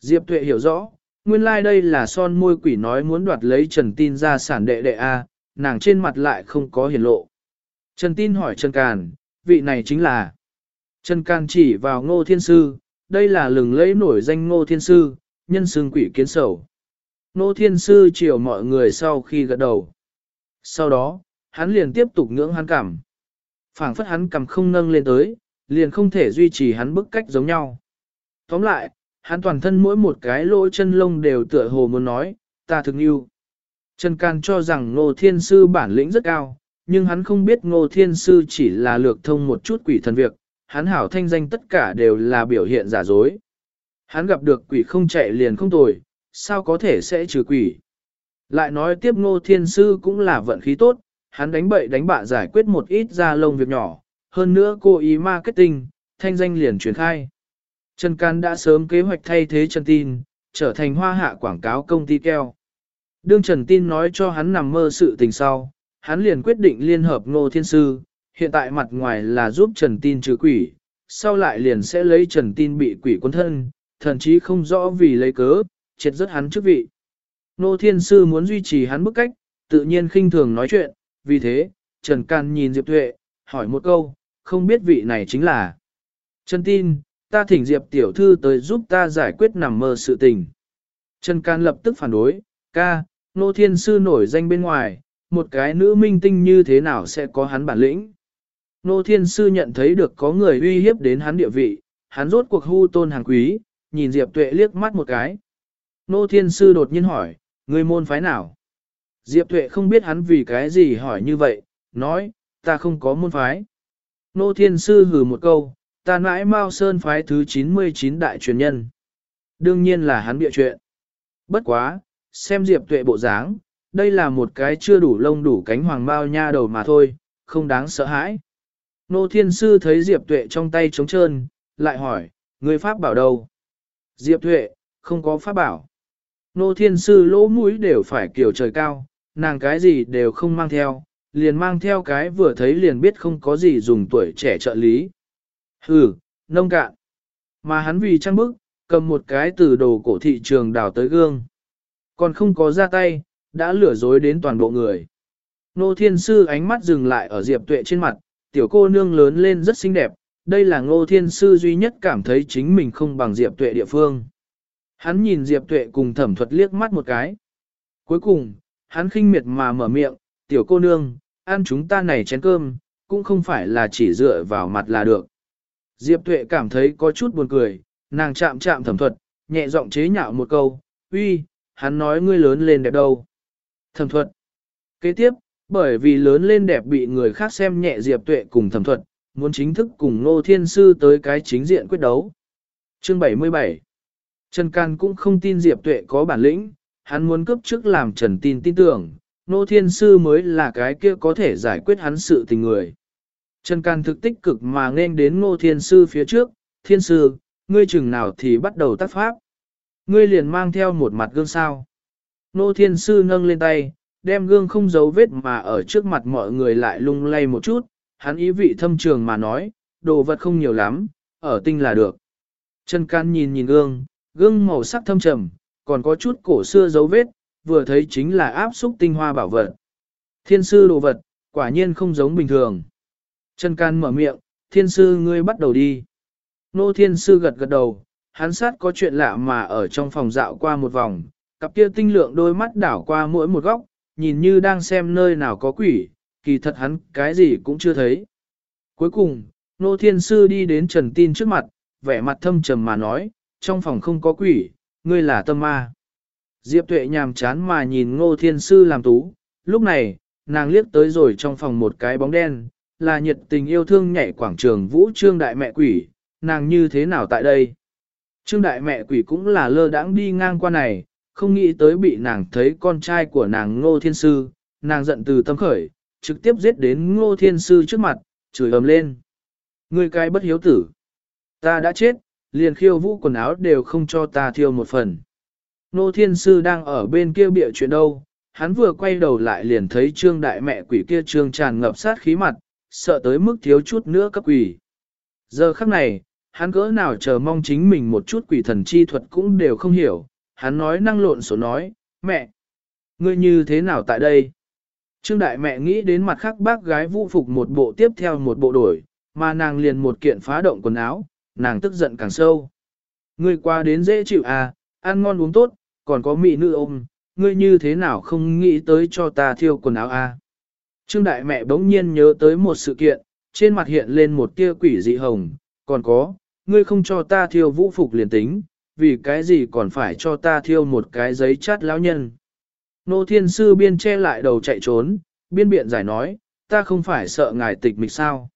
Speaker 1: Diệp Tuệ hiểu rõ, nguyên lai like đây là son môi quỷ nói muốn đoạt lấy Trần tin ra sản đệ đệ A, nàng trên mặt lại không có hiển lộ. Trần tin hỏi Trần Càn, vị này chính là Trần Càn chỉ vào ngô thiên sư, đây là lừng lấy nổi danh ngô thiên sư, nhân xương quỷ kiến sầu. Ngô thiên sư chiều mọi người sau khi gật đầu. Sau đó, hắn liền tiếp tục ngưỡng hắn cảm. phảng phất hắn cầm không nâng lên tới, liền không thể duy trì hắn bức cách giống nhau. Tóm lại, hắn toàn thân mỗi một cái lỗ chân lông đều tựa hồ muốn nói, ta thực yêu. Trần Can cho rằng Ngô Thiên Sư bản lĩnh rất cao, nhưng hắn không biết Ngô Thiên Sư chỉ là lược thông một chút quỷ thần việc, hắn hảo thanh danh tất cả đều là biểu hiện giả dối. Hắn gặp được quỷ không chạy liền không tồi, sao có thể sẽ trừ quỷ. Lại nói tiếp ngô thiên sư cũng là vận khí tốt, hắn đánh bậy đánh bạ giải quyết một ít ra lông việc nhỏ, hơn nữa cô ý marketing, thanh danh liền truyền khai. Trần Can đã sớm kế hoạch thay thế Trần Tin, trở thành hoa hạ quảng cáo công ty keo. Đương Trần Tin nói cho hắn nằm mơ sự tình sau, hắn liền quyết định liên hợp Ngô Thiên Sư, hiện tại mặt ngoài là giúp Trần Tin trừ quỷ, sau lại liền sẽ lấy Trần Tin bị quỷ quân thân, thậm chí không rõ vì lấy cớ, triệt rất hắn chức vị. Nô Thiên Sư muốn duy trì hắn bức cách, tự nhiên khinh thường nói chuyện, vì thế, Trần Can nhìn Diệp Tuệ, hỏi một câu, không biết vị này chính là. Trần tin, ta thỉnh Diệp tiểu thư tới giúp ta giải quyết nằm mơ sự tình. Trần Can lập tức phản đối, ca, Nô Thiên Sư nổi danh bên ngoài, một cái nữ minh tinh như thế nào sẽ có hắn bản lĩnh. Nô Thiên Sư nhận thấy được có người uy hiếp đến hắn địa vị, hắn rốt cuộc hưu tôn hàng quý, nhìn Diệp Tuệ liếc mắt một cái. Nô Thiên Sư đột nhiên hỏi, người môn phái nào? Diệp Tuệ không biết hắn vì cái gì hỏi như vậy, nói, ta không có môn phái. Nô Thiên Sư hừ một câu, ta nãi Mao Sơn phái thứ 99 đại truyền nhân. Đương nhiên là hắn bịa chuyện. Bất quá, xem Diệp Tuệ bộ dáng, đây là một cái chưa đủ lông đủ cánh hoàng bao nha đầu mà thôi, không đáng sợ hãi. Nô Thiên Sư thấy Diệp Tuệ trong tay trống trơn, lại hỏi, người Pháp bảo đâu? Diệp Tuệ, không có Pháp bảo. Nô Thiên Sư lỗ mũi đều phải kiểu trời cao, nàng cái gì đều không mang theo, liền mang theo cái vừa thấy liền biết không có gì dùng tuổi trẻ trợ lý. Hừ, nông cạn. Mà hắn vì trăng bức, cầm một cái từ đồ cổ thị trường đào tới gương. Còn không có ra tay, đã lừa dối đến toàn bộ người. Nô Thiên Sư ánh mắt dừng lại ở Diệp Tuệ trên mặt, tiểu cô nương lớn lên rất xinh đẹp, đây là Ngô Thiên Sư duy nhất cảm thấy chính mình không bằng Diệp Tuệ địa phương. Hắn nhìn Diệp Tuệ cùng thẩm thuật liếc mắt một cái. Cuối cùng, hắn khinh miệt mà mở miệng, tiểu cô nương, ăn chúng ta này chén cơm, cũng không phải là chỉ dựa vào mặt là được. Diệp Tuệ cảm thấy có chút buồn cười, nàng chạm chạm thẩm thuật, nhẹ giọng chế nhạo một câu, uy, hắn nói ngươi lớn lên đẹp đâu. Thẩm thuật. Kế tiếp, bởi vì lớn lên đẹp bị người khác xem nhẹ Diệp Tuệ cùng thẩm thuật, muốn chính thức cùng Ngô Thiên Sư tới cái chính diện quyết đấu. Chương 77 Trần Can cũng không tin Diệp Tuệ có bản lĩnh, hắn muốn cấp trước làm Trần tin tin tưởng, Nô Thiên Sư mới là cái kia có thể giải quyết hắn sự tình người. Trần Can thực tích cực mà nên đến Ngô Thiên Sư phía trước, Thiên Sư, ngươi chừng nào thì bắt đầu tác pháp. Ngươi liền mang theo một mặt gương sao. Nô Thiên Sư nâng lên tay, đem gương không giấu vết mà ở trước mặt mọi người lại lung lay một chút, hắn ý vị thâm trường mà nói, đồ vật không nhiều lắm, ở tinh là được. Trần Can nhìn nhìn gương, gương màu sắc thâm trầm, còn có chút cổ xưa dấu vết, vừa thấy chính là áp xúc tinh hoa bảo vật. Thiên sư đồ vật, quả nhiên không giống bình thường. Trần Can mở miệng, thiên sư ngươi bắt đầu đi. Nô thiên sư gật gật đầu, hắn sát có chuyện lạ mà ở trong phòng dạo qua một vòng, cặp kia tinh lượng đôi mắt đảo qua mỗi một góc, nhìn như đang xem nơi nào có quỷ, kỳ thật hắn cái gì cũng chưa thấy. Cuối cùng, Nô Thiên Sư đi đến Trần Tin trước mặt, vẻ mặt thâm trầm mà nói, trong phòng không có quỷ, ngươi là tâm ma. Diệp Tuệ nhàm chán mà nhìn Ngô Thiên Sư làm tú, lúc này, nàng liếc tới rồi trong phòng một cái bóng đen, là nhiệt tình yêu thương nhảy quảng trường vũ trương đại mẹ quỷ, nàng như thế nào tại đây? Trương đại mẹ quỷ cũng là lơ đãng đi ngang qua này, không nghĩ tới bị nàng thấy con trai của nàng Ngô Thiên Sư, nàng giận từ tâm khởi, trực tiếp giết đến Ngô Thiên Sư trước mặt, chửi ầm lên. Người cái bất hiếu tử. Ta đã chết, liền khiêu vũ quần áo đều không cho ta thiêu một phần. Nô Thiên Sư đang ở bên kia bịa chuyện đâu, hắn vừa quay đầu lại liền thấy trương đại mẹ quỷ kia trương tràn ngập sát khí mặt, sợ tới mức thiếu chút nữa cấp quỷ. Giờ khắc này, hắn cỡ nào chờ mong chính mình một chút quỷ thần chi thuật cũng đều không hiểu, hắn nói năng lộn số nói, mẹ, ngươi như thế nào tại đây? Trương đại mẹ nghĩ đến mặt khác bác gái vũ phục một bộ tiếp theo một bộ đổi, mà nàng liền một kiện phá động quần áo, nàng tức giận càng sâu. Ngươi qua đến dễ chịu à, ăn ngon uống tốt, còn có mỹ nữ ôm, ngươi như thế nào không nghĩ tới cho ta thiêu quần áo à? Trương đại mẹ bỗng nhiên nhớ tới một sự kiện, trên mặt hiện lên một tia quỷ dị hồng, còn có, ngươi không cho ta thiêu vũ phục liền tính, vì cái gì còn phải cho ta thiêu một cái giấy chát lão nhân. Nô thiên sư biên che lại đầu chạy trốn, biên biện giải nói, ta không phải sợ ngài tịch mịch sao.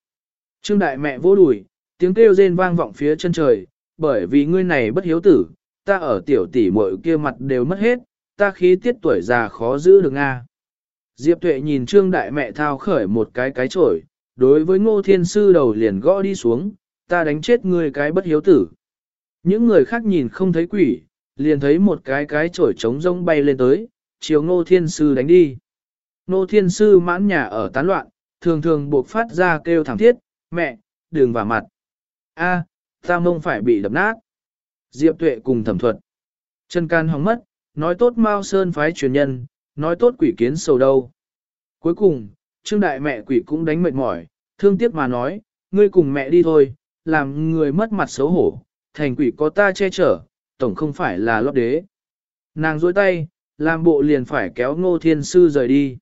Speaker 1: Trương đại mẹ vô đùi, tiếng kêu rên vang vọng phía chân trời, bởi vì ngươi này bất hiếu tử, ta ở tiểu tỷ muội kia mặt đều mất hết, ta khí tiết tuổi già khó giữ được Nga. Diệp tuệ nhìn trương đại mẹ thao khởi một cái cái chổi, đối với ngô thiên sư đầu liền gõ đi xuống, ta đánh chết ngươi cái bất hiếu tử. Những người khác nhìn không thấy quỷ, liền thấy một cái cái chổi trống rông bay lên tới, chiều ngô thiên sư đánh đi. Ngô thiên sư mãn nhà ở tán loạn, thường thường buộc phát ra kêu thẳng thiết, mẹ, đừng vào mặt. A, ta mông phải bị đập nát. Diệp tuệ cùng thẩm thuật. Chân can hóng mất, nói tốt Mao Sơn phái truyền nhân, nói tốt quỷ kiến sầu đâu. Cuối cùng, Trương Đại mẹ quỷ cũng đánh mệt mỏi, thương tiếc mà nói, ngươi cùng mẹ đi thôi, làm người mất mặt xấu hổ, thành quỷ có ta che chở, tổng không phải là lót đế. Nàng dối tay, làm bộ liền phải kéo Ngô Thiên Sư rời đi.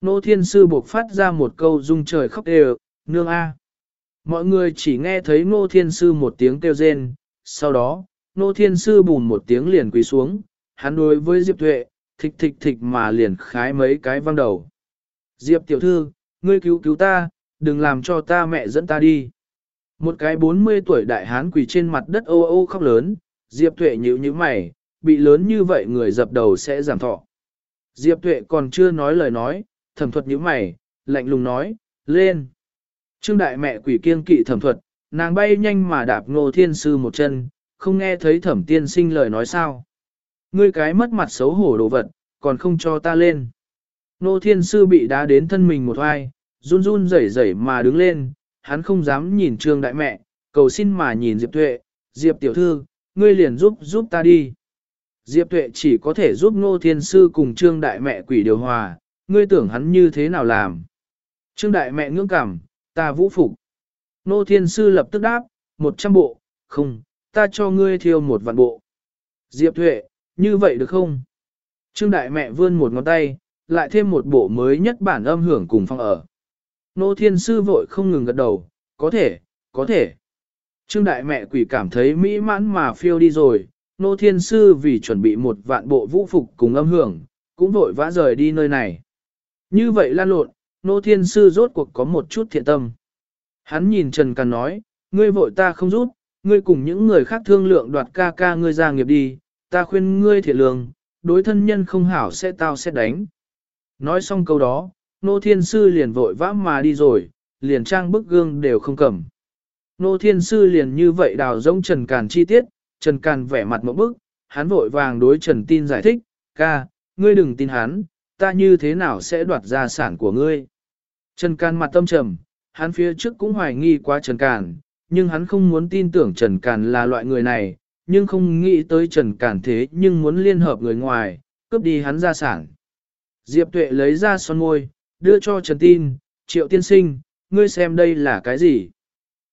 Speaker 1: Ngô Thiên Sư buộc phát ra một câu rung trời khóc đều, nương A. Mọi người chỉ nghe thấy Ngô Thiên Sư một tiếng kêu rên, sau đó, Nô Thiên Sư bùn một tiếng liền quỳ xuống, hắn đối với Diệp Tuệ, thịch thịch thịch mà liền khái mấy cái văng đầu. Diệp tiểu thư, ngươi cứu cứu ta, đừng làm cho ta mẹ dẫn ta đi. Một cái 40 tuổi đại hán quỳ trên mặt đất ô ô khóc lớn, Diệp Tuệ nhíu như mày, bị lớn như vậy người dập đầu sẽ giảm thọ. Diệp Tuệ còn chưa nói lời nói, thẩm thuật nhíu mày, lạnh lùng nói, lên. Trương đại mẹ quỷ kiên kỵ thẩm thuật, nàng bay nhanh mà đạp ngô thiên sư một chân, không nghe thấy thẩm tiên sinh lời nói sao. Ngươi cái mất mặt xấu hổ đồ vật, còn không cho ta lên. Nô thiên sư bị đá đến thân mình một hoai, run run rẩy rẩy mà đứng lên, hắn không dám nhìn trương đại mẹ, cầu xin mà nhìn Diệp Tuệ, Diệp tiểu thư, ngươi liền giúp giúp ta đi. Diệp Tuệ chỉ có thể giúp Ngô Thiên Sư cùng Trương Đại Mẹ quỷ điều hòa, ngươi tưởng hắn như thế nào làm. Trương Đại Mẹ ngưỡng cảm, ta vũ phục. Ngô Thiên Sư lập tức đáp, một trăm bộ, không, ta cho ngươi thiêu một vạn bộ. Diệp Thuệ, như vậy được không? Trương Đại Mẹ vươn một ngón tay, lại thêm một bộ mới nhất bản âm hưởng cùng phong ở. Nô Thiên Sư vội không ngừng gật đầu, có thể, có thể. Trương Đại Mẹ quỷ cảm thấy mỹ mãn mà phiêu đi rồi, Nô Thiên Sư vì chuẩn bị một vạn bộ vũ phục cùng âm hưởng, cũng vội vã rời đi nơi này. Như vậy lan lộn, Nô Thiên Sư rốt cuộc có một chút thiện tâm. Hắn nhìn Trần Càn nói, ngươi vội ta không rút, ngươi cùng những người khác thương lượng đoạt ca ca ngươi ra nghiệp đi, ta khuyên ngươi thiệt lương, đối thân nhân không hảo sẽ tao sẽ đánh. Nói xong câu đó, Nô Thiên Sư liền vội vã mà đi rồi, liền trang bức gương đều không cầm. Nô Thiên Sư liền như vậy đào rỗng Trần Càn chi tiết, Trần Càn vẻ mặt một bức, hắn vội vàng đối Trần Tin giải thích, ca, ngươi đừng tin hắn, ta như thế nào sẽ đoạt gia sản của ngươi. Trần Càn mặt tâm trầm, hắn phía trước cũng hoài nghi quá Trần Càn, nhưng hắn không muốn tin tưởng Trần Càn là loại người này, nhưng không nghĩ tới Trần Càn thế nhưng muốn liên hợp người ngoài, cướp đi hắn gia sản. Diệp Tuệ lấy ra son môi, đưa cho Trần Tin, triệu tiên sinh, ngươi xem đây là cái gì?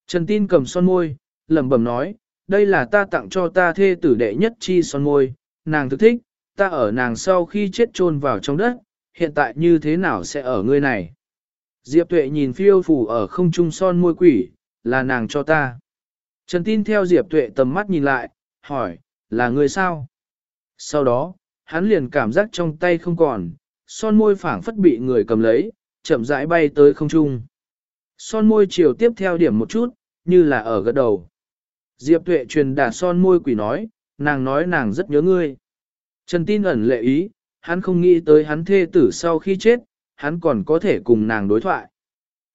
Speaker 1: Trần Tin cầm son môi, lẩm bẩm nói, đây là ta tặng cho ta thê tử đệ nhất chi son môi, nàng thức thích, ta ở nàng sau khi chết chôn vào trong đất, hiện tại như thế nào sẽ ở ngươi này? Diệp Tuệ nhìn phiêu phù ở không trung son môi quỷ, là nàng cho ta. Trần tin theo Diệp Tuệ tầm mắt nhìn lại, hỏi, là người sao? Sau đó, hắn liền cảm giác trong tay không còn, son môi phảng phất bị người cầm lấy, chậm rãi bay tới không trung. Son môi chiều tiếp theo điểm một chút, như là ở gật đầu. Diệp Tuệ truyền đạt son môi quỷ nói, nàng nói nàng rất nhớ ngươi. Trần tin ẩn lệ ý, hắn không nghĩ tới hắn thê tử sau khi chết, hắn còn có thể cùng nàng đối thoại.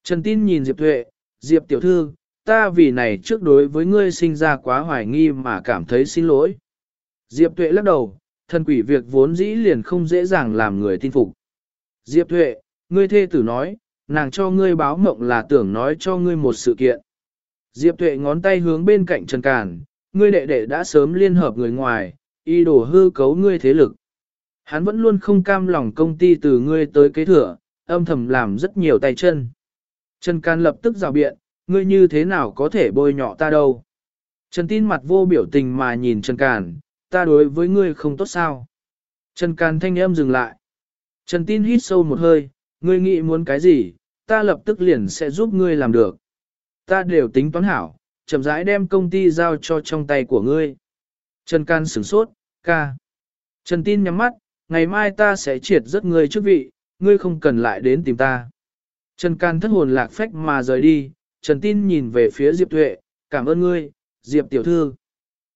Speaker 1: Trần tin nhìn Diệp Tuệ, Diệp tiểu thư, ta vì này trước đối với ngươi sinh ra quá hoài nghi mà cảm thấy xin lỗi. Diệp Tuệ lắc đầu, thần quỷ việc vốn dĩ liền không dễ dàng làm người tin phục. Diệp Tuệ, ngươi thê tử nói, nàng cho ngươi báo mộng là tưởng nói cho ngươi một sự kiện. Diệp Tuệ ngón tay hướng bên cạnh Trần Càn, ngươi đệ đệ đã sớm liên hợp người ngoài, y đổ hư cấu ngươi thế lực. Hắn vẫn luôn không cam lòng công ty từ ngươi tới kế thừa, âm thầm làm rất nhiều tay chân. Trần Càn lập tức rào biện, ngươi như thế nào có thể bôi nhọ ta đâu. Trần tin mặt vô biểu tình mà nhìn Trần Càn, ta đối với ngươi không tốt sao. Trần Càn thanh âm dừng lại. Trần tin hít sâu một hơi, ngươi nghĩ muốn cái gì, ta lập tức liền sẽ giúp ngươi làm được. Ta đều tính toán hảo, chậm rãi đem công ty giao cho trong tay của ngươi. Trần Can sửng sốt, ca. Trần tin nhắm mắt, ngày mai ta sẽ triệt rất ngươi chức vị, ngươi không cần lại đến tìm ta. Trần Can thất hồn lạc phách mà rời đi, Trần tin nhìn về phía Diệp Tuệ, cảm ơn ngươi, Diệp tiểu thư.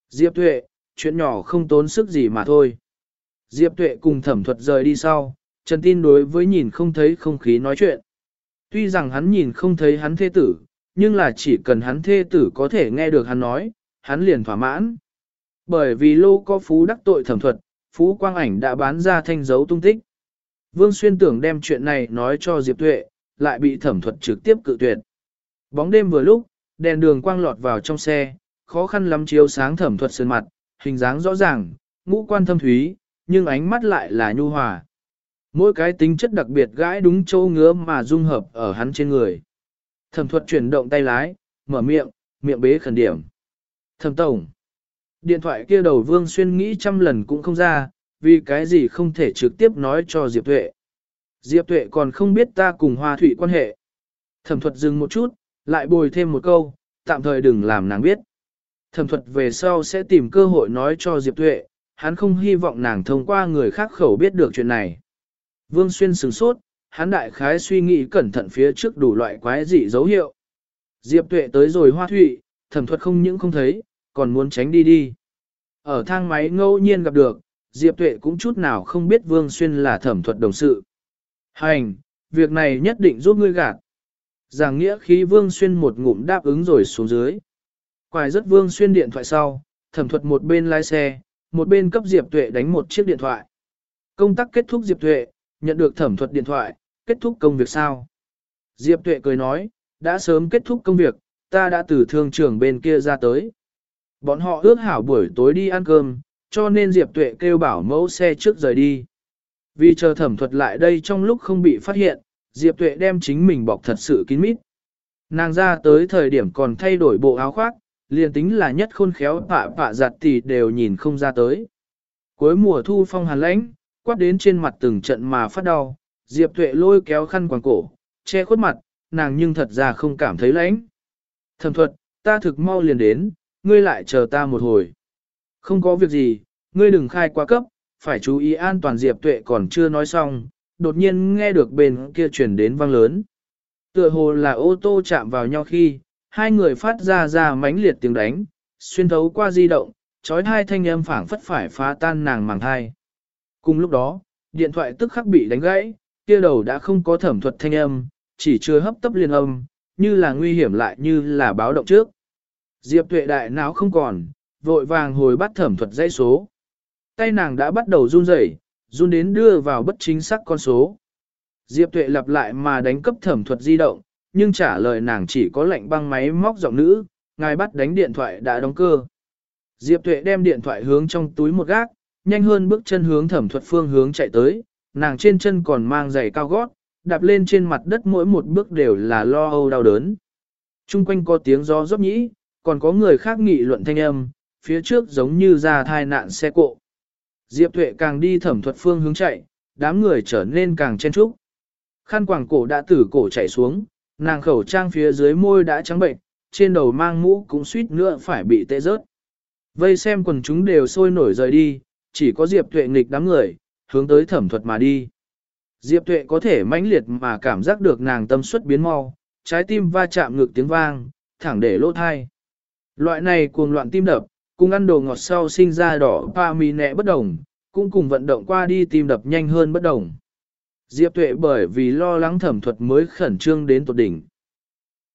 Speaker 1: Diệp Tuệ, chuyện nhỏ không tốn sức gì mà thôi. Diệp Tuệ cùng thẩm thuật rời đi sau, Trần tin đối với nhìn không thấy không khí nói chuyện. Tuy rằng hắn nhìn không thấy hắn thê tử, nhưng là chỉ cần hắn thê tử có thể nghe được hắn nói, hắn liền thỏa mãn. Bởi vì lô có phú đắc tội thẩm thuật, phú quang ảnh đã bán ra thanh dấu tung tích. Vương Xuyên tưởng đem chuyện này nói cho Diệp Tuệ, lại bị thẩm thuật trực tiếp cự tuyệt. Bóng đêm vừa lúc, đèn đường quang lọt vào trong xe, khó khăn lắm chiếu sáng thẩm thuật sơn mặt, hình dáng rõ ràng, ngũ quan thâm thúy, nhưng ánh mắt lại là nhu hòa. Mỗi cái tính chất đặc biệt gãi đúng châu ngứa mà dung hợp ở hắn trên người. Thẩm thuật chuyển động tay lái, mở miệng, miệng bế khẩn điểm. Thẩm tổng. Điện thoại kia đầu Vương Xuyên nghĩ trăm lần cũng không ra, vì cái gì không thể trực tiếp nói cho Diệp Tuệ. Diệp Tuệ còn không biết ta cùng Hoa Thụy quan hệ. Thẩm thuật dừng một chút, lại bồi thêm một câu, tạm thời đừng làm nàng biết. Thẩm thuật về sau sẽ tìm cơ hội nói cho Diệp Tuệ, hắn không hy vọng nàng thông qua người khác khẩu biết được chuyện này. Vương Xuyên sửng sốt, hắn đại khái suy nghĩ cẩn thận phía trước đủ loại quái dị dấu hiệu. Diệp tuệ tới rồi hoa thụy, thẩm thuật không những không thấy, còn muốn tránh đi đi. Ở thang máy ngẫu nhiên gặp được, Diệp tuệ cũng chút nào không biết Vương Xuyên là thẩm thuật đồng sự. Hành, việc này nhất định giúp ngươi gạt. Giảng nghĩa khí Vương Xuyên một ngụm đáp ứng rồi xuống dưới. Quài rất Vương Xuyên điện thoại sau, thẩm thuật một bên lái xe, một bên cấp Diệp tuệ đánh một chiếc điện thoại. Công tác kết thúc Diệp tuệ, nhận được thẩm thuật điện thoại, kết thúc công việc sao? Diệp Tuệ cười nói, đã sớm kết thúc công việc, ta đã từ thương trường bên kia ra tới. Bọn họ ước hảo buổi tối đi ăn cơm, cho nên Diệp Tuệ kêu bảo mẫu xe trước rời đi. Vì chờ thẩm thuật lại đây trong lúc không bị phát hiện, Diệp Tuệ đem chính mình bọc thật sự kín mít. Nàng ra tới thời điểm còn thay đổi bộ áo khoác, liền tính là nhất khôn khéo pạ pạ giặt thì đều nhìn không ra tới. Cuối mùa thu phong hàn lãnh, quát đến trên mặt từng trận mà phát đau, Diệp Tuệ lôi kéo khăn quàng cổ, che khuất mặt, nàng nhưng thật ra không cảm thấy lãnh. Thẩm thuật, ta thực mau liền đến, ngươi lại chờ ta một hồi. Không có việc gì, ngươi đừng khai quá cấp, phải chú ý an toàn Diệp Tuệ còn chưa nói xong, đột nhiên nghe được bên kia chuyển đến vang lớn. Tựa hồ là ô tô chạm vào nhau khi, hai người phát ra ra mãnh liệt tiếng đánh, xuyên thấu qua di động, trói hai thanh âm phảng phất phải phá tan nàng màng thai. Cùng lúc đó, điện thoại tức khắc bị đánh gãy, kia đầu đã không có thẩm thuật thanh âm, chỉ chưa hấp tấp liên âm, như là nguy hiểm lại như là báo động trước. Diệp tuệ đại não không còn, vội vàng hồi bắt thẩm thuật dãy số. Tay nàng đã bắt đầu run rẩy, run đến đưa vào bất chính xác con số. Diệp tuệ lặp lại mà đánh cấp thẩm thuật di động, nhưng trả lời nàng chỉ có lệnh băng máy móc giọng nữ, ngài bắt đánh điện thoại đã đóng cơ. Diệp tuệ đem điện thoại hướng trong túi một gác, nhanh hơn bước chân hướng thẩm thuật phương hướng chạy tới, nàng trên chân còn mang giày cao gót, đạp lên trên mặt đất mỗi một bước đều là lo âu đau đớn. Trung quanh có tiếng gió rốt nhĩ, còn có người khác nghị luận thanh âm, phía trước giống như ra thai nạn xe cộ. Diệp Tuệ càng đi thẩm thuật phương hướng chạy, đám người trở nên càng chen trúc. Khăn quàng cổ đã tử cổ chạy xuống, nàng khẩu trang phía dưới môi đã trắng bệnh, trên đầu mang mũ cũng suýt nữa phải bị tê rớt. Vây xem quần chúng đều sôi nổi rời đi, chỉ có Diệp Tuệ nghịch đám người, hướng tới thẩm thuật mà đi. Diệp Tuệ có thể mãnh liệt mà cảm giác được nàng tâm suất biến mau, trái tim va chạm ngực tiếng vang, thẳng để lỗ thai. Loại này cuồng loạn tim đập, cùng ăn đồ ngọt sau sinh ra đỏ pa mì nẹ bất đồng, cũng cùng vận động qua đi tim đập nhanh hơn bất đồng. Diệp Tuệ bởi vì lo lắng thẩm thuật mới khẩn trương đến tột đỉnh.